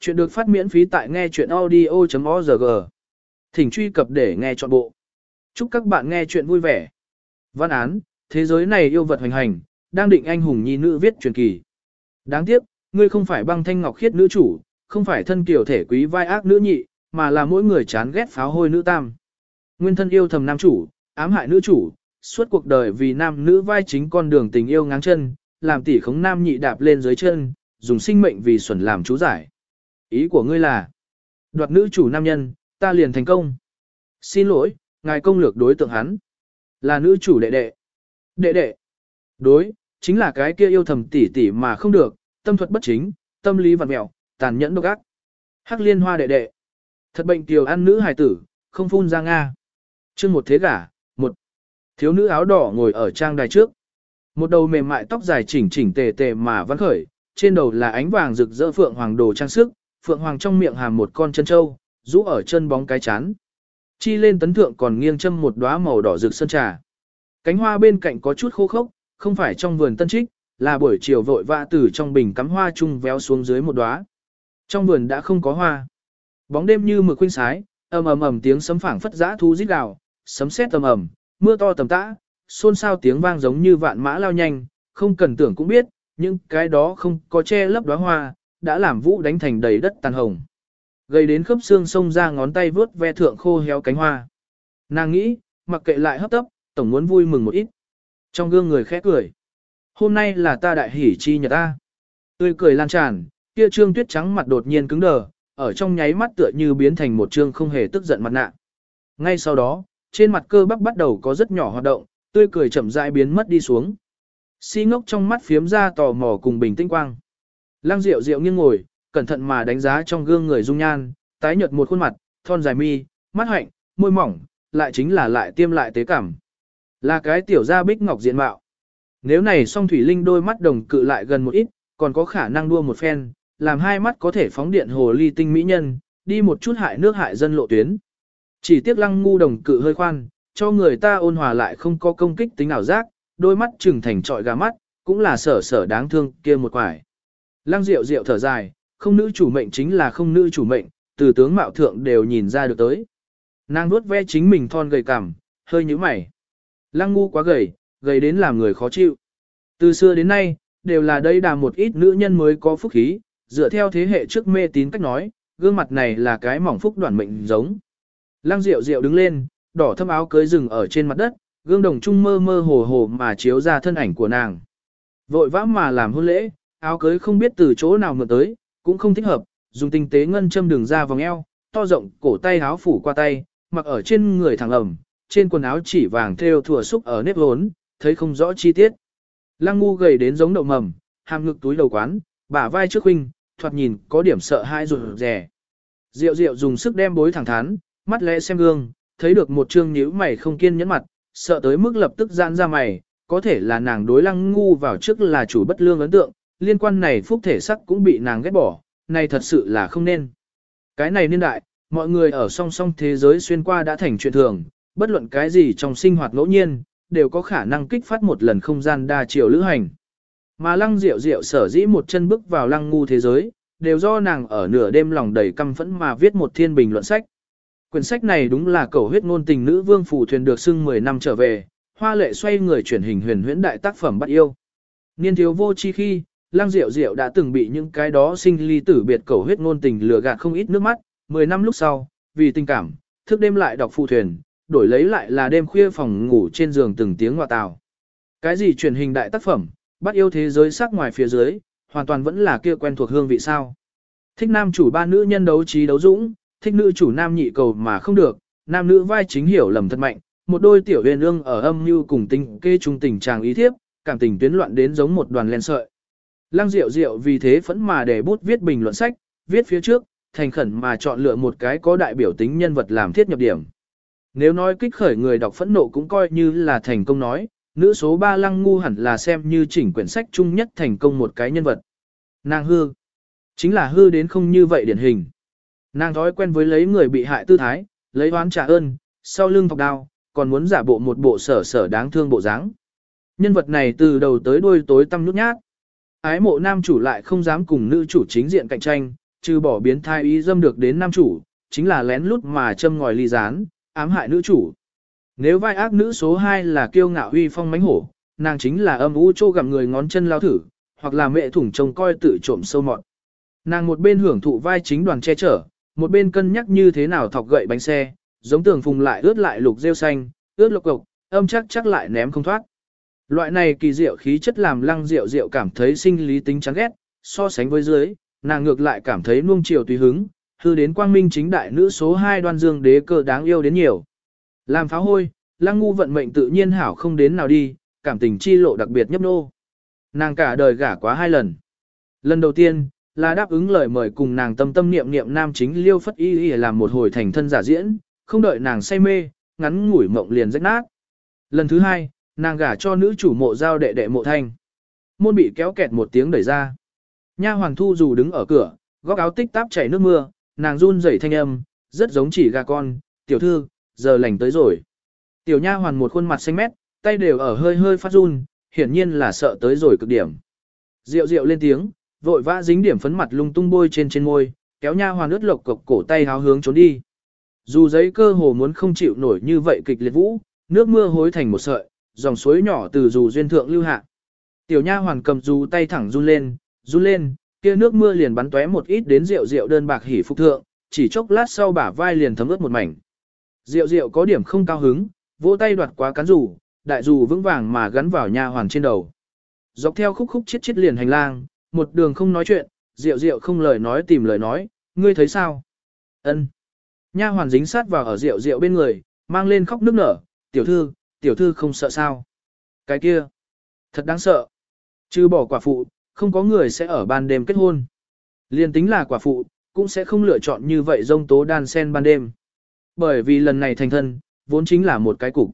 Chuyện được phát miễn phí tại nghe chuyện audio.org. Thỉnh truy cập để nghe trọn bộ. Chúc các bạn nghe chuyện vui vẻ. Văn án, thế giới này yêu vật hoành hành, đang định anh hùng nhi nữ viết truyền kỳ. Đáng tiếc, ngươi không phải băng thanh ngọc khiết nữ chủ, không phải thân kiều thể quý vai ác nữ nhị, mà là mỗi người chán ghét pháo hôi nữ tam. Nguyên thân yêu thầm nam chủ, ám hại nữ chủ, suốt cuộc đời vì nam nữ vai chính con đường tình yêu ngáng chân, làm tỷ khống nam nhị đạp lên dưới chân, dùng sinh mệnh vì xuẩn làm chú giải. Ý của ngươi là, đoạt nữ chủ nam nhân, ta liền thành công. Xin lỗi, ngài công lược đối tượng hắn. Là nữ chủ đệ đệ. Đệ đệ. Đối, chính là cái kia yêu thầm tỷ tỷ mà không được, tâm thuật bất chính, tâm lý vặn mẹo, tàn nhẫn độc ác. Hắc liên hoa đệ đệ. Thật bệnh tiểu ăn nữ hài tử, không phun ra Nga. chương một thế gả, một. Thiếu nữ áo đỏ ngồi ở trang đài trước. Một đầu mềm mại tóc dài chỉnh chỉnh tề tề mà vẫn khởi, trên đầu là ánh vàng rực rỡ phượng hoàng đồ trang sức, phượng hoàng trong miệng hàm một con chân trâu, rũ ở chân bóng cái chán. Chi lên tấn thượng còn nghiêng châm một đóa màu đỏ rực sơn trà. Cánh hoa bên cạnh có chút khô khốc, không phải trong vườn tân trích, là buổi chiều vội vã từ trong bình cắm hoa chung véo xuống dưới một đóa. Trong vườn đã không có hoa. Bóng đêm như mực khuynh sái, ầm ầm ầm tiếng sấm phảng phất dã thu rít gào, sấm sét ầm ầm, mưa to tầm tã, xôn xao tiếng vang giống như vạn mã lao nhanh, không cần tưởng cũng biết, những cái đó không có che lấp đóa hoa, đã làm vũ đánh thành đầy đất tàn hồng. Gây đến khớp xương sông ra ngón tay vướt ve thượng khô héo cánh hoa. Nàng nghĩ, mặc kệ lại hấp tấp, tổng muốn vui mừng một ít. Trong gương người khẽ cười. Hôm nay là ta đại hỉ chi nhật ta. Tươi cười lan tràn, kia trương tuyết trắng mặt đột nhiên cứng đờ, ở trong nháy mắt tựa như biến thành một trương không hề tức giận mặt nạ. Ngay sau đó, trên mặt cơ bắp bắt đầu có rất nhỏ hoạt động, tươi cười chậm rãi biến mất đi xuống. Si ngốc trong mắt phiếm ra tò mò cùng bình tĩnh quang. Lăng Diệu Diệu nghiêng ngồi, cẩn thận mà đánh giá trong gương người dung nhan, tái nhợt một khuôn mặt, thon dài mi, mắt hạnh, môi mỏng, lại chính là lại tiêm lại tế cảm. Là cái tiểu gia bích ngọc diện mạo. Nếu này song thủy linh đôi mắt đồng cự lại gần một ít, còn có khả năng đua một phen, làm hai mắt có thể phóng điện hồ ly tinh mỹ nhân, đi một chút hại nước hại dân lộ tuyến. Chỉ tiếc lăng ngu đồng cự hơi khoan, cho người ta ôn hòa lại không có công kích tính ảo giác, đôi mắt trừng thành trọi gà mắt, cũng là sở sở đáng thương kia một quải. Lăng Diệu Diệu thở dài, không nữ chủ mệnh chính là không nữ chủ mệnh, từ tướng mạo thượng đều nhìn ra được tới. Nàng nuốt ve chính mình thon gầy cằm, hơi nhíu mày. Lăng ngu quá gầy, gầy đến làm người khó chịu. Từ xưa đến nay, đều là đây đà một ít nữ nhân mới có phúc khí, dựa theo thế hệ trước mê tín cách nói, gương mặt này là cái mỏng phúc đoàn mệnh giống. Lăng Diệu Diệu đứng lên, đỏ thâm áo cưới rừng ở trên mặt đất, gương đồng trung mơ mơ hồ hồ mà chiếu ra thân ảnh của nàng. Vội vã mà làm hôn lễ, áo cưới không biết từ chỗ nào mượn tới, cũng không thích hợp, dùng tinh tế ngân châm đường ra vòng eo, to rộng cổ tay áo phủ qua tay, mặc ở trên người thẳng ẩm, trên quần áo chỉ vàng thêu thùa xúc ở nếp hốn, thấy không rõ chi tiết. Lăng ngu gầy đến giống đậu mầm, hàm ngực túi đầu quán, bả vai trước huynh, thoạt nhìn có điểm sợ hãi rụt rè. Diệu diệu dùng sức đem bối thẳng thắn, mắt lẽ xem gương, thấy được một trương nhíu mày không kiên nhẫn mặt, sợ tới mức lập tức giãn ra mày, có thể là nàng đối lăng ngu vào trước là chủ bất lương ấn tượng, liên quan này phúc thể sắc cũng bị nàng ghét bỏ, này thật sự là không nên. Cái này niên đại, mọi người ở song song thế giới xuyên qua đã thành chuyện thường, bất luận cái gì trong sinh hoạt ngẫu nhiên, đều có khả năng kích phát một lần không gian đa chiều lữ hành. Mà lăng diệu diệu sở dĩ một chân bước vào lăng ngu thế giới, đều do nàng ở nửa đêm lòng đầy căm phẫn mà viết một thiên bình luận sách. Quyển sách này đúng là cầu huyết ngôn tình nữ vương phủ thuyền được xưng 10 năm trở về, hoa lệ xoay người chuyển hình huyền huyễn đại tác phẩm bắt yêu. Niên thiếu vô chi khi, lang diệu diệu đã từng bị những cái đó sinh ly tử biệt cầu huyết ngôn tình lừa gạt không ít nước mắt, 10 năm lúc sau, vì tình cảm, thức đêm lại đọc phụ thuyền, đổi lấy lại là đêm khuya phòng ngủ trên giường từng tiếng ngoại tào. Cái gì truyền hình đại tác phẩm, bắt yêu thế giới sắc ngoài phía dưới, hoàn toàn vẫn là kia quen thuộc hương vị sao. Thích nam chủ ba nữ nhân đấu trí đấu dũng, thích nữ chủ nam nhị cầu mà không được, nam nữ vai chính hiểu lầm thật mạnh, một đôi tiểu huyền ương ở âm mưu cùng tình kê trung tình chàng ý thiếp, cảm tình tuyến loạn đến giống một đoàn len sợi. Lăng Diệu Diệu vì thế phẫn mà để bút viết bình luận sách, viết phía trước, thành khẩn mà chọn lựa một cái có đại biểu tính nhân vật làm thiết nhập điểm. Nếu nói kích khởi người đọc phẫn nộ cũng coi như là thành công nói, nữ số 3 Lăng Ngu hẳn là xem như chỉnh quyển sách chung nhất thành công một cái nhân vật. Nàng hư, chính là hư đến không như vậy điển hình. Nàng thói quen với lấy người bị hại tư thái, lấy oán trả ơn, sau lưng thọc đao, còn muốn giả bộ một bộ sở sở đáng thương bộ dáng. Nhân vật này từ đầu tới đuôi tối tăm nhút nhát. Ái mộ nam chủ lại không dám cùng nữ chủ chính diện cạnh tranh, trừ bỏ biến thai ý dâm được đến nam chủ, chính là lén lút mà châm ngòi ly gián, ám hại nữ chủ. Nếu vai ác nữ số 2 là kiêu ngạo huy phong mánh hổ, nàng chính là âm u chô gặm người ngón chân lao thử, hoặc là mẹ thủng trông coi tự trộm sâu mọt. Nàng một bên hưởng thụ vai chính đoàn che chở, một bên cân nhắc như thế nào thọc gậy bánh xe, giống tường phùng lại ướt lại lục rêu xanh, ướt lục cục, âm chắc chắc lại ném không thoát. Loại này kỳ diệu khí chất làm lăng diệu diệu cảm thấy sinh lý tính chán ghét, so sánh với dưới, nàng ngược lại cảm thấy nuông chiều tùy hứng, hư đến quang minh chính đại nữ số 2 đoan dương đế cơ đáng yêu đến nhiều. Làm pháo hôi, lăng ngu vận mệnh tự nhiên hảo không đến nào đi, cảm tình chi lộ đặc biệt nhấp nô. Nàng cả đời gả quá hai lần. Lần đầu tiên, là đáp ứng lời mời cùng nàng tâm tâm niệm niệm nam chính liêu phất y y làm một hồi thành thân giả diễn, không đợi nàng say mê, ngắn ngủi mộng liền rách nát. Lần thứ hai, nàng gả cho nữ chủ mộ giao đệ đệ mộ thanh. Môn bị kéo kẹt một tiếng đẩy ra. Nha hoàng thu dù đứng ở cửa, góc áo tích táp chảy nước mưa, nàng run rẩy thanh âm, rất giống chỉ gà con, tiểu thư, giờ lành tới rồi. Tiểu nha hoàn một khuôn mặt xanh mét, tay đều ở hơi hơi phát run, hiển nhiên là sợ tới rồi cực điểm. Rượu rượu lên tiếng, vội vã dính điểm phấn mặt lung tung bôi trên trên môi, kéo nha hoàn ướt lộc cộc cổ tay háo hướng trốn đi. Dù giấy cơ hồ muốn không chịu nổi như vậy kịch liệt vũ, nước mưa hối thành một sợi, dòng suối nhỏ từ dù duyên thượng lưu hạ. Tiểu nha hoàn cầm dù tay thẳng run lên, run lên, kia nước mưa liền bắn tóe một ít đến rượu rượu đơn bạc hỉ phục thượng, chỉ chốc lát sau bả vai liền thấm ướt một mảnh. Rượu rượu có điểm không cao hứng, vỗ tay đoạt quá cán dù đại dù vững vàng mà gắn vào nha hoàn trên đầu. Dọc theo khúc khúc chết chết liền hành lang, một đường không nói chuyện, rượu rượu không lời nói tìm lời nói, ngươi thấy sao? Ân. Nha hoàn dính sát vào ở rượu rượu bên người, mang lên khóc nước nở, tiểu thư, tiểu thư không sợ sao? Cái kia, thật đáng sợ. Chứ bỏ quả phụ, không có người sẽ ở ban đêm kết hôn. Liên tính là quả phụ, cũng sẽ không lựa chọn như vậy dông tố đan sen ban đêm. Bởi vì lần này thành thân, vốn chính là một cái cục.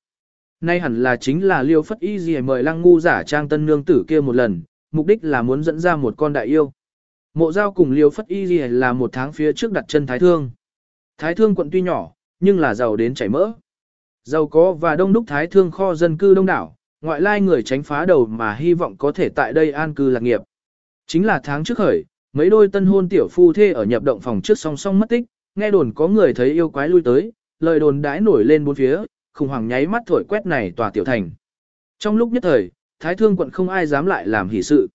Nay hẳn là chính là liêu phất y gì mời lăng ngu giả trang tân nương tử kia một lần, mục đích là muốn dẫn ra một con đại yêu. Mộ giao cùng liêu phất y gì là một tháng phía trước đặt chân thái thương. Thái thương quận tuy nhỏ, nhưng là giàu đến chảy mỡ. Giàu có và đông đúc thái thương kho dân cư đông đảo, ngoại lai người tránh phá đầu mà hy vọng có thể tại đây an cư lạc nghiệp. Chính là tháng trước khởi, mấy đôi tân hôn tiểu phu thê ở nhập động phòng trước song song mất tích, nghe đồn có người thấy yêu quái lui tới, lời đồn đãi nổi lên bốn phía, khủng hoảng nháy mắt thổi quét này tòa tiểu thành. Trong lúc nhất thời, thái thương quận không ai dám lại làm hỷ sự.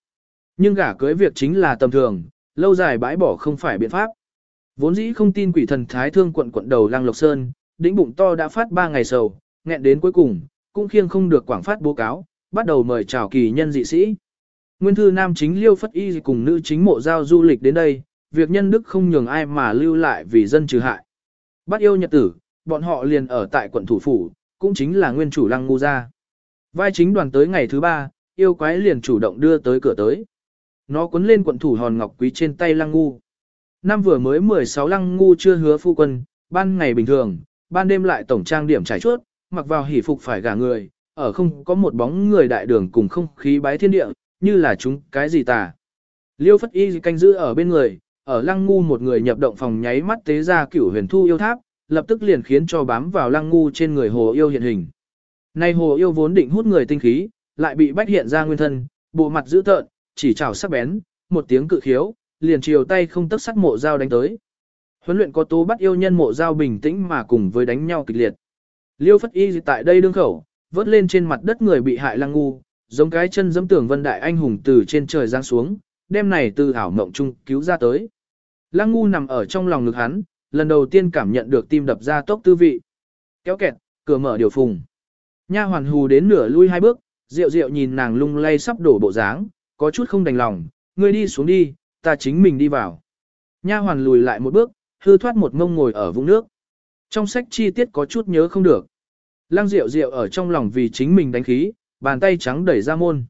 Nhưng gả cưới việc chính là tầm thường, lâu dài bãi bỏ không phải biện pháp. Vốn dĩ không tin quỷ thần thái thương quận quận đầu lang Lộc Sơn, đỉnh bụng to đã phát ba ngày sầu, nghẹn đến cuối cùng, cũng khiêng không được quảng phát bố cáo, bắt đầu mời chào kỳ nhân dị sĩ. Nguyên thư nam chính Liêu Phất Y cùng nữ chính mộ giao du lịch đến đây, việc nhân đức không nhường ai mà lưu lại vì dân trừ hại. Bắt yêu nhật tử, bọn họ liền ở tại quận thủ phủ, cũng chính là nguyên chủ lăng ngu gia. Vai chính đoàn tới ngày thứ ba, yêu quái liền chủ động đưa tới cửa tới. Nó cuốn lên quận thủ hòn ngọc quý trên tay lăng ngu. Năm vừa mới 16 lăng ngu chưa hứa phu quân, ban ngày bình thường, ban đêm lại tổng trang điểm trải chuốt, mặc vào hỉ phục phải gả người, ở không có một bóng người đại đường cùng không khí bái thiên địa, như là chúng cái gì tà. Liêu phất y canh giữ ở bên người, ở lăng ngu một người nhập động phòng nháy mắt tế ra cửu huyền thu yêu tháp, lập tức liền khiến cho bám vào lăng ngu trên người hồ yêu hiện hình. Nay hồ yêu vốn định hút người tinh khí, lại bị bách hiện ra nguyên thân, bộ mặt dữ tợn, chỉ chảo sắc bén, một tiếng cự khiếu, liền chiều tay không tức sắc mộ dao đánh tới. Huấn luyện có tố bắt yêu nhân mộ giao bình tĩnh mà cùng với đánh nhau kịch liệt. Liêu phất y tại đây đương khẩu, vớt lên trên mặt đất người bị hại lăng ngu, giống cái chân dẫm tưởng vân đại anh hùng từ trên trời giáng xuống, đem này từ ảo mộng chung cứu ra tới. Lăng ngu nằm ở trong lòng ngực hắn, lần đầu tiên cảm nhận được tim đập ra tốc tư vị. Kéo kẹt, cửa mở điều phùng. Nha hoàn hù đến nửa lui hai bước, rượu rượu nhìn nàng lung lay sắp đổ bộ dáng, có chút không đành lòng, ngươi đi xuống đi, ta chính mình đi vào. Nha hoàn lùi lại một bước, hư thoát một mông ngồi ở vũng nước. Trong sách chi tiết có chút nhớ không được. Lăng diệu diệu ở trong lòng vì chính mình đánh khí, bàn tay trắng đẩy ra môn.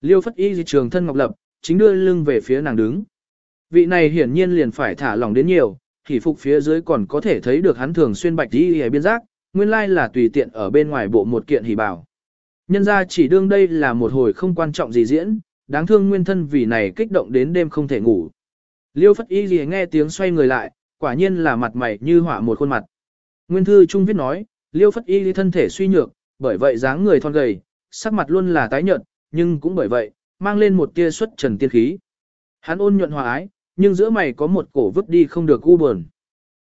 Liêu phất y di trường thân ngọc lập, chính đưa lưng về phía nàng đứng. Vị này hiển nhiên liền phải thả lòng đến nhiều, thì phục phía dưới còn có thể thấy được hắn thường xuyên bạch đi ở biên giác, nguyên lai là tùy tiện ở bên ngoài bộ một kiện hỉ bảo. Nhân ra chỉ đương đây là một hồi không quan trọng gì diễn, đáng thương nguyên thân vì này kích động đến đêm không thể ngủ. Liêu phất y gì nghe tiếng xoay người lại, quả nhiên là mặt mày như họa một khuôn mặt. Nguyên thư trung viết nói, liêu phất y thân thể suy nhược, bởi vậy dáng người thon gầy, sắc mặt luôn là tái nhợt, nhưng cũng bởi vậy, mang lên một tia xuất trần tiên khí. Hắn ôn nhuận hòa ái, nhưng giữa mày có một cổ vứt đi không được u buồn.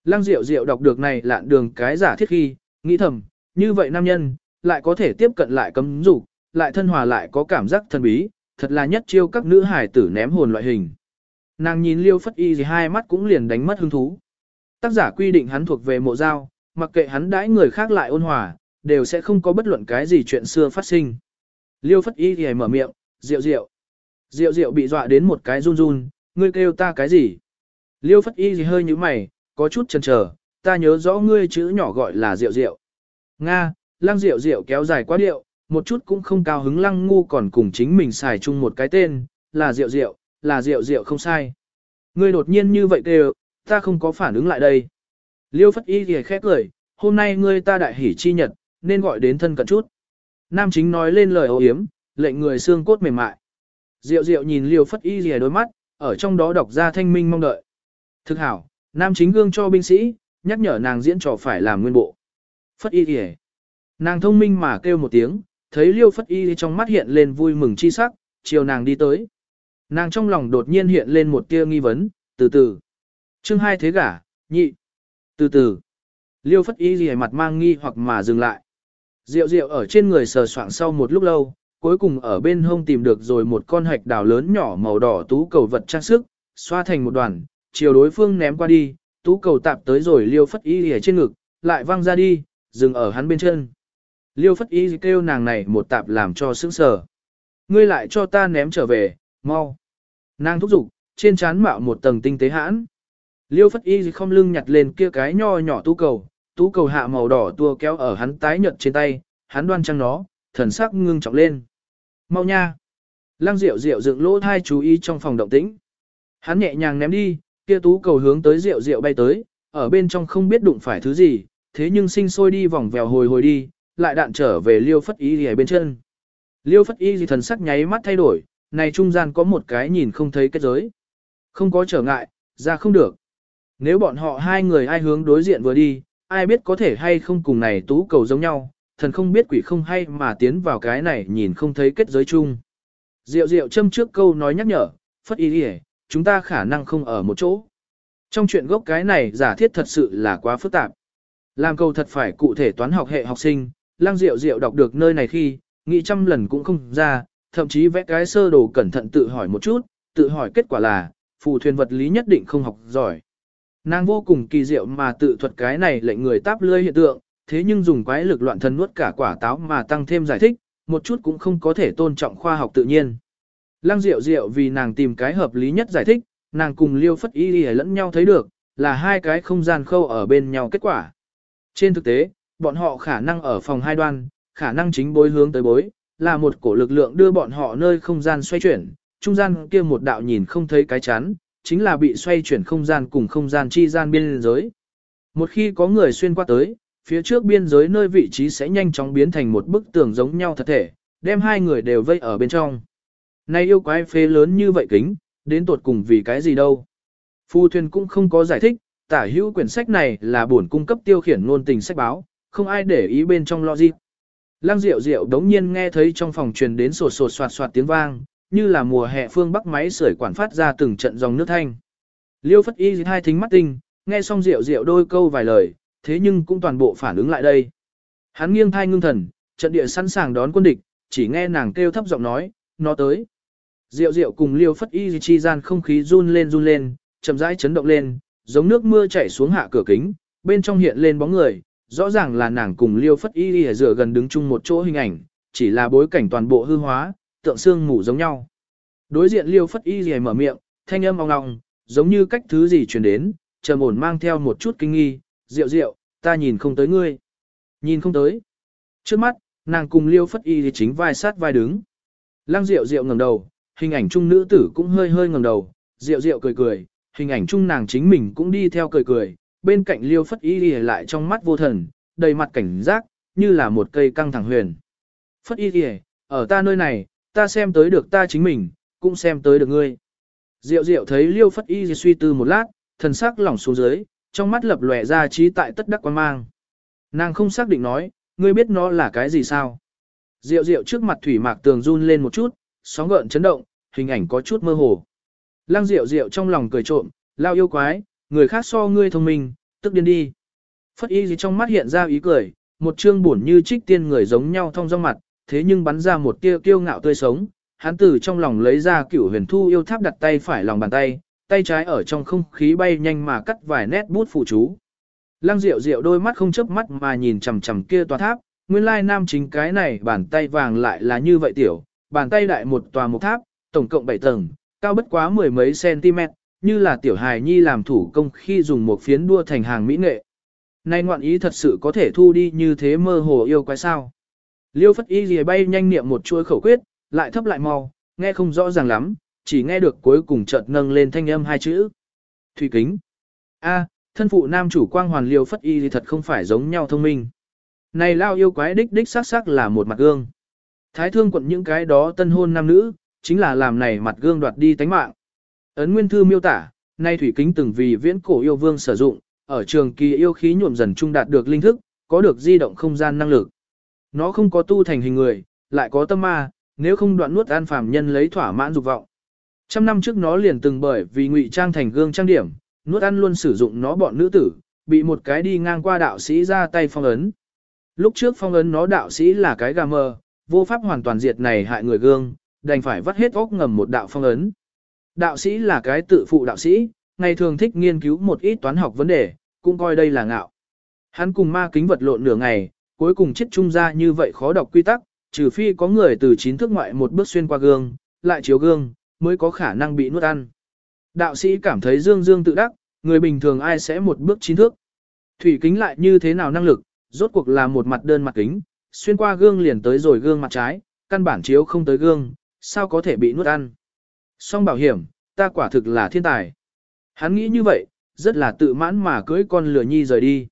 Lăng Diệu Diệu đọc được này lạn đường cái giả thiết khi, nghĩ thầm, như vậy nam nhân, lại có thể tiếp cận lại cấm dục, lại thân hòa lại có cảm giác thần bí, thật là nhất chiêu các nữ hải tử ném hồn loại hình. Nàng nhìn Liêu Phất Y gì hai mắt cũng liền đánh mất hứng thú. Tác giả quy định hắn thuộc về mộ giao, mặc kệ hắn đãi người khác lại ôn hòa, đều sẽ không có bất luận cái gì chuyện xưa phát sinh. Liêu Phất Y thì mở miệng, rượu rượu. Rượu rượu bị dọa đến một cái run run, ngươi kêu ta cái gì? Liêu Phất Y thì hơi như mày, có chút chần chờ, ta nhớ rõ ngươi chữ nhỏ gọi là rượu rượu. Nga, lăng rượu rượu kéo dài quá điệu, một chút cũng không cao hứng lăng ngu còn cùng chính mình xài chung một cái tên, là rượu rượu, là rượu rượu không sai. Ngươi đột nhiên như vậy kêu, ta không có phản ứng lại đây. Liêu Phất Y thì khép cười, hôm nay ngươi ta đại hỉ chi nhật, nên gọi đến thân cận chút. Nam chính nói lên lời ấu yếm, lệnh người xương cốt mềm mại. Diệu diệu nhìn Liêu Phất Y rìa đôi mắt, ở trong đó đọc ra thanh minh mong đợi. Thực hảo, nam chính gương cho binh sĩ, nhắc nhở nàng diễn trò phải làm nguyên bộ. Phất Y rìa. Nàng thông minh mà kêu một tiếng, thấy Liêu Phất Y trong mắt hiện lên vui mừng chi sắc, chiều nàng đi tới. Nàng trong lòng đột nhiên hiện lên một tia nghi vấn, từ từ. chương hai thế gả, nhị. Từ từ. Liêu Phất Y gì mặt mang nghi hoặc mà dừng lại. Diệu diệu ở trên người sờ soạng sau một lúc lâu, cuối cùng ở bên hông tìm được rồi một con hạch đào lớn nhỏ màu đỏ tú cầu vật trang sức, xoa thành một đoàn, chiều đối phương ném qua đi, tú cầu tạp tới rồi liêu phất y gì trên ngực, lại văng ra đi, dừng ở hắn bên chân. Liêu phất y kêu nàng này một tạp làm cho sững sờ. Ngươi lại cho ta ném trở về, mau. Nàng thúc giục, trên trán mạo một tầng tinh tế hãn. Liêu phất y không lưng nhặt lên kia cái nho nhỏ tú cầu, tú cầu hạ màu đỏ tua kéo ở hắn tái nhợt trên tay, hắn đoan trăng nó, thần sắc ngưng trọng lên. Mau nha! Lăng Diệu Diệu dựng lỗ thai chú ý trong phòng động tĩnh. Hắn nhẹ nhàng ném đi, kia tú cầu hướng tới Diệu Diệu bay tới, ở bên trong không biết đụng phải thứ gì, thế nhưng sinh sôi đi vòng vèo hồi hồi đi, lại đạn trở về Liêu Phất Y ở bên chân. Liêu Phất Y gì thần sắc nháy mắt thay đổi, này trung gian có một cái nhìn không thấy kết giới. Không có trở ngại, ra không được. Nếu bọn họ hai người ai hướng đối diện vừa đi, ai biết có thể hay không cùng này tú cầu giống nhau, thần không biết quỷ không hay mà tiến vào cái này nhìn không thấy kết giới chung. Diệu diệu châm trước câu nói nhắc nhở, phất ý đi chúng ta khả năng không ở một chỗ. Trong chuyện gốc cái này giả thiết thật sự là quá phức tạp. Làm câu thật phải cụ thể toán học hệ học sinh, lang diệu diệu đọc được nơi này khi, nghĩ trăm lần cũng không ra, thậm chí vẽ cái sơ đồ cẩn thận tự hỏi một chút, tự hỏi kết quả là, phù thuyền vật lý nhất định không học giỏi. Nàng vô cùng kỳ diệu mà tự thuật cái này lệnh người táp lươi hiện tượng, thế nhưng dùng quái lực loạn thân nuốt cả quả táo mà tăng thêm giải thích, một chút cũng không có thể tôn trọng khoa học tự nhiên. Lăng Diệu Diệu vì nàng tìm cái hợp lý nhất giải thích, nàng cùng Liêu Phất Y Y lẫn nhau thấy được, là hai cái không gian khâu ở bên nhau kết quả. Trên thực tế, bọn họ khả năng ở phòng hai đoan, khả năng chính bối hướng tới bối, là một cổ lực lượng đưa bọn họ nơi không gian xoay chuyển, trung gian kia một đạo nhìn không thấy cái chắn, chính là bị xoay chuyển không gian cùng không gian chi gian biên giới. Một khi có người xuyên qua tới, phía trước biên giới nơi vị trí sẽ nhanh chóng biến thành một bức tường giống nhau thật thể, đem hai người đều vây ở bên trong. Này yêu quái phê lớn như vậy kính, đến tột cùng vì cái gì đâu. Phu thuyền cũng không có giải thích, tả hữu quyển sách này là bổn cung cấp tiêu khiển ngôn tình sách báo, không ai để ý bên trong logic. Lăng Diệu Diệu đống nhiên nghe thấy trong phòng truyền đến sột sột soạt soạt tiếng vang, như là mùa hè phương bắc máy sưởi quản phát ra từng trận dòng nước thanh. Liêu Phất Y hai thính mắt tinh, nghe xong Diệu Diệu đôi câu vài lời, thế nhưng cũng toàn bộ phản ứng lại đây. Hắn nghiêng thai ngưng thần, trận địa sẵn sàng đón quân địch, chỉ nghe nàng kêu thấp giọng nói, nó tới. Diệu diệu cùng liêu phất y chi gian không khí run lên run lên, chậm rãi chấn động lên, giống nước mưa chảy xuống hạ cửa kính, bên trong hiện lên bóng người, rõ ràng là nàng cùng liêu phất y ở dựa gần đứng chung một chỗ hình ảnh, chỉ là bối cảnh toàn bộ hư hóa, tượng xương ngủ giống nhau. Đối diện liêu phất y gì mở miệng, thanh âm ong ong, giống như cách thứ gì truyền đến, trầm ổn mang theo một chút kinh nghi, Diệu diệu, ta nhìn không tới ngươi. Nhìn không tới. Trước mắt, nàng cùng liêu phất y thì chính vai sát vai đứng. Lăng diệu diệu ngẩng đầu, hình ảnh chung nữ tử cũng hơi hơi ngẩng đầu, diệu diệu cười cười, hình ảnh chung nàng chính mình cũng đi theo cười cười, bên cạnh liêu phất y lìa lại trong mắt vô thần, đầy mặt cảnh giác, như là một cây căng thẳng huyền. Phất y lìa ở ta nơi này, ta xem tới được ta chính mình, cũng xem tới được ngươi. Diệu diệu thấy liêu phất y suy tư một lát, thần sắc lỏng xuống dưới, trong mắt lập lòe ra trí tại tất đắc quan mang. Nàng không xác định nói, ngươi biết nó là cái gì sao? Diệu diệu trước mặt thủy mạc tường run lên một chút, sóng gợn chấn động, hình ảnh có chút mơ hồ. Lăng Diệu Diệu trong lòng cười trộm, lao yêu quái, người khác so ngươi thông minh, tức điên đi. Phất y gì trong mắt hiện ra ý cười, một trương buồn như trích tiên người giống nhau thông dong mặt, thế nhưng bắn ra một tia kiêu ngạo tươi sống. Hắn từ trong lòng lấy ra cửu huyền thu yêu tháp đặt tay phải lòng bàn tay, tay trái ở trong không khí bay nhanh mà cắt vài nét bút phụ chú. Lăng Diệu Diệu đôi mắt không chớp mắt mà nhìn chằm chằm kia tòa tháp, nguyên lai nam chính cái này bàn tay vàng lại là như vậy tiểu, bàn tay đại một tòa một tháp, tổng cộng 7 tầng, cao bất quá mười mấy cm, như là tiểu hài nhi làm thủ công khi dùng một phiến đua thành hàng mỹ nghệ. Này ngoạn ý thật sự có thể thu đi như thế mơ hồ yêu quái sao. Liêu phất y gì bay nhanh niệm một chuỗi khẩu quyết, lại thấp lại mau, nghe không rõ ràng lắm, chỉ nghe được cuối cùng chợt nâng lên thanh âm hai chữ. Thủy kính. A, thân phụ nam chủ quang hoàn liêu phất y thì thật không phải giống nhau thông minh. Này lao yêu quái đích đích sắc sắc là một mặt gương. Thái thương quận những cái đó tân hôn nam nữ, chính là làm này mặt gương đoạt đi tánh mạng. Ấn Nguyên Thư miêu tả, nay thủy kính từng vì viễn cổ yêu vương sử dụng, ở trường kỳ yêu khí nhuộm dần trung đạt được linh thức, có được di động không gian năng lực. Nó không có tu thành hình người, lại có tâm ma, nếu không đoạn nuốt an phàm nhân lấy thỏa mãn dục vọng. Trăm năm trước nó liền từng bởi vì ngụy trang thành gương trang điểm, nuốt ăn luôn sử dụng nó bọn nữ tử, bị một cái đi ngang qua đạo sĩ ra tay phong ấn. Lúc trước phong ấn nó đạo sĩ là cái gà mờ, vô pháp hoàn toàn diệt này hại người gương, đành phải vắt hết óc ngầm một đạo phong ấn. Đạo sĩ là cái tự phụ đạo sĩ, ngày thường thích nghiên cứu một ít toán học vấn đề, cũng coi đây là ngạo. Hắn cùng ma kính vật lộn nửa ngày, cuối cùng chết trung ra như vậy khó đọc quy tắc, trừ phi có người từ chín thước ngoại một bước xuyên qua gương, lại chiếu gương, mới có khả năng bị nuốt ăn. Đạo sĩ cảm thấy dương dương tự đắc, người bình thường ai sẽ một bước chín thước. Thủy kính lại như thế nào năng lực, rốt cuộc là một mặt đơn mặt kính, xuyên qua gương liền tới rồi gương mặt trái, căn bản chiếu không tới gương, sao có thể bị nuốt ăn. Song bảo hiểm, ta quả thực là thiên tài. Hắn nghĩ như vậy, rất là tự mãn mà cưới con lừa nhi rời đi.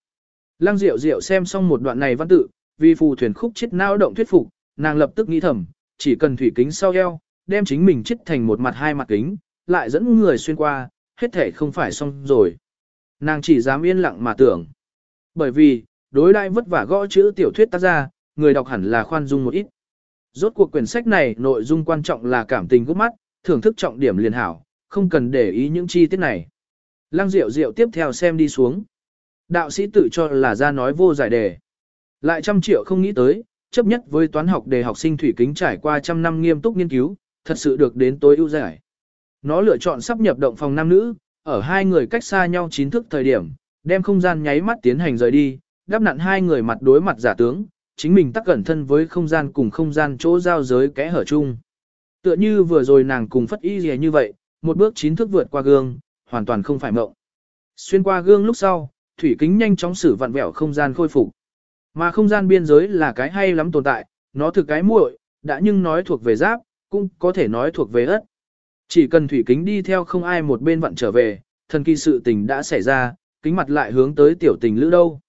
Lăng Diệu Diệu xem xong một đoạn này văn tự, vì phù thuyền khúc chết não động thuyết phục, nàng lập tức nghĩ thầm, chỉ cần thủy kính sau eo, đem chính mình chết thành một mặt hai mặt kính, lại dẫn người xuyên qua, hết thể không phải xong rồi. Nàng chỉ dám yên lặng mà tưởng. Bởi vì, đối đại vất vả gõ chữ tiểu thuyết tác ra, người đọc hẳn là khoan dung một ít. Rốt cuộc quyển sách này nội dung quan trọng là cảm tình gốc mắt, thưởng thức trọng điểm liền hảo, không cần để ý những chi tiết này. Lăng Diệu Diệu tiếp theo xem đi xuống. Đạo sĩ tự cho là ra nói vô giải đề. Lại trăm triệu không nghĩ tới, chấp nhất với toán học đề học sinh thủy kính trải qua trăm năm nghiêm túc nghiên cứu, thật sự được đến tối ưu giải. Nó lựa chọn sắp nhập động phòng nam nữ, ở hai người cách xa nhau chín thức thời điểm, đem không gian nháy mắt tiến hành rời đi, đắp nặn hai người mặt đối mặt giả tướng, chính mình tắc cẩn thân với không gian cùng không gian chỗ giao giới kẽ hở chung. Tựa như vừa rồi nàng cùng phất y gì như vậy, một bước chín thước vượt qua gương, hoàn toàn không phải mộng. Xuyên qua gương lúc sau, thủy kính nhanh chóng xử vặn vẹo không gian khôi phục. Mà không gian biên giới là cái hay lắm tồn tại, nó thực cái muội, đã nhưng nói thuộc về giáp, cũng có thể nói thuộc về ất. Chỉ cần thủy kính đi theo không ai một bên vặn trở về, thần kỳ sự tình đã xảy ra, kính mặt lại hướng tới tiểu tình lữ đâu.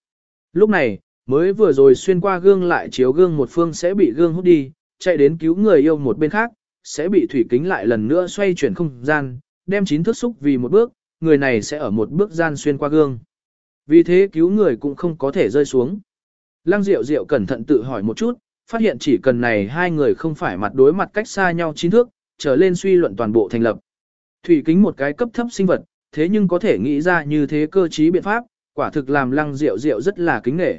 Lúc này, mới vừa rồi xuyên qua gương lại chiếu gương một phương sẽ bị gương hút đi, chạy đến cứu người yêu một bên khác, sẽ bị thủy kính lại lần nữa xoay chuyển không gian, đem chín thước xúc vì một bước, người này sẽ ở một bước gian xuyên qua gương. Vì thế cứu người cũng không có thể rơi xuống. Lăng Diệu Diệu cẩn thận tự hỏi một chút, phát hiện chỉ cần này hai người không phải mặt đối mặt cách xa nhau chín thước, trở lên suy luận toàn bộ thành lập. Thủy kính một cái cấp thấp sinh vật, thế nhưng có thể nghĩ ra như thế cơ trí biện pháp, quả thực làm Lăng Diệu Diệu rất là kính nể.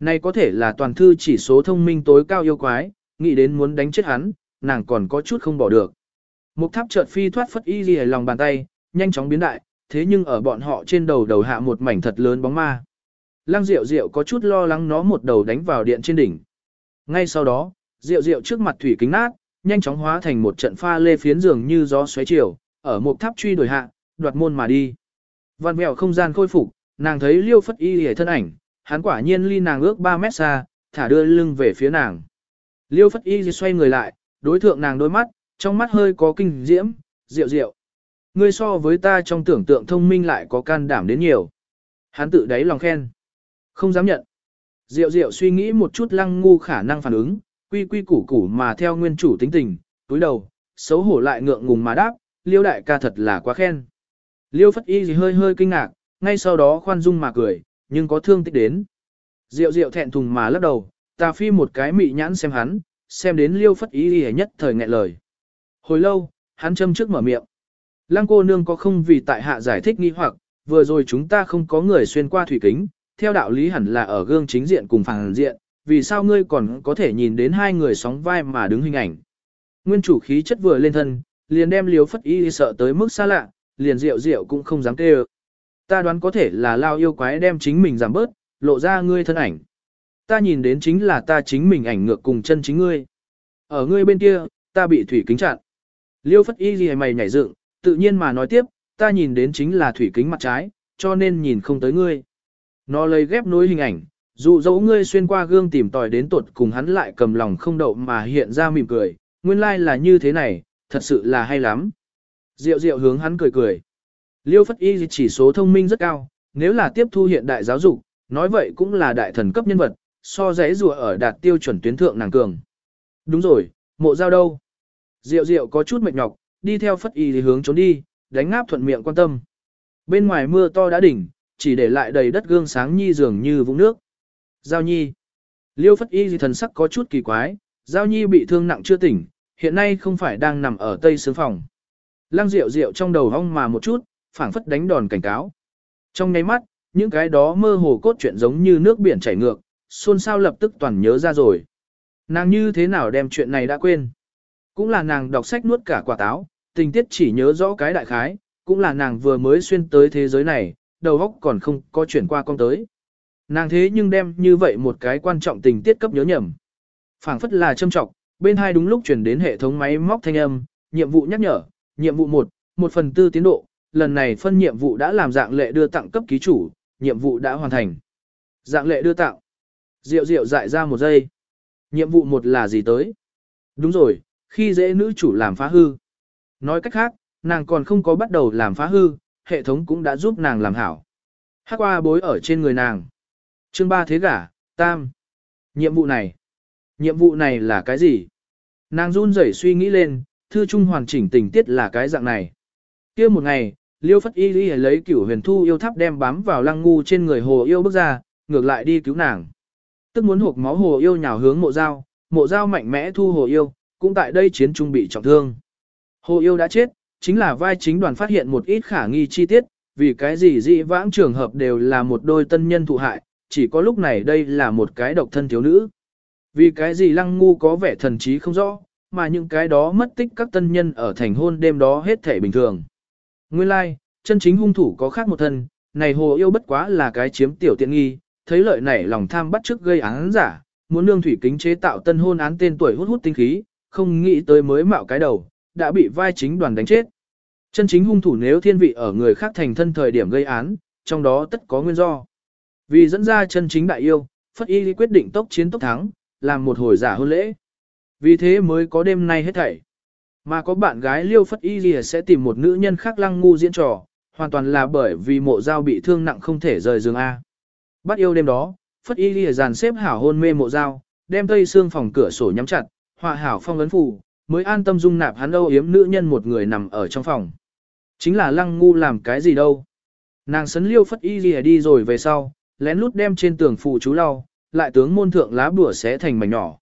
Này có thể là toàn thư chỉ số thông minh tối cao yêu quái, nghĩ đến muốn đánh chết hắn, nàng còn có chút không bỏ được. Một tháp chợt phi thoát phất y lìa lòng bàn tay, nhanh chóng biến đại, thế nhưng ở bọn họ trên đầu đầu hạ một mảnh thật lớn bóng ma. Lăng Diệu Diệu có chút lo lắng nó một đầu đánh vào điện trên đỉnh. Ngay sau đó, Diệu Diệu trước mặt thủy kính nát, nhanh chóng hóa thành một trận pha lê phiến giường như gió xoáy chiều, ở một tháp truy đuổi hạ, đoạt môn mà đi. Văn mèo không gian khôi phục, nàng thấy Liêu Phất Y lìa thân ảnh, hắn quả nhiên ly nàng ước 3 mét xa, thả đưa lưng về phía nàng. Liêu Phất Y xoay người lại, đối thượng nàng đôi mắt, trong mắt hơi có kinh diễm, rượu rượu. Ngươi so với ta trong tưởng tượng thông minh lại có can đảm đến nhiều. Hắn tự đáy lòng khen. Không dám nhận. Diệu diệu suy nghĩ một chút lăng ngu khả năng phản ứng, quy quy củ củ mà theo nguyên chủ tính tình, túi đầu, xấu hổ lại ngượng ngùng mà đáp, liêu đại ca thật là quá khen. Liêu phất y gì hơi hơi kinh ngạc, ngay sau đó khoan dung mà cười, nhưng có thương tích đến. Diệu diệu thẹn thùng mà lắc đầu, ta phi một cái mị nhãn xem hắn, xem đến liêu phất y nhất thời nghẹn lời. Hồi lâu, hắn châm trước mở miệng. Lăng cô nương có không vì tại hạ giải thích nghi hoặc, vừa rồi chúng ta không có người xuyên qua thủy kính, theo đạo lý hẳn là ở gương chính diện cùng phản diện, vì sao ngươi còn có thể nhìn đến hai người sóng vai mà đứng hình ảnh. Nguyên chủ khí chất vừa lên thân, liền đem liếu phất y sợ tới mức xa lạ, liền rượu rượu cũng không dám kêu. Ta đoán có thể là lao yêu quái đem chính mình giảm bớt, lộ ra ngươi thân ảnh. Ta nhìn đến chính là ta chính mình ảnh ngược cùng chân chính ngươi. Ở ngươi bên kia, ta bị thủy kính chặn. Liêu phất y gì mày nhảy dựng, tự nhiên mà nói tiếp, ta nhìn đến chính là thủy kính mặt trái, cho nên nhìn không tới ngươi. Nó lấy ghép nối hình ảnh, dụ dấu ngươi xuyên qua gương tìm tòi đến tuột cùng hắn lại cầm lòng không đậu mà hiện ra mỉm cười, nguyên lai like là như thế này, thật sự là hay lắm. Diệu diệu hướng hắn cười cười. Liêu Phất Y chỉ số thông minh rất cao, nếu là tiếp thu hiện đại giáo dục, nói vậy cũng là đại thần cấp nhân vật, so dễ rùa ở đạt tiêu chuẩn tuyến thượng nàng cường. Đúng rồi, mộ giao đâu? Diệu diệu có chút mệt nhọc, đi theo Phất Y thì hướng trốn đi, đánh ngáp thuận miệng quan tâm. Bên ngoài mưa to đã đỉnh, chỉ để lại đầy đất gương sáng nhi dường như vũng nước. Giao nhi. Liêu Phất Y thì thần sắc có chút kỳ quái, Giao nhi bị thương nặng chưa tỉnh, hiện nay không phải đang nằm ở tây sướng phòng. Lăng Diệu Diệu trong đầu hong mà một chút, phảng phất đánh đòn cảnh cáo. Trong nháy mắt, những cái đó mơ hồ cốt chuyện giống như nước biển chảy ngược, xôn xao lập tức toàn nhớ ra rồi. Nàng như thế nào đem chuyện này đã quên. Cũng là nàng đọc sách nuốt cả quả táo, tình tiết chỉ nhớ rõ cái đại khái, cũng là nàng vừa mới xuyên tới thế giới này, đầu óc còn không có chuyển qua con tới. Nàng thế nhưng đem như vậy một cái quan trọng tình tiết cấp nhớ nhầm. phảng phất là châm trọng, bên hai đúng lúc chuyển đến hệ thống máy móc thanh âm, nhiệm vụ nhắc nhở, nhiệm vụ 1, 1 phần tư tiến độ, lần này phân nhiệm vụ đã làm dạng lệ đưa tặng cấp ký chủ, nhiệm vụ đã hoàn thành. Dạng lệ đưa tặng. Diệu diệu dại ra một giây. Nhiệm vụ một là gì tới? Đúng rồi, khi dễ nữ chủ làm phá hư. Nói cách khác, nàng còn không có bắt đầu làm phá hư, hệ thống cũng đã giúp nàng làm hảo. Hắc qua bối ở trên người nàng. Chương ba thế gả, tam. Nhiệm vụ này. Nhiệm vụ này là cái gì? Nàng run rẩy suy nghĩ lên, thư trung hoàn chỉnh tình tiết là cái dạng này. kia một ngày, Liêu Phất Y Lý lấy cửu huyền thu yêu tháp đem bám vào lăng ngu trên người hồ yêu bước ra, ngược lại đi cứu nàng. Tức muốn hộp máu hồ yêu nhào hướng mộ dao, mộ dao mạnh mẽ thu hồ yêu, cũng tại đây chiến trung bị trọng thương. Hồ yêu đã chết, chính là vai chính đoàn phát hiện một ít khả nghi chi tiết, vì cái gì dị vãng trường hợp đều là một đôi tân nhân thụ hại, chỉ có lúc này đây là một cái độc thân thiếu nữ. Vì cái gì lăng ngu có vẻ thần trí không rõ, mà những cái đó mất tích các tân nhân ở thành hôn đêm đó hết thể bình thường. Nguyên lai, like, chân chính hung thủ có khác một thân, này hồ yêu bất quá là cái chiếm tiểu tiện nghi, thấy lợi nảy lòng tham bắt trước gây án giả, muốn nương thủy kính chế tạo tân hôn án tên tuổi hút hút tinh khí, không nghĩ tới mới mạo cái đầu, đã bị vai chính đoàn đánh chết. Chân chính hung thủ nếu thiên vị ở người khác thành thân thời điểm gây án, trong đó tất có nguyên do. Vì dẫn ra chân chính đại yêu, Phất Y quyết định tốc chiến tốc thắng, làm một hồi giả hôn lễ. Vì thế mới có đêm nay hết thảy. Mà có bạn gái Liêu Phất Y Lìa sẽ tìm một nữ nhân khác lăng ngu diễn trò, hoàn toàn là bởi vì mộ giao bị thương nặng không thể rời giường A. Bắt yêu đêm đó, Phất Y Lìa dàn xếp hảo hôn mê mộ dao, đem tây xương phòng cửa sổ nhắm chặt, họa hảo phong ấn phù, mới an tâm dung nạp hắn âu yếm nữ nhân một người nằm ở trong phòng. Chính là lăng ngu làm cái gì đâu. Nàng sấn Liêu Phất Y Lìa đi rồi về sau, lén lút đem trên tường phù chú lau, lại tướng môn thượng lá bùa xé thành mảnh nhỏ.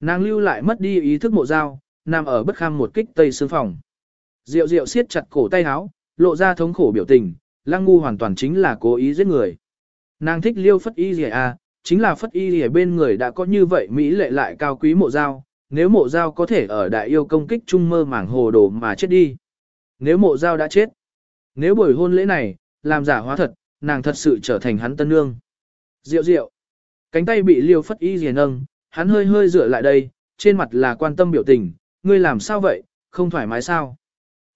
Nàng lưu lại mất đi ý thức mộ dao, nằm ở bất kham một kích tây xương phòng. Diệu diệu siết chặt cổ tay áo, lộ ra thống khổ biểu tình, lăng ngu hoàn toàn chính là cố ý giết người. Nàng thích liêu phất y rìa à, chính là phất y rìa bên người đã có như vậy Mỹ lệ lại cao quý mộ giao. nếu mộ giao có thể ở đại yêu công kích trung mơ mảng hồ đồ mà chết đi. Nếu mộ giao đã chết, nếu buổi hôn lễ này, làm giả hóa thật, nàng thật sự trở thành hắn tân nương. Diệu diệu, cánh tay bị liêu phất y rìa nâng, hắn hơi hơi dựa lại đây, trên mặt là quan tâm biểu tình, ngươi làm sao vậy, không thoải mái sao.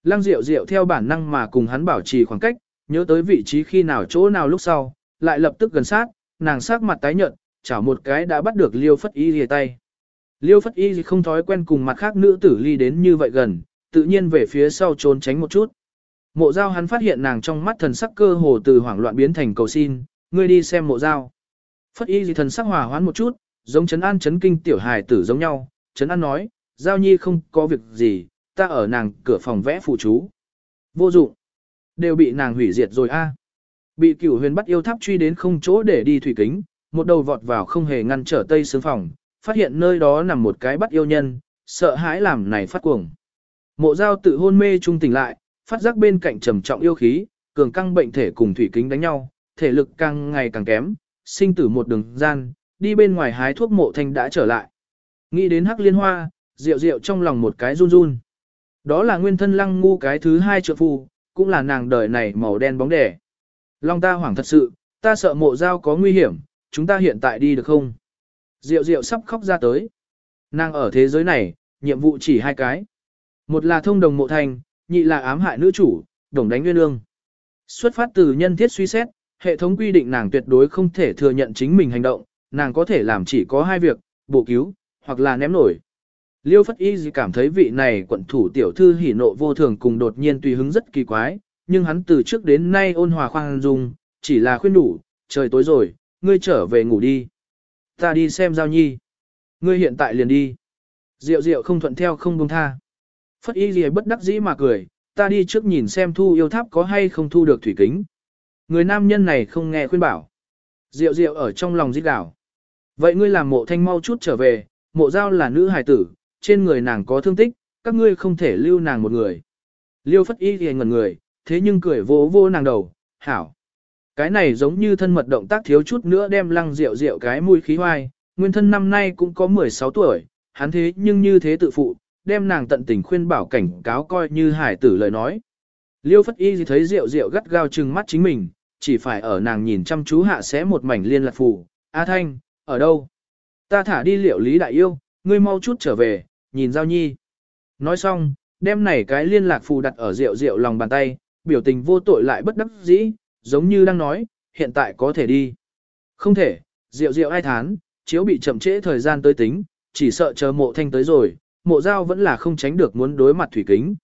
Lăng Diệu Diệu theo bản năng mà cùng hắn bảo trì khoảng cách, nhớ tới vị trí khi nào chỗ nào lúc sau, lại lập tức gần sát, nàng sát mặt tái nhợt, chảo một cái đã bắt được Liêu Phất Y lìa tay. Liêu Phất Y không thói quen cùng mặt khác nữ tử ly đến như vậy gần, tự nhiên về phía sau trốn tránh một chút. Mộ giao hắn phát hiện nàng trong mắt thần sắc cơ hồ từ hoảng loạn biến thành cầu xin, ngươi đi xem mộ giao. Phất Y gì thần sắc hòa hoãn một chút, giống chấn an chấn kinh tiểu hài tử giống nhau, chấn an nói, giao nhi không có việc gì, ta ở nàng cửa phòng vẽ phụ chú. Vô dụng, đều bị nàng hủy diệt rồi a. Bị cửu huyền bắt yêu tháp truy đến không chỗ để đi thủy kính, một đầu vọt vào không hề ngăn trở tây xương phòng, phát hiện nơi đó nằm một cái bắt yêu nhân, sợ hãi làm này phát cuồng. Mộ giao tự hôn mê trung tỉnh lại, phát giác bên cạnh trầm trọng yêu khí, cường căng bệnh thể cùng thủy kính đánh nhau, thể lực càng ngày càng kém, sinh tử một đường gian, đi bên ngoài hái thuốc mộ thanh đã trở lại. Nghĩ đến hắc liên hoa, rượu rượu trong lòng một cái run run. Đó là nguyên thân lăng ngu cái thứ hai trợ phu, cũng là nàng đời này màu đen bóng đẻ. Long ta hoảng thật sự, ta sợ mộ giao có nguy hiểm, chúng ta hiện tại đi được không? Diệu diệu sắp khóc ra tới. Nàng ở thế giới này, nhiệm vụ chỉ hai cái. Một là thông đồng mộ thành, nhị là ám hại nữ chủ, đồng đánh nguyên ương. Xuất phát từ nhân thiết suy xét, hệ thống quy định nàng tuyệt đối không thể thừa nhận chính mình hành động, nàng có thể làm chỉ có hai việc, bổ cứu, hoặc là ném nổi. Liêu Phất Y cảm thấy vị này quận thủ tiểu thư hỉ nộ vô thường cùng đột nhiên tùy hứng rất kỳ quái, nhưng hắn từ trước đến nay ôn hòa khoan dung, chỉ là khuyên đủ, trời tối rồi, ngươi trở về ngủ đi. Ta đi xem giao nhi. Ngươi hiện tại liền đi. Diệu diệu không thuận theo không buông tha. Phất Y gì bất đắc dĩ mà cười, ta đi trước nhìn xem thu yêu tháp có hay không thu được thủy kính. Người nam nhân này không nghe khuyên bảo. Diệu diệu ở trong lòng giết đảo. Vậy ngươi làm mộ thanh mau chút trở về, mộ giao là nữ hài tử, trên người nàng có thương tích, các ngươi không thể lưu nàng một người. Liêu phất y thì ngẩn người, thế nhưng cười vô vô nàng đầu, hảo. Cái này giống như thân mật động tác thiếu chút nữa đem lăng rượu rượu cái mũi khí hoai, nguyên thân năm nay cũng có 16 tuổi, hắn thế nhưng như thế tự phụ, đem nàng tận tình khuyên bảo cảnh cáo coi như hải tử lời nói. Liêu phất y thì thấy rượu rượu gắt gao trừng mắt chính mình, chỉ phải ở nàng nhìn chăm chú hạ xé một mảnh liên lạc phù. A Thanh, ở đâu? Ta thả đi liệu lý đại yêu, ngươi mau chút trở về, nhìn Giao Nhi. Nói xong, đem này cái liên lạc phù đặt ở rượu rượu lòng bàn tay, biểu tình vô tội lại bất đắc dĩ, giống như đang nói, hiện tại có thể đi. Không thể, rượu rượu ai thán, chiếu bị chậm trễ thời gian tới tính, chỉ sợ chờ mộ thanh tới rồi, mộ giao vẫn là không tránh được muốn đối mặt thủy kính.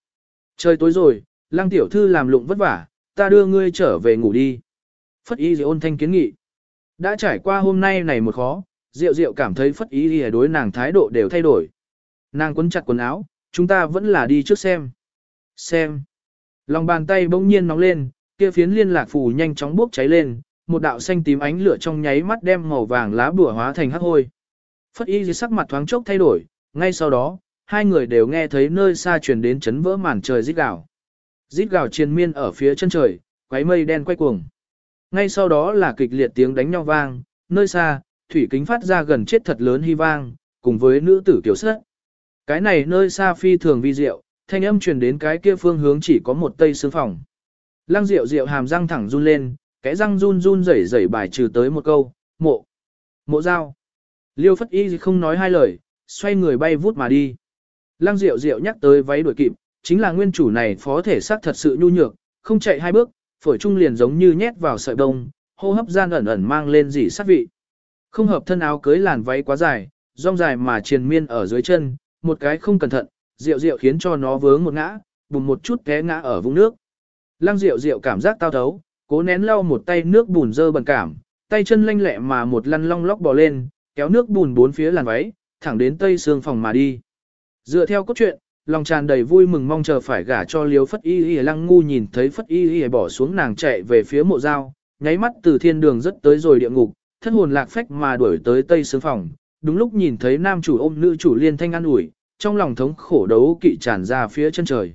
Trời tối rồi, lăng tiểu thư làm lụng vất vả, ta đưa ngươi trở về ngủ đi. Phất y ôn thanh kiến nghị. Đã trải qua hôm nay này một khó, Diệu Diệu cảm thấy phất ý đi đối nàng thái độ đều thay đổi. Nàng quấn chặt quần áo, chúng ta vẫn là đi trước xem. Xem. Lòng bàn tay bỗng nhiên nóng lên, kia phiến liên lạc phù nhanh chóng bốc cháy lên, một đạo xanh tím ánh lửa trong nháy mắt đem màu vàng lá bùa hóa thành hắc hôi. Phất y sắc mặt thoáng chốc thay đổi, ngay sau đó, hai người đều nghe thấy nơi xa truyền đến chấn vỡ màn trời rít gào. Rít gào triền miên ở phía chân trời, quấy mây đen quay cuồng. Ngay sau đó là kịch liệt tiếng đánh nhau vang, nơi xa, thủy kính phát ra gần chết thật lớn hy vang, cùng với nữ tử tiểu sất. Cái này nơi xa phi thường vi diệu, thanh âm truyền đến cái kia phương hướng chỉ có một tây xương phòng. Lăng Diệu Diệu hàm răng thẳng run lên, cái răng run run rẩy rẩy bài trừ tới một câu, "Mộ, Mộ Giao." Liêu Phất Y không nói hai lời, xoay người bay vút mà đi. Lăng Diệu Diệu nhắc tới váy đuổi kịp, chính là nguyên chủ này phó thể xác thật sự nhu nhược, không chạy hai bước, phổi trung liền giống như nhét vào sợi đông, hô hấp gian ẩn ẩn mang lên dị sát vị. Không hợp thân áo cưới làn váy quá dài, rong dài mà triền miên ở dưới chân, một cái không cẩn thận, rượu rượu khiến cho nó vướng một ngã, bùn một chút té ngã ở vũng nước. Lăng rượu rượu cảm giác tao thấu, cố nén lau một tay nước bùn dơ bẩn cảm, tay chân lanh lẹ mà một lăn long lóc bò lên, kéo nước bùn bốn phía làn váy, thẳng đến tây xương phòng mà đi. Dựa theo cốt truyện, lòng tràn đầy vui mừng mong chờ phải gả cho liếu phất y y lăng ngu nhìn thấy phất y y bỏ xuống nàng chạy về phía mộ dao, nháy mắt từ thiên đường rất tới rồi địa ngục, thân hồn lạc phách mà đuổi tới tây xương phòng, đúng lúc nhìn thấy nam chủ ôm nữ chủ liên thanh an ủi, trong lòng thống khổ đấu kỵ tràn ra phía chân trời.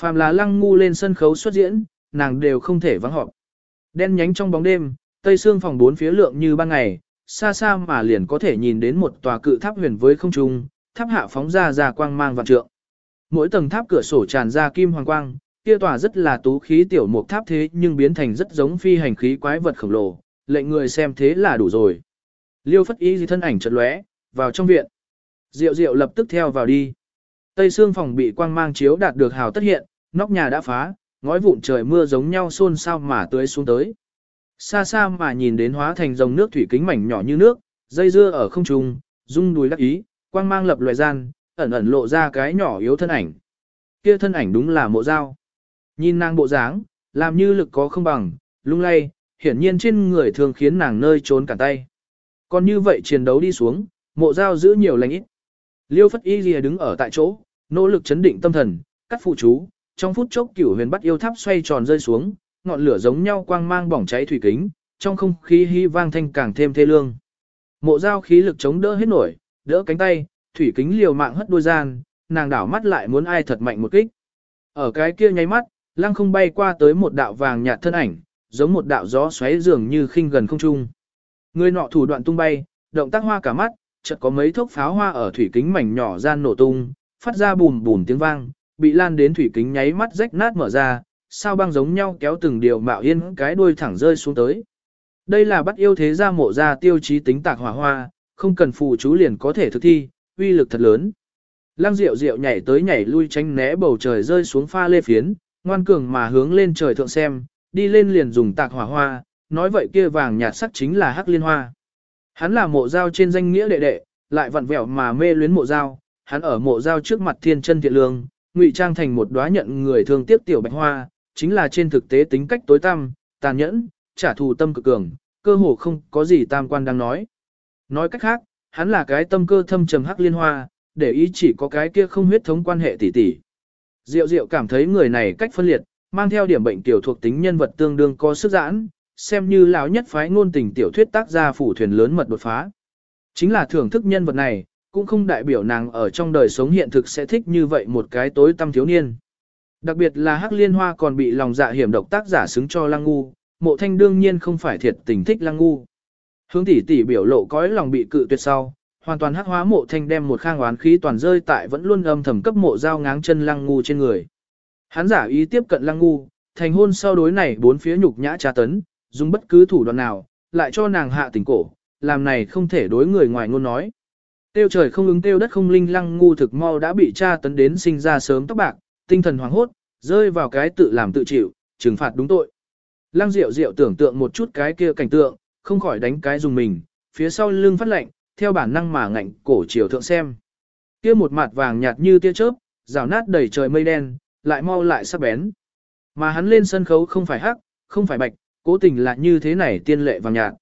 Phàm là lăng ngu lên sân khấu xuất diễn, nàng đều không thể vắng họp. Đen nhánh trong bóng đêm, tây xương phòng bốn phía lượng như ban ngày, xa xa mà liền có thể nhìn đến một tòa cự tháp huyền với không trung, tháp hạ phóng ra ra quang mang vạn trượng. Mỗi tầng tháp cửa sổ tràn ra kim hoàng quang, kia tòa rất là tú khí tiểu mục tháp thế nhưng biến thành rất giống phi hành khí quái vật khổng lồ, lệnh người xem thế là đủ rồi. Liêu phất y gì thân ảnh chợt lóe, vào trong viện. Diệu diệu lập tức theo vào đi. Tây xương phòng bị quang mang chiếu đạt được hào tất hiện, nóc nhà đã phá, ngói vụn trời mưa giống nhau xôn xao mà tưới xuống tới. Xa xa mà nhìn đến hóa thành dòng nước thủy kính mảnh nhỏ như nước, dây dưa ở không trung, rung đùi đắc ý, quang mang lập loài gian, ẩn ẩn lộ ra cái nhỏ yếu thân ảnh. Kia thân ảnh đúng là mộ dao. Nhìn nàng bộ dáng, làm như lực có không bằng, lung lay, hiển nhiên trên người thường khiến nàng nơi trốn cả tay. Còn như vậy chiến đấu đi xuống, mộ dao giữ nhiều lành ít. Liêu Phất Y Lìa đứng ở tại chỗ, nỗ lực chấn định tâm thần, cắt phụ chú, trong phút chốc cửu huyền bắt yêu tháp xoay tròn rơi xuống, ngọn lửa giống nhau quang mang bỏng cháy thủy kính, trong không khí hy vang thanh càng thêm thê lương. Mộ dao khí lực chống đỡ hết nổi, đỡ cánh tay, thủy kính liều mạng hất đôi gian, nàng đảo mắt lại muốn ai thật mạnh một kích. Ở cái kia nháy mắt, Lăng không bay qua tới một đạo vàng nhạt thân ảnh, giống một đạo gió xoáy dường như khinh gần không trung. Người nọ thủ đoạn tung bay, động tác hoa cả mắt, chợt có mấy thốc pháo hoa ở thủy kính mảnh nhỏ gian nổ tung, phát ra bùm bùm tiếng vang, bị lan đến thủy kính nháy mắt rách nát mở ra, sao băng giống nhau kéo từng điều mạo yên cái đuôi thẳng rơi xuống tới. Đây là bắt yêu thế gia mộ ra tiêu chí tính tạc hỏa hoa, không cần phù chú liền có thể thực thi, uy lực thật lớn. Lăng Diệu Diệu nhảy tới nhảy lui tránh né bầu trời rơi xuống pha lê phiến, ngoan cường mà hướng lên trời thượng xem, đi lên liền dùng tạc hỏa hoa, nói vậy kia vàng nhạt sắc chính là hắc liên hoa. Hắn là mộ giao trên danh nghĩa đệ đệ, lại vặn vẹo mà mê luyến mộ giao, hắn ở mộ giao trước mặt thiên chân thiện lương, ngụy trang thành một đóa nhận người thương tiếc tiểu bạch hoa, chính là trên thực tế tính cách tối tăm, tàn nhẫn, trả thù tâm cực cường, cơ hồ không có gì tam quan đang nói. Nói cách khác, hắn là cái tâm cơ thâm trầm hắc liên hoa, để ý chỉ có cái kia không huyết thống quan hệ tỷ tỷ. Diệu Diệu cảm thấy người này cách phân liệt, mang theo điểm bệnh tiểu thuộc tính nhân vật tương đương có sức giãn, xem như lão nhất phái ngôn tình tiểu thuyết tác gia phủ thuyền lớn mật đột phá. Chính là thưởng thức nhân vật này, cũng không đại biểu nàng ở trong đời sống hiện thực sẽ thích như vậy một cái tối tâm thiếu niên. Đặc biệt là Hắc Liên Hoa còn bị lòng dạ hiểm độc tác giả xứng cho Lăng Ngu, Mộ Thanh đương nhiên không phải thiệt tình thích Lăng Ngu. Hướng tỷ tỷ biểu lộ cõi lòng bị cự tuyệt sau, hoàn toàn hắc hóa Mộ Thanh đem một khang oán khí toàn rơi tại vẫn luôn âm thầm cấp mộ dao ngáng chân Lăng Ngu trên người. Hắn giả ý tiếp cận Lăng Ngu, thành hôn sau đối này bốn phía nhục nhã tra tấn, dùng bất cứ thủ đoạn nào, lại cho nàng hạ tình cổ, làm này không thể đối người ngoài ngôn nói. Tiêu trời không ứng tiêu đất không linh lăng ngu thực mau đã bị tra tấn đến sinh ra sớm tóc bạc, tinh thần hoảng hốt, rơi vào cái tự làm tự chịu, trừng phạt đúng tội. Lăng Diệu Diệu tưởng tượng một chút cái kia cảnh tượng, không khỏi đánh cái dùng mình, phía sau lưng phát lạnh, theo bản năng mà ngạnh cổ chiều thượng xem. Kia một mặt vàng nhạt như tia chớp, rào nát đầy trời mây đen, lại mau lại sắc bén. Mà hắn lên sân khấu không phải hắc, không phải bạch, cố tình là như thế này tiên lệ vàng nhạt.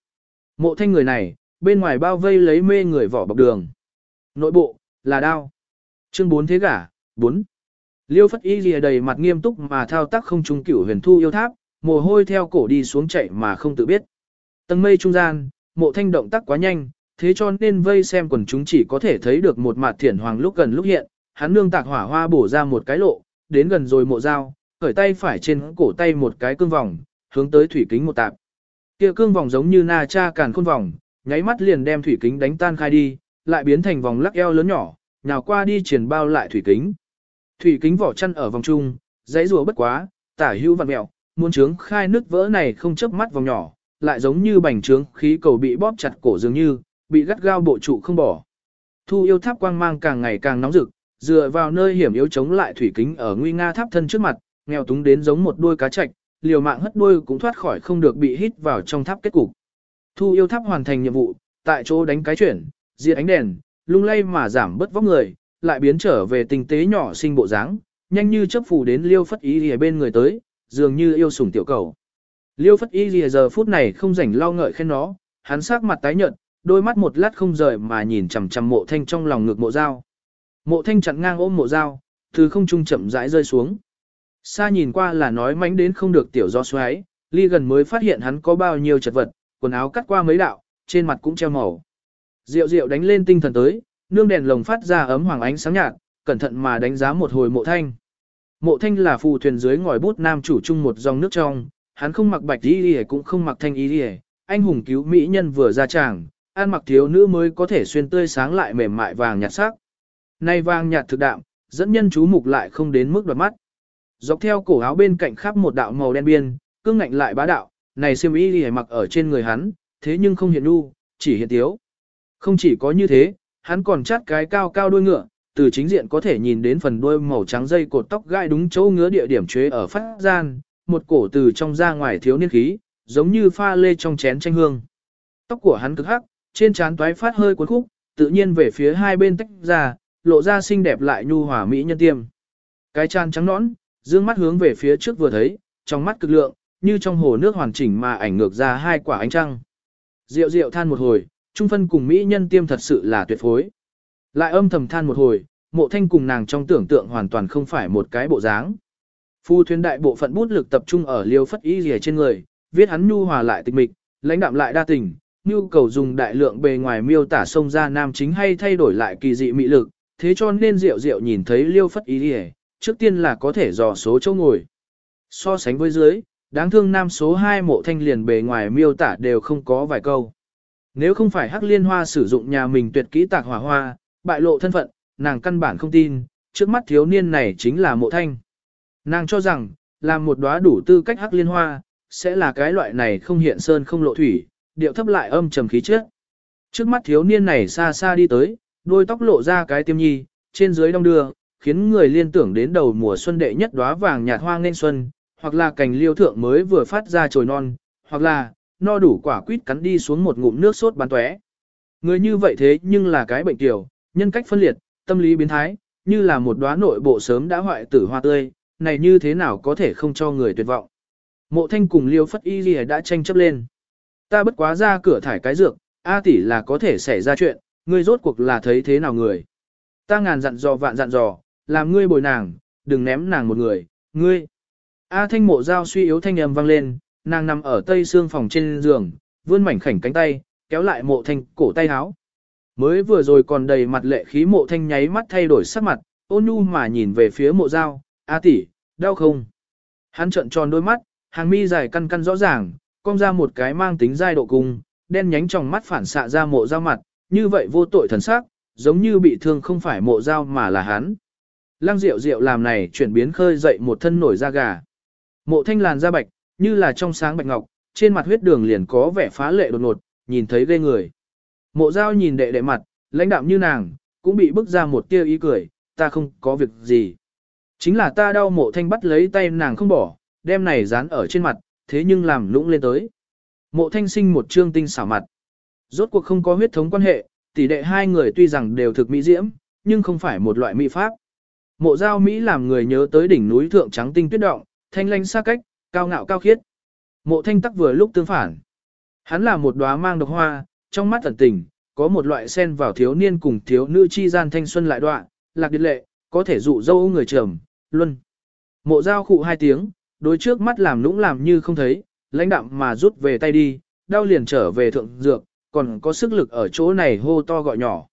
Mộ thanh người này, bên ngoài bao vây lấy mê người vỏ bọc đường. Nội bộ, là đao. Chương 4 thế gả, 4. Liêu phất y lìa đầy mặt nghiêm túc mà thao tác không trung cửu huyền thu yêu tháp, mồ hôi theo cổ đi xuống chạy mà không tự biết. Tầng mây trung gian, mộ thanh động tác quá nhanh, thế cho nên vây xem quần chúng chỉ có thể thấy được một mặt thiển hoàng lúc gần lúc hiện, hắn nương tạc hỏa hoa bổ ra một cái lộ, đến gần rồi mộ dao, khởi tay phải trên cổ tay một cái cương vòng, hướng tới thủy kính một tạp. Kia cương vòng giống như na cha càn khôn vòng, nháy mắt liền đem thủy kính đánh tan khai đi, lại biến thành vòng lắc eo lớn nhỏ, nhào qua đi triển bao lại thủy kính. Thủy kính vỏ chăn ở vòng trung, dãy rùa bất quá, tả hữu vặn mẹo, muốn trướng khai nước vỡ này không chớp mắt vòng nhỏ, lại giống như bành trướng khí cầu bị bóp chặt cổ dường như, bị gắt gao bộ trụ không bỏ. Thu yêu tháp quang mang càng ngày càng nóng rực, dựa vào nơi hiểm yếu chống lại thủy kính ở nguy nga tháp thân trước mặt, nghèo túng đến giống một đuôi cá trạch, liều mạng hất đuôi cũng thoát khỏi không được bị hít vào trong tháp kết cục. Thu yêu tháp hoàn thành nhiệm vụ, tại chỗ đánh cái chuyển, diệt ánh đèn, lung lay mà giảm bớt vóc người, lại biến trở về tinh tế nhỏ sinh bộ dáng, nhanh như chớp phủ đến Liêu Phất Y Lìa bên người tới, dường như yêu sủng tiểu cầu. Liêu Phất Y Lìa giờ phút này không rảnh lo ngợi khen nó, hắn sắc mặt tái nhợt, đôi mắt một lát không rời mà nhìn chằm chằm Mộ Thanh trong lòng ngực Mộ Dao. Mộ Thanh chặn ngang ôm Mộ Dao, từ không trung chậm rãi rơi xuống. Xa nhìn qua là nói mánh đến không được tiểu do xoáy, ly gần mới phát hiện hắn có bao nhiêu chật vật, quần áo cắt qua mấy đạo, trên mặt cũng treo màu. rượu rượu đánh lên tinh thần tới, nương đèn lồng phát ra ấm hoàng ánh sáng nhạt, cẩn thận mà đánh giá một hồi mộ thanh. Mộ thanh là phù thuyền dưới ngòi bút nam chủ chung một dòng nước trong, hắn không mặc bạch y đi cũng không mặc thanh y đi anh hùng cứu mỹ nhân vừa ra tràng, ăn mặc thiếu nữ mới có thể xuyên tươi sáng lại mềm mại vàng nhạt sắc. Nay vàng nhạt thực đạm, dẫn nhân chú mục lại không đến mức đoạt mắt. Dọc theo cổ áo bên cạnh khắp một đạo màu đen biên, cương ngạnh lại bá đạo, này xiêm y liễu mặc ở trên người hắn, thế nhưng không hiện nu, chỉ hiện tiếu. Không chỉ có như thế, hắn còn chắt cái cao cao đuôi ngựa, từ chính diện có thể nhìn đến phần đuôi màu trắng dây cột tóc gai đúng chỗ ngứa địa điểm chế ở phát gian, một cổ từ trong ra ngoài thiếu niên khí, giống như pha lê trong chén tranh hương. Tóc của hắn cực hắc, trên trán toái phát hơi cuốn khúc, tự nhiên về phía hai bên tách ra, lộ ra xinh đẹp lại nhu hòa mỹ nhân tiêm. Cái trán trắng nõn, dương mắt hướng về phía trước vừa thấy, trong mắt cực lượng, như trong hồ nước hoàn chỉnh mà ảnh ngược ra hai quả ánh trăng. Diệu diệu than một hồi, trung phân cùng mỹ nhân tiêm thật sự là tuyệt phối. Lại âm thầm than một hồi, mộ thanh cùng nàng trong tưởng tượng hoàn toàn không phải một cái bộ dáng. Phu thuyền đại bộ phận bút lực tập trung ở liêu phất y rìa trên người, viết hắn nhu hòa lại tịch mịch, lãnh đạm lại đa tình, nhu cầu dùng đại lượng bề ngoài miêu tả sông ra nam chính hay thay đổi lại kỳ dị mị lực, thế cho nên Diệu Diệu nhìn thấy liêu phất y rìa, trước tiên là có thể dò số chỗ ngồi. So sánh với dưới, đáng thương nam số 2 mộ thanh liền bề ngoài miêu tả đều không có vài câu. Nếu không phải Hắc Liên Hoa sử dụng nhà mình tuyệt kỹ tạc hỏa hoa, bại lộ thân phận, nàng căn bản không tin, trước mắt thiếu niên này chính là mộ thanh. Nàng cho rằng, làm một đóa đủ tư cách Hắc Liên Hoa, sẽ là cái loại này không hiện sơn không lộ thủy, điệu thấp lại âm trầm khí trước. Trước mắt thiếu niên này xa xa đi tới, đôi tóc lộ ra cái tiêm nhi, trên dưới đông đưa, khiến người liên tưởng đến đầu mùa xuân đệ nhất đóa vàng nhạt hoa nên xuân, hoặc là cành liêu thượng mới vừa phát ra trồi non, hoặc là, no đủ quả quýt cắn đi xuống một ngụm nước sốt bắn tóe. Người như vậy thế nhưng là cái bệnh tiểu, nhân cách phân liệt, tâm lý biến thái, như là một đóa nội bộ sớm đã hoại tử hoa tươi, này như thế nào có thể không cho người tuyệt vọng. Mộ thanh cùng liêu phất y gì đã tranh chấp lên. Ta bất quá ra cửa thải cái dược, A tỷ là có thể xảy ra chuyện, ngươi rốt cuộc là thấy thế nào người. Ta ngàn dặn dò vạn dặn dò, làm ngươi bồi nàng, đừng ném nàng một người, ngươi. A thanh mộ dao suy yếu thanh âm vang lên, nàng nằm ở tây xương phòng trên giường, vươn mảnh khảnh cánh tay, kéo lại mộ thanh cổ tay áo. Mới vừa rồi còn đầy mặt lệ khí mộ thanh nháy mắt thay đổi sắc mặt, ôn nhu mà nhìn về phía mộ dao, A tỷ, đau không? Hắn trợn tròn đôi mắt, hàng mi dài căn căn rõ ràng, cong ra một cái mang tính giai độ cung, đen nhánh trong mắt phản xạ ra mộ dao mặt, như vậy vô tội thần sắc, giống như bị thương không phải mộ dao mà là hắn. Lăng Diệu Diệu làm này chuyển biến khơi dậy một thân nổi da gà. Mộ thanh làn da bạch, như là trong sáng bạch ngọc, trên mặt huyết đường liền có vẻ phá lệ đột ngột, nhìn thấy ghê người. Mộ giao nhìn đệ đệ mặt, lãnh đạm như nàng, cũng bị bức ra một tia ý cười, ta không có việc gì. Chính là ta đau mộ thanh bắt lấy tay nàng không bỏ, đem này dán ở trên mặt, thế nhưng làm lũng lên tới. Mộ thanh sinh một trương tinh xảo mặt. Rốt cuộc không có huyết thống quan hệ, tỷ đệ hai người tuy rằng đều thực mỹ diễm, nhưng không phải một loại mỹ pháp. Mộ giao Mỹ làm người nhớ tới đỉnh núi thượng trắng tinh tuyết động, thanh lanh xa cách, cao ngạo cao khiết. Mộ thanh tắc vừa lúc tương phản. Hắn là một đóa mang độc hoa, trong mắt ẩn tình, có một loại sen vào thiếu niên cùng thiếu nữ chi gian thanh xuân lại đoạn, lạc điệt lệ, có thể dụ dâu người trầm, luân. Mộ giao khụ hai tiếng, đối trước mắt làm nũng làm như không thấy, lãnh đạm mà rút về tay đi, đau liền trở về thượng dược, còn có sức lực ở chỗ này hô to gọi nhỏ.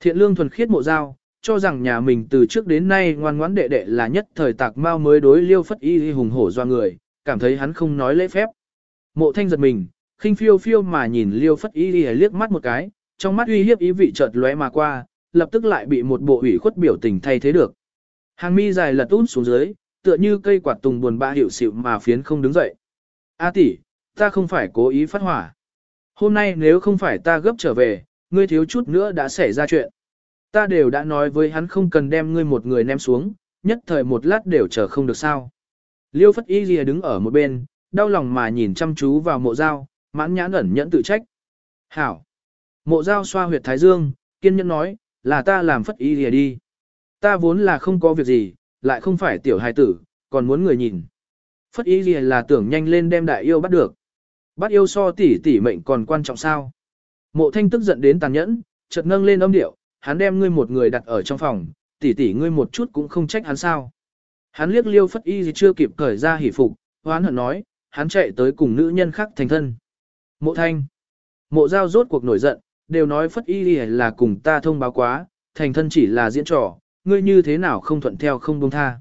Thiện lương thuần khiết mộ giao, cho rằng nhà mình từ trước đến nay ngoan ngoãn đệ đệ là nhất thời tạc mau mới đối liêu phất y hùng hổ do người, cảm thấy hắn không nói lễ phép. Mộ thanh giật mình, khinh phiêu phiêu mà nhìn liêu phất y liếc mắt một cái, trong mắt uy hiếp ý vị chợt lóe mà qua, lập tức lại bị một bộ ủy khuất biểu tình thay thế được. Hàng mi dài lật út xuống dưới, tựa như cây quạt tùng buồn bã hiệu xịu mà phiến không đứng dậy. A tỷ, ta không phải cố ý phát hỏa. Hôm nay nếu không phải ta gấp trở về, ngươi thiếu chút nữa đã xảy ra chuyện. Ta đều đã nói với hắn không cần đem ngươi một người ném xuống, nhất thời một lát đều chờ không được sao. Liêu Phất Y Lìa đứng ở một bên, đau lòng mà nhìn chăm chú vào mộ dao, mãn nhãn ẩn nhẫn tự trách. Hảo! Mộ dao xoa huyệt thái dương, kiên nhẫn nói, là ta làm Phất Y Lìa đi. Ta vốn là không có việc gì, lại không phải tiểu hài tử, còn muốn người nhìn. Phất Y Lìa là tưởng nhanh lên đem đại yêu bắt được. Bắt yêu so tỷ tỷ mệnh còn quan trọng sao? Mộ thanh tức giận đến tàn nhẫn, chợt nâng lên âm điệu, hắn đem ngươi một người đặt ở trong phòng, tỷ tỷ ngươi một chút cũng không trách hắn sao. Hắn liếc liêu phất y gì chưa kịp cởi ra hỉ phục, hoán hận nói, hắn chạy tới cùng nữ nhân khác thành thân. Mộ thanh. Mộ giao rốt cuộc nổi giận, đều nói phất y là cùng ta thông báo quá, thành thân chỉ là diễn trò, ngươi như thế nào không thuận theo không buông tha.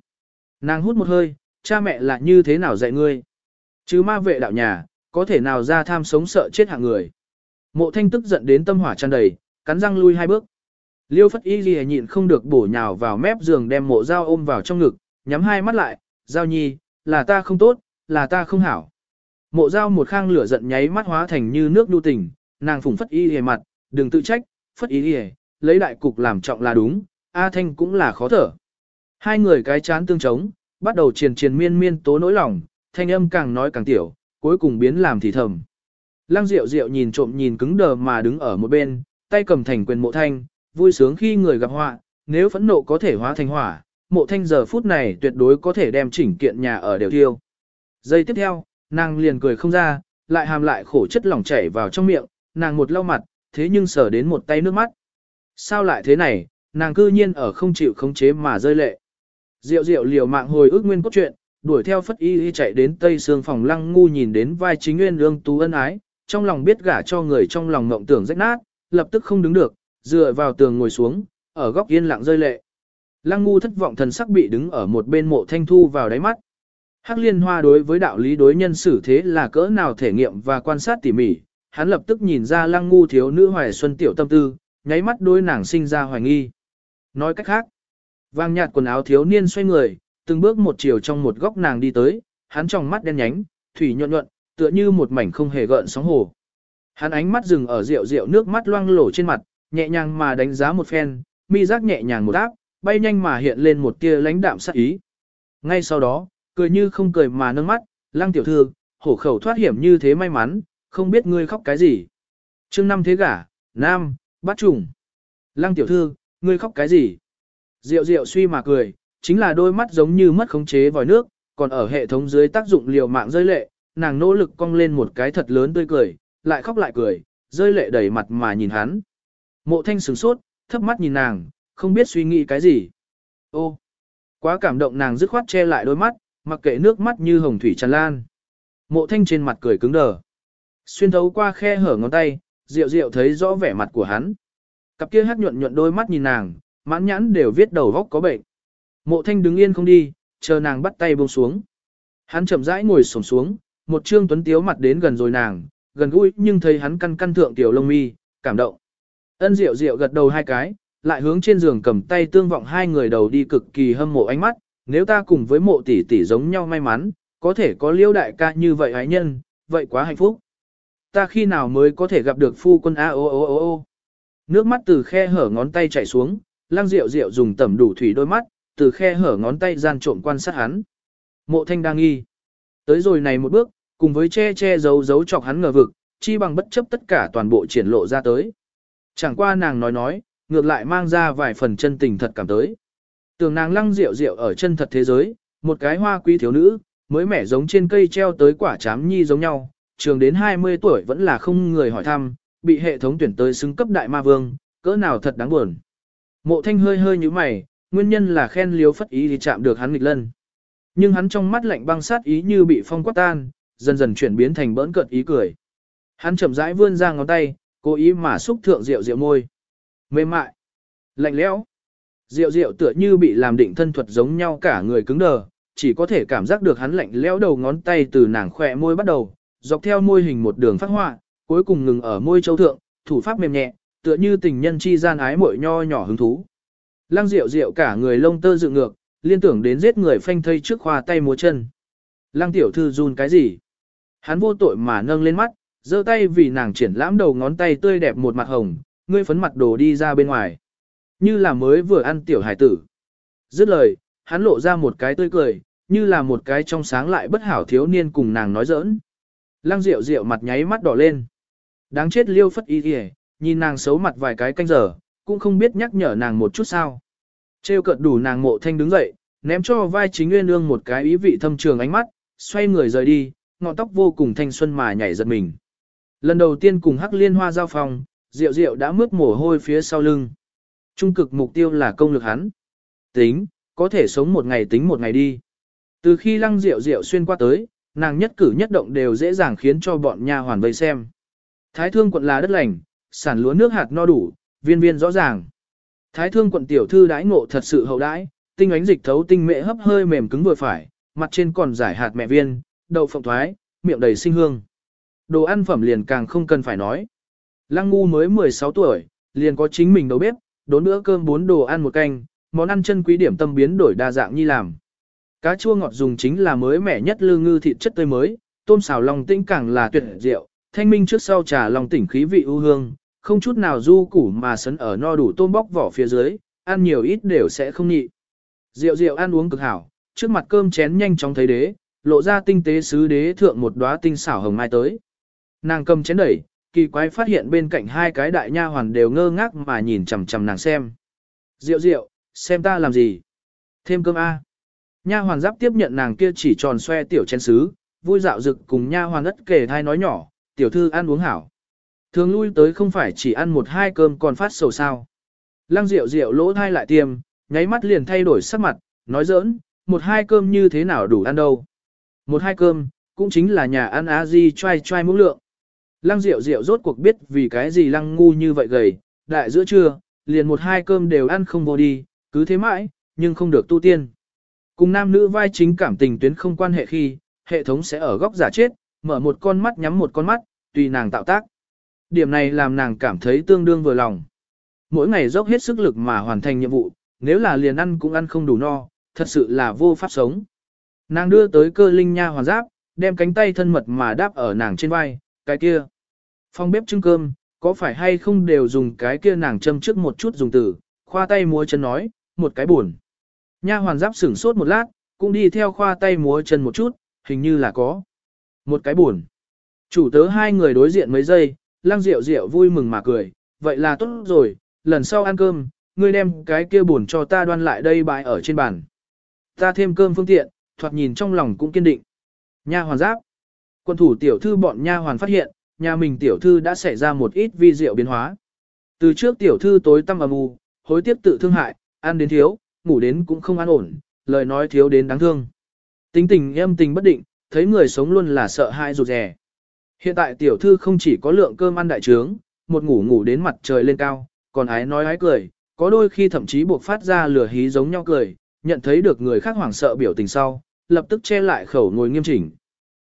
Nàng hút một hơi, cha mẹ là như thế nào dạy ngươi. Chứ ma vệ đạo nhà, có thể nào ra tham sống sợ chết hạng người. Mộ thanh tức giận đến tâm hỏa tràn đầy, cắn răng lui hai bước. Liêu phất y ghi nhịn không được bổ nhào vào mép giường đem mộ dao ôm vào trong ngực, nhắm hai mắt lại, giao nhi, là ta không tốt, là ta không hảo. Mộ dao một khang lửa giận nháy mắt hóa thành như nước đu tình, nàng phủng phất y ghi mặt, đừng tự trách, phất y ghi, lấy đại cục làm trọng là đúng, A Thanh cũng là khó thở. Hai người cái chán tương chống, bắt đầu triền triền miên miên tố nỗi lòng, thanh âm càng nói càng tiểu, cuối cùng biến làm thì thầm. Lăng Diệu Diệu nhìn trộm nhìn cứng đờ mà đứng ở một bên, tay cầm thành quyền mộ thanh, vui sướng khi người gặp họa, nếu phẫn nộ có thể hóa thành hỏa, mộ thanh giờ phút này tuyệt đối có thể đem chỉnh kiện nhà ở đều thiêu. Giây tiếp theo, nàng liền cười không ra, lại hàm lại khổ chất lỏng chảy vào trong miệng, nàng một lau mặt, thế nhưng sở đến một tay nước mắt. Sao lại thế này, nàng cư nhiên ở không chịu khống chế mà rơi lệ. Diệu diệu liều mạng hồi ức nguyên cốt truyện, đuổi theo phất y y chạy đến tây xương phòng lăng ngu nhìn đến vai chính nguyên lương tú ân ái, trong lòng biết gả cho người trong lòng mộng tưởng rách nát, lập tức không đứng được, dựa vào tường ngồi xuống, ở góc yên lặng rơi lệ. Lăng ngu thất vọng thần sắc bị đứng ở một bên mộ thanh thu vào đáy mắt. Hắc liên hoa đối với đạo lý đối nhân xử thế là cỡ nào thể nghiệm và quan sát tỉ mỉ, hắn lập tức nhìn ra lăng ngu thiếu nữ hoài xuân tiểu tâm tư, nháy mắt đối nàng sinh ra hoài nghi. Nói cách khác, vang nhạt quần áo thiếu niên xoay người, từng bước một chiều trong một góc nàng đi tới, hắn trong mắt đen nhánh, thủy nhuận nhuận, tựa như một mảnh không hề gợn sóng hồ. Hắn ánh mắt dừng ở rượu rượu nước mắt loang lổ trên mặt, nhẹ nhàng mà đánh giá một phen, mi giác nhẹ nhàng một áp, bay nhanh mà hiện lên một tia lãnh đạm sắc ý. Ngay sau đó, cười như không cười mà nâng mắt, lăng tiểu thư, hổ khẩu thoát hiểm như thế may mắn, không biết ngươi khóc cái gì. chương năm thế gả, nam, bắt trùng. Lăng tiểu thư, ngươi khóc cái gì? Diệu diệu suy mà cười, chính là đôi mắt giống như mất khống chế vòi nước, còn ở hệ thống dưới tác dụng liều mạng rơi lệ, nàng nỗ lực cong lên một cái thật lớn tươi cười, lại khóc lại cười, rơi lệ đầy mặt mà nhìn hắn. Mộ thanh sửng sốt, thấp mắt nhìn nàng, không biết suy nghĩ cái gì. Ô, quá cảm động nàng dứt khoát che lại đôi mắt, mặc kệ nước mắt như hồng thủy tràn lan. Mộ thanh trên mặt cười cứng đờ. Xuyên thấu qua khe hở ngón tay, rượu rượu thấy rõ vẻ mặt của hắn. Cặp kia hát nhuận nhuận đôi mắt nhìn nàng, mãn nhãn đều viết đầu góc có bệnh. Mộ thanh đứng yên không đi, chờ nàng bắt tay buông xuống. Hắn chậm rãi ngồi xổm xuống, một trương tuấn tiếu mặt đến gần rồi nàng, gần gũi nhưng thấy hắn căn căn thượng tiểu lông mi, cảm động. Ân Diệu Diệu gật đầu hai cái, lại hướng trên giường cầm tay tương vọng hai người đầu đi cực kỳ hâm mộ ánh mắt, nếu ta cùng với mộ tỷ tỷ giống nhau may mắn, có thể có liêu đại ca như vậy ái nhân, vậy quá hạnh phúc. Ta khi nào mới có thể gặp được phu quân A o o o. Nước mắt từ khe hở ngón tay chảy xuống, lang Diệu Diệu dùng tẩm đủ thủy đôi mắt, từ khe hở ngón tay gian trộm quan sát hắn. Mộ thanh đang nghi. Tới rồi này một bước, cùng với che che giấu giấu chọc hắn ngờ vực, chi bằng bất chấp tất cả toàn bộ triển lộ ra tới. Chẳng qua nàng nói nói, ngược lại mang ra vài phần chân tình thật cảm tới. Tưởng nàng lăng rượu rượu ở chân thật thế giới, một cái hoa quý thiếu nữ, mới mẻ giống trên cây treo tới quả chám nhi giống nhau, trường đến 20 tuổi vẫn là không người hỏi thăm, bị hệ thống tuyển tới xứng cấp đại ma vương, cỡ nào thật đáng buồn. Mộ thanh hơi hơi như mày, nguyên nhân là khen liếu phất ý thì chạm được hắn nghịch lân. Nhưng hắn trong mắt lạnh băng sát ý như bị phong quát tan, dần dần chuyển biến thành bỡn cợt ý cười. Hắn chậm rãi vươn ra ngón tay, cố ý mà xúc thượng rượu rượu môi. Mềm mại, lạnh lẽo. Rượu rượu tựa như bị làm định thân thuật giống nhau cả người cứng đờ, chỉ có thể cảm giác được hắn lạnh lẽo đầu ngón tay từ nàng khỏe môi bắt đầu, dọc theo môi hình một đường phát họa, cuối cùng ngừng ở môi châu thượng, thủ pháp mềm nhẹ, tựa như tình nhân chi gian ái muội nho nhỏ hứng thú. Lăng rượu rượu cả người lông tơ dựng ngược, liên tưởng đến giết người phanh thây trước khoa tay múa chân. Lăng tiểu thư run cái gì? Hắn vô tội mà nâng lên mắt, giơ tay vì nàng triển lãm đầu ngón tay tươi đẹp một mặt hồng, ngươi phấn mặt đồ đi ra bên ngoài. Như là mới vừa ăn tiểu hải tử. Dứt lời, hắn lộ ra một cái tươi cười, như là một cái trong sáng lại bất hảo thiếu niên cùng nàng nói giỡn. Lăng rượu rượu mặt nháy mắt đỏ lên. Đáng chết liêu phất y kìa, nhìn nàng xấu mặt vài cái canh giờ, cũng không biết nhắc nhở nàng một chút sao. Trêu cợt đủ nàng mộ thanh đứng dậy, ném cho vai chính nguyên ương một cái ý vị thâm trường ánh mắt, xoay người rời đi, ngọn tóc vô cùng thanh xuân mà nhảy giật mình. Lần đầu tiên cùng hắc liên hoa giao phòng, Diệu Diệu đã mướt mồ hôi phía sau lưng. Trung cực mục tiêu là công lực hắn. Tính, có thể sống một ngày tính một ngày đi. Từ khi lăng Diệu Diệu xuyên qua tới, nàng nhất cử nhất động đều dễ dàng khiến cho bọn nha hoàn vây xem. Thái thương quận là đất lành, sản lúa nước hạt no đủ, viên viên rõ ràng. Thái thương quận tiểu thư đãi ngộ thật sự hậu đãi, tinh ánh dịch thấu tinh mệ hấp hơi mềm cứng vừa phải, mặt trên còn giải hạt mẹ viên, đậu phộng thoái, miệng đầy sinh hương. Đồ ăn phẩm liền càng không cần phải nói. Lăng ngu mới 16 tuổi, liền có chính mình nấu bếp, đốn bữa cơm bốn đồ ăn một canh, món ăn chân quý điểm tâm biến đổi đa dạng như làm. Cá chua ngọt dùng chính là mới mẻ nhất lư ngư thịt chất tươi mới, tôm xào lòng tĩnh càng là tuyệt diệu, thanh minh trước sau trà lòng tỉnh khí vị ưu hương, không chút nào du củ mà sấn ở no đủ tôm bóc vỏ phía dưới, ăn nhiều ít đều sẽ không nhị. Rượu rượu ăn uống cực hảo, trước mặt cơm chén nhanh chóng thấy đế, lộ ra tinh tế sứ đế thượng một đóa tinh xảo hồng mai tới. Nàng cầm chén đẩy, kỳ quái phát hiện bên cạnh hai cái đại nha hoàn đều ngơ ngác mà nhìn chằm chằm nàng xem. Rượu rượu, xem ta làm gì? Thêm cơm A. Nha hoàn giáp tiếp nhận nàng kia chỉ tròn xoe tiểu chén sứ, vui dạo rực cùng nha hoàn ất kể thai nói nhỏ, tiểu thư ăn uống hảo. Thường lui tới không phải chỉ ăn một hai cơm còn phát sầu sao. Lăng rượu rượu lỗ thai lại tiêm, nháy mắt liền thay đổi sắc mặt, nói giỡn, một hai cơm như thế nào đủ ăn đâu. Một hai cơm, cũng chính là nhà ăn á di trai trai mũ lượng. Lăng Diệu Diệu rốt cuộc biết vì cái gì lăng ngu như vậy gầy, đại giữa trưa, liền một hai cơm đều ăn không vô đi, cứ thế mãi, nhưng không được tu tiên. Cùng nam nữ vai chính cảm tình tuyến không quan hệ khi, hệ thống sẽ ở góc giả chết, mở một con mắt nhắm một con mắt, tùy nàng tạo tác. Điểm này làm nàng cảm thấy tương đương vừa lòng. Mỗi ngày dốc hết sức lực mà hoàn thành nhiệm vụ, nếu là liền ăn cũng ăn không đủ no, thật sự là vô pháp sống. Nàng đưa tới cơ linh nha hoàn giáp, đem cánh tay thân mật mà đáp ở nàng trên vai, cái kia. Phong bếp trưng cơm, có phải hay không đều dùng cái kia nàng châm trước một chút dùng từ, khoa tay múa chân nói, một cái buồn. Nha hoàn giáp sửng sốt một lát, cũng đi theo khoa tay múa chân một chút, hình như là có. Một cái buồn. Chủ tớ hai người đối diện mấy giây, lang rượu rượu vui mừng mà cười, vậy là tốt rồi, lần sau ăn cơm, ngươi đem cái kia buồn cho ta đoan lại đây bãi ở trên bàn. Ta thêm cơm phương tiện, thoạt nhìn trong lòng cũng kiên định. Nha hoàn giáp. Quân thủ tiểu thư bọn nha hoàn phát hiện, nhà mình tiểu thư đã xảy ra một ít vi diệu biến hóa. Từ trước tiểu thư tối tăm âm u, hối tiếc tự thương hại, ăn đến thiếu, ngủ đến cũng không an ổn, lời nói thiếu đến đáng thương. Tính tình em tình bất định, thấy người sống luôn là sợ hãi rụt rè. Hiện tại tiểu thư không chỉ có lượng cơm ăn đại trướng, một ngủ ngủ đến mặt trời lên cao, còn ái nói ái cười, có đôi khi thậm chí buộc phát ra lửa hí giống nhau cười, nhận thấy được người khác hoảng sợ biểu tình sau, lập tức che lại khẩu ngồi nghiêm chỉnh.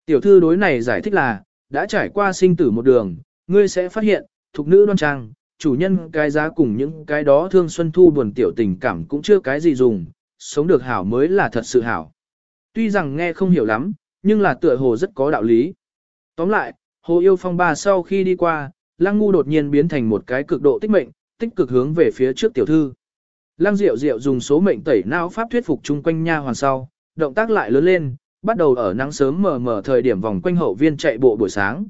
Tiểu thư đối này giải thích là, đã trải qua sinh tử một đường, ngươi sẽ phát hiện, thục nữ đoan trang, chủ nhân cái giá cùng những cái đó thương xuân thu buồn tiểu tình cảm cũng chưa cái gì dùng, sống được hảo mới là thật sự hảo. Tuy rằng nghe không hiểu lắm, nhưng là tựa hồ rất có đạo lý. Tóm lại, hồ yêu phong ba sau khi đi qua, lăng ngu đột nhiên biến thành một cái cực độ tích mệnh, tích cực hướng về phía trước tiểu thư. Lăng Diệu Diệu dùng số mệnh tẩy não pháp thuyết phục chung quanh nha hoàn sau, động tác lại lớn lên, bắt đầu ở nắng sớm mờ mờ thời điểm vòng quanh hậu viên chạy bộ buổi sáng.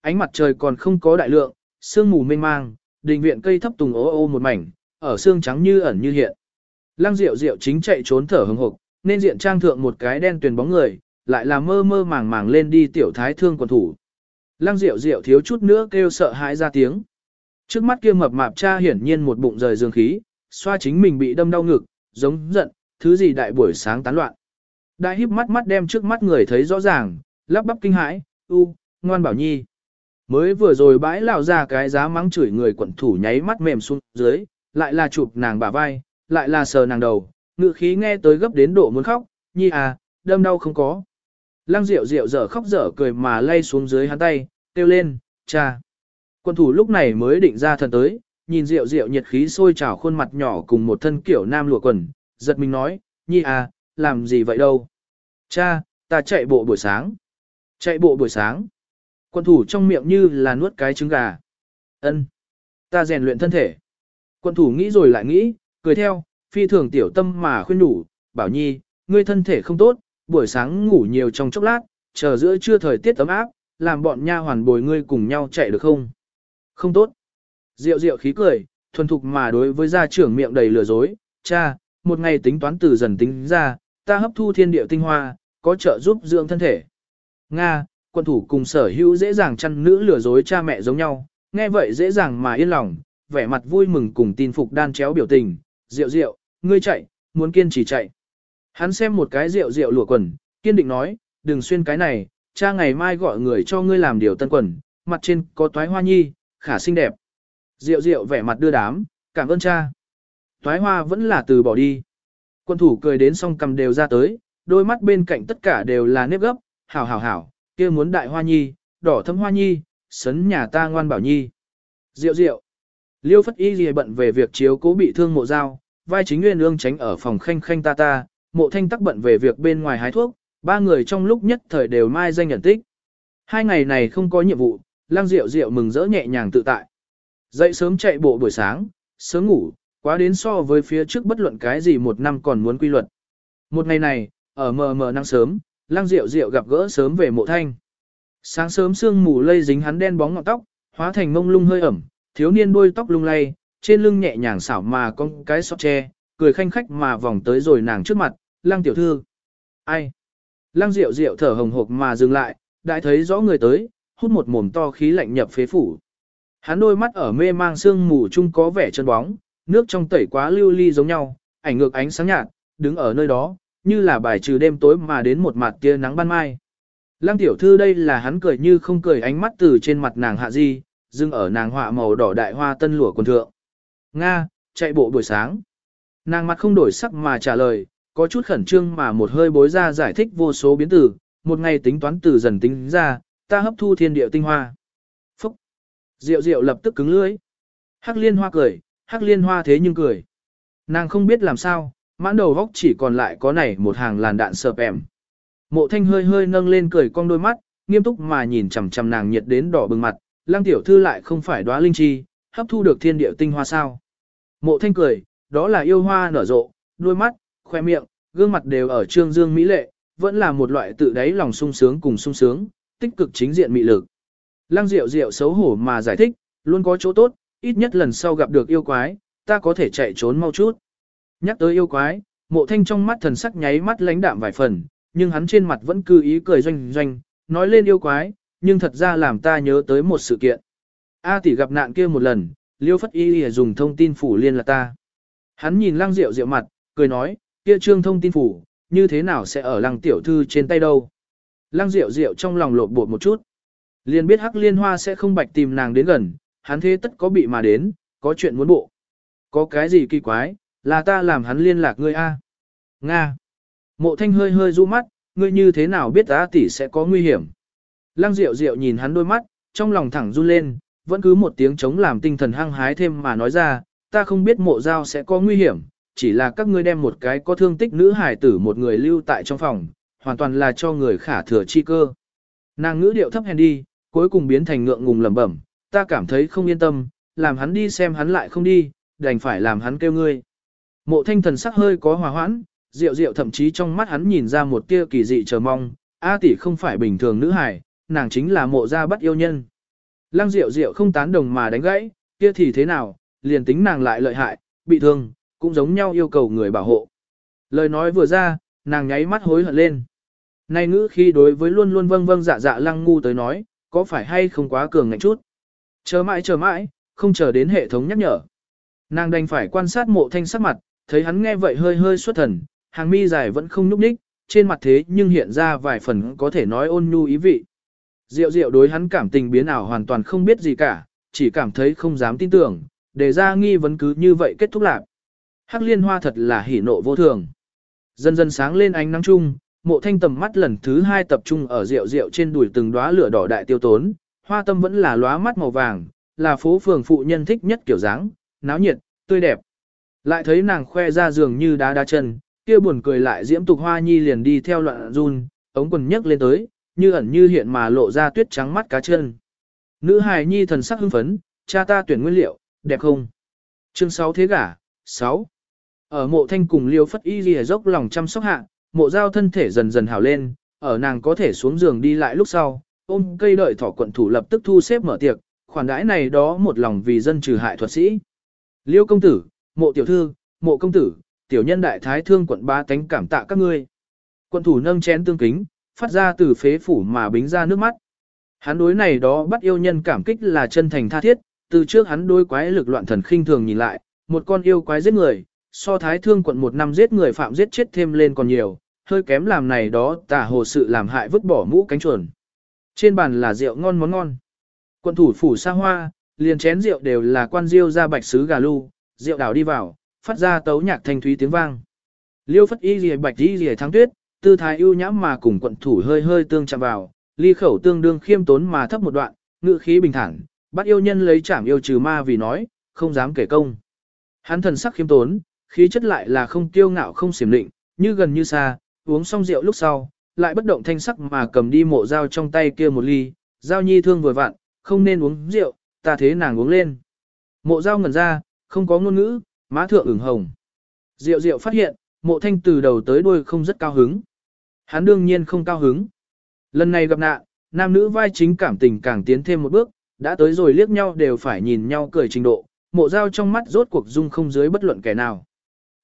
Ánh mặt trời còn không có đại lượng, sương mù mênh mang, đình viện cây thấp tùng ố ô một mảnh, ở xương trắng như ẩn như hiện. Lăng Diệu Diệu chính chạy trốn thở hừng hực, nên diện trang thượng một cái đen tuyền bóng người, lại là mơ mơ màng màng lên đi tiểu thái thương quần thủ. Lăng Diệu Diệu thiếu chút nữa kêu sợ hãi ra tiếng. Trước mắt kia mập mạp cha hiển nhiên một bụng rời dương khí, xoa chính mình bị đâm đau ngực, giống giận, thứ gì đại buổi sáng tán loạn. Đại híp mắt mắt đem trước mắt người thấy rõ ràng, lắp bắp kinh hãi, u, ngoan bảo nhi. Mới vừa rồi bãi lão ra cái giá mắng chửi người quận thủ nháy mắt mềm xuống dưới, lại là chụp nàng bả vai, lại là sờ nàng đầu, ngự khí nghe tới gấp đến độ muốn khóc, nhi à, đâm đau không có. Lăng Diệu Diệu dở khóc dở cười mà lay xuống dưới hắn tay, kêu lên, cha. Quân thủ lúc này mới định ra thần tới, nhìn Diệu Diệu nhiệt khí sôi trào khuôn mặt nhỏ cùng một thân kiểu nam lụa quần, giật mình nói, nhi à, làm gì vậy đâu. Cha, ta chạy bộ buổi sáng. Chạy bộ buổi sáng. Quân thủ trong miệng như là nuốt cái trứng gà. Ân, Ta rèn luyện thân thể. Quân thủ nghĩ rồi lại nghĩ, cười theo, phi thường tiểu tâm mà khuyên đủ, bảo nhi, ngươi thân thể không tốt, buổi sáng ngủ nhiều trong chốc lát, chờ giữa trưa thời tiết ấm áp, làm bọn nha hoàn bồi ngươi cùng nhau chạy được không? Không tốt. Diệu diệu khí cười, thuần thục mà đối với gia trưởng miệng đầy lừa dối, cha, một ngày tính toán từ dần tính ra, ta hấp thu thiên địa tinh hoa, có trợ giúp dưỡng thân thể. Nga, quân thủ cùng sở hữu dễ dàng chăn nữ lừa dối cha mẹ giống nhau, nghe vậy dễ dàng mà yên lòng, vẻ mặt vui mừng cùng tin phục đan chéo biểu tình, Diệu Diệu, ngươi chạy, muốn kiên trì chạy. Hắn xem một cái Diệu Diệu lụa quần, kiên định nói, đừng xuyên cái này, cha ngày mai gọi người cho ngươi làm điều tân quần, mặt trên có toái hoa nhi, khả xinh đẹp. Diệu Diệu vẻ mặt đưa đám, cảm ơn cha. Toái hoa vẫn là từ bỏ đi. Quân thủ cười đến song cầm đều ra tới, đôi mắt bên cạnh tất cả đều là nếp gấp, hảo hảo hảo, kia muốn đại hoa nhi, đỏ thâm hoa nhi, sấn nhà ta ngoan bảo nhi. Diệu diệu. Liêu phất y gì bận về việc chiếu cố bị thương mộ dao, vai chính nguyên ương tránh ở phòng khanh khanh ta ta, mộ thanh tắc bận về việc bên ngoài hái thuốc, ba người trong lúc nhất thời đều mai danh nhận tích. Hai ngày này không có nhiệm vụ, lang diệu diệu mừng rỡ nhẹ nhàng tự tại. Dậy sớm chạy bộ buổi sáng, sớm ngủ, quá đến so với phía trước bất luận cái gì một năm còn muốn quy luật. Một ngày này, ở mờ mờ năng sớm, lang diệu diệu gặp gỡ sớm về mộ thanh. Sáng sớm sương mù lây dính hắn đen bóng ngọn tóc, hóa thành mông lung hơi ẩm, thiếu niên đuôi tóc lung lay, trên lưng nhẹ nhàng xảo mà con cái sọt tre, cười khanh khách mà vòng tới rồi nàng trước mặt, lang tiểu thư. Ai? Lăng Diệu Diệu thở hồng hộc mà dừng lại, đại thấy rõ người tới, hút một mồm to khí lạnh nhập phế phủ. Hắn đôi mắt ở mê mang sương mù chung có vẻ chân bóng, nước trong tẩy quá lưu ly giống nhau, ảnh ngược ánh sáng nhạt, đứng ở nơi đó, như là bài trừ đêm tối mà đến một mặt tia nắng ban mai. Lăng tiểu thư đây là hắn cười như không cười ánh mắt từ trên mặt nàng hạ di, dưng ở nàng họa màu đỏ đại hoa tân lụa quần thượng. Nga, chạy bộ buổi sáng. Nàng mặt không đổi sắc mà trả lời, có chút khẩn trương mà một hơi bối ra giải thích vô số biến từ, một ngày tính toán từ dần tính ra, ta hấp thu thiên địa tinh hoa. Phúc! Diệu diệu lập tức cứng lưỡi. Hắc liên hoa cười, hắc liên hoa thế nhưng cười. Nàng không biết làm sao, mãn đầu góc chỉ còn lại có này một hàng làn đạn sợp ẻm. Mộ thanh hơi hơi nâng lên cười cong đôi mắt, nghiêm túc mà nhìn chằm chằm nàng nhiệt đến đỏ bừng mặt, lang tiểu thư lại không phải đóa linh chi, hấp thu được thiên địa tinh hoa sao. Mộ thanh cười, đó là yêu hoa nở rộ, đôi mắt, khoe miệng, gương mặt đều ở trương dương mỹ lệ, vẫn là một loại tự đáy lòng sung sướng cùng sung sướng, tích cực chính diện mị lực. Lăng Diệu Diệu xấu hổ mà giải thích, luôn có chỗ tốt, ít nhất lần sau gặp được yêu quái, ta có thể chạy trốn mau chút. Nhắc tới yêu quái, mộ thanh trong mắt thần sắc nháy mắt lãnh đạm vài phần, nhưng hắn trên mặt vẫn cư ý cười doanh doanh, nói lên yêu quái, nhưng thật ra làm ta nhớ tới một sự kiện. A tỷ gặp nạn kia một lần, liêu phất y lìa dùng thông tin phủ liên là ta. Hắn nhìn lăng rượu rượu mặt, cười nói, kia trương thông tin phủ, như thế nào sẽ ở lăng tiểu thư trên tay đâu. Lăng rượu rượu trong lòng lộn bột một chút. Liền biết hắc liên hoa sẽ không bạch tìm nàng đến gần, hắn thế tất có bị mà đến, có chuyện muốn bộ. Có cái gì kỳ quái, là ta làm hắn liên lạc ngươi a. Nga. Mộ thanh hơi hơi du mắt, ngươi như thế nào biết á tỷ sẽ có nguy hiểm. Lăng Diệu Diệu nhìn hắn đôi mắt, trong lòng thẳng run lên, vẫn cứ một tiếng chống làm tinh thần hăng hái thêm mà nói ra, ta không biết mộ giao sẽ có nguy hiểm, chỉ là các ngươi đem một cái có thương tích nữ hải tử một người lưu tại trong phòng, hoàn toàn là cho người khả thừa chi cơ. Nàng ngữ điệu thấp hèn đi, cuối cùng biến thành ngượng ngùng lẩm bẩm, ta cảm thấy không yên tâm, làm hắn đi xem hắn lại không đi, đành phải làm hắn kêu ngươi. Mộ thanh thần sắc hơi có hòa hoãn, rượu rượu thậm chí trong mắt hắn nhìn ra một tia kỳ dị chờ mong, A tỷ không phải bình thường nữ hải, nàng chính là mộ gia bắt yêu nhân. Lăng rượu rượu không tán đồng mà đánh gãy, kia thì thế nào, liền tính nàng lại lợi hại, bị thương, cũng giống nhau yêu cầu người bảo hộ. Lời nói vừa ra, nàng nháy mắt hối hận lên. Này ngữ khi đối với luôn luôn vâng vâng dạ dạ lăng ngu tới nói, có phải hay không quá cường ngạnh chút. Chờ mãi chờ mãi, không chờ đến hệ thống nhắc nhở. Nàng đành phải quan sát mộ thanh sắc mặt, thấy hắn nghe vậy hơi hơi xuất thần, hàng mi dài vẫn không nhúc nhích, trên mặt thế nhưng hiện ra vài phần có thể nói ôn nhu ý vị. Diệu diệu đối hắn cảm tình biến ảo hoàn toàn không biết gì cả, chỉ cảm thấy không dám tin tưởng, để ra nghi vấn cứ như vậy kết thúc lạc. Hắc liên hoa thật là hỉ nộ vô thường. Dần dần sáng lên ánh nắng chung, mộ thanh tầm mắt lần thứ hai tập trung ở rượu rượu trên đùi từng đóa lửa đỏ đại tiêu tốn, hoa tâm vẫn là lóa mắt màu vàng, là phố phường phụ nhân thích nhất kiểu dáng, náo nhiệt, tươi đẹp. Lại thấy nàng khoe ra giường như đá đá chân, kia buồn cười lại diễm tục hoa nhi liền đi theo loạn run, ống quần nhấc lên tới, như ẩn như hiện mà lộ ra tuyết trắng mắt cá chân. Nữ hài nhi thần sắc hưng phấn, cha ta tuyển nguyên liệu, đẹp không? Chương 6 thế gả, 6. Ở mộ thanh cùng liêu phất y ghi dốc lòng chăm sóc hạ, mộ giao thân thể dần dần hào lên, ở nàng có thể xuống giường đi lại lúc sau, ôm cây đợi thỏ quận thủ lập tức thu xếp mở tiệc, khoản đãi này đó một lòng vì dân trừ hại thuật sĩ. Liêu công tử, mộ tiểu thư, mộ công tử, tiểu nhân đại thái thương quận ba tánh cảm tạ các ngươi. Quận thủ nâng chén tương kính, phát ra từ phế phủ mà bính ra nước mắt. Hắn đối này đó bắt yêu nhân cảm kích là chân thành tha thiết, từ trước hắn đối quái lực loạn thần khinh thường nhìn lại, một con yêu quái giết người, so thái thương quận một năm giết người phạm giết chết thêm lên còn nhiều, hơi kém làm này đó tả hồ sự làm hại vứt bỏ mũ cánh chuồn. Trên bàn là rượu ngon món ngon. Quận thủ phủ xa hoa, liền chén rượu đều là quan diêu ra bạch sứ gà lu, rượu đảo đi vào, phát ra tấu nhạc thanh thúy tiếng vang. Liêu phất y rìa bạch y rìa thắng tuyết, tư thái ưu nhãm mà cùng quận thủ hơi hơi tương chạm vào, ly khẩu tương đương khiêm tốn mà thấp một đoạn, ngữ khí bình thản, bắt yêu nhân lấy chảm yêu trừ ma vì nói, không dám kể công. Hắn thần sắc khiêm tốn, khí chất lại là không kiêu ngạo không xiểm định, như gần như xa, uống xong rượu lúc sau, lại bất động thanh sắc mà cầm đi mộ dao trong tay kia một ly, dao nhi thương vừa vặn, không nên uống rượu, ta thế nàng uống lên. Mộ dao ngẩn ra, không có ngôn ngữ, má thượng ửng hồng. rượu rượu phát hiện, mộ thanh từ đầu tới đuôi không rất cao hứng. Hắn đương nhiên không cao hứng. Lần này gặp nạn, nam nữ vai chính cảm tình càng tiến thêm một bước, đã tới rồi liếc nhau đều phải nhìn nhau cười trình độ, mộ dao trong mắt rốt cuộc dung không dưới bất luận kẻ nào.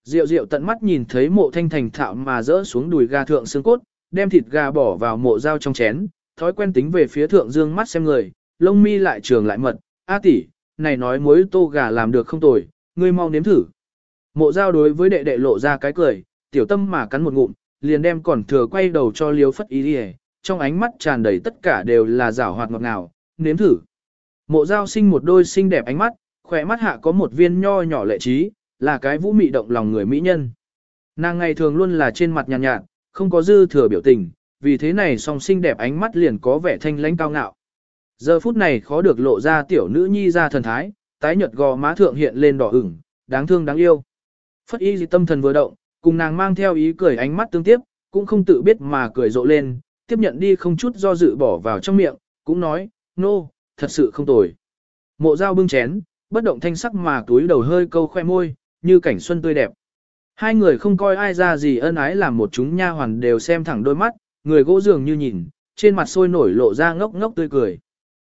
Diệu diệu tận mắt nhìn thấy mộ thanh thành thạo mà rỡ xuống đùi ga thượng xương cốt, đem thịt gà bỏ vào mộ dao trong chén, thói quen tính về phía thượng dương mắt xem người, lông mi lại trường lại mật, a tỷ, này nói muối tô gà làm được không tồi, ngươi mau nếm thử. Mộ dao đối với đệ đệ lộ ra cái cười, tiểu tâm mà cắn một ngụm, liền đem còn thừa quay đầu cho liếu phất ý đi trong ánh mắt tràn đầy tất cả đều là rảo hoạt ngọt ngào, nếm thử. Mộ dao sinh một đôi xinh đẹp ánh mắt, khỏe mắt hạ có một viên nho nhỏ lệ trí, là cái vũ mị động lòng người mỹ nhân. Nàng ngày thường luôn là trên mặt nhàn nhạt, nhạt, không có dư thừa biểu tình, vì thế này song xinh đẹp ánh mắt liền có vẻ thanh lãnh cao ngạo. Giờ phút này khó được lộ ra tiểu nữ nhi ra thần thái, tái nhợt gò má thượng hiện lên đỏ ửng, đáng thương đáng yêu. Phất y tâm thần vừa động, cùng nàng mang theo ý cười ánh mắt tương tiếp, cũng không tự biết mà cười rộ lên, tiếp nhận đi không chút do dự bỏ vào trong miệng, cũng nói, nô, no, thật sự không tồi. Mộ dao bưng chén, bất động thanh sắc mà túi đầu hơi câu khoe môi, như cảnh xuân tươi đẹp. Hai người không coi ai ra gì ân ái làm một chúng nha hoàn đều xem thẳng đôi mắt, người gỗ dường như nhìn, trên mặt sôi nổi lộ ra ngốc ngốc tươi cười.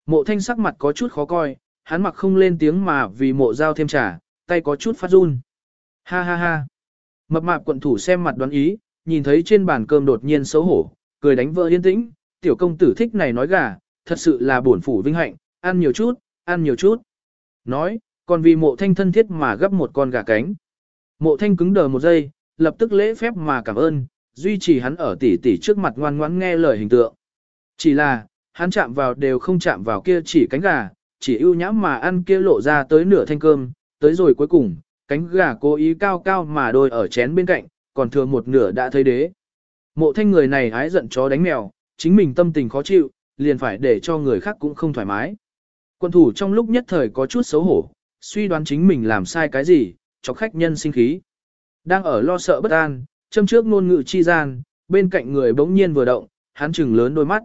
Mộ thanh sắc mặt có chút khó coi, hắn mặc không lên tiếng mà vì mộ dao thêm trà, tay có chút phát run. Ha ha ha. Mập mạp quận thủ xem mặt đoán ý, nhìn thấy trên bàn cơm đột nhiên xấu hổ, cười đánh vợ yên tĩnh, tiểu công tử thích này nói gà, thật sự là bổn phủ vinh hạnh, ăn nhiều chút, ăn nhiều chút. Nói, còn vì mộ thanh thân thiết mà gấp một con gà cánh. Mộ thanh cứng đờ một giây, lập tức lễ phép mà cảm ơn, duy trì hắn ở tỉ tỉ trước mặt ngoan ngoãn nghe lời hình tượng. Chỉ là, hắn chạm vào đều không chạm vào kia chỉ cánh gà, chỉ ưu nhãm mà ăn kia lộ ra tới nửa thanh cơm, tới rồi cuối cùng, cánh gà cố ý cao cao mà đôi ở chén bên cạnh, còn thừa một nửa đã thấy đế. Mộ thanh người này hái giận chó đánh mèo, chính mình tâm tình khó chịu, liền phải để cho người khác cũng không thoải mái. Quân thủ trong lúc nhất thời có chút xấu hổ, suy đoán chính mình làm sai cái gì, cho khách nhân sinh khí. Đang ở lo sợ bất an, châm trước ngôn ngữ chi gian, bên cạnh người bỗng nhiên vừa động, hắn chừng lớn đôi mắt.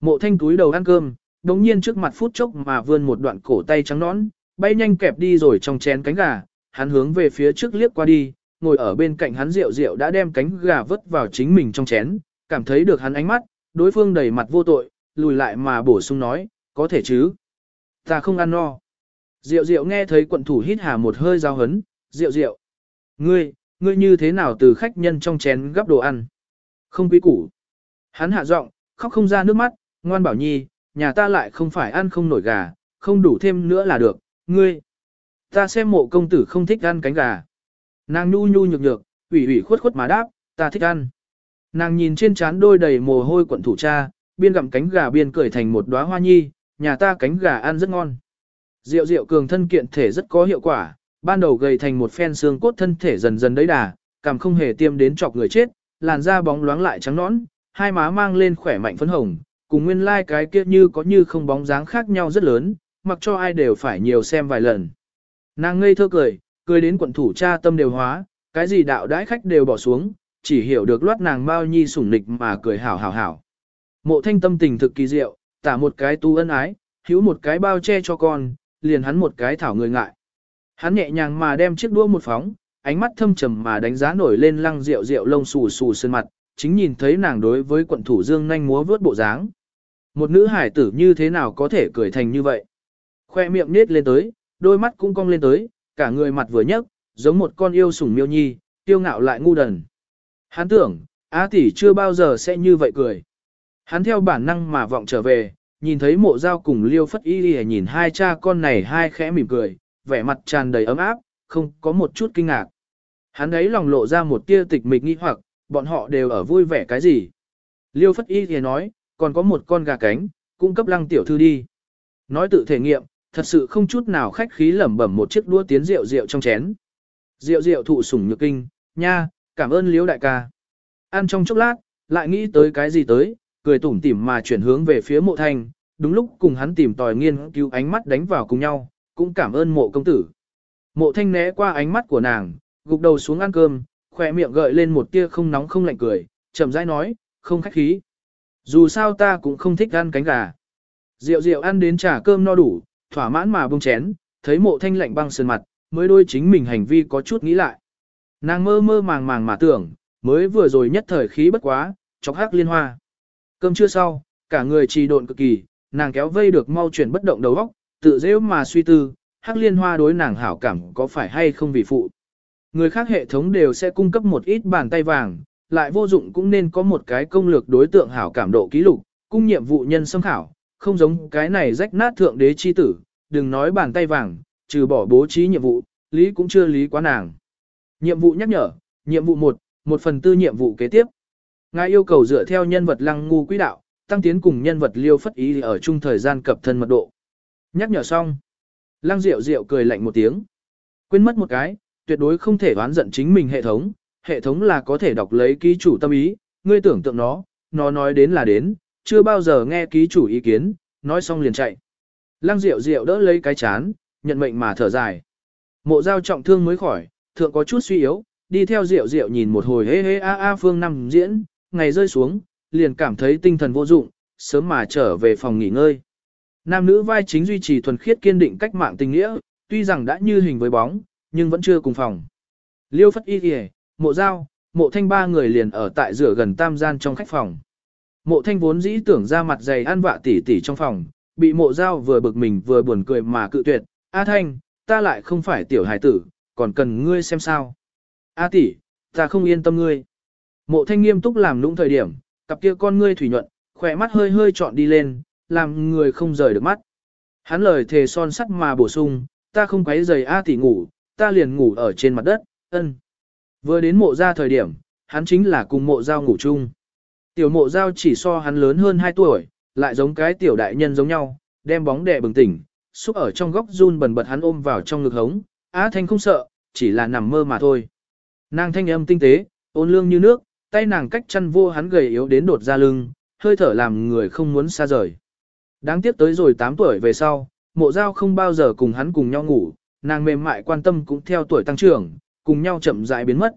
Mộ thanh túi đầu ăn cơm, bỗng nhiên trước mặt phút chốc mà vươn một đoạn cổ tay trắng nõn, bay nhanh kẹp đi rồi trong chén cánh gà, hắn hướng về phía trước liếc qua đi, ngồi ở bên cạnh hắn rượu rượu đã đem cánh gà vứt vào chính mình trong chén, cảm thấy được hắn ánh mắt, đối phương đầy mặt vô tội, lùi lại mà bổ sung nói, có thể chứ. Ta không ăn no. Diệu diệu nghe thấy quận thủ hít hà một hơi giao hấn, diệu diệu. Ngươi, ngươi như thế nào từ khách nhân trong chén gắp đồ ăn? Không quý củ. Hắn hạ giọng, khóc không ra nước mắt, ngoan bảo nhi, nhà ta lại không phải ăn không nổi gà, không đủ thêm nữa là được, ngươi. Ta xem mộ công tử không thích ăn cánh gà. Nàng nhu nhu nhược nhược, ủy ủy khuất khuất mà đáp, ta thích ăn. Nàng nhìn trên trán đôi đầy mồ hôi quận thủ cha, biên gặm cánh gà biên cười thành một đóa hoa nhi, nhà ta cánh gà ăn rất ngon. Rượu rượu cường thân kiện thể rất có hiệu quả, ban đầu gầy thành một phen xương cốt thân thể dần dần đấy đà, cảm không hề tiêm đến chọc người chết, làn da bóng loáng lại trắng nõn, hai má mang lên khỏe mạnh phấn hồng, cùng nguyên lai like cái kia như có như không bóng dáng khác nhau rất lớn, mặc cho ai đều phải nhiều xem vài lần. Nàng ngây thơ cười, cười đến quận thủ cha tâm đều hóa, cái gì đạo đãi khách đều bỏ xuống, chỉ hiểu được loát nàng bao nhi sủng nịch mà cười hảo hảo hảo. Mộ thanh tâm tình thực kỳ diệu, tả một cái tu ân ái, hữu một cái bao che cho con, liền hắn một cái thảo người ngại. Hắn nhẹ nhàng mà đem chiếc đũa một phóng, ánh mắt thâm trầm mà đánh giá nổi lên lăng rượu rượu lông xù xù sơn mặt, chính nhìn thấy nàng đối với quận thủ dương nhanh múa vớt bộ dáng. Một nữ hải tử như thế nào có thể cười thành như vậy? Khoe miệng nết lên tới, đôi mắt cũng cong lên tới, cả người mặt vừa nhấc, giống một con yêu sủng miêu nhi, tiêu ngạo lại ngu đần. Hắn tưởng, Á tỷ chưa bao giờ sẽ như vậy cười. Hắn theo bản năng mà vọng trở về, nhìn thấy mộ giao cùng liêu phất y đi nhìn hai cha con này hai khẽ mỉm cười, vẻ mặt tràn đầy ấm áp, không có một chút kinh ngạc. Hắn ấy lòng lộ ra một tia tịch mịch nghi hoặc, bọn họ đều ở vui vẻ cái gì. Liêu phất y thì nói, còn có một con gà cánh, cung cấp lăng tiểu thư đi. Nói tự thể nghiệm, thật sự không chút nào khách khí lẩm bẩm một chiếc đua tiến rượu rượu trong chén. Rượu rượu thụ sủng nhược kinh, nha, cảm ơn Liêu đại ca. Ăn trong chốc lát, lại nghĩ tới cái gì tới, cười tủm tỉm mà chuyển hướng về phía mộ thanh, đúng lúc cùng hắn tìm tòi nghiên cứu ánh mắt đánh vào cùng nhau, cũng cảm ơn mộ công tử. Mộ thanh né qua ánh mắt của nàng, gục đầu xuống ăn cơm, khỏe miệng gợi lên một tia không nóng không lạnh cười, chậm rãi nói, không khách khí. Dù sao ta cũng không thích ăn cánh gà. Rượu rượu ăn đến trà cơm no đủ, thỏa mãn mà bông chén, thấy mộ thanh lạnh băng sườn mặt, mới đôi chính mình hành vi có chút nghĩ lại. Nàng mơ mơ màng màng mà tưởng, mới vừa rồi nhất thời khí bất quá, chọc hắc liên hoa. Cơm chưa sau, cả người trì độn cực kỳ, nàng kéo vây được mau chuyển bất động đầu óc, tự dễ mà suy tư, hắc liên hoa đối nàng hảo cảm có phải hay không vì phụ. Người khác hệ thống đều sẽ cung cấp một ít bàn tay vàng, lại vô dụng cũng nên có một cái công lược đối tượng hảo cảm độ ký lục, cung nhiệm vụ nhân xâm khảo, không giống cái này rách nát thượng đế chi tử, đừng nói bàn tay vàng, trừ bỏ bố trí nhiệm vụ, lý cũng chưa lý quá nàng. Nhiệm vụ nhắc nhở, nhiệm vụ 1, một phần tư nhiệm vụ kế tiếp. Ngài yêu cầu dựa theo nhân vật lăng ngu quỹ đạo, tăng tiến cùng nhân vật liêu phất ý ở chung thời gian cập thân mật độ. Nhắc nhở xong. Lăng Diệu Diệu cười lạnh một tiếng. Quên mất một cái, tuyệt đối không thể đoán giận chính mình hệ thống, hệ thống là có thể đọc lấy ký chủ tâm ý, ngươi tưởng tượng nó, nó nói đến là đến, chưa bao giờ nghe ký chủ ý kiến, nói xong liền chạy. Lăng Diệu Diệu đỡ lấy cái chán, nhận mệnh mà thở dài. Mộ giao trọng thương mới khỏi, thượng có chút suy yếu, đi theo Diệu Diệu nhìn một hồi hê hê a a phương năm diễn, ngày rơi xuống, liền cảm thấy tinh thần vô dụng, sớm mà trở về phòng nghỉ ngơi. Nam nữ vai chính duy trì thuần khiết kiên định cách mạng tình nghĩa, tuy rằng đã như hình với bóng, nhưng vẫn chưa cùng phòng. Liêu Phất Y Kìa, Mộ Giao, Mộ Thanh ba người liền ở tại rửa gần tam gian trong khách phòng. Mộ Thanh vốn dĩ tưởng ra mặt dày ăn vạ tỉ tỉ trong phòng, bị Mộ Giao vừa bực mình vừa buồn cười mà cự tuyệt. A Thanh, ta lại không phải tiểu hải tử, còn cần ngươi xem sao. A tỷ, ta không yên tâm ngươi. Mộ Thanh nghiêm túc làm lũng thời điểm, cặp kia con ngươi thủy nhuận, khỏe mắt hơi hơi trọn đi lên, làm người không rời được mắt. Hắn lời thề son sắt mà bổ sung, ta không quấy giày A tỷ ngủ, ta liền ngủ ở trên mặt đất, ân. Vừa đến mộ ra thời điểm, hắn chính là cùng mộ giao ngủ chung. Tiểu mộ giao chỉ so hắn lớn hơn 2 tuổi, lại giống cái tiểu đại nhân giống nhau, đem bóng đè bừng tỉnh, xúc ở trong góc run bần bật hắn ôm vào trong ngực hống, Á Thanh không sợ, chỉ là nằm mơ mà thôi. Nàng thanh âm tinh tế, ôn lương như nước, tay nàng cách chăn vô hắn gầy yếu đến đột ra lưng, hơi thở làm người không muốn xa rời. Đáng tiếc tới rồi 8 tuổi về sau, mộ giao không bao giờ cùng hắn cùng nhau ngủ, nàng mềm mại quan tâm cũng theo tuổi tăng trưởng, cùng nhau chậm rãi biến mất.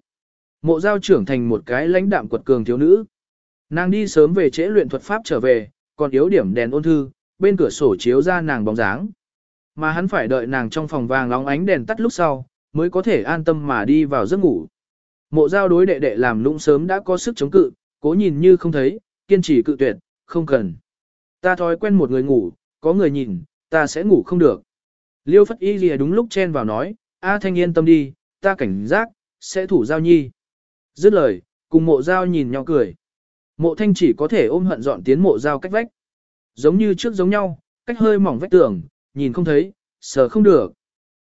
Mộ giao trưởng thành một cái lãnh đạm quật cường thiếu nữ. Nàng đi sớm về trễ luyện thuật pháp trở về, còn yếu điểm đèn ôn thư, bên cửa sổ chiếu ra nàng bóng dáng. Mà hắn phải đợi nàng trong phòng vàng nóng ánh đèn tắt lúc sau, mới có thể an tâm mà đi vào giấc ngủ. Mộ giao đối đệ đệ làm lũng sớm đã có sức chống cự, cố nhìn như không thấy, kiên trì cự tuyệt, không cần. Ta thói quen một người ngủ, có người nhìn, ta sẽ ngủ không được. Liêu Phất Y lìa đúng lúc chen vào nói, A Thanh yên tâm đi, ta cảnh giác, sẽ thủ giao nhi. Dứt lời, cùng mộ giao nhìn nhau cười. Mộ Thanh chỉ có thể ôm hận dọn tiến mộ giao cách vách. Giống như trước giống nhau, cách hơi mỏng vách tường, nhìn không thấy, sờ không được.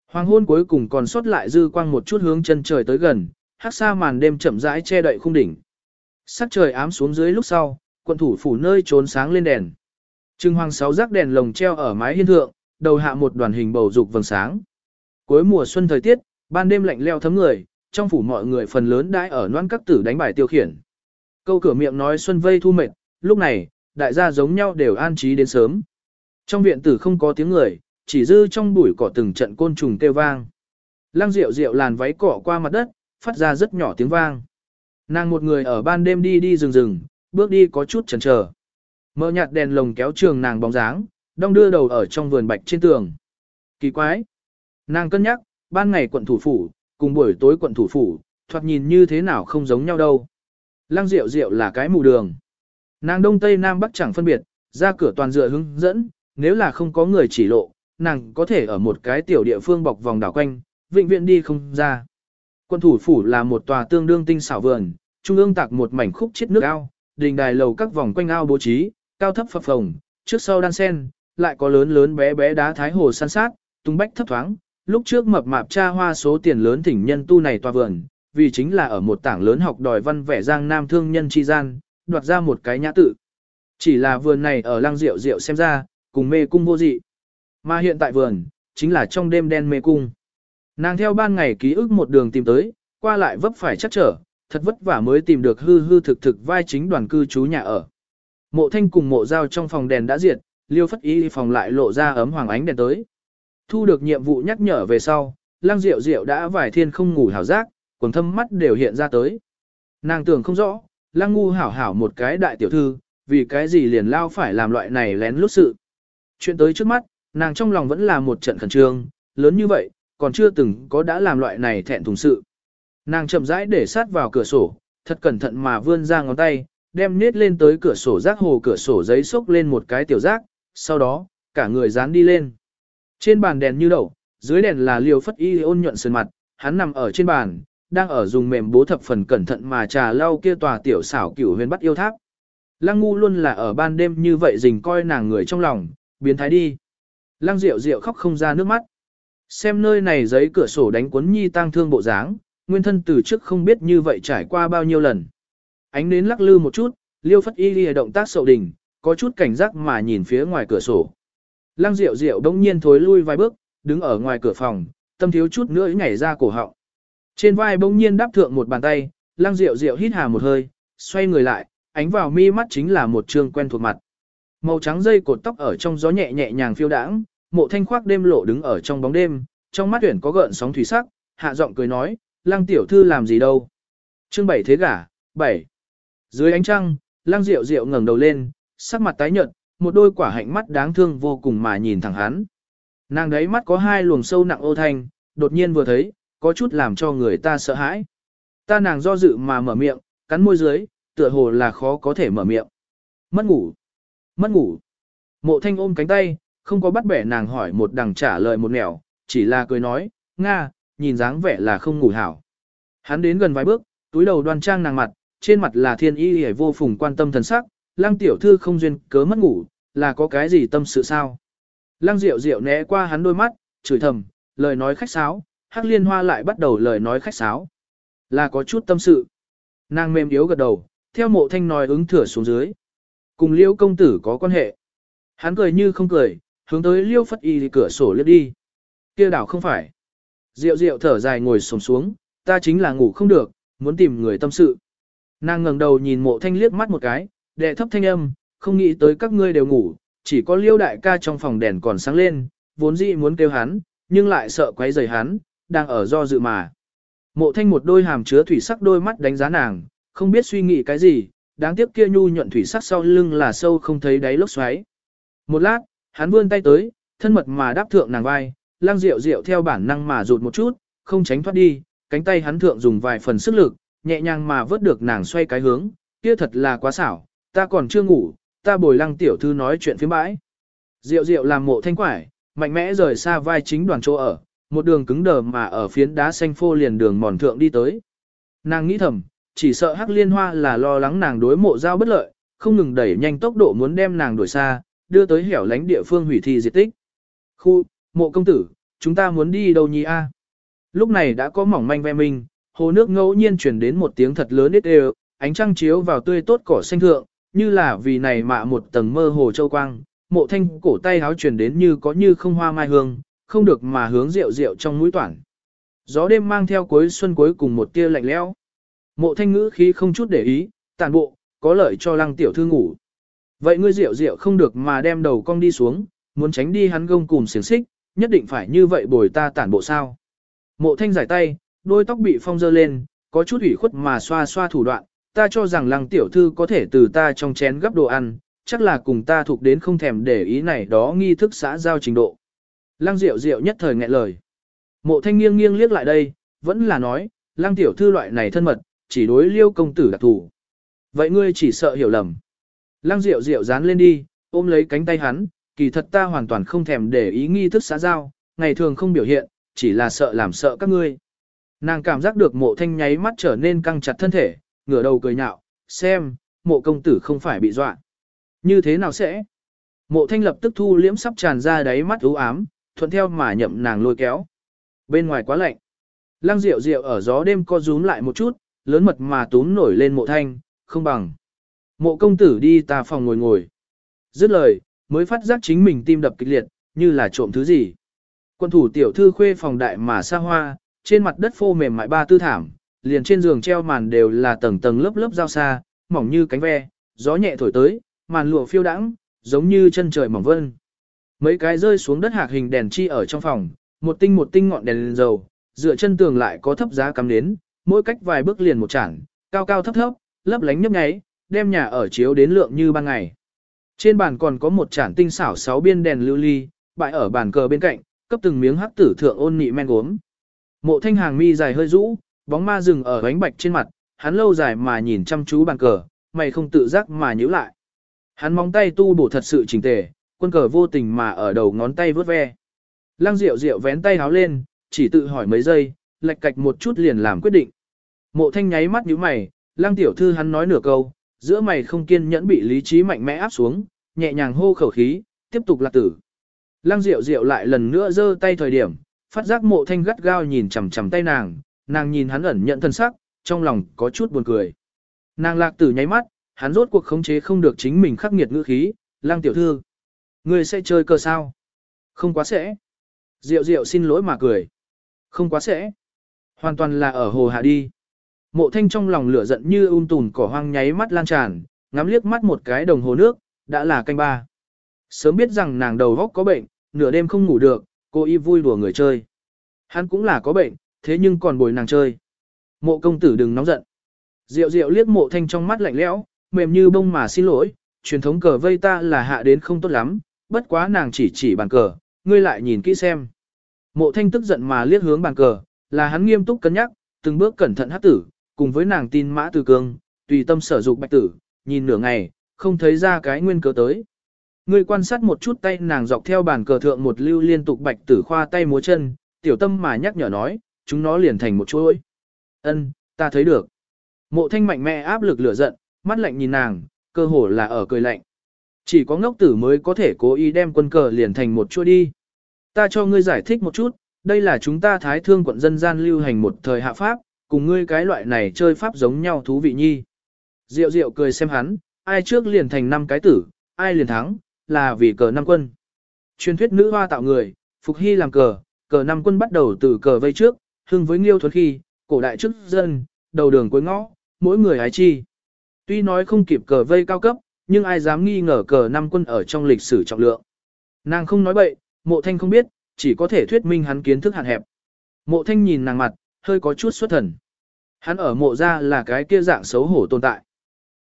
Hoàng hôn cuối cùng còn sót lại dư quang một chút hướng chân trời tới gần, hát xa màn đêm chậm rãi che đậy khung đỉnh. Sắc trời ám xuống dưới lúc sau, quận thủ phủ nơi trốn sáng lên đèn. Trưng hoàng sáu rác đèn lồng treo ở mái hiên thượng, đầu hạ một đoàn hình bầu dục vầng sáng. Cuối mùa xuân thời tiết, ban đêm lạnh leo thấm người, trong phủ mọi người phần lớn đãi ở noan các tử đánh bài tiêu khiển. Câu cửa miệng nói xuân vây thu mệt, lúc này, đại gia giống nhau đều an trí đến sớm. Trong viện tử không có tiếng người, chỉ dư trong bụi cỏ từng trận côn trùng kêu vang. Lăng rượu rượu làn váy cỏ qua mặt đất, phát ra rất nhỏ tiếng vang. Nàng một người ở ban đêm đi đi rừng rừng, bước đi có chút chần chờ mờ nhạt đèn lồng kéo trường nàng bóng dáng, đong đưa đầu ở trong vườn bạch trên tường. Kỳ quái! Nàng cân nhắc, ban ngày quận thủ phủ, cùng buổi tối quận thủ phủ, thoạt nhìn như thế nào không giống nhau đâu. Lăng rượu rượu là cái mù đường. Nàng đông tây nam bắc chẳng phân biệt, ra cửa toàn dựa hướng dẫn, nếu là không có người chỉ lộ, nàng có thể ở một cái tiểu địa phương bọc vòng đảo quanh, vĩnh viễn đi không ra. Quân thủ phủ là một tòa tương đương tinh xảo vườn, trung ương tạc một mảnh khúc chiết nước ao, đình đài lầu các vòng quanh ao bố trí, cao thấp phập phồng, trước sau đan sen, lại có lớn lớn bé bé đá thái hồ san sát, tung bách thấp thoáng. Lúc trước mập mạp cha hoa số tiền lớn thỉnh nhân tu này tòa vườn, vì chính là ở một tảng lớn học đòi văn vẻ giang nam thương nhân chi gian, đoạt ra một cái nhã tự. Chỉ là vườn này ở lang rượu rượu xem ra, cùng mê cung vô dị. Mà hiện tại vườn, chính là trong đêm đen mê cung. Nàng theo ban ngày ký ức một đường tìm tới, qua lại vấp phải chắc trở, thật vất vả mới tìm được hư hư thực thực vai chính đoàn cư trú nhà ở. Mộ thanh cùng mộ giao trong phòng đèn đã diệt, liêu phất ý phòng lại lộ ra ấm hoàng ánh đèn tới. Thu được nhiệm vụ nhắc nhở về sau, lang diệu diệu đã vải thiên không ngủ hảo giác, quần thâm mắt đều hiện ra tới. Nàng tưởng không rõ, lang ngu hảo hảo một cái đại tiểu thư, vì cái gì liền lao phải làm loại này lén lút sự. Chuyện tới trước mắt, nàng trong lòng vẫn là một trận khẩn trương, lớn như vậy, còn chưa từng có đã làm loại này thẹn thùng sự. Nàng chậm rãi để sát vào cửa sổ, thật cẩn thận mà vươn ra ngón tay, đem nết lên tới cửa sổ rác hồ cửa sổ giấy xốc lên một cái tiểu rác, sau đó, cả người dán đi lên. Trên bàn đèn như đậu, dưới đèn là liều phất y ôn nhuận sơn mặt, hắn nằm ở trên bàn, đang ở dùng mềm bố thập phần cẩn thận mà trà lau kia tòa tiểu xảo cửu huyền bắt yêu tháp. Lăng ngu luôn là ở ban đêm như vậy dình coi nàng người trong lòng, biến thái đi. Lăng rượu rượu khóc không ra nước mắt. Xem nơi này giấy cửa sổ đánh cuốn nhi tang thương bộ dáng, nguyên thân từ trước không biết như vậy trải qua bao nhiêu lần. Ánh nến lắc lư một chút, liêu phất y ghi động tác sậu đỉnh, có chút cảnh giác mà nhìn phía ngoài cửa sổ. Lăng rượu rượu đông nhiên thối lui vài bước, đứng ở ngoài cửa phòng, tâm thiếu chút nữa nhảy ra cổ họng. Trên vai bỗng nhiên đáp thượng một bàn tay, Lăng Diệu Diệu hít hà một hơi, xoay người lại, ánh vào mi mắt chính là một trương quen thuộc mặt. Màu trắng dây cột tóc ở trong gió nhẹ nhẹ nhàng phiêu đãng, mộ thanh khoác đêm lộ đứng ở trong bóng đêm, trong mắt tuyển có gợn sóng thủy sắc, hạ giọng cười nói, lăng tiểu thư làm gì đâu. Chương bảy thế gả, bảy dưới ánh trăng, lăng Diệu Diệu ngẩng đầu lên, sắc mặt tái nhợt, một đôi quả hạnh mắt đáng thương vô cùng mà nhìn thẳng hắn. Nàng đấy mắt có hai luồng sâu nặng ô thanh, đột nhiên vừa thấy, có chút làm cho người ta sợ hãi. Ta nàng do dự mà mở miệng, cắn môi dưới, tựa hồ là khó có thể mở miệng. Mất ngủ. Mất ngủ. Mộ thanh ôm cánh tay, không có bắt bẻ nàng hỏi một đằng trả lời một nẻo, chỉ là cười nói, Nga, nhìn dáng vẻ là không ngủ hảo. Hắn đến gần vài bước, túi đầu đoan trang nàng mặt, trên mặt là thiên y hề vô phùng quan tâm thần sắc, lăng tiểu thư không duyên cớ mất ngủ, là có cái gì tâm sự sao. Lăng Diệu Diệu né qua hắn đôi mắt, chửi thầm, lời nói khách sáo, Hắc Liên Hoa lại bắt đầu lời nói khách sáo. Là có chút tâm sự. Nàng mềm yếu gật đầu, theo mộ thanh nói ứng thửa xuống dưới. Cùng liêu công tử có quan hệ. Hắn cười như không cười, hướng tới liêu phất y thì cửa sổ liếc đi. kia đảo không phải. Diệu diệu thở dài ngồi sồm xuống, ta chính là ngủ không được, muốn tìm người tâm sự. Nàng ngẩng đầu nhìn mộ thanh liếc mắt một cái, đệ thấp thanh âm, không nghĩ tới các ngươi đều ngủ, chỉ có liêu đại ca trong phòng đèn còn sáng lên, vốn dĩ muốn kêu hắn, nhưng lại sợ quấy rầy hắn, đang ở do dự mà. Mộ thanh một đôi hàm chứa thủy sắc đôi mắt đánh giá nàng, không biết suy nghĩ cái gì, đáng tiếc kia nhu nhuận thủy sắc sau lưng là sâu không thấy đáy lốc xoáy. Một lát, hắn vươn tay tới, thân mật mà đáp thượng nàng vai, lang rượu rượu theo bản năng mà rụt một chút, không tránh thoát đi, cánh tay hắn thượng dùng vài phần sức lực, nhẹ nhàng mà vớt được nàng xoay cái hướng, kia thật là quá xảo, ta còn chưa ngủ, ta bồi lăng tiểu thư nói chuyện phía bãi. Diệu diệu làm mộ thanh quải, mạnh mẽ rời xa vai chính đoàn chỗ ở, một đường cứng đờ mà ở phiến đá xanh phô liền đường mòn thượng đi tới. Nàng nghĩ thầm, chỉ sợ hắc liên hoa là lo lắng nàng đối mộ giao bất lợi, không ngừng đẩy nhanh tốc độ muốn đem nàng đuổi xa, đưa tới hẻo lánh địa phương hủy thi diệt tích. Khu, mộ công tử, chúng ta muốn đi đâu nhỉ a? Lúc này đã có mỏng manh ve minh, hồ nước ngẫu nhiên truyền đến một tiếng thật lớn ít đều, ánh trăng chiếu vào tươi tốt cỏ xanh thượng, như là vì này mạ một tầng mơ hồ châu quang, mộ thanh cổ tay háo truyền đến như có như không hoa mai hương, không được mà hướng rượu rượu trong mũi toản. Gió đêm mang theo cuối xuân cuối cùng một tia lạnh lẽo. Mộ thanh ngữ khí không chút để ý, tàn bộ, có lợi cho lăng tiểu thư ngủ. Vậy ngươi rượu rượu không được mà đem đầu cong đi xuống, muốn tránh đi hắn gông cùng xiềng xích, nhất định phải như vậy bồi ta tản bộ sao. Mộ thanh giải tay, đôi tóc bị phong dơ lên, có chút ủy khuất mà xoa xoa thủ đoạn, ta cho rằng lăng tiểu thư có thể từ ta trong chén gấp đồ ăn, chắc là cùng ta thuộc đến không thèm để ý này đó nghi thức xã giao trình độ. Lăng Diệu Diệu nhất thời nghẹn lời. Mộ thanh nghiêng nghiêng liếc lại đây, vẫn là nói, lăng tiểu thư loại này thân mật, chỉ đối liêu công tử đặc thủ. Vậy ngươi chỉ sợ hiểu lầm. Lăng Diệu Diệu dán lên đi, ôm lấy cánh tay hắn, kỳ thật ta hoàn toàn không thèm để ý nghi thức xã giao, ngày thường không biểu hiện, chỉ là sợ làm sợ các ngươi. Nàng cảm giác được mộ thanh nháy mắt trở nên căng chặt thân thể, ngửa đầu cười nhạo, xem, mộ công tử không phải bị dọa. Như thế nào sẽ? Mộ thanh lập tức thu liễm sắp tràn ra đáy mắt u ám, thuận theo mà nhậm nàng lôi kéo. Bên ngoài quá lạnh. Lăng rượu rượu ở gió đêm co rúm lại một chút, lớn mật mà túm nổi lên mộ thanh, không bằng. Mộ công tử đi ta phòng ngồi ngồi. Dứt lời, mới phát giác chính mình tim đập kịch liệt, như là trộm thứ gì. Quân thủ tiểu thư khuê phòng đại mà xa hoa, trên mặt đất phô mềm mại ba tư thảm, liền trên giường treo màn đều là tầng tầng lớp lớp giao xa, mỏng như cánh ve, gió nhẹ thổi tới, màn lụa phiêu đãng, giống như chân trời mỏng vân. Mấy cái rơi xuống đất hạc hình đèn chi ở trong phòng, một tinh một tinh ngọn đèn lên dầu, dựa chân tường lại có thấp giá cắm đến, mỗi cách vài bước liền một chản, cao cao thấp thấp, lấp lánh nhấp nháy, đem nhà ở chiếu đến lượng như ban ngày. Trên bàn còn có một chản tinh xảo sáu biên đèn lưu ly, bại ở bàn cờ bên cạnh, cấp từng miếng hắc tử thượng ôn nị men gốm. Mộ thanh hàng mi dài hơi rũ, bóng ma rừng ở bánh bạch trên mặt, hắn lâu dài mà nhìn chăm chú bàn cờ, mày không tự giác mà nhíu lại. Hắn móng tay tu bổ thật sự chỉnh tề, quân cờ vô tình mà ở đầu ngón tay vớt ve. Lăng Diệu Diệu vén tay háo lên, chỉ tự hỏi mấy giây, lệch cạch một chút liền làm quyết định. Mộ Thanh nháy mắt nhíu mày, Lăng tiểu thư hắn nói nửa câu, giữa mày không kiên nhẫn bị lý trí mạnh mẽ áp xuống, nhẹ nhàng hô khẩu khí, tiếp tục lạc tử. Lăng Diệu Diệu lại lần nữa giơ tay thời điểm, phát giác Mộ Thanh gắt gao nhìn chằm chằm tay nàng, nàng nhìn hắn ẩn nhận thân sắc, trong lòng có chút buồn cười. Nàng lạc tử nháy mắt, hắn rốt cuộc khống chế không được chính mình khắc nghiệt ngữ khí, Lang tiểu thư, Ngươi sẽ chơi cờ sao? Không quá sẽ. Diệu diệu xin lỗi mà cười. Không quá sẽ. Hoàn toàn là ở hồ hạ đi. Mộ thanh trong lòng lửa giận như um tùn cỏ hoang nháy mắt lan tràn, ngắm liếc mắt một cái đồng hồ nước, đã là canh ba. Sớm biết rằng nàng đầu góc có bệnh, nửa đêm không ngủ được, cô y vui đùa người chơi. Hắn cũng là có bệnh, thế nhưng còn bồi nàng chơi. Mộ công tử đừng nóng giận. Diệu diệu liếc mộ thanh trong mắt lạnh lẽo, mềm như bông mà xin lỗi, truyền thống cờ vây ta là hạ đến không tốt lắm, bất quá nàng chỉ chỉ bàn cờ, ngươi lại nhìn kỹ xem. Mộ thanh tức giận mà liếc hướng bàn cờ, là hắn nghiêm túc cân nhắc, từng bước cẩn thận hát tử, cùng với nàng tin mã từ cương, tùy tâm sở dục bạch tử, nhìn nửa ngày, không thấy ra cái nguyên cờ tới. Ngươi quan sát một chút tay nàng dọc theo bàn cờ thượng một lưu liên tục bạch tử khoa tay múa chân, tiểu tâm mà nhắc nhở nói, chúng nó liền thành một chuỗi. Ân, ta thấy được. Mộ thanh mạnh mẽ áp lực lửa giận, mắt lạnh nhìn nàng, cơ hồ là ở cười lạnh. Chỉ có ngốc tử mới có thể cố ý đem quân cờ liền thành một chuỗi đi. Ta cho ngươi giải thích một chút, đây là chúng ta thái thương quận dân gian lưu hành một thời hạ pháp, cùng ngươi cái loại này chơi pháp giống nhau thú vị nhi. Diệu diệu cười xem hắn, ai trước liền thành năm cái tử, ai liền thắng, là vì cờ năm quân. Truyền thuyết nữ hoa tạo người, phục hy làm cờ, cờ năm quân bắt đầu từ cờ vây trước, hưng với nghiêu thuần khi, cổ đại chức dân, đầu đường cuối ngõ, mỗi người hái chi. Tuy nói không kịp cờ vây cao cấp, nhưng ai dám nghi ngờ cờ năm quân ở trong lịch sử trọng lượng. Nàng không nói bậy, mộ thanh không biết, chỉ có thể thuyết minh hắn kiến thức hạn hẹp. Mộ thanh nhìn nàng mặt, hơi có chút xuất thần. Hắn ở mộ ra là cái kia dạng xấu hổ tồn tại.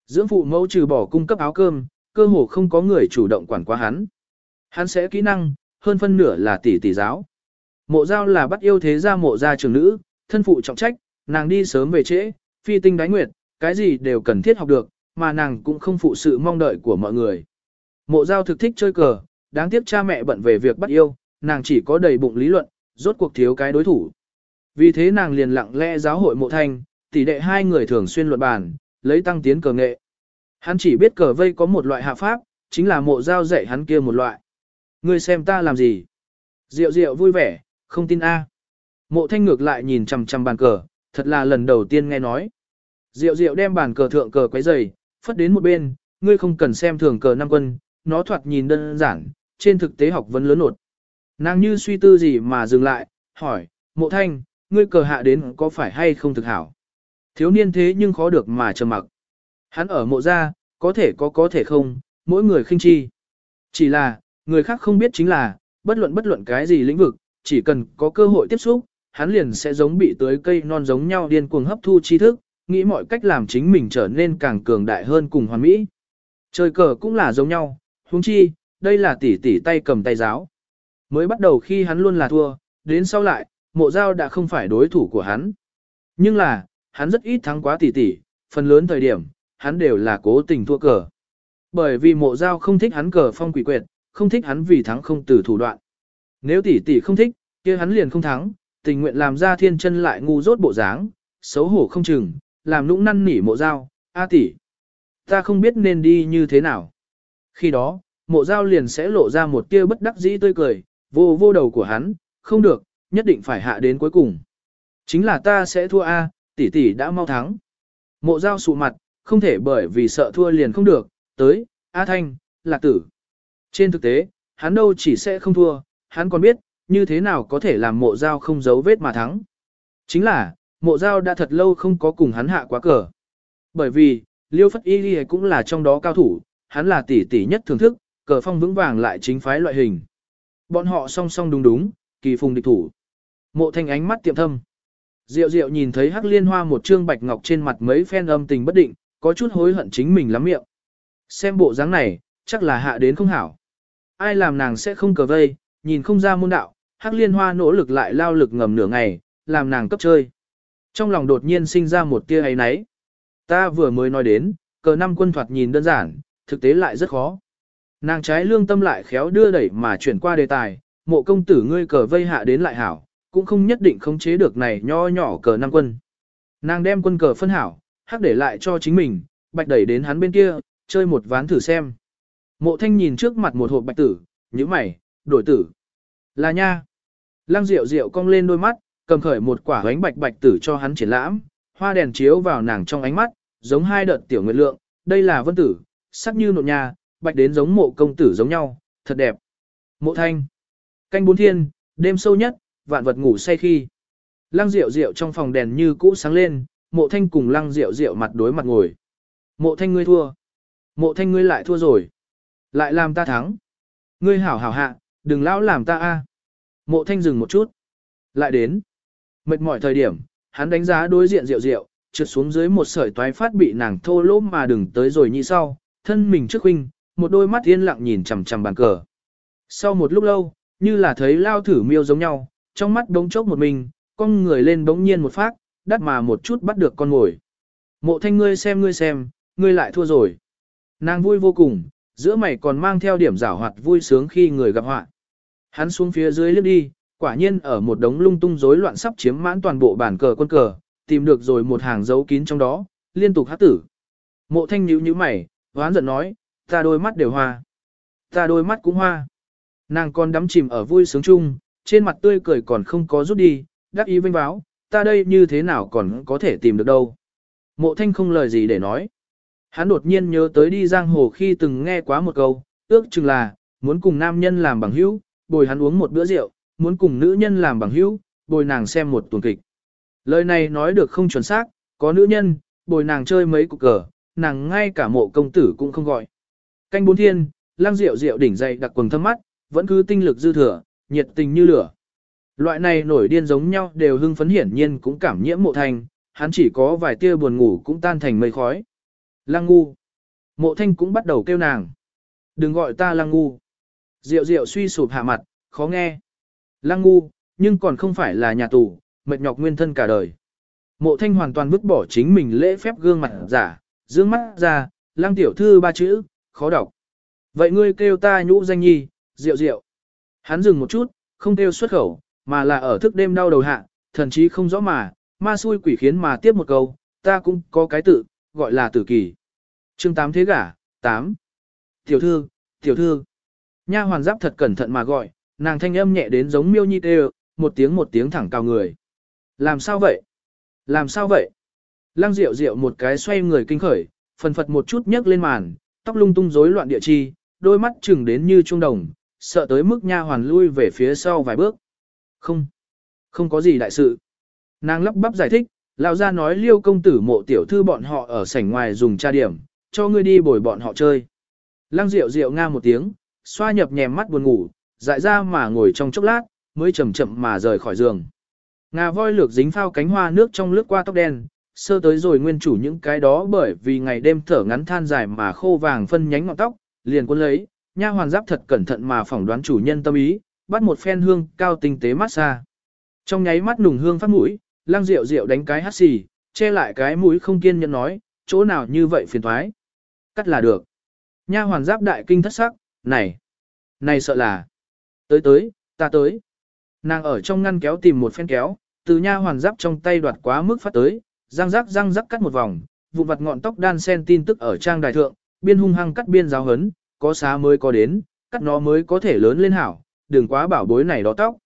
Dưỡng phụ mẫu trừ bỏ cung cấp áo cơm, cơ hồ không có người chủ động quản quá hắn. Hắn sẽ kỹ năng, hơn phân nửa là tỷ tỷ giáo. Mộ giao là bắt yêu thế gia mộ gia trường nữ, thân phụ trọng trách, nàng đi sớm về trễ, phi tinh đánh nguyệt, cái gì đều cần thiết học được, mà nàng cũng không phụ sự mong đợi của mọi người. Mộ giao thực thích chơi cờ, đáng tiếc cha mẹ bận về việc bắt yêu, nàng chỉ có đầy bụng lý luận, rốt cuộc thiếu cái đối thủ. Vì thế nàng liền lặng lẽ giáo hội mộ thanh, tỷ đệ hai người thường xuyên luận bàn, lấy tăng tiến cờ nghệ. Hắn chỉ biết cờ vây có một loại hạ pháp, chính là mộ giao dạy hắn kia một loại. Ngươi xem ta làm gì? Diệu diệu vui vẻ, không tin a. Mộ thanh ngược lại nhìn chằm chằm bàn cờ, thật là lần đầu tiên nghe nói. Diệu diệu đem bàn cờ thượng cờ quấy dày, phất đến một bên, ngươi không cần xem thường cờ năm quân, nó thoạt nhìn đơn giản, trên thực tế học vấn lớn nột. Nàng như suy tư gì mà dừng lại, hỏi, mộ thanh, ngươi cờ hạ đến có phải hay không thực hảo? Thiếu niên thế nhưng khó được mà trầm mặc. Hắn ở mộ ra, có thể có có thể không, mỗi người khinh chi. Chỉ là, người khác không biết chính là, bất luận bất luận cái gì lĩnh vực, chỉ cần có cơ hội tiếp xúc, hắn liền sẽ giống bị tưới cây non giống nhau điên cuồng hấp thu tri thức, nghĩ mọi cách làm chính mình trở nên càng cường đại hơn cùng hoàn mỹ. Chơi cờ cũng là giống nhau, huống chi, đây là tỷ tỷ tay cầm tay giáo. Mới bắt đầu khi hắn luôn là thua, đến sau lại, mộ giao đã không phải đối thủ của hắn. Nhưng là, hắn rất ít thắng quá tỷ tỷ, phần lớn thời điểm, hắn đều là cố tình thua cờ. Bởi vì mộ giao không thích hắn cờ phong quỷ quyệt, không thích hắn vì thắng không từ thủ đoạn. Nếu tỷ tỷ không thích, kia hắn liền không thắng, tình nguyện làm ra thiên chân lại ngu dốt bộ dáng, xấu hổ không chừng, làm nũng năn nỉ mộ giao, a tỷ. Ta không biết nên đi như thế nào. Khi đó, mộ giao liền sẽ lộ ra một tia bất đắc dĩ tươi cười, vô vô đầu của hắn, không được, nhất định phải hạ đến cuối cùng. Chính là ta sẽ thua a, tỷ tỷ đã mau thắng. Mộ giao sụ mặt, không thể bởi vì sợ thua liền không được, tới, A Thanh, lạc tử. Trên thực tế, hắn đâu chỉ sẽ không thua, hắn còn biết, như thế nào có thể làm mộ giao không giấu vết mà thắng. Chính là, mộ giao đã thật lâu không có cùng hắn hạ quá cờ. Bởi vì, Liêu Phất Y Ghi cũng là trong đó cao thủ, hắn là tỷ tỷ nhất thưởng thức, cờ phong vững vàng lại chính phái loại hình. Bọn họ song song đúng đúng, kỳ phùng địch thủ. Mộ thanh ánh mắt tiệm thâm. Diệu diệu nhìn thấy hắc liên hoa một trương bạch ngọc trên mặt mấy phen âm tình bất định, có chút hối hận chính mình lắm miệng. Xem bộ dáng này, chắc là hạ đến không hảo. Ai làm nàng sẽ không cờ vây, nhìn không ra môn đạo, hắc liên hoa nỗ lực lại lao lực ngầm nửa ngày, làm nàng cấp chơi. Trong lòng đột nhiên sinh ra một tia ấy náy. Ta vừa mới nói đến, cờ năm quân thoạt nhìn đơn giản, thực tế lại rất khó. Nàng trái lương tâm lại khéo đưa đẩy mà chuyển qua đề tài, mộ công tử ngươi cờ vây hạ đến lại hảo, cũng không nhất định khống chế được này nho nhỏ cờ năm quân. Nàng đem quân cờ phân hảo, hắc để lại cho chính mình, bạch đẩy đến hắn bên kia, chơi một ván thử xem. Mộ thanh nhìn trước mặt một hộp bạch tử, như mày, đổi tử. Là nha. Lăng rượu rượu cong lên đôi mắt, cầm khởi một quả bánh bạch bạch tử cho hắn triển lãm, hoa đèn chiếu vào nàng trong ánh mắt, giống hai đợt tiểu nguyệt lượng, đây là vân tử, sắc như nộn nhà, bạch đến giống mộ công tử giống nhau, thật đẹp. Mộ thanh. Canh bốn thiên, đêm sâu nhất, vạn vật ngủ say khi. Lăng rượu rượu trong phòng đèn như cũ sáng lên, mộ thanh cùng lăng rượu rượu mặt đối mặt ngồi. Mộ thanh ngươi thua. Mộ thanh ngươi lại thua rồi. Lại làm ta thắng. Ngươi hảo hảo hạ, đừng lão làm ta a. Mộ thanh dừng một chút. Lại đến. Mệt mỏi thời điểm, hắn đánh giá đối diện rượu rượu, trượt xuống dưới một sợi toái phát bị nàng thô lỗ mà đừng tới rồi như sau, thân mình trước huynh, một đôi mắt yên lặng nhìn chằm chằm bàn cờ. Sau một lúc lâu, như là thấy lao thử miêu giống nhau, trong mắt bỗng chốc một mình, con người lên bỗng nhiên một phát, đắt mà một chút bắt được con ngồi. Mộ thanh ngươi xem ngươi xem, ngươi lại thua rồi. Nàng vui vô cùng, giữa mày còn mang theo điểm giảo hoạt vui sướng khi người gặp họa. Hắn xuống phía dưới liếc đi, quả nhiên ở một đống lung tung rối loạn sắp chiếm mãn toàn bộ bản cờ quân cờ, tìm được rồi một hàng dấu kín trong đó, liên tục hát tử. Mộ thanh nhíu nhíu mày, hoán giận nói, ta đôi mắt đều hoa. Ta đôi mắt cũng hoa. Nàng còn đắm chìm ở vui sướng chung, trên mặt tươi cười còn không có rút đi, đắc ý vinh báo, ta đây như thế nào còn có thể tìm được đâu. Mộ thanh không lời gì để nói. Hắn đột nhiên nhớ tới đi giang hồ khi từng nghe quá một câu, ước chừng là, muốn cùng nam nhân làm bằng hữu, bồi hắn uống một bữa rượu, muốn cùng nữ nhân làm bằng hữu, bồi nàng xem một tuần kịch. Lời này nói được không chuẩn xác, có nữ nhân, bồi nàng chơi mấy cục cờ, nàng ngay cả mộ công tử cũng không gọi. Canh bốn thiên, lang rượu rượu đỉnh dày đặc quần thâm mắt, vẫn cứ tinh lực dư thừa, nhiệt tình như lửa. Loại này nổi điên giống nhau đều hưng phấn hiển nhiên cũng cảm nhiễm mộ thanh, hắn chỉ có vài tia buồn ngủ cũng tan thành mây khói. Lăng ngu. Mộ thanh cũng bắt đầu kêu nàng. Đừng gọi ta lăng ngu. Diệu diệu suy sụp hạ mặt, khó nghe. Lăng ngu, nhưng còn không phải là nhà tù, mệt nhọc nguyên thân cả đời. Mộ thanh hoàn toàn vứt bỏ chính mình lễ phép gương mặt giả, dương mắt ra, lăng tiểu thư ba chữ, khó đọc. Vậy ngươi kêu ta nhũ danh nhi, diệu diệu. Hắn dừng một chút, không kêu xuất khẩu, mà là ở thức đêm đau đầu hạ, thần chí không rõ mà, ma xui quỷ khiến mà tiếp một câu, ta cũng có cái tự, gọi là tử kỳ. chương 8 thế gả, 8. Tiểu thư, tiểu thư. Nha hoàn giáp thật cẩn thận mà gọi, nàng thanh âm nhẹ đến giống miêu nhi tê một tiếng một tiếng thẳng cao người. Làm sao vậy? Làm sao vậy? Lăng rượu rượu một cái xoay người kinh khởi, phần phật một chút nhấc lên màn, tóc lung tung rối loạn địa chi, đôi mắt chừng đến như trung đồng, sợ tới mức nha hoàn lui về phía sau vài bước. Không, không có gì đại sự. Nàng lắp bắp giải thích, lão ra nói liêu công tử mộ tiểu thư bọn họ ở sảnh ngoài dùng tra điểm, cho ngươi đi bồi bọn họ chơi. Lăng rượu rượu nga một tiếng, xoa nhập nhèm mắt buồn ngủ, dại ra mà ngồi trong chốc lát, mới chậm chậm mà rời khỏi giường. Ngà voi lược dính phao cánh hoa nước trong lướt qua tóc đen, sơ tới rồi nguyên chủ những cái đó bởi vì ngày đêm thở ngắn than dài mà khô vàng phân nhánh ngọn tóc, liền cuốn lấy, nha hoàn giáp thật cẩn thận mà phỏng đoán chủ nhân tâm ý, bắt một phen hương cao tinh tế mát xa. Trong nháy mắt nùng hương phát mũi, lang rượu rượu đánh cái hắt xì, che lại cái mũi không kiên nhẫn nói, chỗ nào như vậy phiền thoái. Cắt là được. Nha hoàn giáp đại kinh thất sắc, này, này sợ là. Tới tới, ta tới. Nàng ở trong ngăn kéo tìm một phen kéo, từ nha hoàn giáp trong tay đoạt quá mức phát tới, răng rắc răng rắc cắt một vòng, vụ vặt ngọn tóc đan sen tin tức ở trang đài thượng, biên hung hăng cắt biên giáo hấn, có xá mới có đến, cắt nó mới có thể lớn lên hảo, đừng quá bảo bối này đó tóc.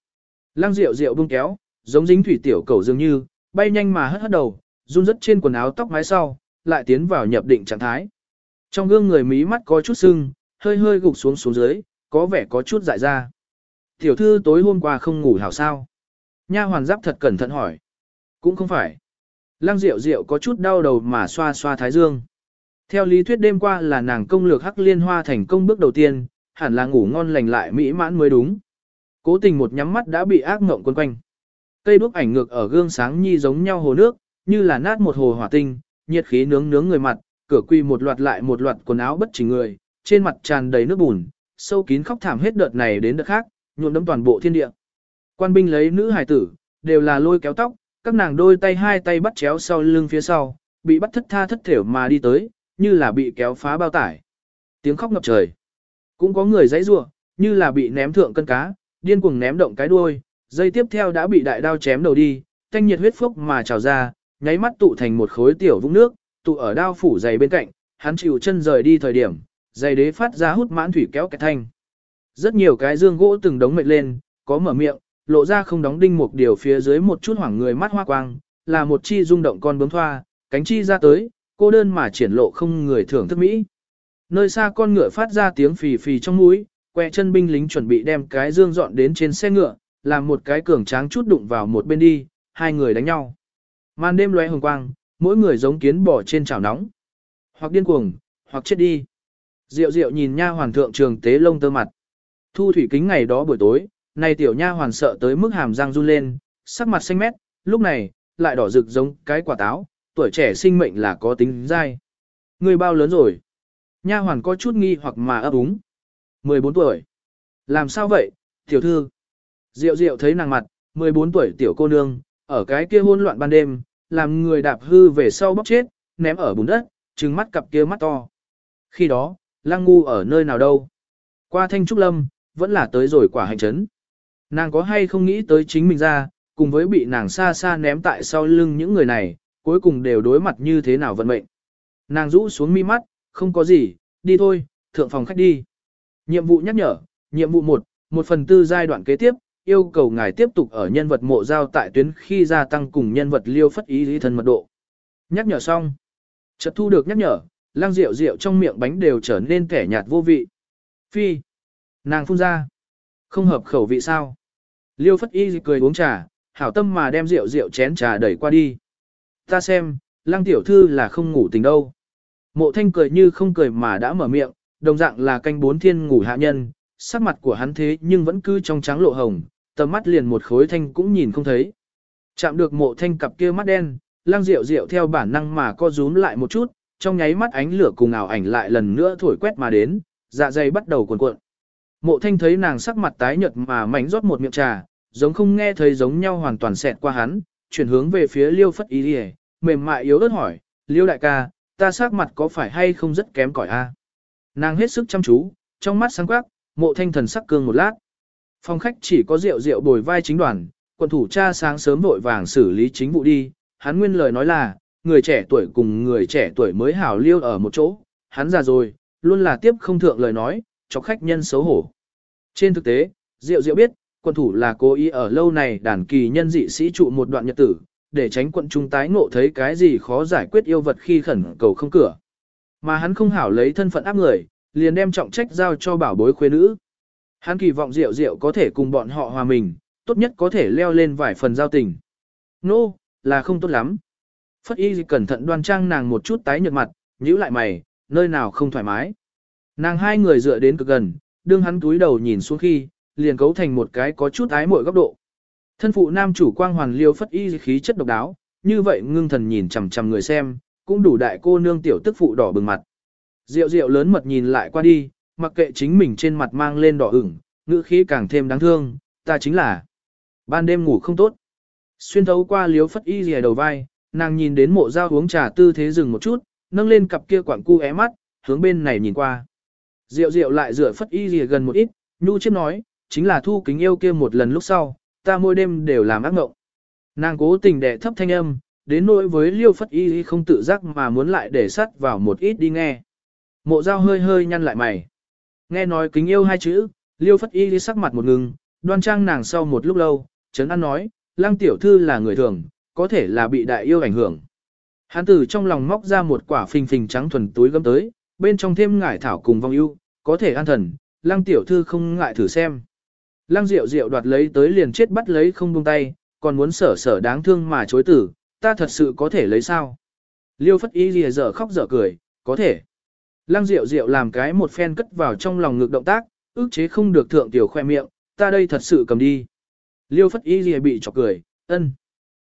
Lăng rượu rượu bung kéo, giống dính thủy tiểu cầu dường như, bay nhanh mà hất hất đầu, run rất trên quần áo tóc mái sau, lại tiến vào nhập định trạng thái. Trong gương người mí mắt có chút sưng, hơi hơi gục xuống xuống dưới, có vẻ có chút dại ra. Tiểu thư tối hôm qua không ngủ hảo sao? Nha hoàn giáp thật cẩn thận hỏi. Cũng không phải. Lăng Diệu Diệu có chút đau đầu mà xoa xoa thái dương. Theo lý thuyết đêm qua là nàng công lược hắc liên hoa thành công bước đầu tiên, hẳn là ngủ ngon lành lại mỹ mãn mới đúng. Cố tình một nhắm mắt đã bị ác mộng quấn quanh. Cây đuốc ảnh ngược ở gương sáng nhi giống nhau hồ nước, như là nát một hồ hỏa tinh, nhiệt khí nướng nướng người mặt, cửa quy một loạt lại một loạt quần áo bất chỉnh người, trên mặt tràn đầy nước bùn, sâu kín khóc thảm hết đợt này đến đợt khác, nhuộm đẫm toàn bộ thiên địa. Quan binh lấy nữ hài tử, đều là lôi kéo tóc, các nàng đôi tay hai tay bắt chéo sau lưng phía sau, bị bắt thất tha thất thểu mà đi tới, như là bị kéo phá bao tải. Tiếng khóc ngập trời. Cũng có người dãy rủa, như là bị ném thượng cân cá, điên cuồng ném động cái đuôi, dây tiếp theo đã bị đại đao chém đầu đi, thanh nhiệt huyết phốc mà trào ra, nháy mắt tụ thành một khối tiểu vũng nước, tụ ở đao phủ dày bên cạnh, hắn chịu chân rời đi thời điểm, dày đế phát ra hút mãn thủy kéo cái thanh. Rất nhiều cái dương gỗ từng đống mệt lên, có mở miệng, lộ ra không đóng đinh một điều phía dưới một chút hoảng người mắt hoa quang, là một chi rung động con bướm thoa, cánh chi ra tới, cô đơn mà triển lộ không người thưởng thức mỹ. Nơi xa con ngựa phát ra tiếng phì phì trong mũi, quẹ chân binh lính chuẩn bị đem cái dương dọn đến trên xe ngựa, làm một cái cường tráng chút đụng vào một bên đi, hai người đánh nhau. Màn đêm lóe hồng quang, mỗi người giống kiến bò trên chảo nóng. Hoặc điên cuồng, hoặc chết đi. Diệu diệu nhìn nha hoàn thượng trường tế lông tơ mặt. Thu thủy kính ngày đó buổi tối, này tiểu nha hoàn sợ tới mức hàm răng run lên, sắc mặt xanh mét, lúc này, lại đỏ rực giống cái quả táo, tuổi trẻ sinh mệnh là có tính dai. Người bao lớn rồi? Nha hoàn có chút nghi hoặc mà ấp úng. 14 tuổi. Làm sao vậy, tiểu thư? Diệu diệu thấy nàng mặt, 14 tuổi tiểu cô nương, ở cái kia hôn loạn ban đêm, làm người đạp hư về sau bóc chết, ném ở bùn đất, trừng mắt cặp kia mắt to. Khi đó, lang ngu ở nơi nào đâu? Qua thanh trúc lâm, vẫn là tới rồi quả hành chấn. Nàng có hay không nghĩ tới chính mình ra, cùng với bị nàng xa xa ném tại sau lưng những người này, cuối cùng đều đối mặt như thế nào vận mệnh. Nàng rũ xuống mi mắt, không có gì, đi thôi, thượng phòng khách đi. Nhiệm vụ nhắc nhở, nhiệm vụ 1, một phần tư giai đoạn kế tiếp, yêu cầu ngài tiếp tục ở nhân vật mộ giao tại tuyến khi gia tăng cùng nhân vật liêu phất ý lý thân mật độ. Nhắc nhở xong. Chợt thu được nhắc nhở, lang rượu rượu trong miệng bánh đều trở nên kẻ nhạt vô vị. Phi. Nàng phun ra. Không hợp khẩu vị sao. Liêu phất y cười uống trà, hảo tâm mà đem rượu rượu chén trà đẩy qua đi. Ta xem, lăng tiểu thư là không ngủ tình đâu. Mộ thanh cười như không cười mà đã mở miệng, đồng dạng là canh bốn thiên ngủ hạ nhân, sắc mặt của hắn thế nhưng vẫn cứ trong trắng lộ hồng, tầm mắt liền một khối thanh cũng nhìn không thấy. Chạm được mộ thanh cặp kia mắt đen, Lang rượu rượu theo bản năng mà co rúm lại một chút, trong nháy mắt ánh lửa cùng ảo ảnh lại lần nữa thổi quét mà đến, dạ dày bắt đầu cuộn cuộn. Mộ thanh thấy nàng sắc mặt tái nhợt mà mảnh rót một miệng trà, giống không nghe thấy giống nhau hoàn toàn xẹt qua hắn, chuyển hướng về phía liêu phất ý đi mềm mại yếu ớt hỏi, liêu đại ca, ta sắc mặt có phải hay không rất kém cỏi a? Nàng hết sức chăm chú, trong mắt sáng quắc, mộ thanh thần sắc cương một lát. Phòng khách chỉ có rượu rượu bồi vai chính đoàn, quận thủ cha sáng sớm vội vàng xử lý chính vụ đi, hắn nguyên lời nói là, người trẻ tuổi cùng người trẻ tuổi mới hảo liêu ở một chỗ, hắn già rồi, luôn là tiếp không thượng lời nói, cho khách nhân xấu hổ. Trên thực tế, Diệu Diệu biết, quân thủ là cố ý ở lâu này đàn kỳ nhân dị sĩ trụ một đoạn nhật tử, để tránh quận trung tái ngộ thấy cái gì khó giải quyết yêu vật khi khẩn cầu không cửa. Mà hắn không hảo lấy thân phận áp người, liền đem trọng trách giao cho bảo bối khuê nữ. Hắn kỳ vọng Diệu Diệu có thể cùng bọn họ hòa mình, tốt nhất có thể leo lên vài phần giao tình. Nô, no, là không tốt lắm. Phất y cẩn thận đoan trang nàng một chút tái nhợt mặt, nhíu lại mày, nơi nào không thoải mái. Nàng hai người dựa đến cực gần, đương hắn túi đầu nhìn xuống khi, liền cấu thành một cái có chút ái muội góc độ. Thân phụ nam chủ quang hoàn liêu phất y khí chất độc đáo, như vậy ngưng thần nhìn chằm chằm người xem, cũng đủ đại cô nương tiểu tức phụ đỏ bừng mặt. Diệu diệu lớn mật nhìn lại qua đi, mặc kệ chính mình trên mặt mang lên đỏ ửng, ngữ khí càng thêm đáng thương, ta chính là ban đêm ngủ không tốt. Xuyên thấu qua liếu phất y rìa đầu vai, nàng nhìn đến mộ dao uống trà tư thế dừng một chút, nâng lên cặp kia quảng cu é mắt, hướng bên này nhìn qua. Diệu diệu lại rửa phất y rìa gần một ít, nhu chiếc nói, chính là thu kính yêu kia một lần lúc sau, ta mỗi đêm đều làm ác mộng. Nàng cố tình đè thấp thanh âm, đến nỗi với liêu phất y không tự giác mà muốn lại để sắt vào một ít đi nghe. Mộ dao hơi hơi nhăn lại mày. Nghe nói kính yêu hai chữ, liêu phất y sắc mặt một ngừng, đoan trang nàng sau một lúc lâu, chấn an nói, Lang tiểu thư là người thường, có thể là bị đại yêu ảnh hưởng. Hán tử trong lòng móc ra một quả phình phình trắng thuần túi gấm tới, bên trong thêm ngải thảo cùng vong yêu, có thể an thần, Lang tiểu thư không ngại thử xem. Lăng Diệu Diệu đoạt lấy tới liền chết bắt lấy không buông tay, còn muốn sở sở đáng thương mà chối tử, ta thật sự có thể lấy sao? Liêu Phất Y lìa dở khóc dở cười, có thể. Lăng Diệu Diệu làm cái một phen cất vào trong lòng ngực động tác, ước chế không được thượng tiểu khoe miệng, ta đây thật sự cầm đi. Liêu Phất Y lìa bị chọc cười, ân.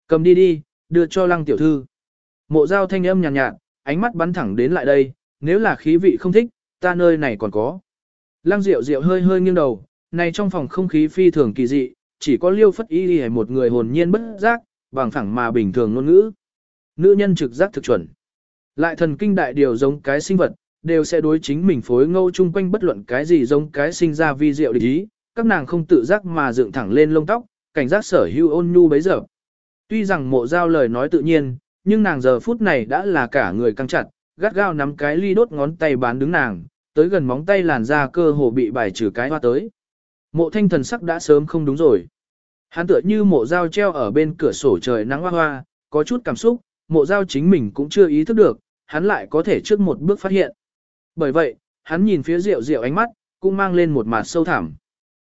Cầm đi đi, đưa cho Lăng tiểu thư. Mộ giao thanh âm nhàn nhạt, nhạt, ánh mắt bắn thẳng đến lại đây, nếu là khí vị không thích, ta nơi này còn có. Lăng Diệu Diệu hơi hơi nghiêng đầu, này trong phòng không khí phi thường kỳ dị, chỉ có liêu phất y hay một người hồn nhiên bất giác, bằng phẳng mà bình thường ngôn ngữ. Nữ nhân trực giác thực chuẩn. Lại thần kinh đại điều giống cái sinh vật, đều sẽ đối chính mình phối ngâu chung quanh bất luận cái gì giống cái sinh ra vi diệu địch ý, các nàng không tự giác mà dựng thẳng lên lông tóc, cảnh giác sở hưu ôn nhu bấy giờ. Tuy rằng mộ giao lời nói tự nhiên, nhưng nàng giờ phút này đã là cả người căng chặt, gắt gao nắm cái ly đốt ngón tay bán đứng nàng, tới gần móng tay làn ra cơ hồ bị bài trừ cái hoa tới. Mộ thanh thần sắc đã sớm không đúng rồi. Hắn tựa như mộ dao treo ở bên cửa sổ trời nắng hoa hoa, có chút cảm xúc, mộ dao chính mình cũng chưa ý thức được, hắn lại có thể trước một bước phát hiện. Bởi vậy, hắn nhìn phía rượu rượu ánh mắt, cũng mang lên một mặt sâu thẳm.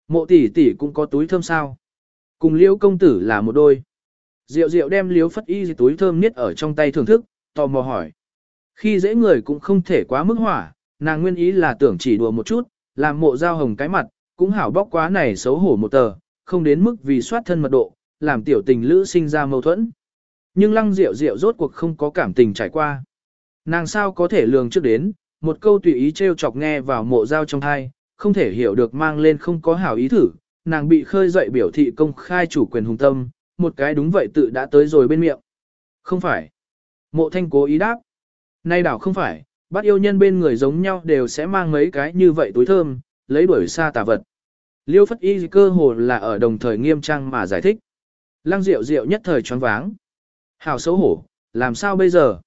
Mộ tỷ tỷ cũng có túi thơm sao. Cùng liễu công tử là một đôi. Diệu diệu đem liếu phất y túi thơm niết ở trong tay thưởng thức, tò mò hỏi. Khi dễ người cũng không thể quá mức hỏa, nàng nguyên ý là tưởng chỉ đùa một chút, làm mộ Dao hồng cái mặt, cũng hảo bóc quá này xấu hổ một tờ, không đến mức vì soát thân mật độ, làm tiểu tình lữ sinh ra mâu thuẫn. Nhưng lăng diệu diệu rốt cuộc không có cảm tình trải qua. Nàng sao có thể lường trước đến, một câu tùy ý trêu chọc nghe vào mộ dao trong thai, không thể hiểu được mang lên không có hảo ý thử, nàng bị khơi dậy biểu thị công khai chủ quyền hùng tâm, một cái đúng vậy tự đã tới rồi bên miệng. Không phải. Mộ thanh cố ý đáp. Nay đảo không phải, bắt yêu nhân bên người giống nhau đều sẽ mang mấy cái như vậy túi thơm, lấy đuổi xa tà vật. Liêu phất y cơ hồ là ở đồng thời nghiêm trang mà giải thích. Lăng Diệu Diệu nhất thời choáng váng. Hào xấu hổ, làm sao bây giờ?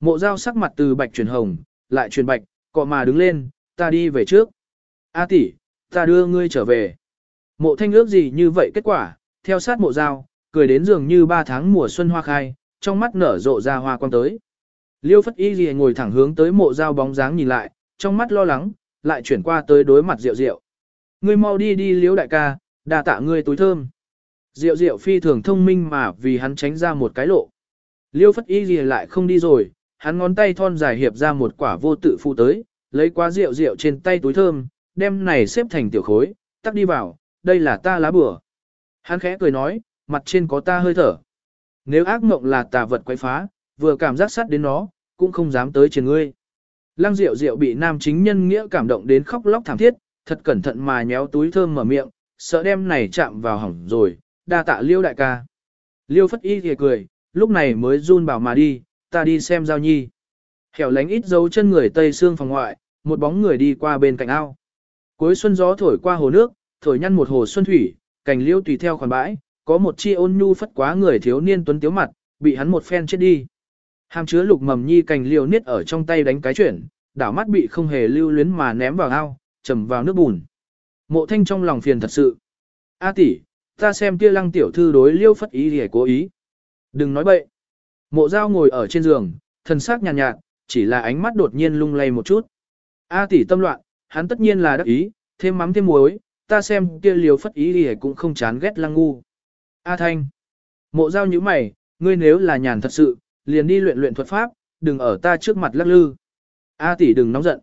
Mộ Giao sắc mặt từ bạch chuyển hồng, lại chuyển bạch, cọ mà đứng lên, ta đi về trước. A tỷ, ta đưa ngươi trở về. Mộ thanh ước gì như vậy kết quả, theo sát mộ Giao, cười đến dường như ba tháng mùa xuân hoa khai, trong mắt nở rộ ra hoa quang tới. Liêu phất y gì ngồi thẳng hướng tới mộ Giao bóng dáng nhìn lại, trong mắt lo lắng, lại chuyển qua tới đối mặt Diệu Diệu. Ngươi mau đi đi liếu đại ca, đà tạ ngươi túi thơm. Diệu diệu phi thường thông minh mà vì hắn tránh ra một cái lộ. Liêu phất y gì lại không đi rồi, hắn ngón tay thon dài hiệp ra một quả vô tự phụ tới, lấy qua rượu rượu trên tay túi thơm, đem này xếp thành tiểu khối, tắt đi vào, đây là ta lá bừa. Hắn khẽ cười nói, mặt trên có ta hơi thở. Nếu ác mộng là tà vật quấy phá, vừa cảm giác sát đến nó, cũng không dám tới trên ngươi. Lăng Diệu Diệu bị nam chính nhân nghĩa cảm động đến khóc lóc thảm thiết, thật cẩn thận mà nhéo túi thơm mở miệng, sợ đem này chạm vào hỏng rồi, đa tạ Liêu đại ca. Liêu Phất Y thì cười, lúc này mới run bảo mà đi, ta đi xem giao nhi. Hẻo lánh ít dấu chân người tây xương phòng ngoại, một bóng người đi qua bên cạnh ao. Cuối xuân gió thổi qua hồ nước, thổi nhăn một hồ xuân thủy, cành liêu tùy theo khoản bãi, có một chi ôn nhu phất quá người thiếu niên tuấn tiếu mặt, bị hắn một phen chết đi. Hàm chứa lục mầm nhi cành liêu niết ở trong tay đánh cái chuyển, đảo mắt bị không hề lưu luyến mà ném vào ao, trầm vào nước bùn. Mộ thanh trong lòng phiền thật sự. A tỷ, ta xem kia lăng tiểu thư đối liêu phất ý thì cố ý. Đừng nói bậy. Mộ dao ngồi ở trên giường, thần sắc nhàn nhạt, nhạt, chỉ là ánh mắt đột nhiên lung lay một chút. A tỷ tâm loạn, hắn tất nhiên là đắc ý, thêm mắm thêm muối, ta xem kia liêu phất ý thì cũng không chán ghét lăng ngu. A thanh. Mộ dao như mày, ngươi nếu là nhàn thật sự, liền đi luyện luyện thuật pháp, đừng ở ta trước mặt lắc lư. A tỷ đừng nóng giận.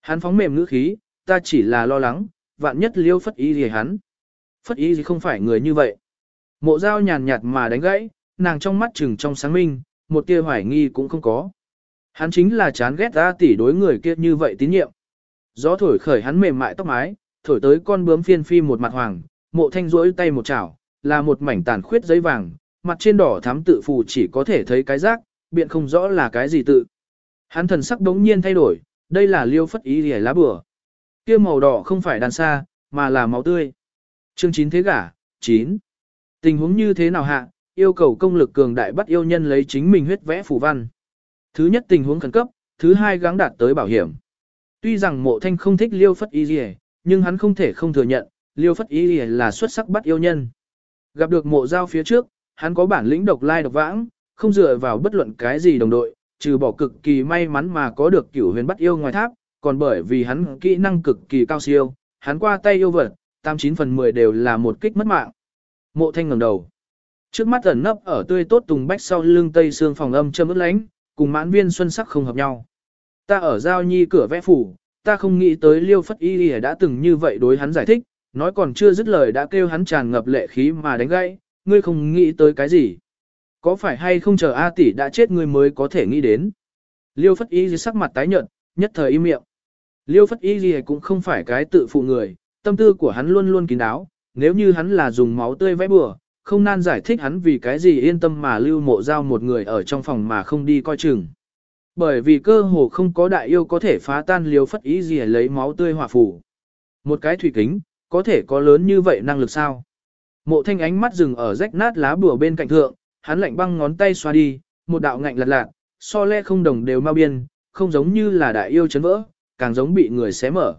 Hắn phóng mềm ngữ khí, ta chỉ là lo lắng, vạn nhất liêu phất ý gì hắn. Phất ý gì không phải người như vậy. Mộ dao nhàn nhạt mà đánh gãy, nàng trong mắt trừng trong sáng minh, một tia hoài nghi cũng không có. Hắn chính là chán ghét ta tỷ đối người kia như vậy tín nhiệm. Gió thổi khởi hắn mềm mại tóc mái, thổi tới con bướm phiên phi một mặt hoàng, mộ thanh rỗi tay một chảo, là một mảnh tàn khuyết giấy vàng, mặt trên đỏ thắm tự phù chỉ có thể thấy cái rác, biện không rõ là cái gì tự. Hắn thần sắc đống nhiên thay đổi, đây là liêu phất ý hề lá bừa kia màu đỏ không phải đàn xa, mà là máu tươi. Chương 9 thế gả, 9. Tình huống như thế nào hạ, yêu cầu công lực cường đại bắt yêu nhân lấy chính mình huyết vẽ phù văn. Thứ nhất tình huống khẩn cấp, thứ hai gắng đạt tới bảo hiểm. Tuy rằng mộ thanh không thích liêu phất y gì, nhưng hắn không thể không thừa nhận, liêu phất y gì là xuất sắc bắt yêu nhân. Gặp được mộ giao phía trước, hắn có bản lĩnh độc lai độc vãng, không dựa vào bất luận cái gì đồng đội, trừ bỏ cực kỳ may mắn mà có được cửu huyền bắt yêu ngoài tháp, còn bởi vì hắn kỹ năng cực kỳ cao siêu, hắn qua tay yêu vật, 89 phần 10 đều là một kích mất mạng. Mộ thanh ngẩng đầu. Trước mắt ẩn nấp ở tươi tốt tùng bách sau lưng tây xương phòng âm châm ướt lánh, cùng mãn viên xuân sắc không hợp nhau. Ta ở giao nhi cửa vẽ phủ, ta không nghĩ tới liêu phất y đã từng như vậy đối hắn giải thích, nói còn chưa dứt lời đã kêu hắn tràn ngập lệ khí mà đánh gãy, ngươi không nghĩ tới cái gì. Có phải hay không chờ A tỷ đã chết ngươi mới có thể nghĩ đến. Liêu phất y sắc mặt tái nhợt, nhất thời im miệng. Liêu phất y cũng không phải cái tự phụ người, tâm tư của hắn luôn luôn kín đáo, nếu như hắn là dùng máu tươi vẽ bừa, không nan giải thích hắn vì cái gì yên tâm mà lưu mộ giao một người ở trong phòng mà không đi coi chừng. Bởi vì cơ hồ không có đại yêu có thể phá tan liêu phất Y Ghi lấy máu tươi hòa phủ. Một cái thủy kính, có thể có lớn như vậy năng lực sao? Mộ thanh ánh mắt dừng ở rách nát lá bùa bên cạnh thượng, hắn lạnh băng ngón tay xoa đi, một đạo ngạnh lật lạc, so le không đồng đều mau biên, không giống như là đại yêu chấn vỡ, càng giống bị người xé mở.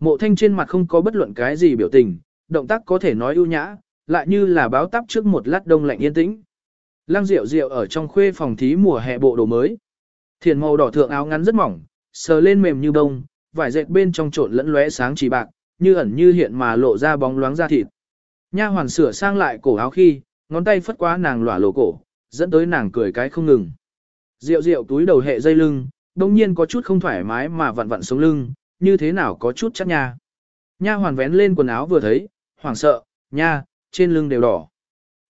Mộ thanh trên mặt không có bất luận cái gì biểu tình, động tác có thể nói ưu nhã, lại như là báo tắp trước một lát đông lạnh yên tĩnh. Lăng Diệu Diệu ở trong khuê phòng thí mùa hè bộ đồ mới. Thiền màu đỏ thượng áo ngắn rất mỏng, sờ lên mềm như bông, vải dệt bên trong trộn lẫn lóe sáng chỉ bạc, như ẩn như hiện mà lộ ra bóng loáng da thịt. Nha hoàn sửa sang lại cổ áo khi, ngón tay phất qua nàng lỏa lộ cổ, dẫn tới nàng cười cái không ngừng. Rượu rượu túi đầu hệ dây lưng, đông nhiên có chút không thoải mái mà vặn vặn sống lưng, như thế nào có chút chắc nha. Nha hoàn vén lên quần áo vừa thấy, hoảng sợ, nha, trên lưng đều đỏ.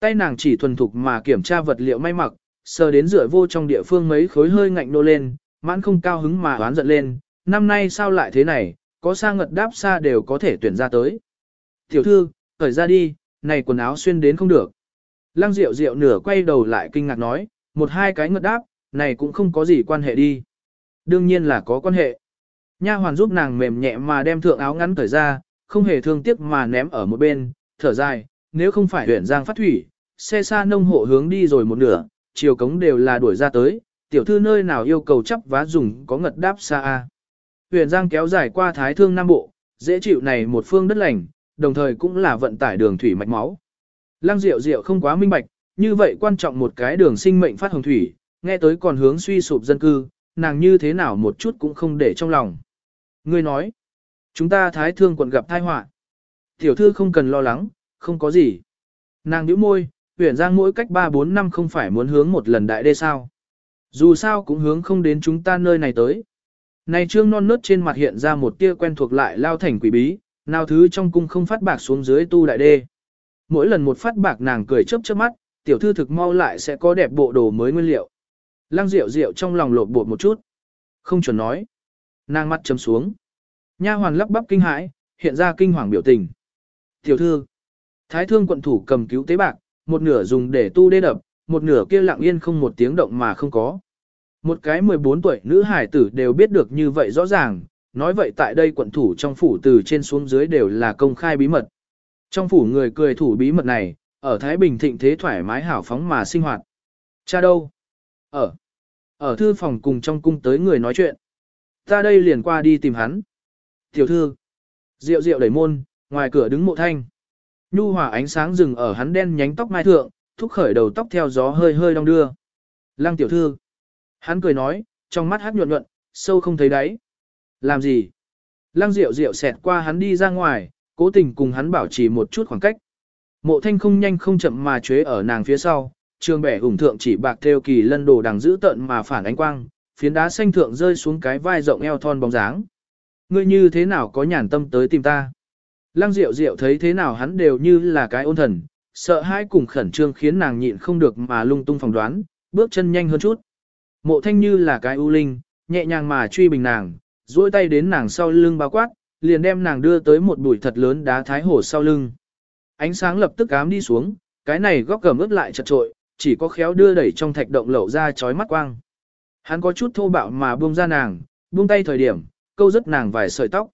Tay nàng chỉ thuần thục mà kiểm tra vật liệu may mặc, sờ đến rửa vô trong địa phương mấy khối hơi ngạnh nô lên, mãn không cao hứng mà oán giận lên, năm nay sao lại thế này, có xa ngật đáp xa đều có thể tuyển ra tới. Tiểu thư, khởi ra đi, này quần áo xuyên đến không được. Lăng Diệu Diệu nửa quay đầu lại kinh ngạc nói, một hai cái ngật đáp, này cũng không có gì quan hệ đi. Đương nhiên là có quan hệ. Nha hoàn giúp nàng mềm nhẹ mà đem thượng áo ngắn cởi ra, không hề thương tiếc mà ném ở một bên, thở dài, nếu không phải huyện giang phát thủy, xe xa nông hộ hướng đi rồi một nửa, chiều cống đều là đuổi ra tới, tiểu thư nơi nào yêu cầu chấp vá dùng có ngật đáp xa a. Huyện Giang kéo dài qua Thái Thương Nam Bộ, dễ chịu này một phương đất lành, đồng thời cũng là vận tải đường thủy mạch máu. Lăng Diệu Diệu không quá minh bạch, như vậy quan trọng một cái đường sinh mệnh phát hồng thủy, nghe tới còn hướng suy sụp dân cư, nàng như thế nào một chút cũng không để trong lòng. Ngươi nói, chúng ta Thái Thương quận gặp tai họa. Tiểu thư không cần lo lắng, không có gì. Nàng nhíu môi, Huyền Giang mỗi cách 3-4 năm không phải muốn hướng một lần đại đê sao. Dù sao cũng hướng không đến chúng ta nơi này tới. Này trương non nớt trên mặt hiện ra một tia quen thuộc lại lao thành quỷ bí, nào thứ trong cung không phát bạc xuống dưới tu đại đê. Mỗi lần một phát bạc nàng cười chớp chớp mắt, tiểu thư thực mau lại sẽ có đẹp bộ đồ mới nguyên liệu. Lăng rượu rượu trong lòng lột bột một chút. Không chuẩn nói. Nàng mắt chấm xuống. Nha hoàn lắp bắp kinh hãi, hiện ra kinh hoàng biểu tình. Tiểu thư. Thái thương quận thủ cầm cứu tế bạc, một nửa dùng để tu đê đập, một nửa kia lặng yên không một tiếng động mà không có. Một cái 14 tuổi nữ hải tử đều biết được như vậy rõ ràng, nói vậy tại đây quận thủ trong phủ từ trên xuống dưới đều là công khai bí mật. Trong phủ người cười thủ bí mật này, ở Thái Bình thịnh thế thoải mái hảo phóng mà sinh hoạt. Cha đâu? Ở. Ở thư phòng cùng trong cung tới người nói chuyện. Ta đây liền qua đi tìm hắn. Tiểu thư. Diệu diệu đẩy môn, ngoài cửa đứng mộ thanh. Nhu hòa ánh sáng rừng ở hắn đen nhánh tóc mai thượng, thúc khởi đầu tóc theo gió hơi hơi đong đưa. Lăng tiểu thư. Hắn cười nói, trong mắt hát nhuận nhuận, sâu không thấy đáy. Làm gì? Lăng Diệu Diệu xẹt qua hắn đi ra ngoài, cố tình cùng hắn bảo trì một chút khoảng cách. Mộ thanh không nhanh không chậm mà chế ở nàng phía sau, trường bẻ ủng thượng chỉ bạc theo kỳ lân đồ đằng giữ tận mà phản ánh quang, phiến đá xanh thượng rơi xuống cái vai rộng eo thon bóng dáng. Ngươi như thế nào có nhàn tâm tới tìm ta? Lăng Diệu Diệu thấy thế nào hắn đều như là cái ôn thần, sợ hãi cùng khẩn trương khiến nàng nhịn không được mà lung tung phỏng đoán, bước chân nhanh hơn chút. Mộ thanh như là cái ưu linh, nhẹ nhàng mà truy bình nàng, duỗi tay đến nàng sau lưng bao quát, liền đem nàng đưa tới một bụi thật lớn đá thái hổ sau lưng. Ánh sáng lập tức ám đi xuống, cái này góc gầm ướt lại chật trội, chỉ có khéo đưa đẩy trong thạch động lậu ra chói mắt quang. Hắn có chút thô bạo mà buông ra nàng, buông tay thời điểm, câu rất nàng vài sợi tóc.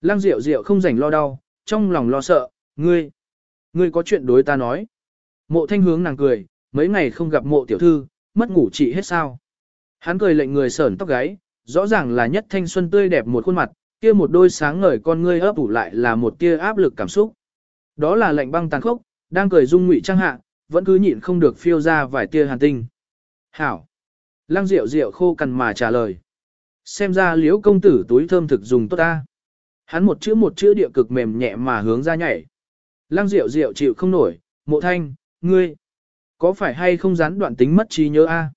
Lăng Diệu Diệu không rảnh lo đau, trong lòng lo sợ, ngươi, ngươi có chuyện đối ta nói. Mộ thanh hướng nàng cười, mấy ngày không gặp mộ tiểu thư, mất ngủ chị hết sao. Hắn cười lệnh người sởn tóc gáy, rõ ràng là nhất thanh xuân tươi đẹp một khuôn mặt, kia một đôi sáng ngời con ngươi ấp ủ lại là một tia áp lực cảm xúc. Đó là lệnh băng tàn khốc, đang cười dung ngụy trang hạ, vẫn cứ nhịn không được phiêu ra vài tia hàn tinh. Hảo! Lăng rượu rượu khô cằn mà trả lời. Xem ra liễu công tử túi thơm thực dùng tốt ta. Hắn một chữ một chữ địa cực mềm nhẹ mà hướng ra nhảy. Lăng rượu rượu chịu không nổi, mộ thanh, ngươi, có phải hay không gián đoạn tính mất trí nhớ a?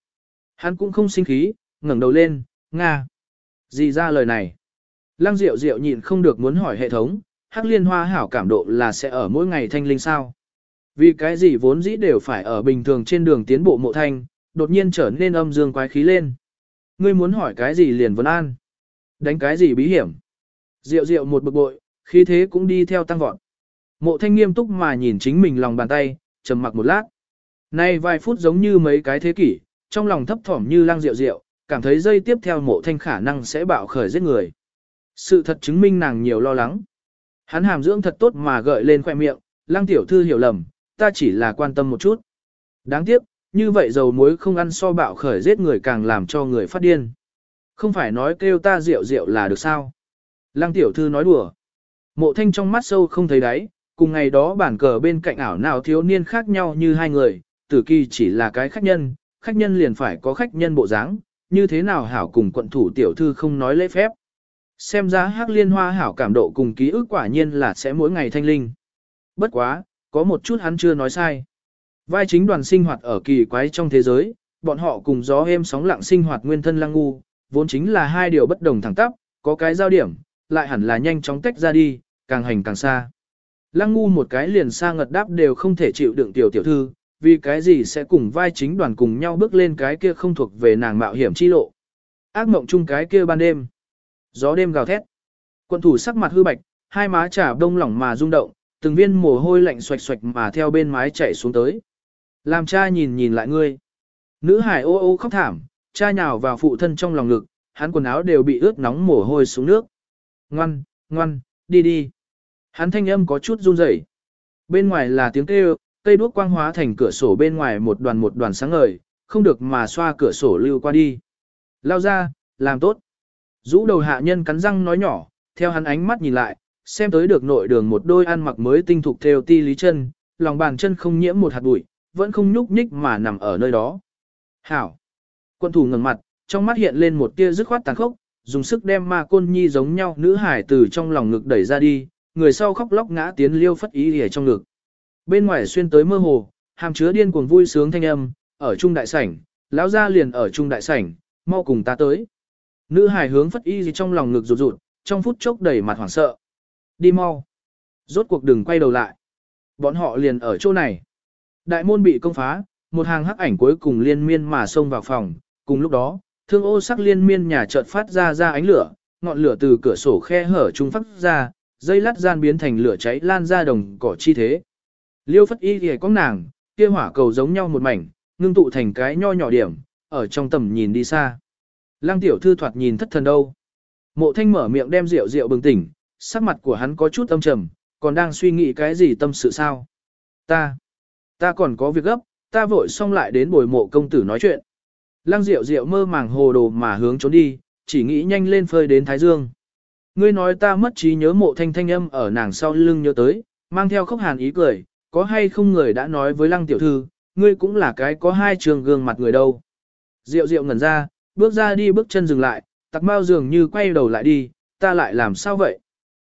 Hắn cũng không sinh khí, ngẩng đầu lên, Nga. Gì ra lời này? Lăng Diệu Diệu nhịn không được muốn hỏi hệ thống, Hắc Liên Hoa hảo cảm độ là sẽ ở mỗi ngày thanh linh sao? Vì cái gì vốn dĩ đều phải ở bình thường trên đường tiến bộ mộ thanh, đột nhiên trở nên âm dương quái khí lên. Ngươi muốn hỏi cái gì liền vấn an? Đánh cái gì bí hiểm? rượu rượu một bực bội, khí thế cũng đi theo tăng vọt. Mộ thanh nghiêm túc mà nhìn chính mình lòng bàn tay, trầm mặc một lát. Nay vài phút giống như mấy cái thế kỷ, trong lòng thấp thỏm như lang rượu rượu, cảm thấy dây tiếp theo mộ thanh khả năng sẽ bạo khởi giết người. Sự thật chứng minh nàng nhiều lo lắng. Hắn hàm dưỡng thật tốt mà gợi lên khoe miệng, lang tiểu thư hiểu lầm, ta chỉ là quan tâm một chút. Đáng tiếc, như vậy dầu muối không ăn so bạo khởi giết người càng làm cho người phát điên. Không phải nói kêu ta rượu rượu là được sao. Lăng tiểu thư nói đùa. Mộ thanh trong mắt sâu không thấy đáy, cùng ngày đó bản cờ bên cạnh ảo nào thiếu niên khác nhau như hai người, tử kỳ chỉ là cái khách nhân, khách nhân liền phải có khách nhân bộ dáng, như thế nào hảo cùng quận thủ tiểu thư không nói lễ phép. Xem ra hắc liên hoa hảo cảm độ cùng ký ức quả nhiên là sẽ mỗi ngày thanh linh. Bất quá, có một chút hắn chưa nói sai. Vai chính đoàn sinh hoạt ở kỳ quái trong thế giới, bọn họ cùng gió êm sóng lặng sinh hoạt nguyên thân lăng ngu, vốn chính là hai điều bất đồng thẳng tắp, có cái giao điểm, lại hẳn là nhanh chóng tách ra đi, càng hành càng xa. Lăng ngu một cái liền xa ngật đáp đều không thể chịu đựng tiểu tiểu thư, vì cái gì sẽ cùng vai chính đoàn cùng nhau bước lên cái kia không thuộc về nàng mạo hiểm chi lộ. Ác mộng chung cái kia ban đêm. Gió đêm gào thét. Quân thủ sắc mặt hư bạch, hai má trà đông lỏng mà rung động, từng viên mồ hôi lạnh xoạch xoạch mà theo bên mái chảy xuống tới. Làm cha nhìn nhìn lại ngươi. Nữ hải ô ô khóc thảm, cha nhào vào phụ thân trong lòng ngực, hắn quần áo đều bị ướt nóng mồ hôi xuống nước. Ngoan, ngoan, đi đi. Hắn thanh âm có chút run rẩy. Bên ngoài là tiếng kêu, cây đuốc quang hóa thành cửa sổ bên ngoài một đoàn một đoàn sáng ngời, không được mà xoa cửa sổ lưu qua đi. Lao ra, làm tốt. Rũ đầu hạ nhân cắn răng nói nhỏ, theo hắn ánh mắt nhìn lại, xem tới được nội đường một đôi ăn mặc mới tinh thục theo ti lý chân, lòng bàn chân không nhiễm một hạt bụi, vẫn không nhúc nhích mà nằm ở nơi đó. Hảo. Quân thủ ngẩng mặt, trong mắt hiện lên một tia dứt khoát tàn khốc, dùng sức đem ma côn nhi giống nhau nữ hải từ trong lòng ngực đẩy ra đi, người sau khóc lóc ngã tiến liêu phất ý ở trong ngực. Bên ngoài xuyên tới mơ hồ, hàm chứa điên cuồng vui sướng thanh âm, ở trung đại sảnh, lão gia liền ở trung đại sảnh, mau cùng ta tới. Nữ hải hướng phất y gì trong lòng ngực rụt rụt, trong phút chốc đầy mặt hoảng sợ. Đi mau. Rốt cuộc đừng quay đầu lại. Bọn họ liền ở chỗ này. Đại môn bị công phá, một hàng hắc ảnh cuối cùng liên miên mà xông vào phòng. Cùng lúc đó, thương ô sắc liên miên nhà chợt phát ra ra ánh lửa, ngọn lửa từ cửa sổ khe hở trung phát ra, dây lát gian biến thành lửa cháy lan ra đồng cỏ chi thế. Liêu phất y thì có nàng, kia hỏa cầu giống nhau một mảnh, ngưng tụ thành cái nho nhỏ điểm, ở trong tầm nhìn đi xa. Lăng tiểu thư thoạt nhìn thất thần đâu. Mộ thanh mở miệng đem rượu rượu bừng tỉnh, sắc mặt của hắn có chút âm trầm, còn đang suy nghĩ cái gì tâm sự sao. Ta, ta còn có việc gấp, ta vội xong lại đến bồi mộ công tử nói chuyện. Lăng Diệu Diệu mơ màng hồ đồ mà hướng trốn đi, chỉ nghĩ nhanh lên phơi đến Thái Dương. Ngươi nói ta mất trí nhớ mộ thanh thanh âm ở nàng sau lưng nhớ tới, mang theo khóc hàn ý cười, có hay không người đã nói với lăng tiểu thư, ngươi cũng là cái có hai trường gương mặt người đâu. Diệu diệu ngẩn ra, bước ra đi bước chân dừng lại, tặc mau dường như quay đầu lại đi, ta lại làm sao vậy?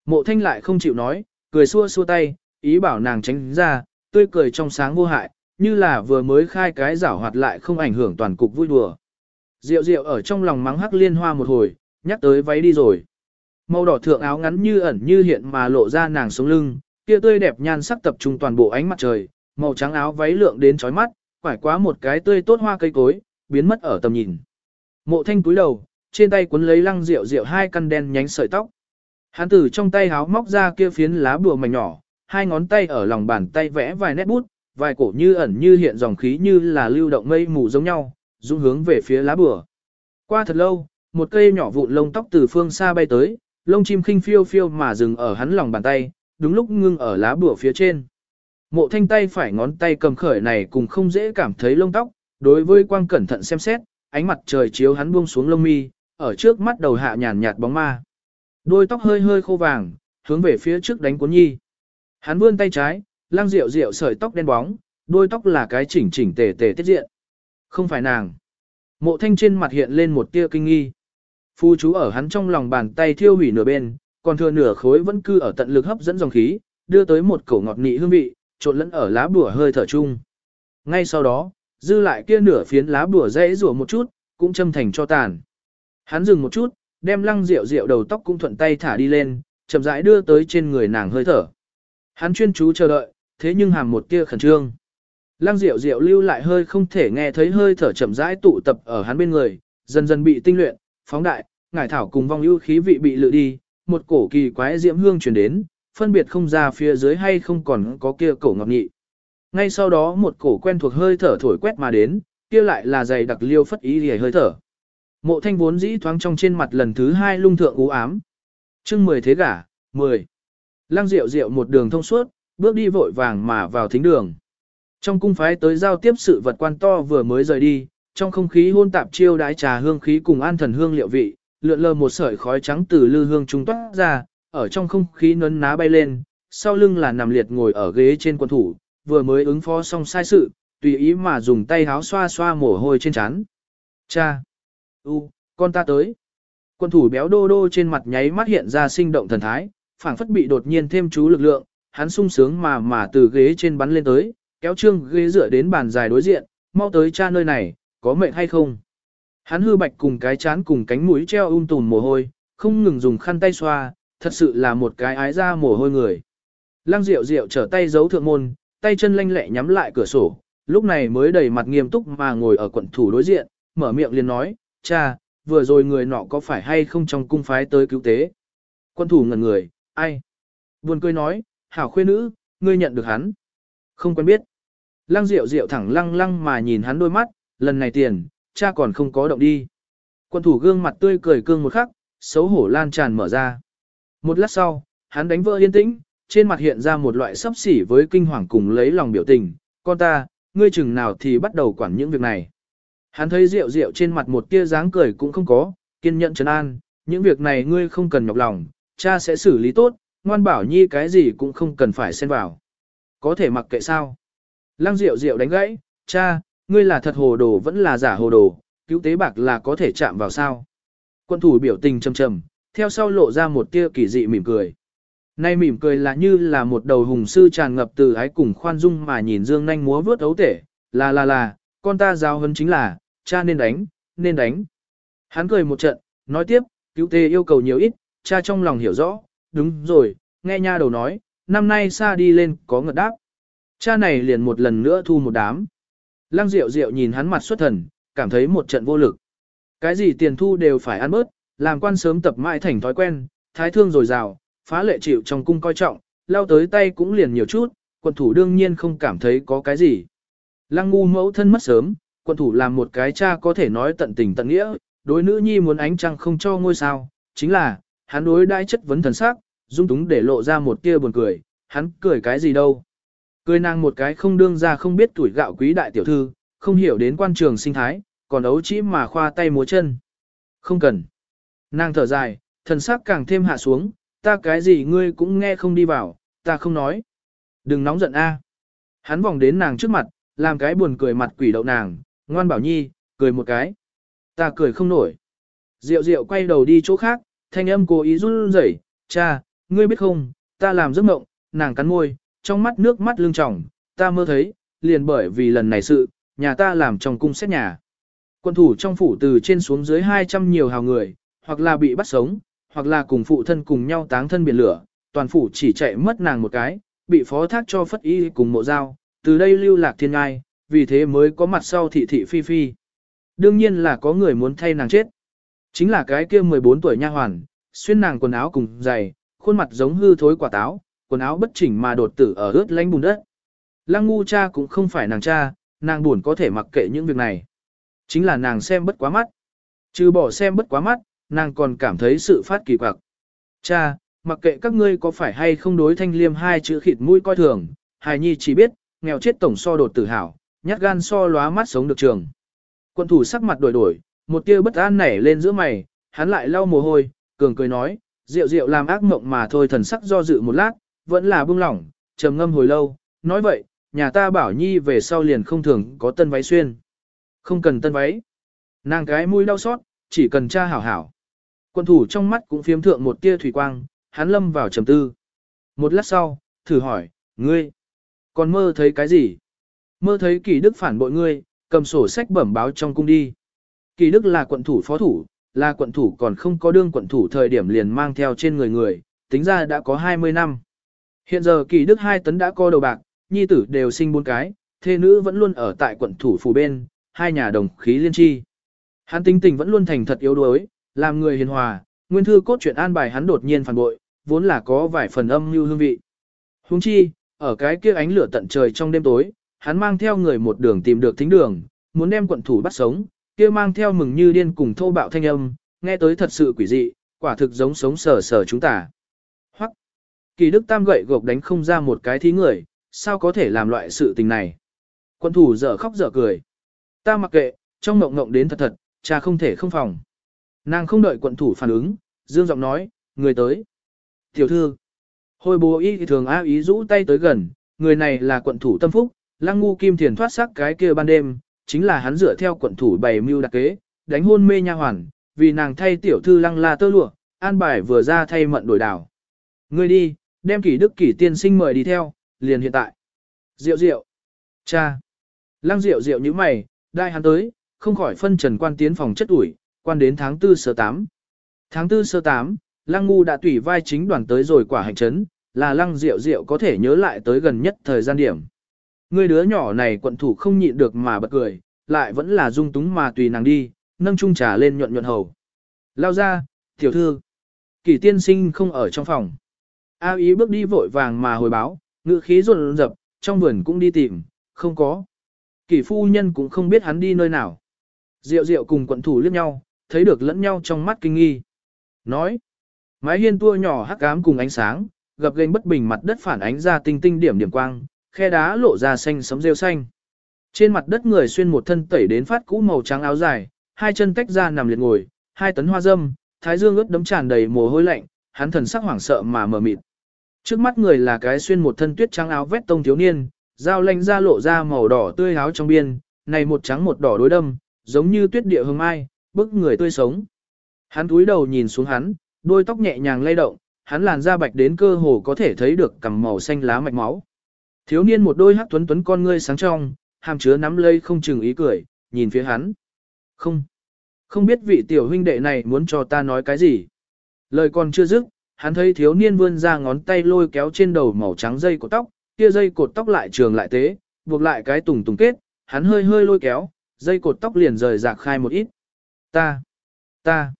Mộ thanh lại không chịu nói, cười xua xua tay, ý bảo nàng tránh ra, tươi cười trong sáng vô hại, như là vừa mới khai cái giảo hoạt lại không ảnh hưởng toàn cục vui đùa. Diệu diệu ở trong lòng mắng hắc liên hoa một hồi, nhắc tới váy đi rồi. Màu đỏ thượng áo ngắn như ẩn như hiện mà lộ ra nàng sống lưng, kia tươi đẹp nhan sắc tập trung toàn bộ ánh mặt trời, màu trắng áo váy lượng đến chói mắt, quải quá một cái tươi tốt hoa cây cối, biến mất ở tầm nhìn. Mộ thanh túi đầu, trên tay cuốn lấy lăng rượu rượu hai căn đen nhánh sợi tóc. Hắn từ trong tay háo móc ra kia phiến lá bùa mảnh nhỏ, hai ngón tay ở lòng bàn tay vẽ vài nét bút, vài cổ như ẩn như hiện dòng khí như là lưu động mây mù giống nhau, dung hướng về phía lá bùa. Qua thật lâu, một cây nhỏ vụn lông tóc từ phương xa bay tới, lông chim khinh phiêu phiêu mà dừng ở hắn lòng bàn tay, đúng lúc ngưng ở lá bùa phía trên. Mộ thanh tay phải ngón tay cầm khởi này cùng không dễ cảm thấy lông tóc, đối với quang cẩn thận xem xét, ánh mặt trời chiếu hắn buông xuống lông mi, ở trước mắt đầu hạ nhàn nhạt bóng ma. Đôi tóc hơi hơi khô vàng, hướng về phía trước đánh cuốn nhi. Hắn vươn tay trái, lang rượu rượu sợi tóc đen bóng, đôi tóc là cái chỉnh chỉnh tề tề tiết diện. Không phải nàng. Mộ thanh trên mặt hiện lên một tia kinh nghi. Phu chú ở hắn trong lòng bàn tay thiêu hủy nửa bên, còn thừa nửa khối vẫn cư ở tận lực hấp dẫn dòng khí, đưa tới một cổ ngọt nị hương vị, trộn lẫn ở lá bùa hơi thở chung. Ngay sau đó, dư lại kia nửa phiến lá bùa dễ rủa một chút, cũng châm thành cho tàn. Hắn dừng một chút, đem lăng rượu rượu đầu tóc cũng thuận tay thả đi lên, chậm rãi đưa tới trên người nàng hơi thở. Hắn chuyên chú chờ đợi, thế nhưng hàm một tia khẩn trương. Lăng rượu rượu lưu lại hơi không thể nghe thấy hơi thở chậm rãi tụ tập ở hắn bên người, dần dần bị tinh luyện, phóng đại, ngải thảo cùng vong ưu khí vị bị lự đi, một cổ kỳ quái diễm hương truyền đến, phân biệt không ra phía dưới hay không còn có kia cổ ngọc nhị. Ngay sau đó một cổ quen thuộc hơi thở thổi quét mà đến, kia lại là dày đặc liêu phất ý hề hơi thở. Mộ thanh vốn dĩ thoáng trong trên mặt lần thứ hai lung thượng ú ám. chương 10 thế gả, 10. Lăng rượu rượu một đường thông suốt, bước đi vội vàng mà vào thính đường. Trong cung phái tới giao tiếp sự vật quan to vừa mới rời đi, trong không khí hôn tạp chiêu đái trà hương khí cùng an thần hương liệu vị, lượn lờ một sợi khói trắng từ lư hương trung toát ra, ở trong không khí nấn ná bay lên, sau lưng là nằm liệt ngồi ở ghế trên quân thủ, vừa mới ứng phó xong sai sự, tùy ý mà dùng tay háo xoa xoa mồ hôi trên trán. Cha! U, con ta tới! Quân thủ béo đô đô trên mặt nháy mắt hiện ra sinh động thần thái, phảng phất bị đột nhiên thêm chú lực lượng, hắn sung sướng mà mà từ ghế trên bắn lên tới, kéo trương ghế dựa đến bàn dài đối diện, mau tới cha nơi này, có mệnh hay không? Hắn hư bạch cùng cái chán cùng cánh mũi treo um tùm mồ hôi, không ngừng dùng khăn tay xoa, thật sự là một cái ái ra mồ hôi người. Lăng Diệu Diệu trở tay giấu thượng môn, tay chân lanh lẹ nhắm lại cửa sổ, lúc này mới đầy mặt nghiêm túc mà ngồi ở quận thủ đối diện, mở miệng liền nói, cha, vừa rồi người nọ có phải hay không trong cung phái tới cứu tế? Quân thủ ngẩn người, ai? Buồn cười nói, hảo khuê nữ, ngươi nhận được hắn. Không quen biết. Lăng Diệu Diệu thẳng lăng lăng mà nhìn hắn đôi mắt, lần này tiền, cha còn không có động đi. Quân thủ gương mặt tươi cười cương một khắc, xấu hổ lan tràn mở ra. Một lát sau, hắn đánh vỡ yên tĩnh, trên mặt hiện ra một loại sấp xỉ với kinh hoàng cùng lấy lòng biểu tình, con ta, ngươi chừng nào thì bắt đầu quản những việc này. Hắn thấy rượu rượu trên mặt một tia dáng cười cũng không có, kiên nhẫn trấn an, những việc này ngươi không cần nhọc lòng, cha sẽ xử lý tốt, ngoan bảo nhi cái gì cũng không cần phải xen vào. Có thể mặc kệ sao. Lăng rượu rượu đánh gãy, cha, ngươi là thật hồ đồ vẫn là giả hồ đồ, cứu tế bạc là có thể chạm vào sao. Quân thủ biểu tình trầm trầm, theo sau lộ ra một tia kỳ dị mỉm cười. Nay mỉm cười là như là một đầu hùng sư tràn ngập từ ái cùng khoan dung mà nhìn Dương Nanh múa vướt ấu tể, là là là, con ta giáo hấn chính là, cha nên đánh, nên đánh. Hắn cười một trận, nói tiếp, cứu tê yêu cầu nhiều ít, cha trong lòng hiểu rõ, đúng rồi, nghe nha đầu nói, năm nay xa đi lên có ngợt đáp. Cha này liền một lần nữa thu một đám. Lăng Diệu Diệu nhìn hắn mặt xuất thần, cảm thấy một trận vô lực. Cái gì tiền thu đều phải ăn bớt, làm quan sớm tập mãi thành thói quen, thái thương rồi rào, phá lệ chịu trong cung coi trọng, lao tới tay cũng liền nhiều chút, quận thủ đương nhiên không cảm thấy có cái gì. Lăng ngu mẫu thân mất sớm, quận thủ làm một cái cha có thể nói tận tình tận nghĩa, đối nữ nhi muốn ánh trăng không cho ngôi sao, chính là, hắn đối đãi chất vấn thần sắc, dung túng để lộ ra một tia buồn cười, hắn cười cái gì đâu. Cười nàng một cái không đương ra không biết tuổi gạo quý đại tiểu thư, không hiểu đến quan trường sinh thái, còn ấu chỉ mà khoa tay múa chân. Không cần. Nàng thở dài, thần sắc càng thêm hạ xuống, ta cái gì ngươi cũng nghe không đi vào, ta không nói. Đừng nóng giận a. Hắn vòng đến nàng trước mặt, làm cái buồn cười mặt quỷ đậu nàng, ngoan bảo nhi, cười một cái. Ta cười không nổi. Diệu diệu quay đầu đi chỗ khác, thanh âm cố ý run rẩy, cha, ngươi biết không, ta làm giấc mộng, nàng cắn môi, trong mắt nước mắt lưng tròng, ta mơ thấy, liền bởi vì lần này sự, nhà ta làm trong cung xét nhà. Quân thủ trong phủ từ trên xuống dưới 200 nhiều hào người, hoặc là bị bắt sống, hoặc là cùng phụ thân cùng nhau táng thân biển lửa, toàn phủ chỉ chạy mất nàng một cái, bị phó thác cho phất y cùng mộ giao, từ đây lưu lạc thiên ngai, vì thế mới có mặt sau thị thị phi phi. Đương nhiên là có người muốn thay nàng chết. Chính là cái kia 14 tuổi nha hoàn, xuyên nàng quần áo cùng dày khuôn mặt giống hư thối quả táo, quần áo bất chỉnh mà đột tử ở ướt lánh bùn đất. Lăng ngu cha cũng không phải nàng cha, nàng buồn có thể mặc kệ những việc này. Chính là nàng xem bất quá mắt. Trừ bỏ xem bất quá mắt, nàng còn cảm thấy sự phát kỳ quặc. Cha, mặc kệ các ngươi có phải hay không đối thanh liêm hai chữ khịt mũi coi thường, hài nhi chỉ biết, nghèo chết tổng so đột tử hảo, nhát gan so lóa mắt sống được trường. Quân thủ sắc mặt đổi đổi, một tia bất an nảy lên giữa mày, hắn lại lau mồ hôi, cường cười nói, rượu rượu làm ác mộng mà thôi thần sắc do dự một lát, vẫn là buông lỏng, trầm ngâm hồi lâu, nói vậy, nhà ta bảo nhi về sau liền không thường có tân váy xuyên. Không cần tân váy. Nàng cái mũi đau xót, chỉ cần cha hảo hảo. Quân thủ trong mắt cũng phiếm thượng một tia thủy quang, hắn lâm vào trầm tư. Một lát sau, thử hỏi, ngươi, còn mơ thấy cái gì? Mơ thấy kỳ đức phản bội ngươi, cầm sổ sách bẩm báo trong cung đi. Kỳ đức là quận thủ phó thủ, là quận thủ còn không có đương quận thủ thời điểm liền mang theo trên người người, tính ra đã có 20 năm. Hiện giờ kỳ đức hai tấn đã co đầu bạc, nhi tử đều sinh bốn cái, thê nữ vẫn luôn ở tại quận thủ phủ bên, hai nhà đồng khí liên tri. Hắn tính tình vẫn luôn thành thật yếu đuối, làm người hiền hòa, nguyên thư cốt truyện an bài hắn đột nhiên phản bội, vốn là có vài phần âm như hương vị. Huống chi, ở cái kia ánh lửa tận trời trong đêm tối, hắn mang theo người một đường tìm được thính đường, muốn đem quận thủ bắt sống, kia mang theo mừng như điên cùng thô bạo thanh âm, nghe tới thật sự quỷ dị, quả thực giống sống sờ sờ chúng ta. Hoặc, kỳ đức tam gậy gộc đánh không ra một cái thí người, sao có thể làm loại sự tình này. Quận thủ dở khóc dở cười. Ta mặc kệ, trong mộng ngộng đến thật thật, cha không thể không phòng. Nàng không đợi quận thủ phản ứng, dương giọng nói, người tới. Tiểu thư, hồi bố y thường á ý rũ tay tới gần, người này là quận thủ tâm phúc, lăng ngu kim thiền thoát sắc cái kia ban đêm, chính là hắn dựa theo quận thủ bày mưu đặc kế, đánh hôn mê nha hoàn, vì nàng thay tiểu thư lăng la tơ lụa, an bài vừa ra thay mận đổi đảo. Ngươi đi, đem kỷ đức kỷ tiên sinh mời đi theo, liền hiện tại. Diệu diệu. Cha. Lăng Diệu Diệu như mày, đại hắn tới, không khỏi phân trần quan tiến phòng chất ủi, quan đến tháng 4 sơ 8. Tháng 4 sơ 8, Lăng Ngu đã tùy vai chính đoàn tới rồi quả hành trấn, là Lăng Diệu Diệu có thể nhớ lại tới gần nhất thời gian điểm. Người đứa nhỏ này quận thủ không nhịn được mà bật cười, lại vẫn là dung túng mà tùy nàng đi, nâng chung trà lên nhuận nhuận hầu. Lao ra, tiểu thư. kỳ tiên sinh không ở trong phòng. A ý bước đi vội vàng mà hồi báo, ngự khí run rập, trong vườn cũng đi tìm, không có. kỳ phu nhân cũng không biết hắn đi nơi nào. Diệu diệu cùng quận thủ liếc nhau, thấy được lẫn nhau trong mắt kinh nghi. Nói, mái hiên tua nhỏ hắc ám cùng ánh sáng, gập ghềnh bất bình mặt đất phản ánh ra tinh tinh điểm điểm quang, khe đá lộ ra xanh sấm rêu xanh. Trên mặt đất người xuyên một thân tẩy đến phát cũ màu trắng áo dài, hai chân tách ra nằm liệt ngồi, hai tấn hoa dâm, thái dương ướt đấm tràn đầy mồ hôi lạnh, hắn thần sắc hoảng sợ mà mờ mịt. Trước mắt người là cái xuyên một thân tuyết trắng áo vét tông thiếu niên, dao lanh ra lộ ra màu đỏ tươi áo trong biên, này một trắng một đỏ đối đâm, giống như tuyết địa hương mai, bức người tươi sống. Hắn cúi đầu nhìn xuống hắn, đôi tóc nhẹ nhàng lay động, hắn làn da bạch đến cơ hồ có thể thấy được cằm màu xanh lá mạch máu. Thiếu niên một đôi hắc tuấn tuấn con ngươi sáng trong, hàm chứa nắm lây không chừng ý cười, nhìn phía hắn. Không, không biết vị tiểu huynh đệ này muốn cho ta nói cái gì. Lời còn chưa dứt, hắn thấy thiếu niên vươn ra ngón tay lôi kéo trên đầu màu trắng dây cột tóc, kia dây cột tóc lại trường lại tế, buộc lại cái tùng tùng kết, hắn hơi hơi lôi kéo, dây cột tóc liền rời rạc khai một ít. Ta, ta,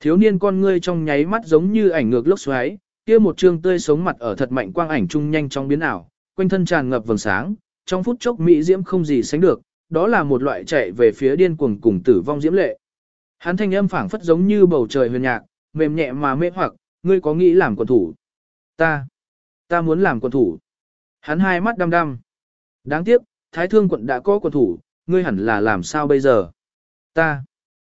thiếu niên con ngươi trong nháy mắt giống như ảnh ngược lốc xoáy, kia một trương tươi sống mặt ở thật mạnh quang ảnh trung nhanh trong biến ảo, quanh thân tràn ngập vầng sáng, trong phút chốc mỹ diễm không gì sánh được, đó là một loại chạy về phía điên cuồng cùng tử vong diễm lệ. Hắn thanh âm phảng phất giống như bầu trời huyền nhạc, mềm nhẹ mà mê hoặc, ngươi có nghĩ làm quân thủ? Ta, ta muốn làm quân thủ. Hắn hai mắt đăm đăm. Đáng tiếc, Thái Thương quận đã có quân thủ, ngươi hẳn là làm sao bây giờ? Ta,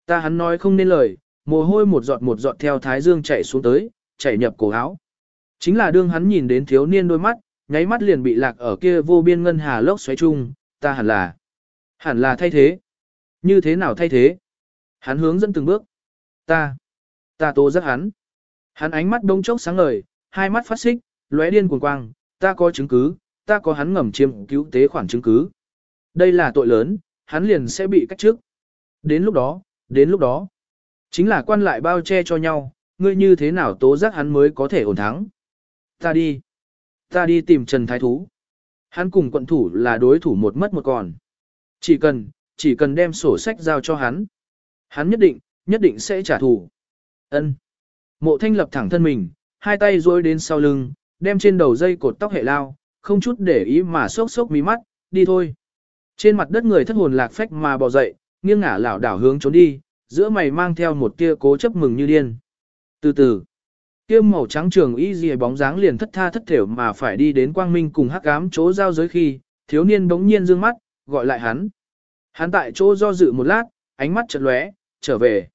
ta hắn nói không nên lời, mồ hôi một giọt một giọt theo Thái Dương chảy xuống tới, chảy nhập cổ áo. Chính là đương hắn nhìn đến thiếu niên đôi mắt, nháy mắt liền bị lạc ở kia vô biên ngân hà lốc xoáy chung, ta hẳn là, hẳn là thay thế. Như thế nào thay thế? Hắn hướng dẫn từng bước. Ta, ta tố giác hắn. Hắn ánh mắt đông chốc sáng ngời, hai mắt phát xích, lóe điên cuồng quang, ta có chứng cứ, ta có hắn ngầm chiếm cứu tế khoản chứng cứ. Đây là tội lớn, hắn liền sẽ bị cách trước. Đến lúc đó, đến lúc đó, chính là quan lại bao che cho nhau, ngươi như thế nào tố giác hắn mới có thể ổn thắng. Ta đi, ta đi tìm Trần Thái Thú. Hắn cùng quận thủ là đối thủ một mất một còn. Chỉ cần, chỉ cần đem sổ sách giao cho hắn. Hắn nhất định, nhất định sẽ trả thù. Ân. Mộ thanh lập thẳng thân mình, hai tay duỗi đến sau lưng, đem trên đầu dây cột tóc hệ lao, không chút để ý mà sốc sốc mí mắt, đi thôi. Trên mặt đất người thất hồn lạc phách mà bò dậy, nghiêng ngả lảo đảo hướng trốn đi, giữa mày mang theo một tia cố chấp mừng như điên. Từ từ, kia màu trắng trường y dìa bóng dáng liền thất tha thất thểu mà phải đi đến quang minh cùng hắc ám chỗ giao giới khi, thiếu niên bỗng nhiên dương mắt, gọi lại hắn. Hắn tại chỗ do dự một lát, ánh mắt chợt lóe, trở về.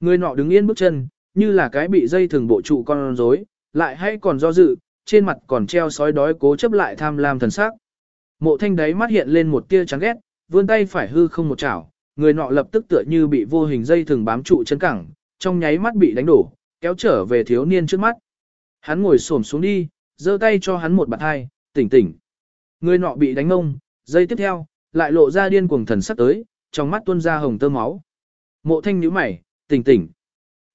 Người nọ đứng yên bước chân, như là cái bị dây thường bộ trụ con rối, lại hay còn do dự, trên mặt còn treo sói đói cố chấp lại tham lam thần sắc. Mộ thanh đáy mắt hiện lên một tia chán ghét, vươn tay phải hư không một chảo, người nọ lập tức tựa như bị vô hình dây thường bám trụ chân cẳng, trong nháy mắt bị đánh đổ, kéo trở về thiếu niên trước mắt. Hắn ngồi xổm xuống đi, giơ tay cho hắn một bạt hai, tỉnh tỉnh. Người nọ bị đánh ngông, giây tiếp theo, lại lộ ra điên cuồng thần sắc tới, trong mắt tuôn ra hồng tơ máu. Mộ thanh nhíu mày, tỉnh tỉnh.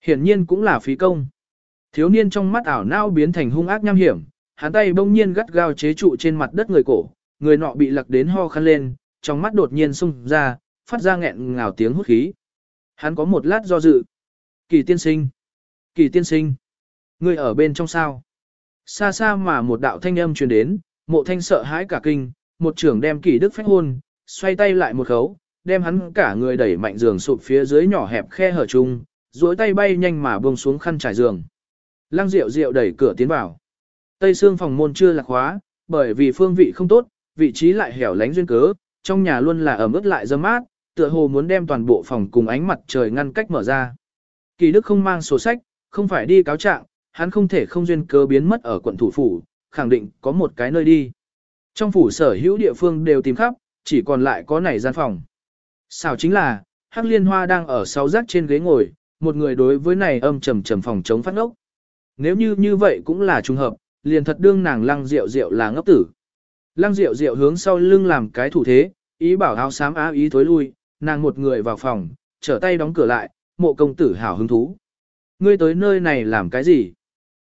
Hiển nhiên cũng là phí công. Thiếu niên trong mắt ảo não biến thành hung ác nham hiểm, hắn tay bỗng nhiên gắt gao chế trụ trên mặt đất người cổ, người nọ bị lặc đến ho khăn lên, trong mắt đột nhiên sung ra, phát ra nghẹn ngào tiếng hút khí. Hắn có một lát do dự. Kỳ tiên sinh. Kỳ tiên sinh. Người ở bên trong sao. Xa xa mà một đạo thanh âm truyền đến, mộ thanh sợ hãi cả kinh, một trưởng đem kỳ đức phách hôn, xoay tay lại một khấu, đem hắn cả người đẩy mạnh giường sụp phía dưới nhỏ hẹp khe hở chung, duỗi tay bay nhanh mà buông xuống khăn trải giường. Lăng Diệu Diệu đẩy cửa tiến vào. Tây xương phòng môn chưa lạc khóa, bởi vì phương vị không tốt, vị trí lại hẻo lánh duyên cớ, trong nhà luôn là ẩm ướt lại dơ mát, tựa hồ muốn đem toàn bộ phòng cùng ánh mặt trời ngăn cách mở ra. Kỳ Đức không mang sổ sách, không phải đi cáo trạng, hắn không thể không duyên cớ biến mất ở quận thủ phủ, khẳng định có một cái nơi đi. Trong phủ sở hữu địa phương đều tìm khắp, chỉ còn lại có này gian phòng. Sao chính là, Hắc Liên Hoa đang ở sau rác trên ghế ngồi, một người đối với này âm trầm trầm phòng chống phát ngốc. Nếu như như vậy cũng là trùng hợp, liền thật đương nàng lăng rượu rượu là ngốc tử. Lăng Diệu Diệu hướng sau lưng làm cái thủ thế, ý bảo áo xám áo ý thối lui, nàng một người vào phòng, trở tay đóng cửa lại, mộ công tử hảo hứng thú. Ngươi tới nơi này làm cái gì?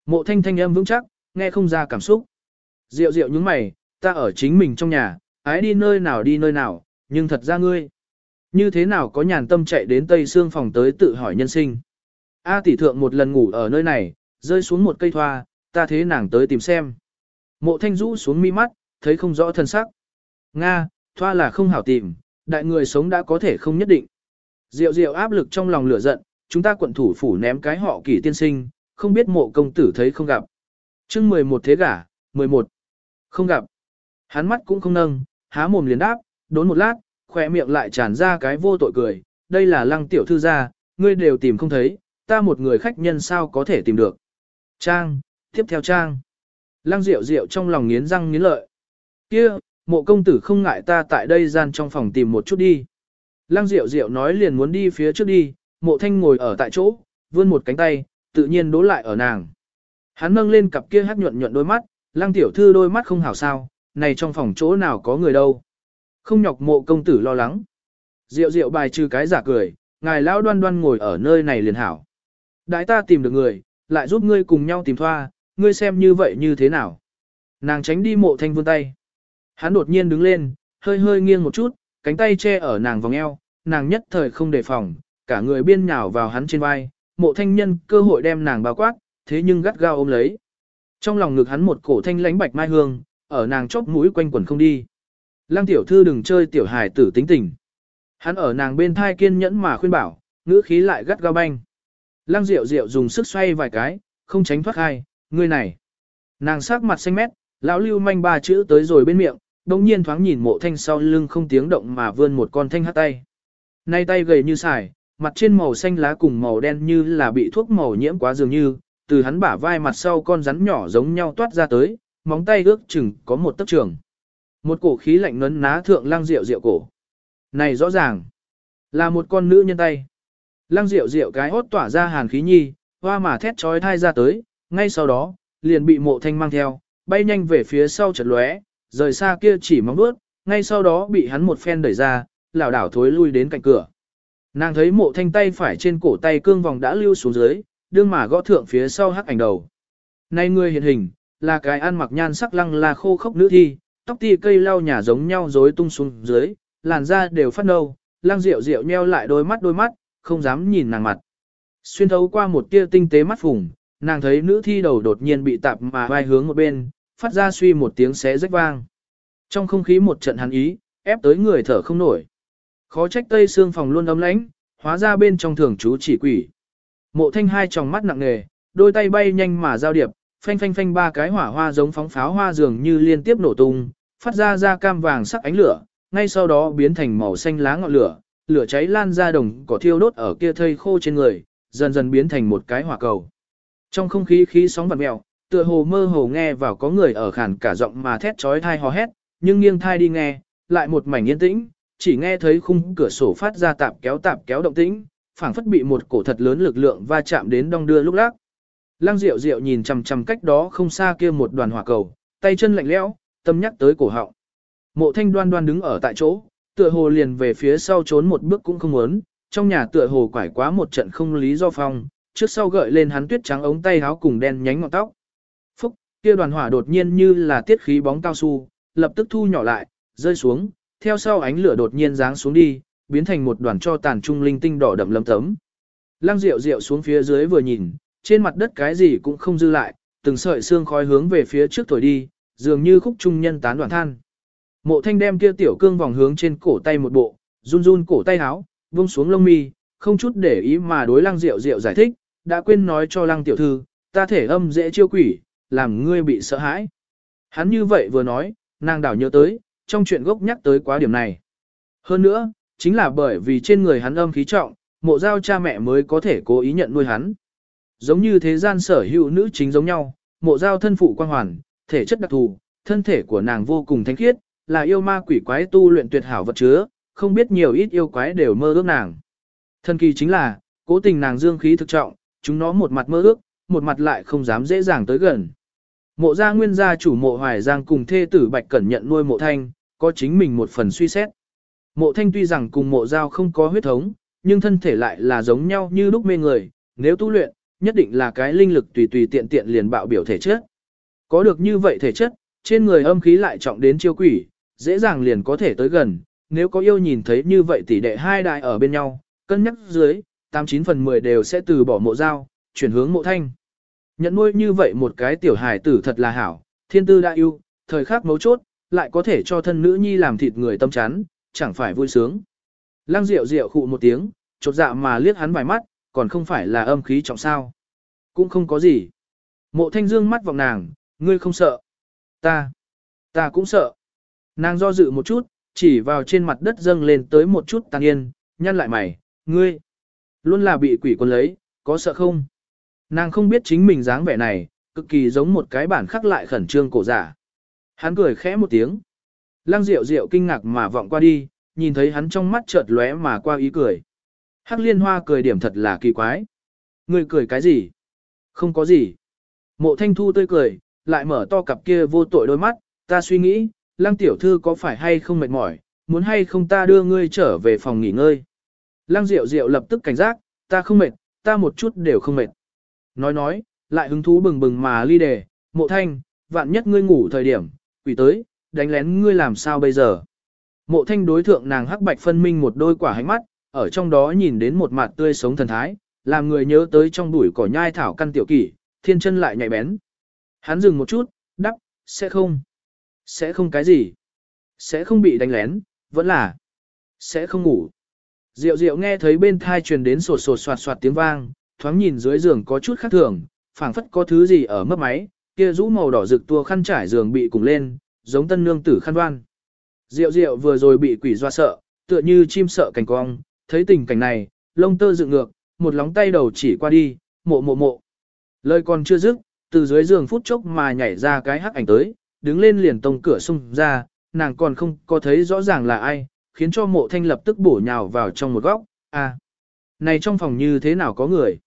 Mộ thanh thanh âm vững chắc, nghe không ra cảm xúc. Diệu diệu những mày, ta ở chính mình trong nhà, ái đi nơi nào đi nơi nào, nhưng thật ra ngươi. Như thế nào có nhàn tâm chạy đến Tây Sương phòng tới tự hỏi nhân sinh. A tỷ thượng một lần ngủ ở nơi này, rơi xuống một cây thoa, ta thế nàng tới tìm xem. Mộ thanh rũ xuống mi mắt, thấy không rõ thân sắc. Nga, thoa là không hảo tìm, đại người sống đã có thể không nhất định. Diệu diệu áp lực trong lòng lửa giận, chúng ta quận thủ phủ ném cái họ kỷ tiên sinh, không biết mộ công tử thấy không gặp. chương 11 thế gả, 11. Không gặp. Hắn mắt cũng không nâng, há mồm liền đáp, đốn một lát, khỏe miệng lại tràn ra cái vô tội cười. Đây là lăng tiểu thư gia, ngươi đều tìm không thấy, ta một người khách nhân sao có thể tìm được. Trang, tiếp theo Trang. Lăng Diệu Diệu trong lòng nghiến răng nghiến lợi. Kia, mộ công tử không ngại ta tại đây gian trong phòng tìm một chút đi. Lăng Diệu Diệu nói liền muốn đi phía trước đi, mộ thanh ngồi ở tại chỗ, vươn một cánh tay, tự nhiên đố lại ở nàng. Hắn nâng lên cặp kia hát nhuận nhuận đôi mắt, lăng tiểu thư đôi mắt không hảo sao, này trong phòng chỗ nào có người đâu. Không nhọc mộ công tử lo lắng. Diệu diệu bài trừ cái giả cười, ngài lão đoan đoan ngồi ở nơi này liền hảo. Đãi ta tìm được người, lại giúp ngươi cùng nhau tìm thoa, ngươi xem như vậy như thế nào. Nàng tránh đi mộ thanh vươn tay. Hắn đột nhiên đứng lên, hơi hơi nghiêng một chút, cánh tay che ở nàng vòng eo, nàng nhất thời không đề phòng, cả người biên nhào vào hắn trên vai, mộ thanh nhân cơ hội đem nàng bao quát, thế nhưng gắt gao ôm lấy. Trong lòng ngực hắn một cổ thanh lánh bạch mai hương, ở nàng chóp mũi quanh quẩn không đi. Lăng tiểu thư đừng chơi tiểu hài tử tính tình. Hắn ở nàng bên thai kiên nhẫn mà khuyên bảo, ngữ khí lại gắt gao banh. Lăng Diệu Diệu dùng sức xoay vài cái, không tránh thoát hai, người này. Nàng sắc mặt xanh mét, lão lưu manh ba chữ tới rồi bên miệng, đồng nhiên thoáng nhìn mộ thanh sau lưng không tiếng động mà vươn một con thanh hát tay. Nay tay gầy như xài, mặt trên màu xanh lá cùng màu đen như là bị thuốc màu nhiễm quá dường như, từ hắn bả vai mặt sau con rắn nhỏ giống nhau toát ra tới, móng tay ước chừng có một tấc trường. Một cổ khí lạnh nấn ná thượng lăng rượu rượu cổ. Này rõ ràng, là một con nữ nhân tay. Lăng rượu rượu cái hốt tỏa ra hàn khí nhi, hoa mà thét trói thai ra tới, ngay sau đó, liền bị mộ thanh mang theo, bay nhanh về phía sau chật lóe, rời xa kia chỉ móng bước, ngay sau đó bị hắn một phen đẩy ra, lảo đảo thối lui đến cạnh cửa. Nàng thấy mộ thanh tay phải trên cổ tay cương vòng đã lưu xuống dưới, đương mà gõ thượng phía sau hắc ảnh đầu. Nay người hiện hình, là cái ăn mặc nhan sắc lăng là khô khốc nữ thi, tóc ti cây lau nhà giống nhau rối tung xuống dưới, làn da đều phát nâu, lăng rượu rượu nheo lại đôi mắt đôi mắt, không dám nhìn nàng mặt. Xuyên thấu qua một tia tinh tế mắt phùng, nàng thấy nữ thi đầu đột nhiên bị tạp mà vai hướng một bên, phát ra suy một tiếng xé rách vang. Trong không khí một trận hắn ý, ép tới người thở không nổi. Khó trách tây xương phòng luôn ấm lánh, hóa ra bên trong thường chú chỉ quỷ. Mộ thanh hai tròng mắt nặng nề, đôi tay bay nhanh mà giao điệp, phanh phanh phanh ba cái hỏa hoa giống phóng pháo hoa dường như liên tiếp nổ tung, phát ra ra cam vàng sắc ánh lửa, ngay sau đó biến thành màu xanh lá ngọn lửa, lửa cháy lan ra đồng cỏ thiêu đốt ở kia thây khô trên người, dần dần biến thành một cái hỏa cầu. Trong không khí khí sóng vặn mèo, tựa hồ mơ hồ nghe vào có người ở khản cả giọng mà thét chói thai hò hét, nhưng nghiêng thai đi nghe, lại một mảnh yên tĩnh, chỉ nghe thấy khung cửa sổ phát ra tạp kéo tạp kéo động tĩnh, phảng phất bị một cổ thật lớn lực lượng va chạm đến đong đưa lúc lắc. Lăng Diệu Diệu nhìn chằm chằm cách đó không xa kia một đoàn hỏa cầu, tay chân lạnh lẽo, tâm nhắc tới cổ họng. Mộ Thanh Đoan Đoan đứng ở tại chỗ, tựa hồ liền về phía sau trốn một bước cũng không muốn, trong nhà tựa hồ quải quá một trận không lý do phong, trước sau gợi lên hắn tuyết trắng ống tay áo cùng đen nhánh ngọn tóc. Phúc, kia đoàn hỏa đột nhiên như là tiết khí bóng cao su, lập tức thu nhỏ lại, rơi xuống, theo sau ánh lửa đột nhiên giáng xuống đi, biến thành một đoàn cho tàn trung linh tinh đỏ đậm lấm tấm. Lăng Diệu Diệu xuống phía dưới vừa nhìn, trên mặt đất cái gì cũng không dư lại, từng sợi xương khói hướng về phía trước thổi đi, dường như khúc trung nhân tán đoạn than. Mộ Thanh đem kia tiểu cương vòng hướng trên cổ tay một bộ, run run cổ tay áo, buông xuống lông mi, không chút để ý mà đối Lăng Diệu Diệu giải thích, đã quên nói cho Lăng tiểu thư, ta thể âm dễ chiêu quỷ, làm ngươi bị sợ hãi. Hắn như vậy vừa nói, nàng đảo nhớ tới, trong chuyện gốc nhắc tới quá điểm này. Hơn nữa, chính là bởi vì trên người hắn âm khí trọng, mộ giao cha mẹ mới có thể cố ý nhận nuôi hắn. Giống như thế gian sở hữu nữ chính giống nhau, mộ giao thân phụ quan hoàn, thể chất đặc thù, thân thể của nàng vô cùng thánh khiết, là yêu ma quỷ quái tu luyện tuyệt hảo vật chứa, không biết nhiều ít yêu quái đều mơ ước nàng. Thân kỳ chính là, cố tình nàng dương khí thực trọng, chúng nó một mặt mơ ước, một mặt lại không dám dễ dàng tới gần. Mộ gia nguyên gia chủ mộ hoài giang cùng thê tử bạch cẩn nhận nuôi mộ thanh, có chính mình một phần suy xét. Mộ thanh tuy rằng cùng mộ giao không có huyết thống, nhưng thân thể lại là giống nhau như lúc mê người, nếu tu luyện, nhất định là cái linh lực tùy tùy tiện tiện liền bạo biểu thể chất. Có được như vậy thể chất, trên người âm khí lại trọng đến chiêu quỷ, dễ dàng liền có thể tới gần, nếu có yêu nhìn thấy như vậy tỷ đệ hai đại ở bên nhau, cân nhắc dưới, 89 phần 10 đều sẽ từ bỏ mộ giao, chuyển hướng mộ thanh. Nhận nuôi như vậy một cái tiểu hài tử thật là hảo, thiên tư đã yêu, thời khắc mấu chốt, lại có thể cho thân nữ nhi làm thịt người tâm chán, chẳng phải vui sướng. Lăng Diệu Diệu khụ một tiếng, chột dạ mà liếc hắn vài mắt, còn không phải là âm khí trọng sao. Cũng không có gì. Mộ thanh dương mắt vọng nàng, ngươi không sợ. Ta, ta cũng sợ. Nàng do dự một chút, chỉ vào trên mặt đất dâng lên tới một chút tàn yên, nhăn lại mày, ngươi, luôn là bị quỷ quân lấy, có sợ không? Nàng không biết chính mình dáng vẻ này, cực kỳ giống một cái bản khắc lại khẩn trương cổ giả. Hắn cười khẽ một tiếng. Lăng Diệu Diệu kinh ngạc mà vọng qua đi, nhìn thấy hắn trong mắt chợt lóe mà qua ý cười. Hắc Liên Hoa cười điểm thật là kỳ quái. Ngươi cười cái gì? Không có gì. Mộ Thanh Thu tươi cười, lại mở to cặp kia vô tội đôi mắt, ta suy nghĩ, Lăng tiểu thư có phải hay không mệt mỏi, muốn hay không ta đưa ngươi trở về phòng nghỉ ngơi. Lăng Diệu Diệu lập tức cảnh giác, ta không mệt, ta một chút đều không mệt. Nói nói, lại hứng thú bừng bừng mà ly đề, mộ thanh, vạn nhất ngươi ngủ thời điểm, quỷ tới, đánh lén ngươi làm sao bây giờ. Mộ thanh đối thượng nàng hắc bạch phân minh một đôi quả hánh mắt, ở trong đó nhìn đến một mặt tươi sống thần thái, làm người nhớ tới trong bụi cỏ nhai thảo căn tiểu kỷ, thiên chân lại nhạy bén. Hắn dừng một chút, đắp, sẽ không. Sẽ không cái gì. Sẽ không bị đánh lén, vẫn là. Sẽ không ngủ. Diệu diệu nghe thấy bên thai truyền đến sột sột soạt soạt tiếng vang, thoáng nhìn dưới giường có chút khác thường, phảng phất có thứ gì ở mấp máy, kia rũ màu đỏ rực tua khăn trải giường bị cùng lên, giống tân nương tử khăn đoan. Diệu diệu vừa rồi bị quỷ doa sợ, tựa như chim sợ cảnh cong, thấy tình cảnh này, lông tơ dựng ngược, một lóng tay đầu chỉ qua đi, mộ mộ mộ. Lời còn chưa dứt, từ dưới giường phút chốc mà nhảy ra cái hắc ảnh tới, đứng lên liền tông cửa xung ra, nàng còn không có thấy rõ ràng là ai, khiến cho mộ thanh lập tức bổ nhào vào trong một góc, à, này trong phòng như thế nào có người.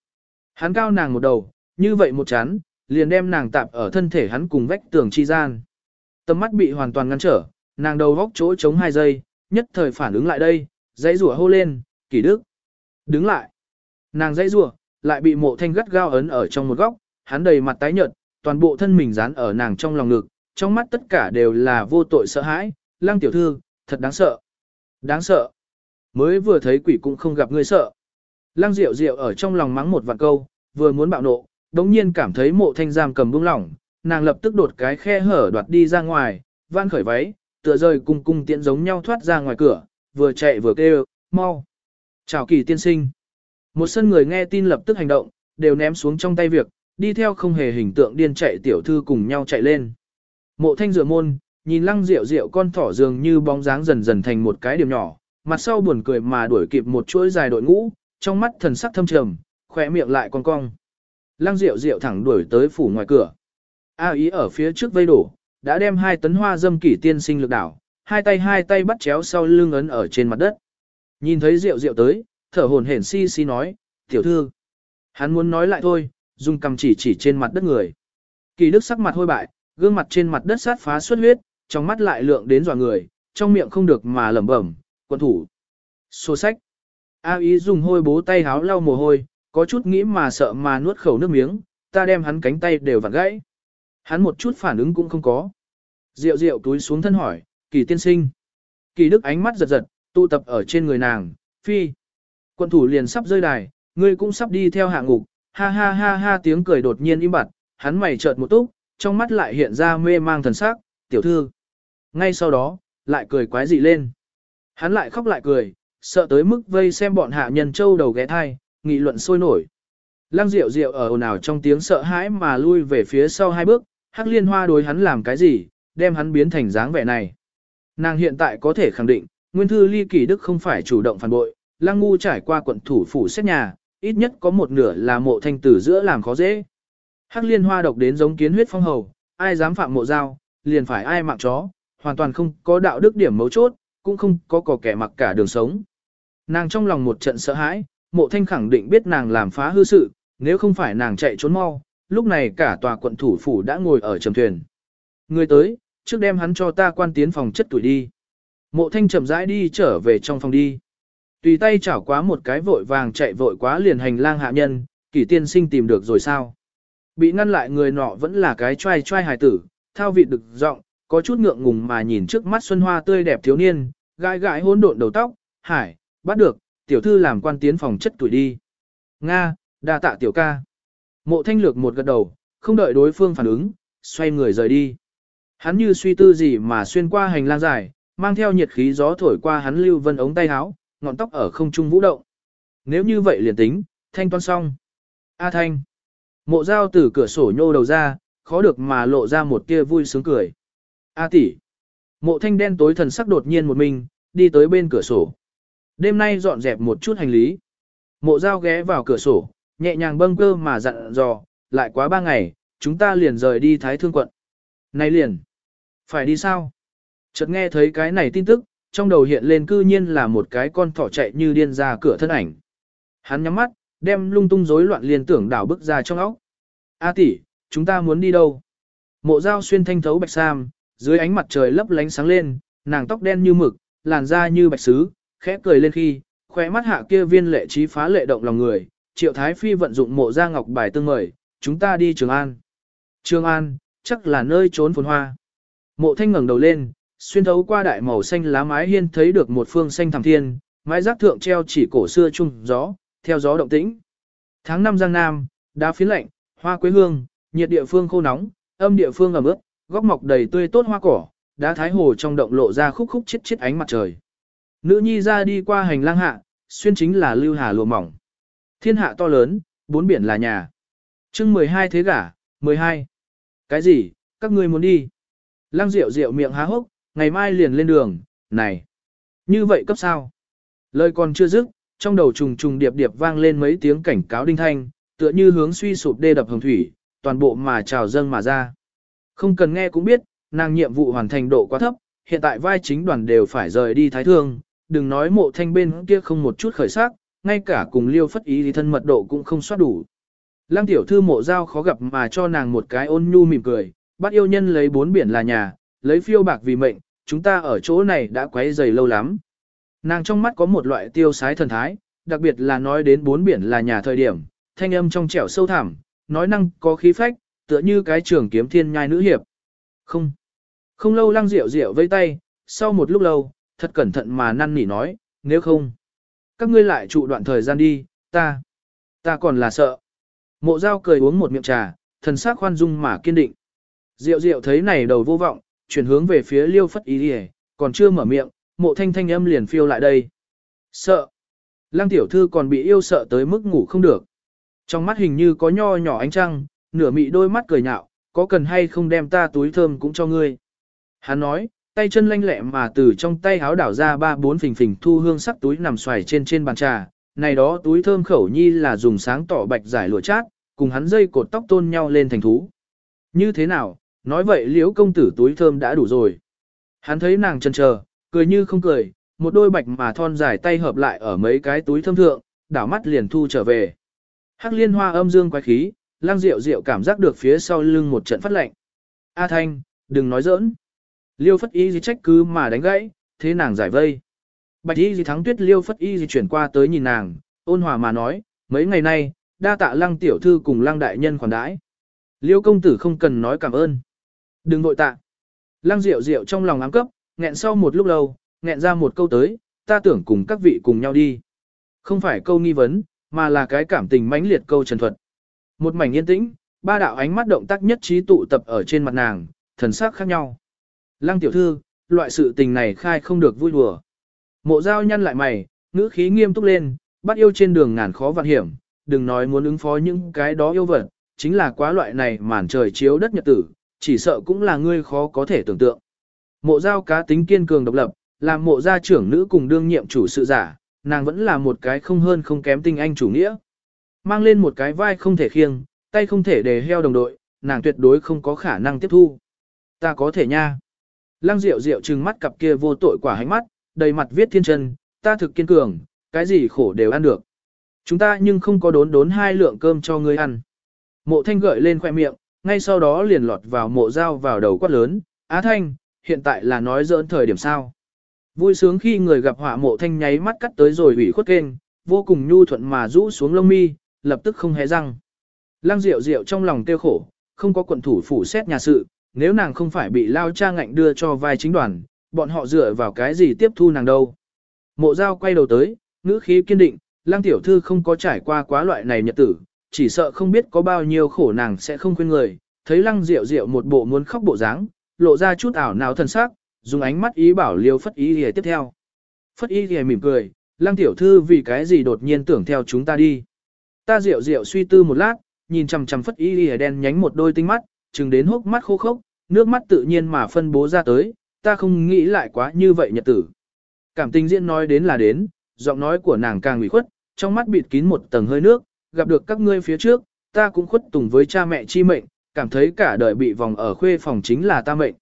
Hắn cao nàng một đầu, như vậy một chán, liền đem nàng tạp ở thân thể hắn cùng vách tường chi gian. tầm mắt bị hoàn toàn ngăn trở, nàng đầu góc chỗ chống hai giây, nhất thời phản ứng lại đây, dãy rủa hô lên, kỳ đức. Đứng lại. Nàng dãy rủa lại bị mộ thanh gắt gao ấn ở trong một góc, hắn đầy mặt tái nhợt, toàn bộ thân mình dán ở nàng trong lòng ngực, trong mắt tất cả đều là vô tội sợ hãi, lang tiểu thư, thật đáng sợ. Đáng sợ. Mới vừa thấy quỷ cũng không gặp người sợ. Lăng Diệu Diệu ở trong lòng mắng một vạn câu, vừa muốn bạo nộ, đống nhiên cảm thấy mộ thanh giam cầm buông lỏng, nàng lập tức đột cái khe hở đoạt đi ra ngoài, van khởi váy, tựa rơi cung cung tiện giống nhau thoát ra ngoài cửa, vừa chạy vừa kêu, mau. Chào kỳ tiên sinh. Một sân người nghe tin lập tức hành động, đều ném xuống trong tay việc, đi theo không hề hình tượng điên chạy tiểu thư cùng nhau chạy lên. Mộ thanh rửa môn, nhìn lăng rượu rượu con thỏ dường như bóng dáng dần dần thành một cái điểm nhỏ, mặt sau buồn cười mà đuổi kịp một chuỗi dài đội ngũ, trong mắt thần sắc thâm trầm, khỏe miệng lại cong cong. Lăng rượu rượu thẳng đuổi tới phủ ngoài cửa. A ý ở phía trước vây đổ, đã đem hai tấn hoa dâm kỷ tiên sinh lực đảo, hai tay hai tay bắt chéo sau lưng ấn ở trên mặt đất. Nhìn thấy rượu rượu tới, thở hồn hển si si nói, tiểu thư. Hắn muốn nói lại thôi, dùng cầm chỉ chỉ trên mặt đất người. Kỳ đức sắc mặt hôi bại, gương mặt trên mặt đất sát phá xuất huyết, trong mắt lại lượng đến dò người, trong miệng không được mà lẩm bẩm, quân thủ. Xô sách. A ý dùng hôi bố tay háo lau mồ hôi, có chút nghĩ mà sợ mà nuốt khẩu nước miếng, ta đem hắn cánh tay đều vặn gãy. Hắn một chút phản ứng cũng không có. Diệu diệu túi xuống thân hỏi, kỳ tiên sinh. Kỳ đức ánh mắt giật giật, tụ tập ở trên người nàng, phi. Quân thủ liền sắp rơi đài, ngươi cũng sắp đi theo hạ ngục, ha ha ha ha tiếng cười đột nhiên im bặt, hắn mày chợt một túc, trong mắt lại hiện ra mê mang thần sắc, tiểu thư. Ngay sau đó, lại cười quái dị lên. Hắn lại khóc lại cười, sợ tới mức vây xem bọn hạ nhân châu đầu ghé thai, nghị luận sôi nổi. Lăng Diệu Diệu ở ồn ào trong tiếng sợ hãi mà lui về phía sau hai bước, Hắc Liên Hoa đối hắn làm cái gì, đem hắn biến thành dáng vẻ này. Nàng hiện tại có thể khẳng định, Nguyên thư Ly Kỳ Đức không phải chủ động phản bội, Lăng Ngu trải qua quận thủ phủ xét nhà, ít nhất có một nửa là mộ thanh tử giữa làm khó dễ. Hắc Liên Hoa độc đến giống kiến huyết phong hầu, ai dám phạm mộ giao, liền phải ai mạng chó, hoàn toàn không có đạo đức điểm mấu chốt, cũng không có cỏ kẻ mặc cả đường sống. Nàng trong lòng một trận sợ hãi, mộ thanh khẳng định biết nàng làm phá hư sự, nếu không phải nàng chạy trốn mau, lúc này cả tòa quận thủ phủ đã ngồi ở trầm thuyền. Người tới, trước đem hắn cho ta quan tiến phòng chất tuổi đi. Mộ thanh chậm rãi đi trở về trong phòng đi. Tùy tay chảo quá một cái vội vàng chạy vội quá liền hành lang hạ nhân, kỷ tiên sinh tìm được rồi sao. Bị ngăn lại người nọ vẫn là cái trai trai hài tử, thao vị đực giọng có chút ngượng ngùng mà nhìn trước mắt xuân hoa tươi đẹp thiếu niên, gãi gãi hỗn độn đầu tóc, hải, bắt được, tiểu thư làm quan tiến phòng chất tuổi đi. Nga, đa tạ tiểu ca. Mộ thanh lược một gật đầu, không đợi đối phương phản ứng, xoay người rời đi. Hắn như suy tư gì mà xuyên qua hành lang dài, mang theo nhiệt khí gió thổi qua hắn lưu vân ống tay áo, ngọn tóc ở không trung vũ động. Nếu như vậy liền tính, thanh toán xong. A thanh. Mộ dao từ cửa sổ nhô đầu ra, khó được mà lộ ra một tia vui sướng cười. A tỷ. Mộ thanh đen tối thần sắc đột nhiên một mình, đi tới bên cửa sổ. Đêm nay dọn dẹp một chút hành lý. Mộ dao ghé vào cửa sổ, nhẹ nhàng bâng cơ mà dặn dò, lại quá ba ngày, chúng ta liền rời đi Thái Thương quận. Này liền, phải đi sao? Chợt nghe thấy cái này tin tức, trong đầu hiện lên cư nhiên là một cái con thỏ chạy như điên ra cửa thân ảnh. Hắn nhắm mắt, đem lung tung rối loạn liên tưởng đảo bức ra trong óc. A tỷ, chúng ta muốn đi đâu? Mộ dao xuyên thanh thấu bạch sam, dưới ánh mặt trời lấp lánh sáng lên, nàng tóc đen như mực, làn da như bạch sứ, khẽ cười lên khi, khóe mắt hạ kia viên lệ trí phá lệ động lòng người, Triệu Thái Phi vận dụng mộ gia ngọc bài tương mời, chúng ta đi Trường An. Trường An, chắc là nơi trốn phồn hoa. Mộ thanh ngẩng đầu lên, xuyên thấu qua đại màu xanh lá mái hiên thấy được một phương xanh thẳm thiên, mái giác thượng treo chỉ cổ xưa trung gió, theo gió động tĩnh. Tháng năm Giang Nam, đá phiến lạnh, hoa quế hương, nhiệt địa phương khô nóng, âm địa phương ẩm ướt, góc mọc đầy tươi tốt hoa cỏ, đá thái hồ trong động lộ ra khúc khúc chết chết ánh mặt trời. Nữ nhi ra đi qua hành lang hạ, xuyên chính là lưu hà lụa mỏng. Thiên hạ to lớn, bốn biển là nhà. chương 12 thế gả, 12. Cái gì, các ngươi muốn đi? Lăng rượu rượu miệng há hốc, ngày mai liền lên đường, này. Như vậy cấp sao? Lời còn chưa dứt, trong đầu trùng trùng điệp điệp vang lên mấy tiếng cảnh cáo đinh thanh, tựa như hướng suy sụp đê đập hồng thủy, toàn bộ mà trào dâng mà ra. Không cần nghe cũng biết, nàng nhiệm vụ hoàn thành độ quá thấp, hiện tại vai chính đoàn đều phải rời đi thái thương, đừng nói mộ thanh bên kia không một chút khởi sắc, ngay cả cùng liêu phất ý thì thân mật độ cũng không soát đủ. Lăng tiểu thư mộ giao khó gặp mà cho nàng một cái ôn nhu mỉm cười, bắt yêu nhân lấy bốn biển là nhà, lấy phiêu bạc vì mệnh, chúng ta ở chỗ này đã quấy dày lâu lắm. Nàng trong mắt có một loại tiêu sái thần thái, đặc biệt là nói đến bốn biển là nhà thời điểm, thanh âm trong trẻo sâu thẳm, nói năng có khí phách, tựa như cái trường kiếm thiên nhai nữ hiệp. Không. Không lâu lăng rượu rượu vây tay, sau một lúc lâu, thật cẩn thận mà năn nỉ nói, nếu không các ngươi lại trụ đoạn thời gian đi, ta, ta còn là sợ. Mộ giao cười uống một miệng trà, thần sắc khoan dung mà kiên định. Diệu diệu thấy này đầu vô vọng, chuyển hướng về phía liêu phất ý đi còn chưa mở miệng, mộ thanh thanh âm liền phiêu lại đây. Sợ. Lăng tiểu thư còn bị yêu sợ tới mức ngủ không được. Trong mắt hình như có nho nhỏ ánh trăng, nửa mị đôi mắt cười nhạo, có cần hay không đem ta túi thơm cũng cho ngươi. Hắn nói, tay chân lanh lẹ mà từ trong tay háo đảo ra ba bốn phình phình thu hương sắc túi nằm xoài trên trên bàn trà, này đó túi thơm khẩu nhi là dùng sáng tỏ bạch giải lụa chát, cùng hắn dây cột tóc tôn nhau lên thành thú. Như thế nào, nói vậy liễu công tử túi thơm đã đủ rồi. Hắn thấy nàng chân chờ, cười như không cười, một đôi bạch mà thon dài tay hợp lại ở mấy cái túi thơm thượng, đảo mắt liền thu trở về. Hắc liên hoa âm dương quái khí, lang Diệu Diệu cảm giác được phía sau lưng một trận phát lạnh. A Thanh, đừng nói giỡn. Liêu phất y gì trách cứ mà đánh gãy, thế nàng giải vây. Bạch y gì thắng tuyết liêu phất y gì chuyển qua tới nhìn nàng, ôn hòa mà nói, mấy ngày nay, đa tạ lăng tiểu thư cùng lăng đại nhân khoản đãi. Liêu công tử không cần nói cảm ơn. Đừng vội tạ. Lăng Diệu Diệu trong lòng ám cấp, nghẹn sau một lúc lâu, nghẹn ra một câu tới, ta tưởng cùng các vị cùng nhau đi. Không phải câu nghi vấn, mà là cái cảm tình mãnh liệt câu trần thuật. Một mảnh yên tĩnh, ba đạo ánh mắt động tác nhất trí tụ tập ở trên mặt nàng, thần sắc khác nhau. Lăng tiểu thư, loại sự tình này khai không được vui đùa. Mộ giao nhăn lại mày, ngữ khí nghiêm túc lên, bắt yêu trên đường ngàn khó vạn hiểm, đừng nói muốn ứng phó những cái đó yêu vật, chính là quá loại này màn trời chiếu đất nhật tử, chỉ sợ cũng là ngươi khó có thể tưởng tượng. Mộ giao cá tính kiên cường độc lập, làm mộ gia trưởng nữ cùng đương nhiệm chủ sự giả, nàng vẫn là một cái không hơn không kém tinh anh chủ nghĩa. Mang lên một cái vai không thể khiêng, tay không thể đề heo đồng đội, nàng tuyệt đối không có khả năng tiếp thu. Ta có thể nha. Lăng Diệu Diệu trừng mắt cặp kia vô tội quả hánh mắt, đầy mặt viết thiên chân, ta thực kiên cường, cái gì khổ đều ăn được. Chúng ta nhưng không có đốn đốn hai lượng cơm cho ngươi ăn. Mộ thanh gợi lên khoe miệng, ngay sau đó liền lọt vào mộ dao vào đầu quát lớn, Á Thanh, hiện tại là nói dỡn thời điểm sao. Vui sướng khi người gặp họa mộ thanh nháy mắt cắt tới rồi ủy khuất kênh, vô cùng nhu thuận mà rũ xuống lông mi, lập tức không hé răng. Lăng Diệu Diệu trong lòng tiêu khổ, không có quận thủ phủ xét nhà sự, nếu nàng không phải bị lao cha ngạnh đưa cho vai chính đoàn, bọn họ dựa vào cái gì tiếp thu nàng đâu. Mộ Giao quay đầu tới, ngữ khí kiên định, Lăng Tiểu Thư không có trải qua quá loại này nhật tử, chỉ sợ không biết có bao nhiêu khổ nàng sẽ không quên người, thấy Lăng Diệu Diệu một bộ muốn khóc bộ dáng, lộ ra chút ảo nào thần sắc, dùng ánh mắt ý bảo liêu phất ý lìa tiếp theo. Phất ý lìa mỉm cười, lăng tiểu thư vì cái gì đột nhiên tưởng theo chúng ta đi. Ta rượu rượu suy tư một lát, nhìn chằm chằm phất y y đen nhánh một đôi tinh mắt, chừng đến hốc mắt khô khốc, nước mắt tự nhiên mà phân bố ra tới, ta không nghĩ lại quá như vậy nhật tử. Cảm tình diễn nói đến là đến, giọng nói của nàng càng ủy khuất, trong mắt bịt kín một tầng hơi nước, gặp được các ngươi phía trước, ta cũng khuất tùng với cha mẹ chi mệnh, cảm thấy cả đời bị vòng ở khuê phòng chính là ta mệnh.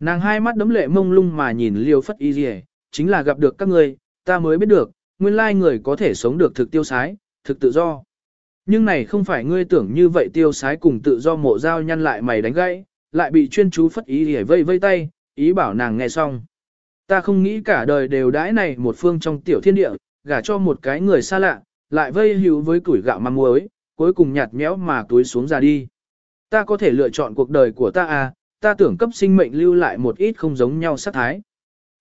Nàng hai mắt đấm lệ mông lung mà nhìn liêu phất y rìa, chính là gặp được các ngươi, ta mới biết được, nguyên lai người có thể sống được thực tiêu sái, thực tự do. Nhưng này không phải ngươi tưởng như vậy tiêu sái cùng tự do mộ dao nhăn lại mày đánh gãy, lại bị chuyên chú phất ý hề vây vây tay, ý bảo nàng nghe xong. Ta không nghĩ cả đời đều đãi này một phương trong tiểu thiên địa, gả cho một cái người xa lạ, lại vây hữu với củi gạo măng muối, cuối cùng nhạt méo mà túi xuống ra đi. Ta có thể lựa chọn cuộc đời của ta à, ta tưởng cấp sinh mệnh lưu lại một ít không giống nhau sát thái.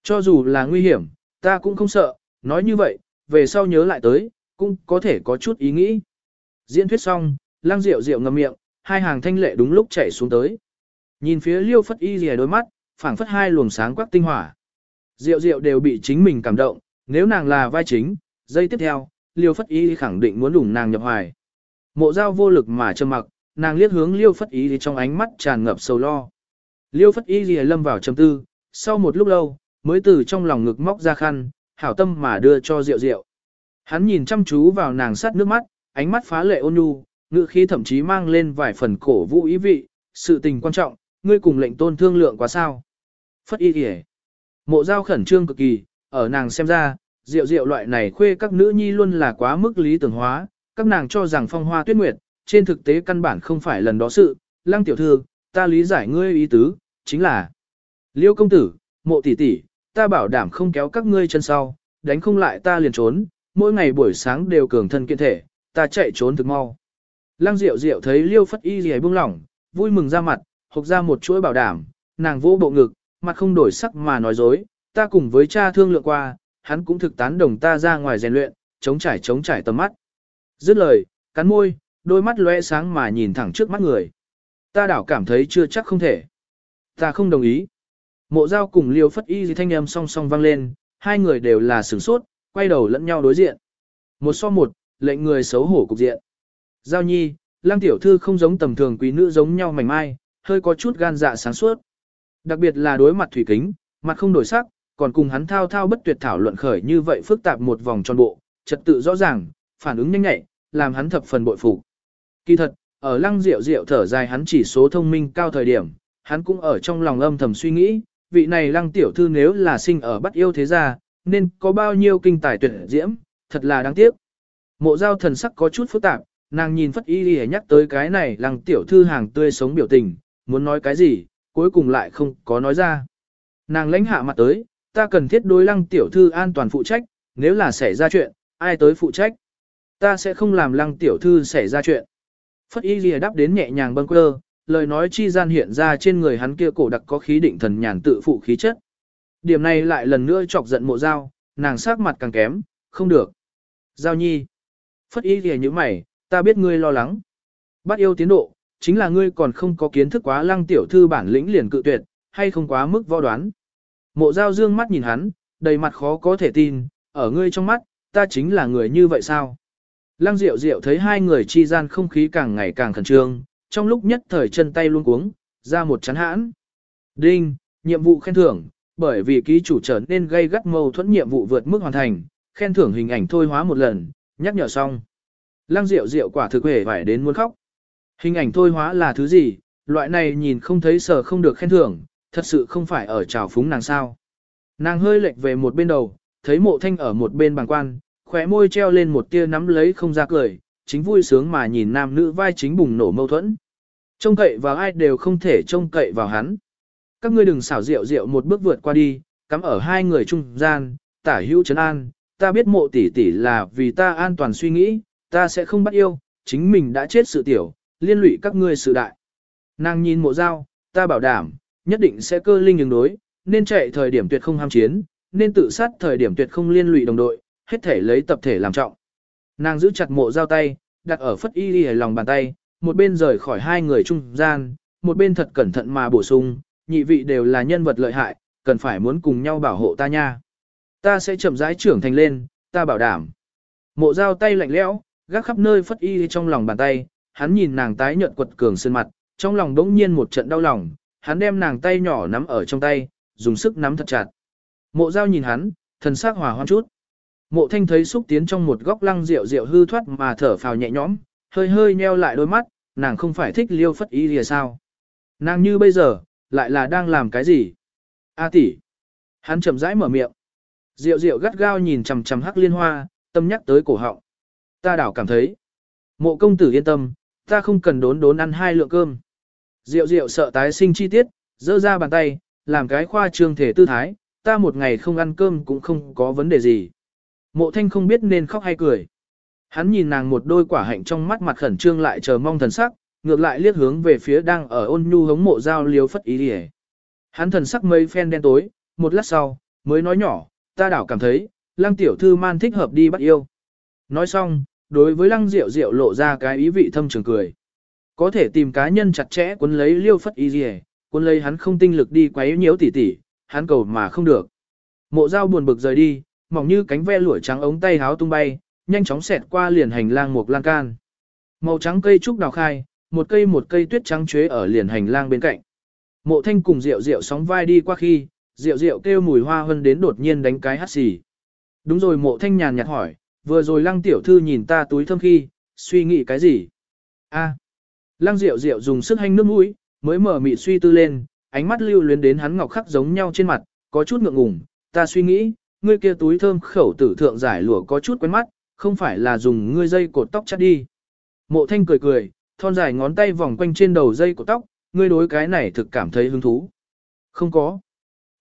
Cho dù là nguy hiểm, ta cũng không sợ, nói như vậy, về sau nhớ lại tới, cũng có thể có chút ý nghĩ. Diễn thuyết xong, lang rượu rượu ngậm miệng, hai hàng thanh lệ đúng lúc chảy xuống tới. Nhìn phía liêu phất y rìa đôi mắt, phảng phất hai luồng sáng quắc tinh hỏa. Rượu rượu đều bị chính mình cảm động, nếu nàng là vai chính, giây tiếp theo, liêu phất y khẳng định muốn đủng nàng nhập hoài. Mộ giao vô lực mà trầm mặc, nàng liếc hướng liêu phất y thì trong ánh mắt tràn ngập sầu lo. Liêu phất y rìa lâm vào trầm tư, sau một lúc lâu, mới từ trong lòng ngực móc ra khăn, hảo tâm mà đưa cho rượu rượu. Hắn nhìn chăm chú vào nàng sắt nước mắt, ánh mắt phá lệ ôn nhu, ngữ khí thậm chí mang lên vài phần cổ vũ ý vị, sự tình quan trọng, ngươi cùng lệnh tôn thương lượng quá sao. Phất y kìa. Mộ giao khẩn trương cực kỳ, ở nàng xem ra, rượu rượu loại này khuê các nữ nhi luôn là quá mức lý tưởng hóa, các nàng cho rằng phong hoa tuyết nguyệt, trên thực tế căn bản không phải lần đó sự, lăng tiểu thư, ta lý giải ngươi ý tứ, chính là Liêu công tử, mộ tỷ tỷ, ta bảo đảm không kéo các ngươi chân sau, đánh không lại ta liền trốn, mỗi ngày buổi sáng đều cường thân kiện thể, ta chạy trốn thực mau. Lăng Diệu Diệu thấy Liêu Phất Y gì buông lỏng, vui mừng ra mặt, hộc ra một chuỗi bảo đảm, nàng vô bộ ngực, mặt không đổi sắc mà nói dối, ta cùng với cha thương lượng qua, hắn cũng thực tán đồng ta ra ngoài rèn luyện, chống trải chống trải tầm mắt. Dứt lời, cắn môi, đôi mắt lóe sáng mà nhìn thẳng trước mắt người. Ta đảo cảm thấy chưa chắc không thể. Ta không đồng ý. Mộ giao cùng liêu phất y gì thanh âm song song vang lên, hai người đều là sửng sốt, quay đầu lẫn nhau đối diện. Một so một, lệnh người xấu hổ cục diện. Giao nhi, lang tiểu thư không giống tầm thường quý nữ giống nhau mảnh mai, hơi có chút gan dạ sáng suốt. Đặc biệt là đối mặt thủy kính, mặt không đổi sắc, còn cùng hắn thao thao bất tuyệt thảo luận khởi như vậy phức tạp một vòng tròn bộ, trật tự rõ ràng, phản ứng nhanh nhạy, làm hắn thập phần bội phục. Kỳ thật, ở lăng rượu rượu thở dài hắn chỉ số thông minh cao thời điểm, hắn cũng ở trong lòng âm thầm suy nghĩ, vị này lăng tiểu thư nếu là sinh ở bắt yêu thế gia, nên có bao nhiêu kinh tài tuyệt diễm, thật là đáng tiếc. Mộ giao thần sắc có chút phức tạp, nàng nhìn phất y đi nhắc tới cái này lăng tiểu thư hàng tươi sống biểu tình, muốn nói cái gì, cuối cùng lại không có nói ra. Nàng lãnh hạ mặt tới, ta cần thiết đối lăng tiểu thư an toàn phụ trách, nếu là xảy ra chuyện, ai tới phụ trách. Ta sẽ không làm lăng tiểu thư xảy ra chuyện. Phất y lìa đáp đến nhẹ nhàng bâng quơ, lời nói chi gian hiện ra trên người hắn kia cổ đặc có khí định thần nhàn tự phụ khí chất. Điểm này lại lần nữa chọc giận mộ giao, nàng sắc mặt càng kém, không được. Giao nhi. Phất y thì như mày, ta biết ngươi lo lắng. Bắt yêu tiến độ, chính là ngươi còn không có kiến thức quá lăng tiểu thư bản lĩnh liền cự tuyệt, hay không quá mức võ đoán. Mộ giao dương mắt nhìn hắn, đầy mặt khó có thể tin, ở ngươi trong mắt, ta chính là người như vậy sao? Lăng Diệu Diệu thấy hai người chi gian không khí càng ngày càng khẩn trương, trong lúc nhất thời chân tay luôn cuống, ra một chán hãn. Đinh, nhiệm vụ khen thưởng, bởi vì ký chủ trở nên gây gắt mâu thuẫn nhiệm vụ vượt mức hoàn thành, khen thưởng hình ảnh thôi hóa một lần, nhắc nhở xong. Lăng Diệu Diệu quả thực hề phải đến muốn khóc. Hình ảnh thôi hóa là thứ gì, loại này nhìn không thấy sở không được khen thưởng, thật sự không phải ở trào phúng nàng sao. Nàng hơi lệch về một bên đầu, thấy mộ thanh ở một bên bàng quan, khóe môi treo lên một tia nắm lấy không ra cười, chính vui sướng mà nhìn nam nữ vai chính bùng nổ mâu thuẫn. Trông cậy vào ai đều không thể trông cậy vào hắn. Các ngươi đừng xảo rượu rượu một bước vượt qua đi, cắm ở hai người trung gian, tả hữu trấn an, ta biết mộ tỷ tỷ là vì ta an toàn suy nghĩ, ta sẽ không bắt yêu, chính mình đã chết sự tiểu, liên lụy các ngươi sự đại. Nàng nhìn mộ dao, ta bảo đảm, nhất định sẽ cơ linh ứng đối, nên chạy thời điểm tuyệt không ham chiến, nên tự sát thời điểm tuyệt không liên lụy đồng đội, hết thể lấy tập thể làm trọng. Nàng giữ chặt mộ dao tay, đặt ở phất y đi lòng bàn tay, một bên rời khỏi hai người trung gian, một bên thật cẩn thận mà bổ sung, nhị vị đều là nhân vật lợi hại, cần phải muốn cùng nhau bảo hộ ta nha. Ta sẽ chậm rãi trưởng thành lên, ta bảo đảm. Mộ dao tay lạnh lẽo, gác khắp nơi phất y trong lòng bàn tay, hắn nhìn nàng tái nhợt quật cường sơn mặt, trong lòng đống nhiên một trận đau lòng, hắn đem nàng tay nhỏ nắm ở trong tay, dùng sức nắm thật chặt. Mộ dao nhìn hắn, thần sắc hòa hoan chút. Mộ thanh thấy xúc tiến trong một góc lăng rượu rượu hư thoát mà thở phào nhẹ nhõm, hơi hơi nheo lại đôi mắt, nàng không phải thích liêu phất y lìa sao. Nàng như bây giờ, lại là đang làm cái gì? A tỷ. Hắn chậm rãi mở miệng. Diệu Diệu gắt gao nhìn chằm chằm hắc liên hoa, tâm nhắc tới cổ họng. Ta đảo cảm thấy. Mộ công tử yên tâm, ta không cần đốn đốn ăn hai lượng cơm. Diệu Diệu sợ tái sinh chi tiết, giơ ra bàn tay, làm cái khoa trương thể tư thái, ta một ngày không ăn cơm cũng không có vấn đề gì. Mộ thanh không biết nên khóc hay cười. Hắn nhìn nàng một đôi quả hạnh trong mắt mặt khẩn trương lại chờ mong thần sắc, ngược lại liếc hướng về phía đang ở ôn nhu hống mộ giao liếu phất ý đi Hắn thần sắc mây phen đen tối, một lát sau, mới nói nhỏ, ta đảo cảm thấy, lăng tiểu thư man thích hợp đi bắt yêu. Nói xong, đối với lăng diệu diệu lộ ra cái ý vị thâm trường cười. Có thể tìm cá nhân chặt chẽ cuốn lấy liêu phất y gì cuốn lấy hắn không tinh lực đi quấy nhiễu tỉ tỉ, hắn cầu mà không được. Mộ dao buồn bực rời đi, mỏng như cánh ve lụa trắng ống tay háo tung bay, nhanh chóng xẹt qua liền hành lang một lan can. Màu trắng cây trúc đào khai, một cây một cây tuyết trắng chuế ở liền hành lang bên cạnh. Mộ thanh cùng rượu rượu sóng vai đi qua khi, rượu rượu kêu mùi hoa hơn đến đột nhiên đánh cái hắt xì. Đúng rồi mộ thanh nhàn nhạt hỏi, vừa rồi lăng tiểu thư nhìn ta túi thơm khi, suy nghĩ cái gì? a Lăng rượu rượu dùng sức hanh nước mũi, mới mở mị suy tư lên, ánh mắt lưu luyến đến hắn ngọc khắc giống nhau trên mặt, có chút ngượng ngùng, ta suy nghĩ, ngươi kia túi thơm khẩu tử thượng giải lụa có chút quen mắt, không phải là dùng ngươi dây cột tóc chắt đi. Mộ thanh cười cười, thon dài ngón tay vòng quanh trên đầu dây cột tóc, ngươi đối cái này thực cảm thấy hứng thú. Không có.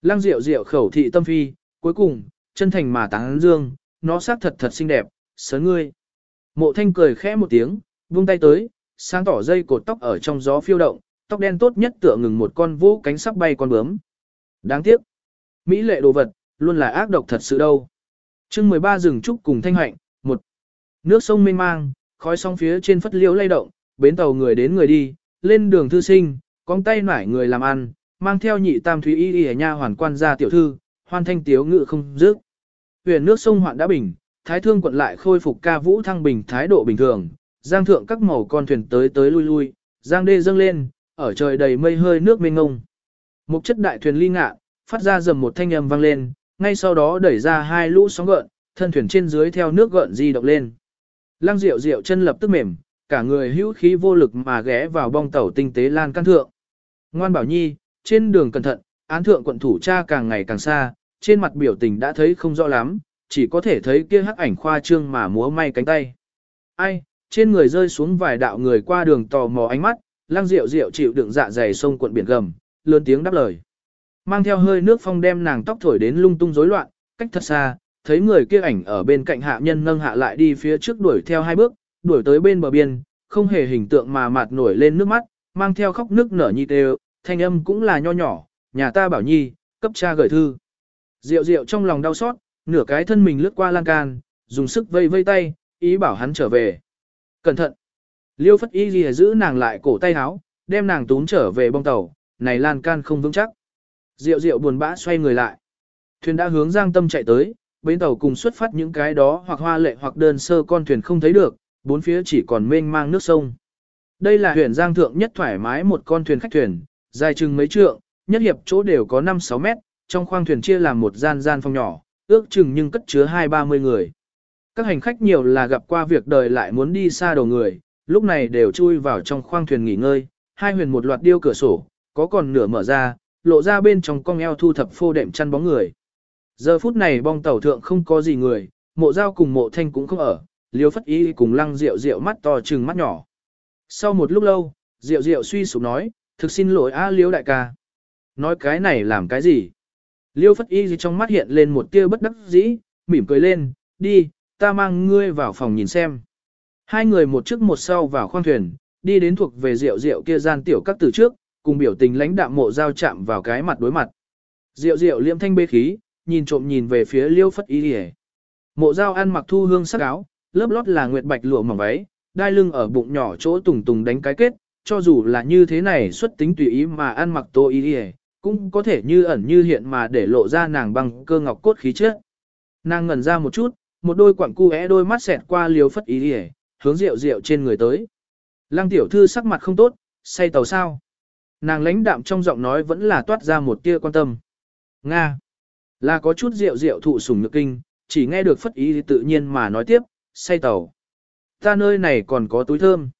Lăng diệu diệu khẩu thị tâm phi, cuối cùng, chân thành mà tán dương, nó xác thật thật xinh đẹp, sớn ngươi. Mộ thanh cười khẽ một tiếng, buông tay tới, sáng tỏ dây cột tóc ở trong gió phiêu động, tóc đen tốt nhất tựa ngừng một con vũ cánh sắp bay con bướm. Đáng tiếc. Mỹ lệ đồ vật, luôn là ác độc thật sự đâu. chương 13 rừng trúc cùng thanh hạnh, một Nước sông mênh mang, khói sóng phía trên phất liễu lay động, bến tàu người đến người đi, lên đường thư sinh, con tay nải người làm ăn, mang theo nhị tam thúy y y nha hoàn quan gia tiểu thư, hoan thanh tiếu ngự không dứt. Huyền nước sông hoạn đã bình, thái thương quận lại khôi phục ca vũ thăng bình thái độ bình thường, giang thượng các màu con thuyền tới tới lui lui, giang đê dâng lên, ở trời đầy mây hơi nước mênh ngông. Một chất đại thuyền ly ngạ, phát ra dầm một thanh âm vang lên, ngay sau đó đẩy ra hai lũ sóng gợn, thân thuyền trên dưới theo nước gợn di động lên. Lăng Diệu Diệu chân lập tức mềm, cả người hữu khí vô lực mà ghé vào bong tàu tinh tế lan căn thượng. Ngoan Bảo Nhi, trên đường cẩn thận, án thượng quận thủ cha càng ngày càng xa, trên mặt biểu tình đã thấy không rõ lắm, chỉ có thể thấy kia hắc ảnh khoa trương mà múa may cánh tay. Ai, trên người rơi xuống vài đạo người qua đường tò mò ánh mắt, lang Diệu Diệu chịu đựng dạ dày sông quận biển gầm, lớn tiếng đáp lời. Mang theo hơi nước phong đem nàng tóc thổi đến lung tung rối loạn, cách thật xa, thấy người kia ảnh ở bên cạnh hạ nhân nâng hạ lại đi phía trước đuổi theo hai bước, đuổi tới bên bờ biên, không hề hình tượng mà mặt nổi lên nước mắt, mang theo khóc nước nở nhị tê thanh âm cũng là nho nhỏ, nhà ta bảo nhi, cấp cha gửi thư. Diệu diệu trong lòng đau xót, nửa cái thân mình lướt qua lan can, dùng sức vây vây tay, ý bảo hắn trở về. Cẩn thận! Liêu phất y ghi giữ nàng lại cổ tay áo, đem nàng tún trở về bong tàu, này lan can không vững chắc. Diệu diệu buồn bã xoay người lại. Thuyền đã hướng giang tâm chạy tới, bến tàu cùng xuất phát những cái đó hoặc hoa lệ hoặc đơn sơ con thuyền không thấy được, bốn phía chỉ còn mênh mang nước sông. Đây là huyền giang thượng nhất thoải mái một con thuyền khách thuyền, dài chừng mấy trượng, nhất hiệp chỗ đều có 5-6 mét, trong khoang thuyền chia làm một gian gian phòng nhỏ, ước chừng nhưng cất chứa hai ba mươi người. Các hành khách nhiều là gặp qua việc đời lại muốn đi xa đầu người, lúc này đều chui vào trong khoang thuyền nghỉ ngơi, hai huyền một loạt điêu cửa sổ, có còn nửa mở ra, lộ ra bên trong cong eo thu thập phô đệm chăn bóng người. Giờ phút này bong tàu thượng không có gì người, mộ giao cùng mộ thanh cũng không ở, liêu phất ý cùng lăng rượu rượu mắt to trừng mắt nhỏ. Sau một lúc lâu, rượu rượu suy sụp nói, thực xin lỗi a liêu đại ca. Nói cái này làm cái gì? Liêu phất y trong mắt hiện lên một tia bất đắc dĩ, mỉm cười lên, đi, ta mang ngươi vào phòng nhìn xem. Hai người một trước một sau vào khoang thuyền, đi đến thuộc về rượu rượu kia gian tiểu các từ trước, cùng biểu tình lãnh đạm mộ giao chạm vào cái mặt đối mặt. Rượu rượu liêm thanh bê khí, nhìn trộm nhìn về phía liêu phất y hề. Mộ giao ăn mặc thu hương sắc áo, lớp lót là nguyệt bạch lụa mỏng váy, đai lưng ở bụng nhỏ chỗ tùng tùng đánh cái kết, cho dù là như thế này xuất tính tùy ý mà ăn mặc tô ý, đi cũng có thể như ẩn như hiện mà để lộ ra nàng bằng cơ ngọc cốt khí chất. Nàng ngẩn ra một chút, một đôi quặng cu é đôi mắt xẹt qua liều phất ý đi hướng rượu rượu trên người tới. Lăng tiểu thư sắc mặt không tốt, say tàu sao. Nàng lãnh đạm trong giọng nói vẫn là toát ra một tia quan tâm. Nga. Là có chút rượu rượu thụ sủng nhược kinh, chỉ nghe được phất ý thì tự nhiên mà nói tiếp, say tàu. Ta nơi này còn có túi thơm.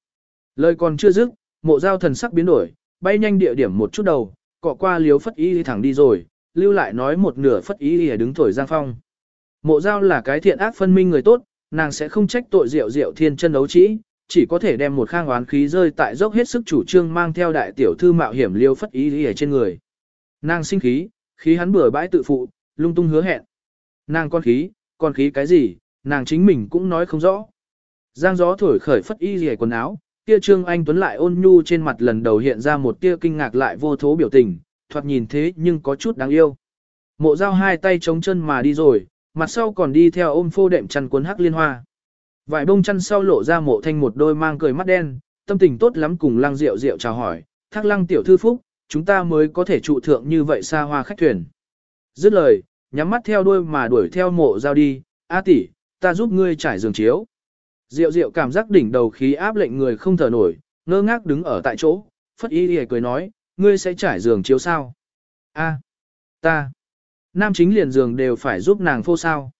Lời còn chưa dứt, mộ giao thần sắc biến đổi, bay nhanh địa điểm một chút đầu, cọ qua liếu phất ý đi thẳng đi rồi, lưu lại nói một nửa phất ý thì đứng thổi giang phong. Mộ giao là cái thiện ác phân minh người tốt, nàng sẽ không trách tội rượu rượu thiên chân đấu trĩ, chỉ có thể đem một khang oán khí rơi tại dốc hết sức chủ trương mang theo đại tiểu thư mạo hiểm liêu phất ý ý ở trên người. Nàng sinh khí, khí hắn bừa bãi tự phụ, lung tung hứa hẹn. Nàng con khí, con khí cái gì, nàng chính mình cũng nói không rõ. Giang gió thổi khởi phất y rìa quần áo, kia trương anh tuấn lại ôn nhu trên mặt lần đầu hiện ra một tia kinh ngạc lại vô thố biểu tình, thoạt nhìn thế nhưng có chút đáng yêu. Mộ dao hai tay chống chân mà đi rồi, mặt sau còn đi theo ôm phô đệm chăn cuốn hắc liên hoa. Vải bông chăn sau lộ ra mộ thanh một đôi mang cười mắt đen, tâm tình tốt lắm cùng lăng rượu rượu chào hỏi, thác lăng tiểu thư phúc, chúng ta mới có thể trụ thượng như vậy xa hoa khách thuyền. Dứt lời, nhắm mắt theo đuôi mà đuổi theo mộ giao đi, A tỷ, ta giúp ngươi trải giường chiếu. Diệu diệu cảm giác đỉnh đầu khí áp lệnh người không thở nổi, ngơ ngác đứng ở tại chỗ, phất y hề cười nói, ngươi sẽ trải giường chiếu sao? A, ta, nam chính liền giường đều phải giúp nàng phô sao.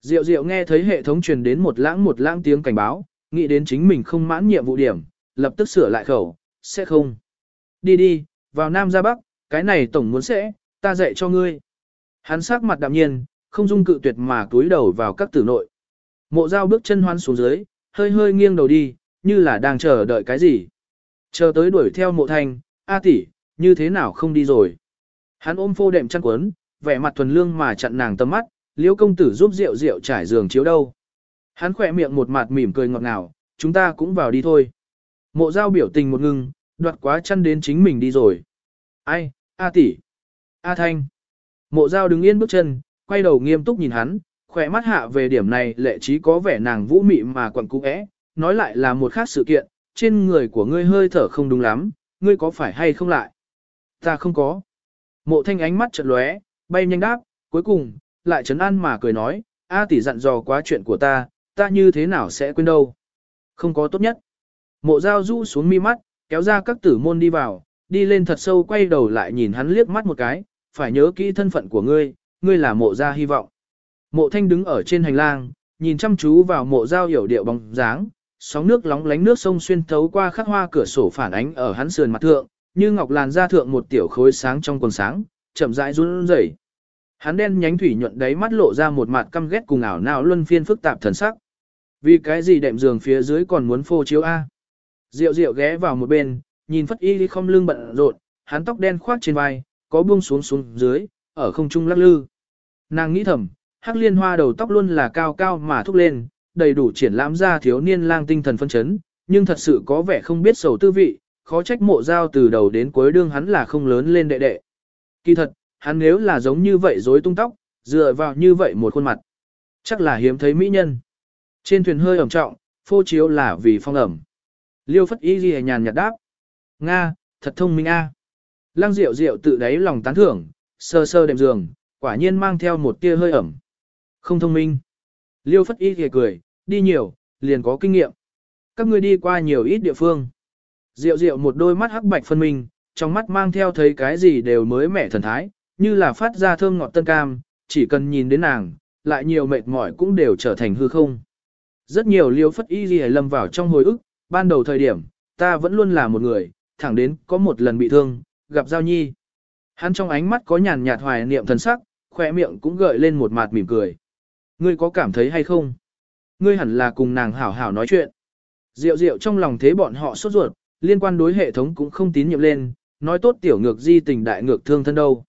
Diệu diệu nghe thấy hệ thống truyền đến một lãng một lãng tiếng cảnh báo, nghĩ đến chính mình không mãn nhiệm vụ điểm, lập tức sửa lại khẩu, sẽ không. Đi đi, vào Nam ra Bắc, cái này tổng muốn sẽ, ta dạy cho ngươi. Hắn sắc mặt đạm nhiên, không dung cự tuyệt mà túi đầu vào các tử nội. Mộ dao bước chân hoan xuống dưới, hơi hơi nghiêng đầu đi, như là đang chờ đợi cái gì. Chờ tới đuổi theo mộ thanh, A tỷ, như thế nào không đi rồi. Hắn ôm phô đệm chăn quấn, vẻ mặt thuần lương mà chặn nàng tâm mắt, liễu công tử giúp rượu rượu trải giường chiếu đâu. Hắn khỏe miệng một mặt mỉm cười ngọt ngào, chúng ta cũng vào đi thôi. Mộ giao biểu tình một ngưng, đoạt quá chăn đến chính mình đi rồi. Ai, A tỷ, A thanh. Mộ giao đứng yên bước chân, quay đầu nghiêm túc nhìn hắn, khỏe mắt hạ về điểm này lệ trí có vẻ nàng vũ mị mà quặn cú é, nói lại là một khác sự kiện, trên người của ngươi hơi thở không đúng lắm, ngươi có phải hay không lại? Ta không có. Mộ thanh ánh mắt chợt lóe, bay nhanh đáp, cuối cùng, lại chấn an mà cười nói, A tỷ dặn dò quá chuyện của ta, ta như thế nào sẽ quên đâu. Không có tốt nhất. Mộ giao du xuống mi mắt, kéo ra các tử môn đi vào, đi lên thật sâu quay đầu lại nhìn hắn liếc mắt một cái, phải nhớ kỹ thân phận của ngươi, ngươi là mộ gia hy vọng. Mộ thanh đứng ở trên hành lang, nhìn chăm chú vào mộ giao hiểu điệu bóng dáng, sóng nước lóng lánh nước sông xuyên thấu qua khắc hoa cửa sổ phản ánh ở hắn sườn mặt thượng, như ngọc làn da thượng một tiểu khối sáng trong quần sáng, chậm rãi run rẩy. Hắn đen nhánh thủy nhuận đáy mắt lộ ra một mặt căm ghét cùng ảo não luân phiên phức tạp thần sắc. Vì cái gì đệm giường phía dưới còn muốn phô chiếu a? Diệu Diệu ghé vào một bên, nhìn Phất Y không lưng bận rộn, hắn tóc đen khoác trên vai, có buông xuống xuống dưới, ở không trung lắc lư. Nàng nghĩ thầm, hắc liên hoa đầu tóc luôn là cao cao mà thúc lên, đầy đủ triển lãm ra thiếu niên lang tinh thần phân chấn, nhưng thật sự có vẻ không biết sầu tư vị, khó trách mộ giao từ đầu đến cuối đương hắn là không lớn lên đệ đệ. Kỳ thật, hắn nếu là giống như vậy rối tung tóc, dựa vào như vậy một khuôn mặt, chắc là hiếm thấy mỹ nhân. Trên thuyền hơi ẩm trọng, phô chiếu là vì phong ẩm. Liêu phất y ghi nhàn nhạt đáp. Nga, thật thông minh a. Lăng Diệu Diệu tự đáy lòng tán thưởng, sơ sơ đệm giường, quả nhiên mang theo một tia hơi ẩm. Không thông minh. Liêu Phất Y thì cười, đi nhiều, liền có kinh nghiệm. Các ngươi đi qua nhiều ít địa phương. Diệu Diệu một đôi mắt hắc bạch phân minh, trong mắt mang theo thấy cái gì đều mới mẻ thần thái, như là phát ra thơm ngọt tân cam, chỉ cần nhìn đến nàng, lại nhiều mệt mỏi cũng đều trở thành hư không. Rất nhiều liêu phất y gì lâm vào trong hồi ức, ban đầu thời điểm, ta vẫn luôn là một người, thẳng đến có một lần bị thương, gặp Giao Nhi. Hắn trong ánh mắt có nhàn nhạt hoài niệm thần sắc, khỏe miệng cũng gợi lên một mặt mỉm cười. Ngươi có cảm thấy hay không? Ngươi hẳn là cùng nàng hảo hảo nói chuyện. Diệu diệu trong lòng thế bọn họ sốt ruột, liên quan đối hệ thống cũng không tín nhiệm lên, nói tốt tiểu ngược di tình đại ngược thương thân đâu.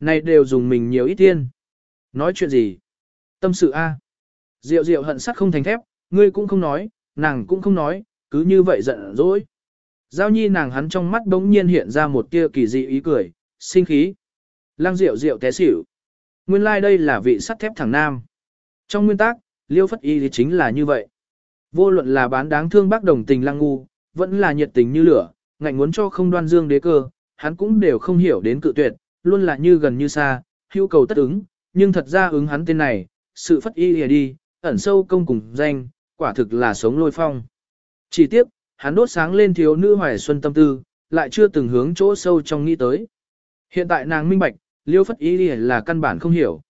Này đều dùng mình nhiều ít tiên. Nói chuyện gì? Tâm sự A. Diệu diệu hận sắt không thành thép, ngươi cũng không nói, nàng cũng không nói, cứ như vậy giận dỗi. Giao nhi nàng hắn trong mắt bỗng nhiên hiện ra một tia kỳ dị ý cười, sinh khí. Lăng diệu diệu té xỉu. Nguyên lai like đây là vị sắt thép thẳng nam. Trong nguyên tắc, liêu phất y thì chính là như vậy. Vô luận là bán đáng thương bác đồng tình lăng ngu, vẫn là nhiệt tình như lửa, ngạnh muốn cho không đoan dương đế cơ, hắn cũng đều không hiểu đến cự tuyệt, luôn là như gần như xa, hữu cầu tất ứng, nhưng thật ra ứng hắn tên này, sự phất y lìa đi, ẩn sâu công cùng danh, quả thực là sống lôi phong. Chỉ tiếc, hắn đốt sáng lên thiếu nữ hoài xuân tâm tư, lại chưa từng hướng chỗ sâu trong nghĩ tới. Hiện tại nàng minh bạch, liêu phất y lìa là căn bản không hiểu.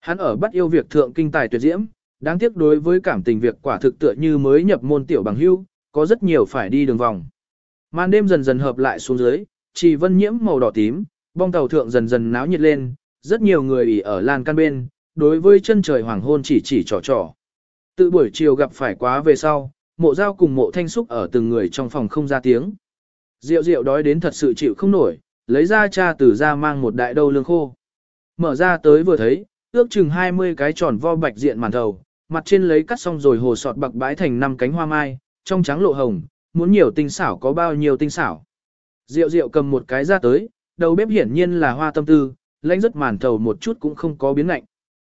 Hắn ở bắt yêu việc thượng kinh tài tuyệt diễm, đáng tiếc đối với cảm tình việc quả thực tựa như mới nhập môn tiểu bằng hưu, có rất nhiều phải đi đường vòng. Màn đêm dần dần hợp lại xuống dưới, chỉ vân nhiễm màu đỏ tím, bong tàu thượng dần dần náo nhiệt lên, rất nhiều người ỉ ở lan can bên, đối với chân trời hoàng hôn chỉ chỉ trò trò. Tự buổi chiều gặp phải quá về sau, mộ giao cùng mộ thanh xúc ở từng người trong phòng không ra tiếng. Diệu diệu đói đến thật sự chịu không nổi, lấy ra cha từ ra mang một đại đầu lương khô. Mở ra tới vừa thấy, ước chừng 20 cái tròn vo bạch diện màn thầu, mặt trên lấy cắt xong rồi hồ sọt bạc bãi thành năm cánh hoa mai, trong trắng lộ hồng, muốn nhiều tinh xảo có bao nhiêu tinh xảo. Diệu diệu cầm một cái ra tới, đầu bếp hiển nhiên là hoa tâm tư, lãnh rất màn thầu một chút cũng không có biến lạnh.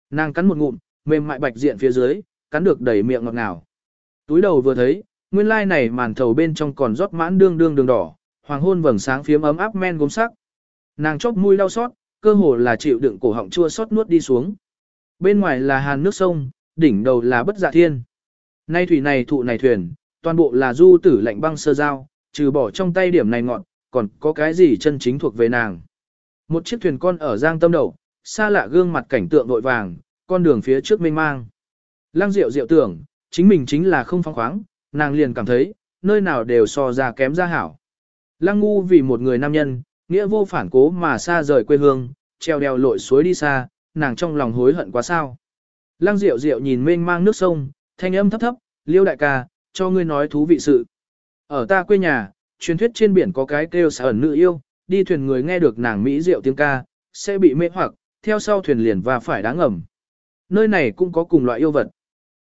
Nàng cắn một ngụm, mềm mại bạch diện phía dưới, cắn được đầy miệng ngọt ngào. Túi đầu vừa thấy, nguyên lai này màn thầu bên trong còn rót mãn đương đương đường đỏ, hoàng hôn vầng sáng phiếm ấm áp men gốm sắc. Nàng chóp mũi đau xót, cơ hồ là chịu đựng cổ họng chua xót nuốt đi xuống. Bên ngoài là hàn nước sông, đỉnh đầu là bất dạ thiên. Nay thủy này thụ này thuyền, toàn bộ là du tử lạnh băng sơ giao, trừ bỏ trong tay điểm này ngọn, còn có cái gì chân chính thuộc về nàng. Một chiếc thuyền con ở giang tâm đầu, xa lạ gương mặt cảnh tượng vội vàng, con đường phía trước mênh mang. Lăng Diệu Diệu tưởng, chính mình chính là không phong khoáng, nàng liền cảm thấy, nơi nào đều so ra kém ra hảo. Lăng ngu vì một người nam nhân, nghĩa vô phản cố mà xa rời quê hương, treo đèo lội suối đi xa, nàng trong lòng hối hận quá sao. Lăng Diệu Diệu nhìn mênh mang nước sông, thanh âm thấp thấp, liêu đại ca, cho ngươi nói thú vị sự. Ở ta quê nhà, truyền thuyết trên biển có cái kêu sở nữ yêu, đi thuyền người nghe được nàng Mỹ Diệu tiếng ca, sẽ bị mê hoặc, theo sau thuyền liền và phải đáng ẩm. Nơi này cũng có cùng loại yêu vật.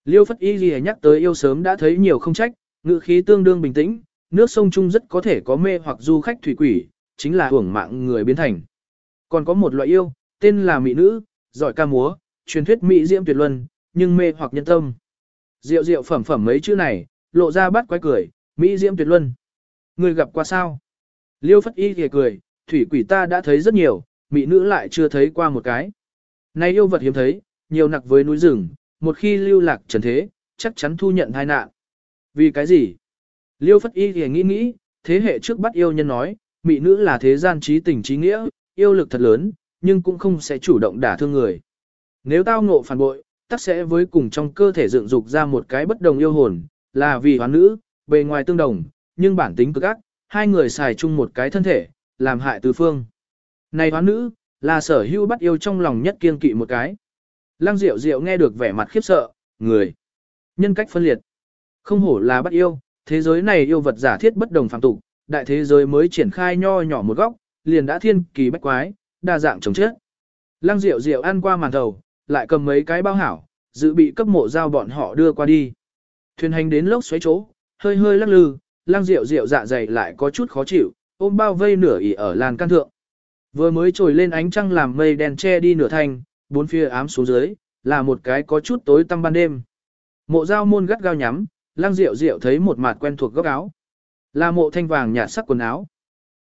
Liêu Phất Y Ghi nhắc tới yêu sớm đã thấy nhiều không trách, ngự khí tương đương bình tĩnh, nước sông chung rất có thể có mê hoặc du khách thủy quỷ, chính là hưởng mạng người biến thành. Còn có một loại yêu, tên là mỹ nữ, giỏi ca múa, truyền thuyết mỹ diễm tuyệt luân, nhưng mê hoặc nhân tâm. Diệu diệu phẩm phẩm mấy chữ này, lộ ra bắt quái cười, mỹ diễm tuyệt luân. Người gặp qua sao? Liêu Phất Y kìa cười, thủy quỷ ta đã thấy rất nhiều, mỹ nữ lại chưa thấy qua một cái. nay yêu vật hiếm thấy, nhiều nặc với núi rừng, một khi lưu lạc trần thế, chắc chắn thu nhận tai nạn. Vì cái gì? Liêu Phất Y thì nghĩ nghĩ, thế hệ trước bắt yêu nhân nói, Mị nữ là thế gian trí tình trí nghĩa, yêu lực thật lớn, nhưng cũng không sẽ chủ động đả thương người. Nếu tao ngộ phản bội, tắc sẽ với cùng trong cơ thể dựng dục ra một cái bất đồng yêu hồn, là vì hoán nữ, bề ngoài tương đồng, nhưng bản tính cực ác, hai người xài chung một cái thân thể, làm hại tứ phương. Này hoán nữ, là sở hữu bắt yêu trong lòng nhất kiên kỵ một cái. Lăng Diệu Diệu nghe được vẻ mặt khiếp sợ, người, nhân cách phân liệt. Không hổ là bắt yêu, thế giới này yêu vật giả thiết bất đồng phạm tục, đại thế giới mới triển khai nho nhỏ một góc, liền đã thiên kỳ bách quái, đa dạng chống chết. Lăng Diệu Diệu ăn qua màn đầu, lại cầm mấy cái bao hảo, dự bị cấp mộ giao bọn họ đưa qua đi. Thuyền hành đến lốc xoáy chỗ, hơi hơi lắc lư, Lăng Diệu Diệu dạ dày lại có chút khó chịu, ôm bao vây nửa ỉ ở làn can thượng. Vừa mới trồi lên ánh trăng làm mây đen che đi nửa thành, bốn phía ám xuống dưới, là một cái có chút tối tăm ban đêm. Mộ giao môn gắt gao nhắm, Lăng Diệu Diệu thấy một mặt quen thuộc góc áo. Là mộ thanh vàng nhạt sắc quần áo.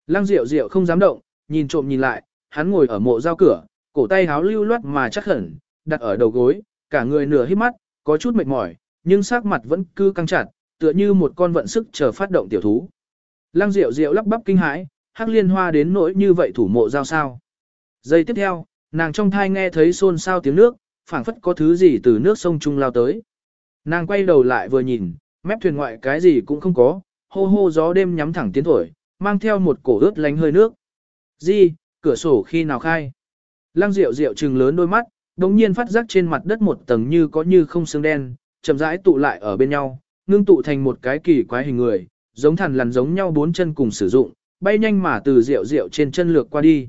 Lăng Diệu Diệu không dám động, nhìn trộm nhìn lại, hắn ngồi ở mộ giao cửa, cổ tay háo lưu loát mà chắc hẳn đặt ở đầu gối, cả người nửa hít mắt, có chút mệt mỏi, nhưng sắc mặt vẫn cứ căng chặt, tựa như một con vận sức chờ phát động tiểu thú. Lăng Diệu Diệu lắp bắp kinh hãi, hắc liên hoa đến nỗi như vậy thủ mộ giao sao. Giây tiếp theo, nàng trong thai nghe thấy xôn xao tiếng nước, phảng phất có thứ gì từ nước sông trung lao tới. Nàng quay đầu lại vừa nhìn, mép thuyền ngoại cái gì cũng không có, hô hô gió đêm nhắm thẳng tiến thổi, mang theo một cổ ướt lánh hơi nước. Di, cửa sổ khi nào khai? Lăng Diệu Diệu trừng lớn đôi mắt, đồng nhiên phát giác trên mặt đất một tầng như có như không xương đen, chậm rãi tụ lại ở bên nhau, ngưng tụ thành một cái kỳ quái hình người, giống thằn lằn giống nhau bốn chân cùng sử dụng, bay nhanh mà từ rượu rượu trên chân lược qua đi.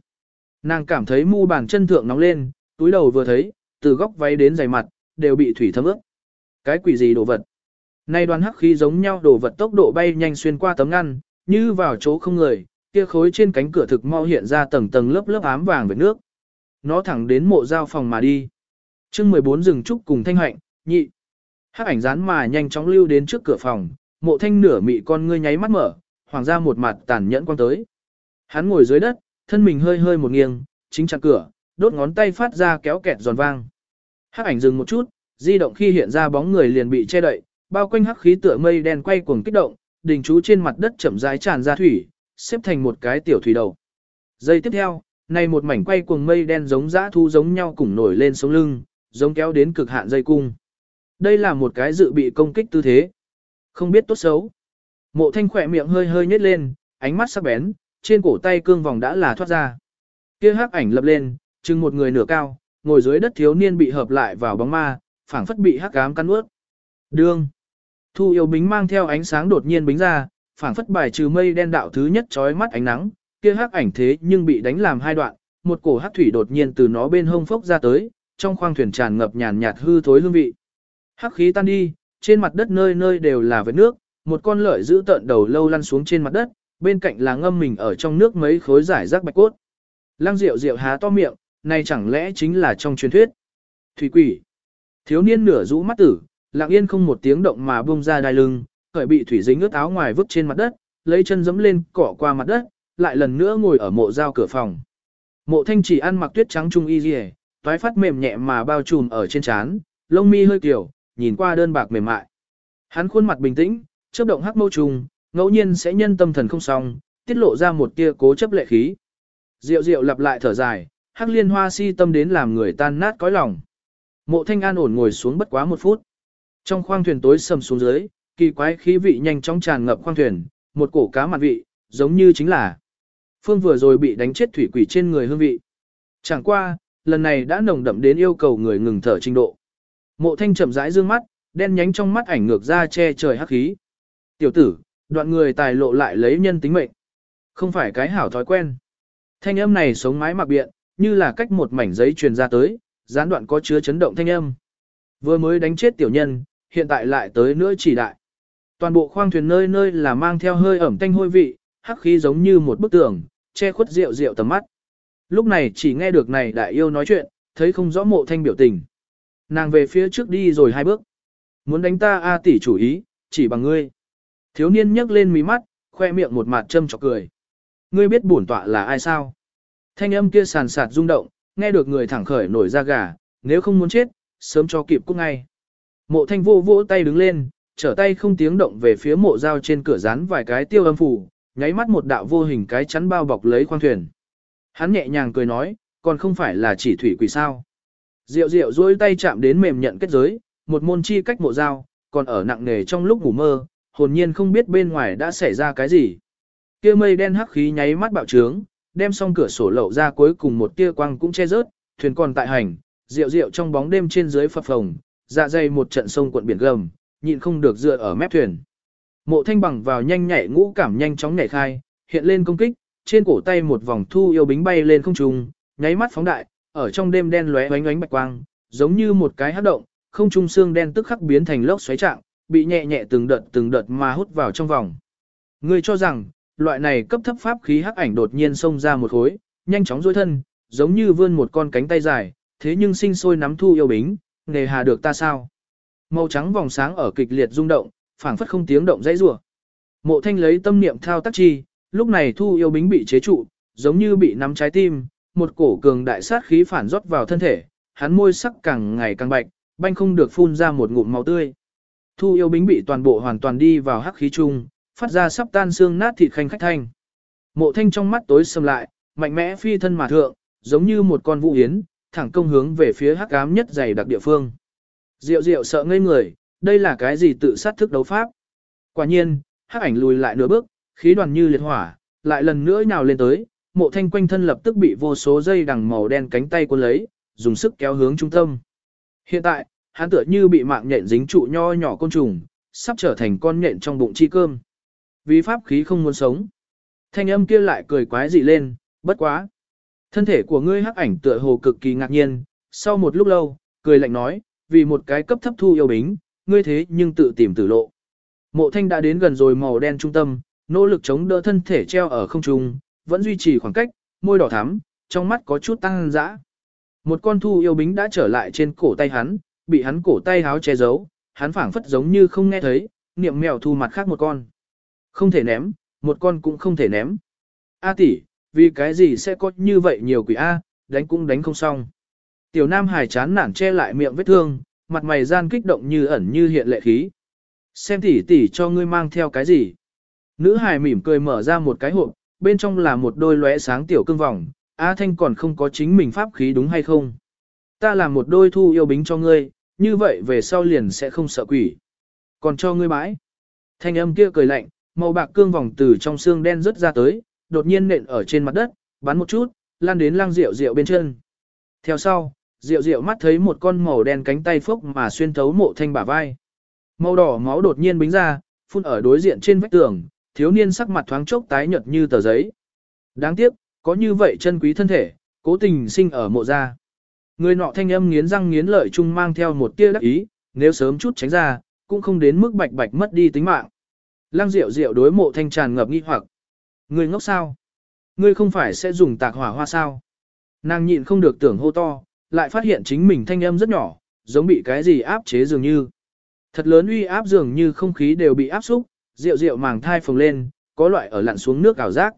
Nàng cảm thấy mu bàn chân thượng nóng lên, túi đầu vừa thấy, từ góc váy đến giày mặt, đều bị thủy thấm ướt. Cái quỷ gì đồ vật? Nay đoàn hắc khí giống nhau đổ vật tốc độ bay nhanh xuyên qua tấm ngăn, như vào chỗ không người, kia khối trên cánh cửa thực mau hiện ra tầng tầng lớp lớp ám vàng về nước. Nó thẳng đến mộ giao phòng mà đi. chương 14 rừng trúc cùng thanh hạnh, nhị. Hắc ảnh rán mà nhanh chóng lưu đến trước cửa phòng, mộ thanh nửa mị con ngươi nháy mắt mở, hoàng ra một mặt tàn nhẫn quang tới. Hắn ngồi dưới đất, thân mình hơi hơi một nghiêng, chính chặn cửa, đốt ngón tay phát ra kéo kẹt giòn vang. Hắc ảnh dừng một chút, di động khi hiện ra bóng người liền bị che đậy, bao quanh hắc khí tựa mây đen quay cuồng kích động, đình chú trên mặt đất chậm rãi tràn ra thủy, xếp thành một cái tiểu thủy đầu. Giây tiếp theo, này một mảnh quay cuồng mây đen giống dã thu giống nhau cùng nổi lên sống lưng, giống kéo đến cực hạn dây cung. Đây là một cái dự bị công kích tư thế. Không biết tốt xấu. Mộ thanh khỏe miệng hơi hơi nhếch lên, ánh mắt sắc bén, trên cổ tay cương vòng đã là thoát ra. Kia hắc ảnh lập lên, chừng một người nửa cao, ngồi dưới đất thiếu niên bị hợp lại vào bóng ma, phảng phất bị hắc ám cắn ướt. Đương. Thu yêu bính mang theo ánh sáng đột nhiên bính ra, phảng phất bài trừ mây đen đạo thứ nhất chói mắt ánh nắng, kia hắc ảnh thế nhưng bị đánh làm hai đoạn, một cổ hắc thủy đột nhiên từ nó bên hông phốc ra tới, trong khoang thuyền tràn ngập nhàn nhạt hư thối hương vị. Hắc khí tan đi, trên mặt đất nơi nơi đều là vết nước, một con lợi giữ tợn đầu lâu lăn xuống trên mặt đất, bên cạnh là ngâm mình ở trong nước mấy khối giải rác bạch cốt. Lăng Diệu Diệu há to miệng, này chẳng lẽ chính là trong truyền thuyết. Thủy quỷ. Thiếu niên nửa rũ mắt tử, lặng yên không một tiếng động mà buông ra đai lưng, khởi bị thủy dính ướt áo ngoài vứt trên mặt đất, lấy chân dẫm lên cỏ qua mặt đất, lại lần nữa ngồi ở mộ giao cửa phòng. Mộ thanh chỉ ăn mặc tuyết trắng trung y dì toái phát mềm nhẹ mà bao trùm ở trên trán, lông mi hơi kiểu, nhìn qua đơn bạc mềm mại. Hắn khuôn mặt bình tĩnh, chớp động hắc mâu trùng, ngẫu nhiên sẽ nhân tâm thần không xong, tiết lộ ra một tia cố chấp lệ khí. Diệu diệu lặp lại thở dài, hắc liên hoa si tâm đến làm người tan nát cõi lòng. Mộ thanh an ổn ngồi xuống bất quá một phút. Trong khoang thuyền tối sầm xuống dưới, kỳ quái khí vị nhanh chóng tràn ngập khoang thuyền, một cổ cá mặt vị, giống như chính là Phương vừa rồi bị đánh chết thủy quỷ trên người hương vị. Chẳng qua, lần này đã nồng đậm đến yêu cầu người ngừng thở trình độ. Mộ thanh chậm rãi dương mắt, đen nhánh trong mắt ảnh ngược ra che trời hắc khí. Tiểu tử, đoạn người tài lộ lại lấy nhân tính mệnh. Không phải cái hảo thói quen. Thanh âm này sống mái mặc biện, như là cách một mảnh giấy truyền ra tới, gián đoạn có chứa chấn động thanh âm. Vừa mới đánh chết tiểu nhân, hiện tại lại tới nữa chỉ đại. Toàn bộ khoang thuyền nơi nơi là mang theo hơi ẩm tanh hôi vị, hắc khí giống như một bức tường, che khuất rượu rượu tầm mắt. Lúc này chỉ nghe được này đại yêu nói chuyện, thấy không rõ mộ thanh biểu tình. Nàng về phía trước đi rồi hai bước. Muốn đánh ta A tỷ chủ ý, chỉ bằng ngươi. Thiếu niên nhấc lên mí mắt, khoe miệng một mặt châm chọc cười. Ngươi biết bổn tọa là ai sao? Thanh âm kia sàn sạt rung động, nghe được người thẳng khởi nổi da gà, nếu không muốn chết, sớm cho kịp cút ngay. Mộ thanh vô vỗ tay đứng lên, trở tay không tiếng động về phía mộ dao trên cửa rán vài cái tiêu âm phủ, nháy mắt một đạo vô hình cái chắn bao bọc lấy khoang thuyền. Hắn nhẹ nhàng cười nói, còn không phải là chỉ thủy quỷ sao. Diệu diệu duỗi tay chạm đến mềm nhận kết giới, một môn chi cách mộ dao, còn ở nặng nề trong lúc ngủ mơ, hồn nhiên không biết bên ngoài đã xảy ra cái gì. Kia mây đen hắc khí nháy mắt bạo trướng, đem xong cửa sổ lậu ra cuối cùng một tia quang cũng che rớt, thuyền còn tại hành, diệu diệu trong bóng đêm trên dưới phập phồng, dạ dày một trận sông cuộn biển gầm, nhịn không được dựa ở mép thuyền. Mộ thanh bằng vào nhanh nhạy ngũ cảm nhanh chóng nhảy khai, hiện lên công kích, trên cổ tay một vòng thu yêu bính bay lên không trung, nháy mắt phóng đại, ở trong đêm đen lóe ánh ánh bạch quang, giống như một cái hấp động, không trung xương đen tức khắc biến thành lốc xoáy trạng, bị nhẹ nhẹ từng đợt từng đợt mà hút vào trong vòng. người cho rằng, loại này cấp thấp pháp khí hắc ảnh đột nhiên xông ra một khối, nhanh chóng duỗi thân, giống như vươn một con cánh tay dài, thế nhưng sinh sôi nắm thu yêu bính, nề hà được ta sao? Màu trắng vòng sáng ở kịch liệt rung động, phảng phất không tiếng động dãy rủa. Mộ Thanh lấy tâm niệm thao tác chi, lúc này Thu Yêu Bính bị chế trụ, giống như bị nắm trái tim, một cổ cường đại sát khí phản rót vào thân thể, hắn môi sắc càng ngày càng bạch, banh không được phun ra một ngụm máu tươi. Thu Yêu Bính bị toàn bộ hoàn toàn đi vào hắc khí chung, phát ra sắp tan xương nát thịt khanh khách thanh. Mộ Thanh trong mắt tối sầm lại, mạnh mẽ phi thân mà thượng, giống như một con vũ yến, thẳng công hướng về phía hắc ám nhất dày đặc địa phương. Diệu Diệu sợ ngây người, đây là cái gì tự sát thức đấu pháp? Quả nhiên, hắc ảnh lùi lại nửa bước, khí đoàn như liệt hỏa, lại lần nữa nhào lên tới, mộ thanh quanh thân lập tức bị vô số dây đằng màu đen cánh tay cuốn lấy, dùng sức kéo hướng trung tâm. Hiện tại, hắn tựa như bị mạng nhện dính trụ nho nhỏ côn trùng, sắp trở thành con nhện trong bụng chi cơm. Vì pháp khí không muốn sống. Thanh âm kia lại cười quái dị lên, bất quá. Thân thể của ngươi hắc ảnh tựa hồ cực kỳ ngạc nhiên, sau một lúc lâu, cười lạnh nói, vì một cái cấp thấp thu yêu bính, ngươi thế nhưng tự tìm tử lộ. Mộ thanh đã đến gần rồi màu đen trung tâm, nỗ lực chống đỡ thân thể treo ở không trung, vẫn duy trì khoảng cách, môi đỏ thắm, trong mắt có chút tăng dã. Một con thu yêu bính đã trở lại trên cổ tay hắn, bị hắn cổ tay háo che giấu, hắn phảng phất giống như không nghe thấy, niệm mèo thu mặt khác một con. Không thể ném, một con cũng không thể ném. A tỷ, vì cái gì sẽ có như vậy nhiều quỷ A, đánh cũng đánh không xong. Tiểu Nam Hải chán nản che lại miệng vết thương, mặt mày gian kích động như ẩn như hiện lệ khí. Xem tỷ tỷ cho ngươi mang theo cái gì. Nữ Hải mỉm cười mở ra một cái hộp, bên trong là một đôi lóe sáng tiểu cương vòng, A Thanh còn không có chính mình pháp khí đúng hay không? Ta làm một đôi thu yêu bính cho ngươi, như vậy về sau liền sẽ không sợ quỷ. Còn cho ngươi bãi. Thanh âm kia cười lạnh, màu bạc cương vòng từ trong xương đen rớt ra tới, đột nhiên nện ở trên mặt đất, bắn một chút, lan đến lang rượu rượu bên chân. Theo sau, rượu rượu mắt thấy một con màu đen cánh tay phốc mà xuyên thấu mộ thanh bả vai. Màu đỏ máu đột nhiên bính ra, phun ở đối diện trên vách tường, thiếu niên sắc mặt thoáng chốc tái nhợt như tờ giấy. Đáng tiếc, có như vậy chân quý thân thể, cố tình sinh ở mộ gia. Người nọ thanh âm nghiến răng nghiến lợi chung mang theo một tia đắc ý, nếu sớm chút tránh ra, cũng không đến mức bạch bạch mất đi tính mạng. Lăng Diệu Diệu đối mộ thanh tràn ngập nghi hoặc. Ngươi ngốc sao? Ngươi không phải sẽ dùng tạc hỏa hoa sao? Nàng nhịn không được tưởng hô to, lại phát hiện chính mình thanh âm rất nhỏ, giống bị cái gì áp chế dường như. Thật lớn uy áp dường như không khí đều bị áp xúc, rượu rượu màng thai phồng lên, có loại ở lặn xuống nước ảo giác.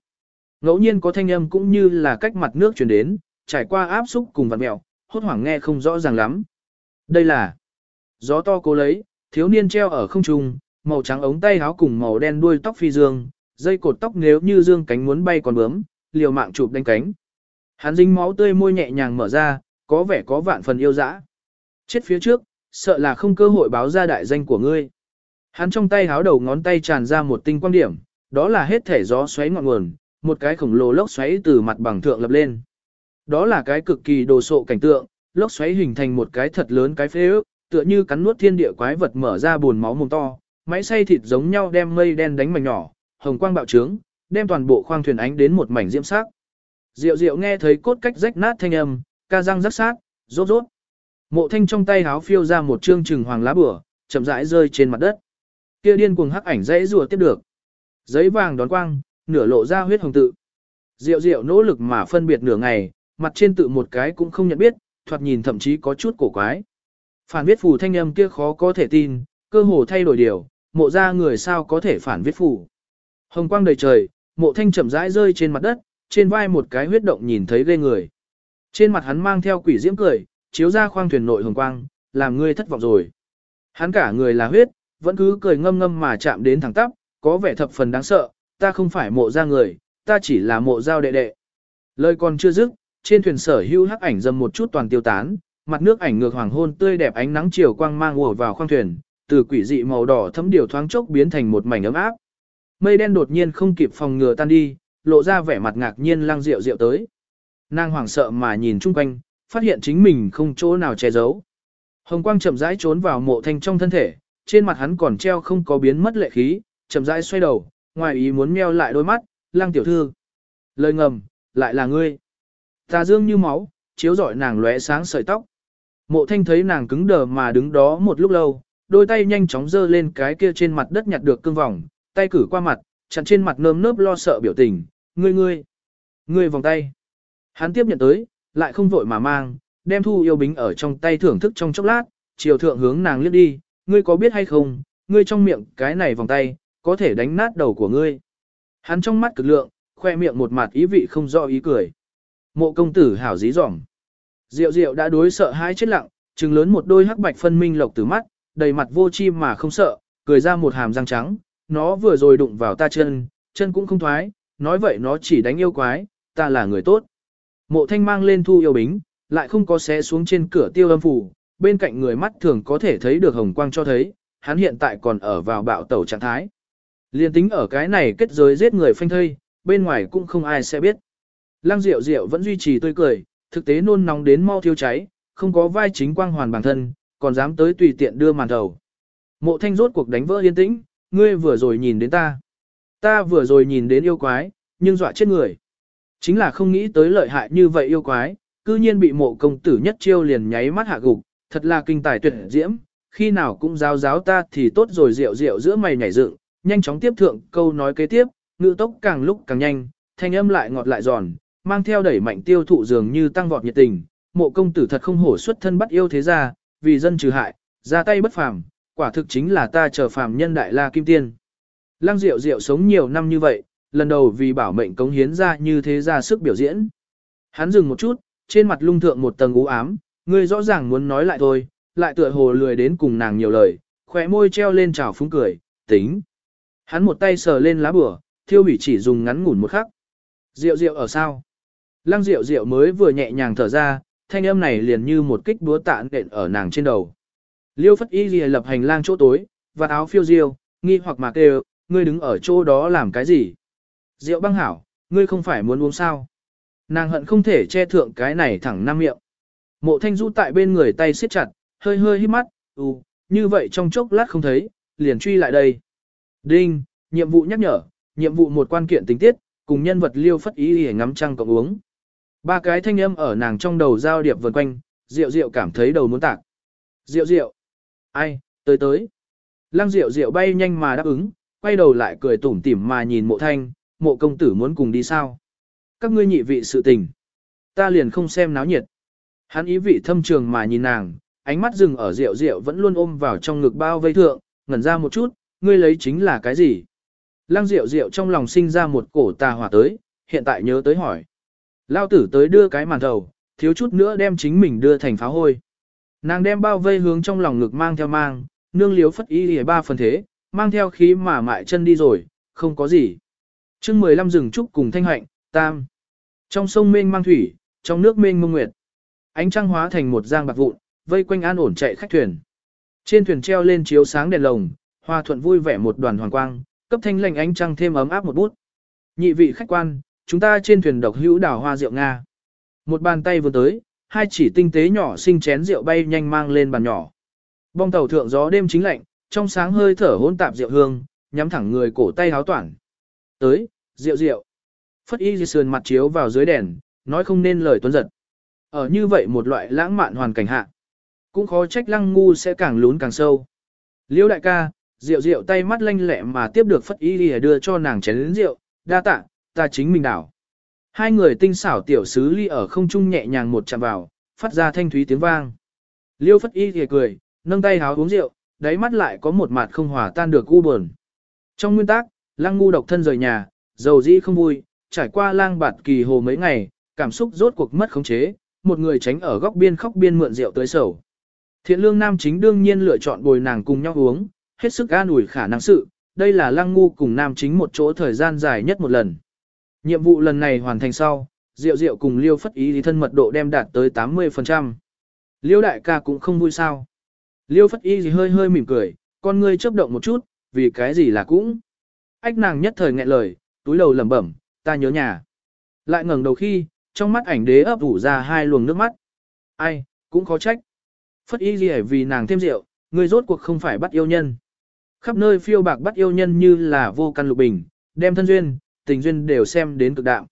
Ngẫu nhiên có thanh âm cũng như là cách mặt nước truyền đến, trải qua áp xúc cùng vặt mẹo, hốt hoảng nghe không rõ ràng lắm. Đây là gió to cố lấy, thiếu niên treo ở không trung, màu trắng ống tay áo cùng màu đen đuôi tóc phi dương, dây cột tóc nếu như dương cánh muốn bay còn bướm, liều mạng chụp đánh cánh. Hắn dính máu tươi môi nhẹ nhàng mở ra, có vẻ có vạn phần yêu dã. Chết phía trước, sợ là không cơ hội báo ra đại danh của ngươi. Hắn trong tay háo đầu ngón tay tràn ra một tinh quang điểm, đó là hết thể gió xoáy ngọn nguồn, một cái khổng lồ lốc xoáy từ mặt bằng thượng lập lên. Đó là cái cực kỳ đồ sộ cảnh tượng, lốc xoáy hình thành một cái thật lớn cái phế ước, tựa như cắn nuốt thiên địa quái vật mở ra buồn máu mồm to, máy xay thịt giống nhau đem mây đen đánh mảnh nhỏ, hồng quang bạo trướng, đem toàn bộ khoang thuyền ánh đến một mảnh diễm sắc. Diệu diệu nghe thấy cốt cách rách nát thanh âm, ca răng rắc sát, rốt rốt. Mộ thanh trong tay háo phiêu ra một trương trừng hoàng lá bửa, chậm rãi rơi trên mặt đất. Kia điên cuồng hắc ảnh dãy rùa tiếp được. Giấy vàng đón quang, nửa lộ ra huyết hồng tự. Diệu diệu nỗ lực mà phân biệt nửa ngày, mặt trên tự một cái cũng không nhận biết, thoạt nhìn thậm chí có chút cổ quái. Phản viết phù thanh âm kia khó có thể tin, cơ hồ thay đổi điều, mộ ra người sao có thể phản viết phù. Hồng quang đầy trời, mộ thanh chậm rãi rơi trên mặt đất, trên vai một cái huyết động nhìn thấy ghê người. Trên mặt hắn mang theo quỷ diễm cười, chiếu ra khoang thuyền nội hồng quang, làm ngươi thất vọng rồi. Hắn cả người là huyết, vẫn cứ cười ngâm ngâm mà chạm đến thẳng tắp, có vẻ thập phần đáng sợ, ta không phải mộ ra người, ta chỉ là mộ giao đệ đệ. Lời còn chưa dứt, trên thuyền sở hưu hắc ảnh dầm một chút toàn tiêu tán, mặt nước ảnh ngược hoàng hôn tươi đẹp ánh nắng chiều quang mang ùa vào khoang thuyền, từ quỷ dị màu đỏ thấm điều thoáng chốc biến thành một mảnh ấm áp. Mây đen đột nhiên không kịp phòng ngừa tan đi, lộ ra vẻ mặt ngạc nhiên lăng rượu rượu tới. Nàng hoảng sợ mà nhìn chung quanh, phát hiện chính mình không chỗ nào che giấu. Hồng quang chậm rãi trốn vào mộ thanh trong thân thể, trên mặt hắn còn treo không có biến mất lệ khí, chậm rãi xoay đầu, ngoài ý muốn meo lại đôi mắt, lăng tiểu thư. Lời ngầm, lại là ngươi. Tà dương như máu, chiếu rọi nàng lóe sáng sợi tóc. Mộ thanh thấy nàng cứng đờ mà đứng đó một lúc lâu, đôi tay nhanh chóng giơ lên cái kia trên mặt đất nhặt được cương vòng, tay cử qua mặt, chặn trên mặt nơm nớp lo sợ biểu tình, ngươi ngươi, ngươi vòng tay. Hắn tiếp nhận tới, lại không vội mà mang, đem thu yêu bính ở trong tay thưởng thức trong chốc lát, chiều thượng hướng nàng liếc đi, ngươi có biết hay không, ngươi trong miệng cái này vòng tay, có thể đánh nát đầu của ngươi. Hắn trong mắt cực lượng, khoe miệng một mặt ý vị không rõ ý cười. Mộ công tử hảo dí dỏm. Diệu diệu đã đối sợ hai chết lặng, trừng lớn một đôi hắc bạch phân minh lộc từ mắt, đầy mặt vô chi mà không sợ, cười ra một hàm răng trắng, nó vừa rồi đụng vào ta chân, chân cũng không thoái, nói vậy nó chỉ đánh yêu quái, ta là người tốt. Mộ thanh mang lên thu yêu bính, lại không có xé xuống trên cửa tiêu âm phủ, bên cạnh người mắt thường có thể thấy được hồng quang cho thấy, hắn hiện tại còn ở vào bạo tẩu trạng thái. Liên tính ở cái này kết giới giết người phanh thây, bên ngoài cũng không ai sẽ biết. Lăng Diệu Diệu vẫn duy trì tươi cười, thực tế nôn nóng đến mau thiêu cháy, không có vai chính quang hoàn bản thân, còn dám tới tùy tiện đưa màn đầu. Mộ thanh rốt cuộc đánh vỡ yên tĩnh, ngươi vừa rồi nhìn đến ta. Ta vừa rồi nhìn đến yêu quái, nhưng dọa chết người. Chính là không nghĩ tới lợi hại như vậy yêu quái, cư nhiên bị mộ công tử nhất chiêu liền nháy mắt hạ gục, thật là kinh tài tuyệt diễm, khi nào cũng giáo giáo ta thì tốt rồi rượu rượu giữa mày nhảy dựng, nhanh chóng tiếp thượng câu nói kế tiếp, ngữ tốc càng lúc càng nhanh, thanh âm lại ngọt lại giòn, mang theo đẩy mạnh tiêu thụ dường như tăng vọt nhiệt tình, mộ công tử thật không hổ xuất thân bắt yêu thế gia, vì dân trừ hại, ra tay bất phàm, quả thực chính là ta chờ phàm nhân đại la kim tiên. Lăng Diệu Diệu sống nhiều năm như vậy, lần đầu vì bảo mệnh cống hiến ra như thế ra sức biểu diễn. Hắn dừng một chút, trên mặt lung thượng một tầng u ám, ngươi rõ ràng muốn nói lại thôi, lại tựa hồ lười đến cùng nàng nhiều lời, khóe môi treo lên trào phúng cười, tính. Hắn một tay sờ lên lá bửa, thiêu hủy chỉ dùng ngắn ngủn một khắc. Diệu diệu ở sao? Lăng diệu diệu mới vừa nhẹ nhàng thở ra, thanh âm này liền như một kích búa tạ nện ở nàng trên đầu. Liêu phất y lìa lập hành lang chỗ tối, và áo phiêu diêu, nghi hoặc mạc đều, ngươi đứng ở chỗ đó làm cái gì? Diệu băng hảo, ngươi không phải muốn uống sao? Nàng hận không thể che thượng cái này thẳng năm miệng. Mộ thanh du tại bên người tay siết chặt, hơi hơi hít mắt, ừ, như vậy trong chốc lát không thấy, liền truy lại đây. Đinh, nhiệm vụ nhắc nhở, nhiệm vụ một quan kiện tình tiết, cùng nhân vật liêu phất ý để ngắm trăng cộng uống. Ba cái thanh âm ở nàng trong đầu giao điệp vần quanh, Diệu Diệu cảm thấy đầu muốn tạc. Diệu Diệu, ai, tới tới. Lăng Diệu Diệu bay nhanh mà đáp ứng, quay đầu lại cười tủm tỉm mà nhìn mộ thanh, mộ công tử muốn cùng đi sao. Các ngươi nhị vị sự tình. Ta liền không xem náo nhiệt. Hắn ý vị thâm trường mà nhìn nàng, ánh mắt dừng ở Diệu Diệu vẫn luôn ôm vào trong ngực bao vây thượng, ngẩn ra một chút, ngươi lấy chính là cái gì? Lăng Diệu Diệu trong lòng sinh ra một cổ tà hỏa tới, hiện tại nhớ tới hỏi. Lao tử tới đưa cái màn thầu, thiếu chút nữa đem chính mình đưa thành pháo hôi. Nàng đem bao vây hướng trong lòng ngực mang theo mang, nương liếu phất y lìa ba phần thế, mang theo khí mà mại chân đi rồi, không có gì. chương 15 rừng trúc cùng thanh hạnh, tam. Trong sông mênh mang thủy, trong nước mênh mông nguyệt. Ánh trăng hóa thành một giang bạc vụn, vây quanh an ổn chạy khách thuyền. Trên thuyền treo lên chiếu sáng đèn lồng, hoa thuận vui vẻ một đoàn hoàng quang, cấp thanh lệnh ánh trăng thêm ấm áp một bút. Nhị vị khách quan, chúng ta trên thuyền độc hữu đảo hoa rượu Nga. Một bàn tay vừa tới, hai chỉ tinh tế nhỏ sinh chén rượu bay nhanh mang lên bàn nhỏ. Bong tàu thượng gió đêm chính lạnh, trong sáng hơi thở hỗn tạp rượu hương, nhắm thẳng người cổ tay háo toản. Tới, rượu rượu. Phất y di sườn mặt chiếu vào dưới đèn, nói không nên lời tuấn giật. Ở như vậy một loại lãng mạn hoàn cảnh hạ, cũng khó trách lăng ngu sẽ càng lún càng sâu. Liêu đại ca, rượu rượu tay mắt lanh lẹ mà tiếp được phất y dì đưa cho nàng chén lĩnh rượu, đa tạ, ta chính mình đảo. Hai người tinh xảo tiểu sứ ly ở không trung nhẹ nhàng một chạm vào, phát ra thanh thúy tiếng vang. Liêu phất y thì cười, nâng tay háo uống rượu, đáy mắt lại có một mặt không hòa tan được u buồn. Trong nguyên tắc, Lang ngu độc thân rời nhà, dầu dĩ không vui, trải qua lang bạt kỳ hồ mấy ngày, cảm xúc rốt cuộc mất khống chế, một người tránh ở góc biên khóc biên mượn rượu tới sầu. Thiện lương nam chính đương nhiên lựa chọn bồi nàng cùng nhau uống, hết sức an ủi khả năng sự, đây là lăng ngu cùng nam chính một chỗ thời gian dài nhất một lần. Nhiệm vụ lần này hoàn thành sau, Diệu Diệu cùng Liêu Phất Ý thì thân mật độ đem đạt tới 80%. Liêu đại ca cũng không vui sao. Liêu Phất Ý gì hơi hơi mỉm cười, con ngươi chớp động một chút, vì cái gì là cũng. Ách nàng nhất thời nghẹn lời, túi đầu lẩm bẩm, ta nhớ nhà. Lại ngẩng đầu khi, trong mắt ảnh đế ấp ủ ra hai luồng nước mắt. Ai, cũng khó trách. Phất Y gì vì nàng thêm rượu, người rốt cuộc không phải bắt yêu nhân. Khắp nơi phiêu bạc bắt yêu nhân như là vô căn lục bình, đem thân duyên, tình duyên đều xem đến cực đạo.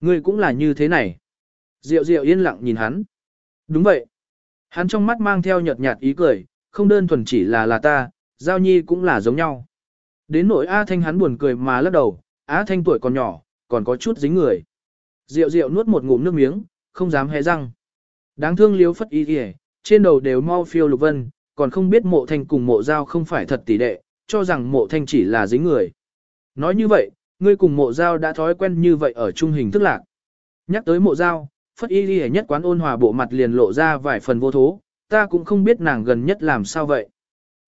Ngươi cũng là như thế này. Diệu diệu yên lặng nhìn hắn. Đúng vậy. Hắn trong mắt mang theo nhợt nhạt ý cười, không đơn thuần chỉ là là ta, Giao Nhi cũng là giống nhau. Đến nỗi A Thanh hắn buồn cười mà lắc đầu, Á Thanh tuổi còn nhỏ, còn có chút dính người. Diệu diệu nuốt một ngụm nước miếng, không dám hé răng. Đáng thương liếu phất y kìa, trên đầu đều mau phiêu lục vân, còn không biết mộ thanh cùng mộ giao không phải thật tỷ đệ, cho rằng mộ thanh chỉ là dính người. Nói như vậy, ngươi cùng mộ giao đã thói quen như vậy ở trung hình thức lạc. Nhắc tới mộ giao, phất y ghi nhất quán ôn hòa bộ mặt liền lộ ra vài phần vô thố, ta cũng không biết nàng gần nhất làm sao vậy.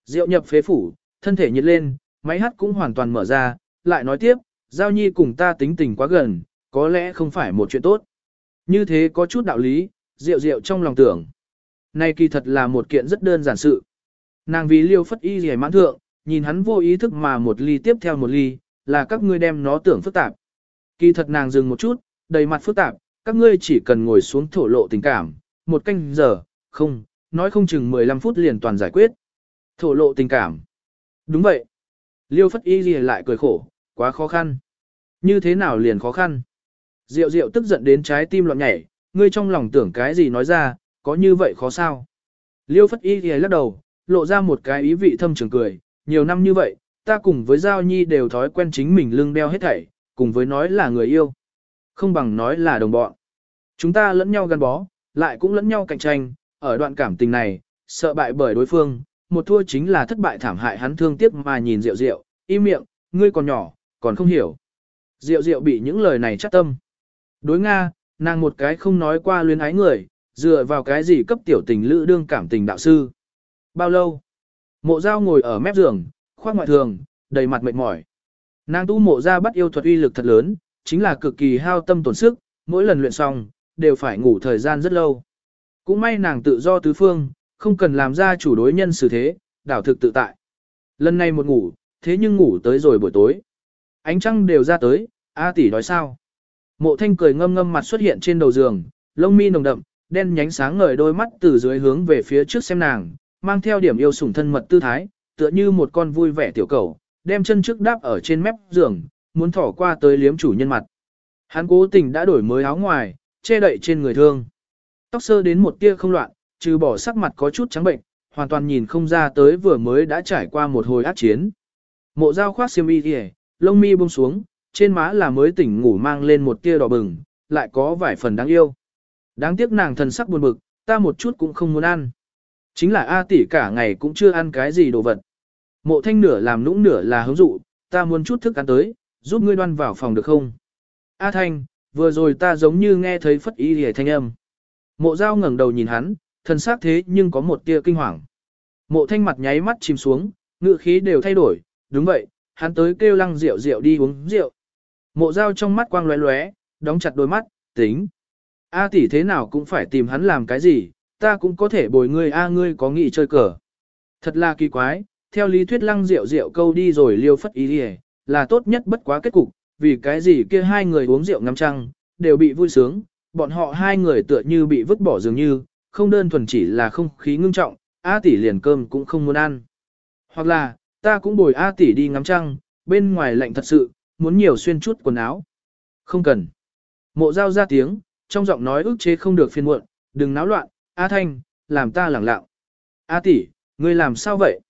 Diệu nhập phế phủ, thân thể nhiệt lên, máy hát cũng hoàn toàn mở ra, lại nói tiếp, giao nhi cùng ta tính tình quá gần, có lẽ không phải một chuyện tốt. Như thế có chút đạo lý, diệu diệu trong lòng tưởng. Này kỳ thật là một kiện rất đơn giản sự. Nàng vì liêu phất y rẻ mãn thượng, nhìn hắn vô ý thức mà một ly tiếp theo một ly, là các ngươi đem nó tưởng phức tạp. Kỳ thật nàng dừng một chút, đầy mặt phức tạp, các ngươi chỉ cần ngồi xuống thổ lộ tình cảm, một canh giờ, không, nói không chừng 15 phút liền toàn giải quyết. Thổ lộ tình cảm. Đúng vậy. Liêu phất y gì lại cười khổ, quá khó khăn. Như thế nào liền khó khăn? Diệu diệu tức giận đến trái tim loạn nhảy, ngươi trong lòng tưởng cái gì nói ra, có như vậy khó sao? Liêu phất y gì lắc đầu, lộ ra một cái ý vị thâm trường cười, nhiều năm như vậy, ta cùng với Giao Nhi đều thói quen chính mình lưng đeo hết thảy, cùng với nói là người yêu. Không bằng nói là đồng bọn. Chúng ta lẫn nhau gắn bó, lại cũng lẫn nhau cạnh tranh, ở đoạn cảm tình này, sợ bại bởi đối phương, một thua chính là thất bại thảm hại hắn thương tiếc mà nhìn Diệu Diệu, im miệng, ngươi còn nhỏ, còn không hiểu. Diệu Diệu bị những lời này chắc tâm. Đối Nga, nàng một cái không nói qua luyến ái người, dựa vào cái gì cấp tiểu tình lữ đương cảm tình đạo sư. Bao lâu? Mộ Giao ngồi ở mép giường, khoác ngoại thường, đầy mặt mệt mỏi. Nàng tu mộ ra bắt yêu thuật uy lực thật lớn, chính là cực kỳ hao tâm tổn sức, mỗi lần luyện xong, đều phải ngủ thời gian rất lâu. Cũng may nàng tự do tứ phương, không cần làm ra chủ đối nhân xử thế, đảo thực tự tại. Lần này một ngủ, thế nhưng ngủ tới rồi buổi tối. Ánh trăng đều ra tới, A tỷ đói sao. Mộ thanh cười ngâm ngâm mặt xuất hiện trên đầu giường, lông mi nồng đậm, đen nhánh sáng ngời đôi mắt từ dưới hướng về phía trước xem nàng, mang theo điểm yêu sủng thân mật tư thái, tựa như một con vui vẻ tiểu cầu, đem chân trước đáp ở trên mép giường, muốn thỏ qua tới liếm chủ nhân mặt. Hắn cố tình đã đổi mới áo ngoài, che đậy trên người thương. Tóc sơ đến một tia không loạn, trừ bỏ sắc mặt có chút trắng bệnh, hoàn toàn nhìn không ra tới vừa mới đã trải qua một hồi ác chiến. Mộ dao khoác xiêm y kìa, lông mi buông xuống, trên má là mới tỉnh ngủ mang lên một tia đỏ bừng, lại có vài phần đáng yêu. Đáng tiếc nàng thần sắc buồn bực, ta một chút cũng không muốn ăn. Chính là A tỷ cả ngày cũng chưa ăn cái gì đồ vật. Mộ thanh nửa làm nũng nửa là hứng dụ, ta muốn chút thức ăn tới, giúp ngươi đoan vào phòng được không? A thanh, vừa rồi ta giống như nghe thấy phất ý hề thanh âm. Mộ dao ngẩng đầu nhìn hắn, thân xác thế nhưng có một tia kinh hoàng. Mộ thanh mặt nháy mắt chìm xuống, ngự khí đều thay đổi, đúng vậy, hắn tới kêu lăng rượu rượu đi uống rượu. Mộ dao trong mắt quang lóe lóe, đóng chặt đôi mắt, tính. A tỷ thế nào cũng phải tìm hắn làm cái gì, ta cũng có thể bồi ngươi A ngươi có nghị chơi cờ. Thật là kỳ quái, theo lý thuyết lăng rượu rượu câu đi rồi liêu phất ý đi là tốt nhất bất quá kết cục, vì cái gì kia hai người uống rượu ngắm trăng, đều bị vui sướng, bọn họ hai người tựa như bị vứt bỏ dường như, không đơn thuần chỉ là không khí ngưng trọng, A tỷ liền cơm cũng không muốn ăn. Hoặc là, ta cũng bồi A tỷ đi ngắm trăng, bên ngoài lạnh thật sự, muốn nhiều xuyên chút quần áo. Không cần. Mộ giao ra tiếng, trong giọng nói ức chế không được phiền muộn, đừng náo loạn, A thanh, làm ta lẳng lặng. A tỷ, ngươi làm sao vậy?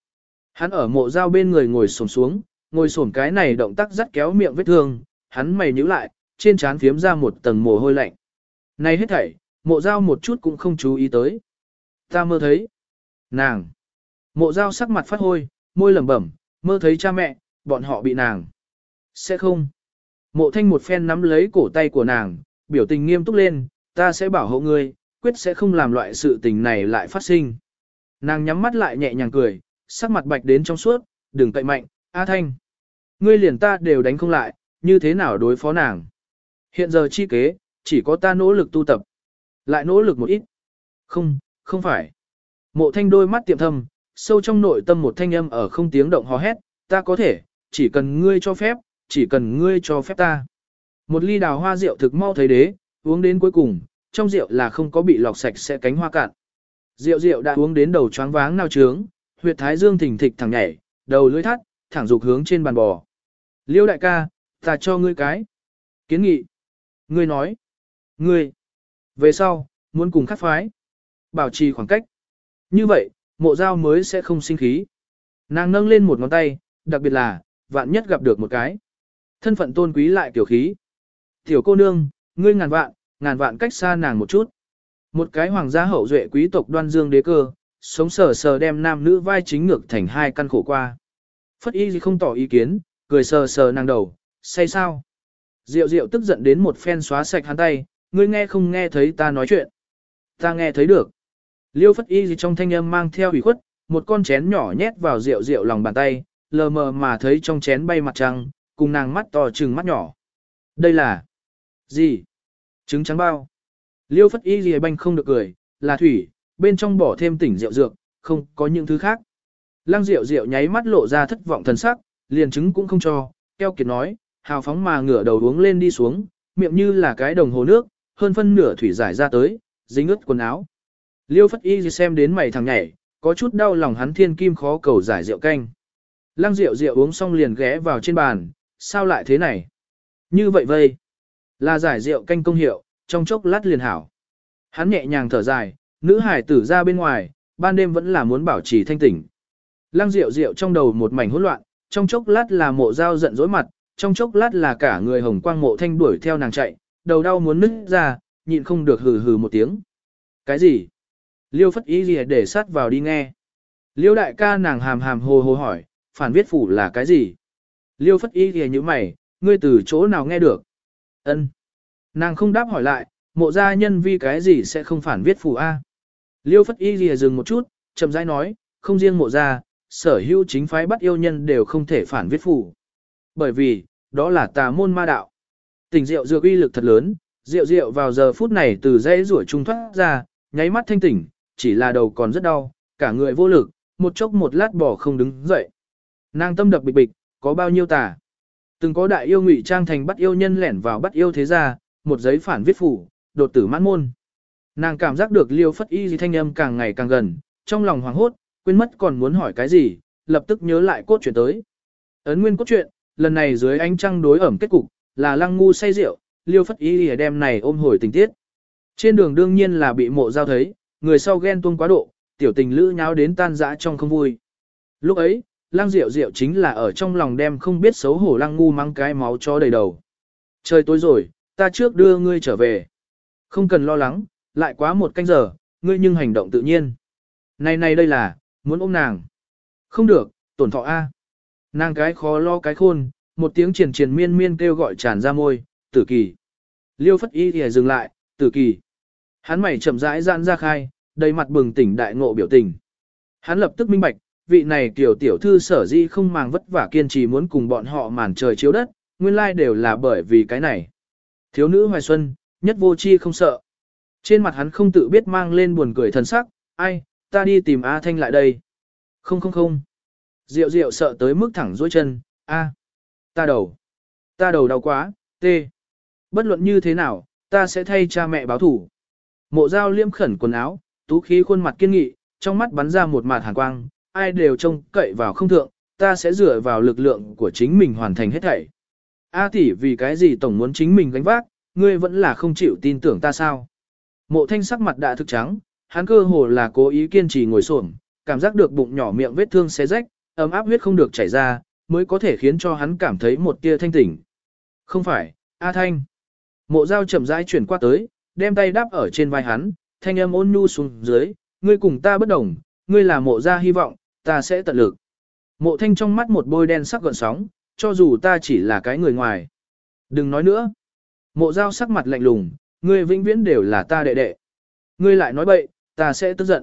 Hắn ở mộ giao bên người ngồi xổm xuống, ngồi xổm cái này động tác dắt kéo miệng vết thương, hắn mày nhíu lại, trên trán phiếm ra một tầng mồ hôi lạnh. Này hết thảy, mộ giao một chút cũng không chú ý tới. Ta mơ thấy. Nàng. Mộ giao sắc mặt phát hôi, môi lẩm bẩm, mơ thấy cha mẹ, bọn họ bị nàng. Sẽ không. Mộ thanh một phen nắm lấy cổ tay của nàng, biểu tình nghiêm túc lên, ta sẽ bảo hộ ngươi, quyết sẽ không làm loại sự tình này lại phát sinh. Nàng nhắm mắt lại nhẹ nhàng cười, sắc mặt bạch đến trong suốt, đừng cậy mạnh, A Thanh. Ngươi liền ta đều đánh không lại, như thế nào đối phó nàng. Hiện giờ chi kế, chỉ có ta nỗ lực tu tập. Lại nỗ lực một ít. Không, không phải. Mộ thanh đôi mắt tiệm thâm, sâu trong nội tâm một thanh âm ở không tiếng động hò hét, ta có thể, chỉ cần ngươi cho phép, chỉ cần ngươi cho phép ta. Một ly đào hoa rượu thực mau thấy đế, uống đến cuối cùng, trong rượu là không có bị lọc sạch sẽ cánh hoa cạn. Rượu rượu đã uống đến đầu choáng váng nao trướng, huyệt thái dương thỉnh thịch thẳng nhảy, đầu lưỡi thắt, thẳng dục hướng trên bàn bò. Liêu đại ca, ta cho ngươi cái. Kiến nghị. Ngươi nói. Ngươi. Về sau, muốn cùng khắc phái. Bảo trì khoảng cách. Như vậy, mộ giao mới sẽ không sinh khí. Nàng nâng lên một ngón tay, đặc biệt là, vạn nhất gặp được một cái. Thân phận tôn quý lại tiểu khí. Tiểu cô nương, ngươi ngàn vạn, ngàn vạn cách xa nàng một chút. Một cái hoàng gia hậu duệ quý tộc đoan dương đế cơ, sống sờ sờ đem nam nữ vai chính ngược thành hai căn khổ qua. Phất y gì không tỏ ý kiến, cười sờ sờ nàng đầu, say sao. Diệu diệu tức giận đến một phen xóa sạch hắn tay, ngươi nghe không nghe thấy ta nói chuyện. Ta nghe thấy được. Liêu phất y gì trong thanh âm mang theo ủy khuất, một con chén nhỏ nhét vào rượu rượu lòng bàn tay, lờ mờ mà thấy trong chén bay mặt trăng, cùng nàng mắt to trừng mắt nhỏ. Đây là... gì? Trứng trắng bao. Liêu phất y gì banh không được cười, là thủy, bên trong bỏ thêm tỉnh rượu dược, không có những thứ khác. Lăng rượu rượu nháy mắt lộ ra thất vọng thần sắc, liền trứng cũng không cho, keo kiệt nói, hào phóng mà ngửa đầu uống lên đi xuống, miệng như là cái đồng hồ nước, hơn phân nửa thủy giải ra tới, dính ướt quần áo. Liêu phất y gì xem đến mày thằng nhảy, có chút đau lòng hắn thiên kim khó cầu giải rượu canh. Lăng rượu rượu uống xong liền ghé vào trên bàn, sao lại thế này? Như vậy vây, là giải rượu canh công hiệu, trong chốc lát liền hảo. Hắn nhẹ nhàng thở dài, nữ hải tử ra bên ngoài, ban đêm vẫn là muốn bảo trì thanh tỉnh. Lăng rượu rượu trong đầu một mảnh hỗn loạn, trong chốc lát là mộ dao giận dỗi mặt, trong chốc lát là cả người hồng quang mộ thanh đuổi theo nàng chạy, đầu đau muốn nứt ra, nhịn không được hừ hừ một tiếng. Cái gì? Liêu phất ý gì để sát vào đi nghe. Liêu đại ca nàng hàm hàm hồ hồ hỏi, phản viết phủ là cái gì? Liêu phất ý gì như mày, ngươi từ chỗ nào nghe được? Ân. Nàng không đáp hỏi lại, mộ gia nhân vi cái gì sẽ không phản viết phù A. Liêu phất Y lìa dừng một chút, chậm rãi nói, không riêng mộ gia, sở hữu chính phái bắt yêu nhân đều không thể phản viết phù, Bởi vì, đó là tà môn ma đạo. Tình rượu dược uy lực thật lớn, rượu rượu vào giờ phút này từ dãy rủa trung thoát ra, nháy mắt thanh tỉnh, chỉ là đầu còn rất đau, cả người vô lực, một chốc một lát bỏ không đứng dậy. Nàng tâm đập bịch bịch, có bao nhiêu tà. Từng có đại yêu ngụy trang thành bắt yêu nhân lẻn vào bắt yêu thế gia, một giấy phản viết phủ, đột tử mãn môn. Nàng cảm giác được liêu phất y gì thanh âm càng ngày càng gần, trong lòng hoảng hốt, quên mất còn muốn hỏi cái gì, lập tức nhớ lại cốt truyện tới. Ấn nguyên cốt truyện, lần này dưới ánh trăng đối ẩm kết cục, là lăng ngu say rượu, liêu phất y gì đem này ôm hồi tình tiết. Trên đường đương nhiên là bị mộ giao thấy, người sau ghen tuông quá độ, tiểu tình lữ nháo đến tan dã trong không vui. Lúc ấy, lăng rượu rượu chính là ở trong lòng đem không biết xấu hổ lăng ngu mang cái máu cho đầy đầu. Trời tối rồi, ta trước đưa ngươi trở về. Không cần lo lắng, lại quá một canh giờ, ngươi nhưng hành động tự nhiên. Này này đây là, muốn ôm nàng. Không được, tổn thọ A. Nàng cái khó lo cái khôn, một tiếng triển triển miên miên kêu gọi tràn ra môi, tử kỳ. Liêu phất y thì dừng lại, tử kỳ. Hắn mày chậm rãi giãn ra khai, đầy mặt bừng tỉnh đại ngộ biểu tình. Hắn lập tức minh bạch, vị này tiểu tiểu thư sở di không màng vất vả kiên trì muốn cùng bọn họ màn trời chiếu đất, nguyên lai đều là bởi vì cái này. Thiếu nữ hoài xuân, nhất vô chi không sợ. Trên mặt hắn không tự biết mang lên buồn cười thần sắc, ai, ta đi tìm A Thanh lại đây. Không không không. Diệu diệu sợ tới mức thẳng dối chân, A. Ta đầu. Ta đầu đau quá, T. Bất luận như thế nào, ta sẽ thay cha mẹ báo thủ. Mộ dao liêm khẩn quần áo, tú khí khuôn mặt kiên nghị, trong mắt bắn ra một mạt hàn quang, ai đều trông cậy vào không thượng, ta sẽ dựa vào lực lượng của chính mình hoàn thành hết thảy. A tỷ vì cái gì tổng muốn chính mình gánh vác, ngươi vẫn là không chịu tin tưởng ta sao? Mộ thanh sắc mặt đã thực trắng, hắn cơ hồ là cố ý kiên trì ngồi xổm, cảm giác được bụng nhỏ miệng vết thương xé rách, ấm áp huyết không được chảy ra, mới có thể khiến cho hắn cảm thấy một tia thanh tỉnh. Không phải, A Thanh. Mộ dao chậm rãi chuyển qua tới, đem tay đáp ở trên vai hắn, thanh âm ôn nhu xuống dưới, ngươi cùng ta bất đồng, ngươi là mộ gia hy vọng, ta sẽ tận lực. Mộ thanh trong mắt một bôi đen sắc gợn sóng, cho dù ta chỉ là cái người ngoài. Đừng nói nữa. Mộ dao sắc mặt lạnh lùng, ngươi vĩnh viễn đều là ta đệ đệ. Ngươi lại nói bậy, ta sẽ tức giận.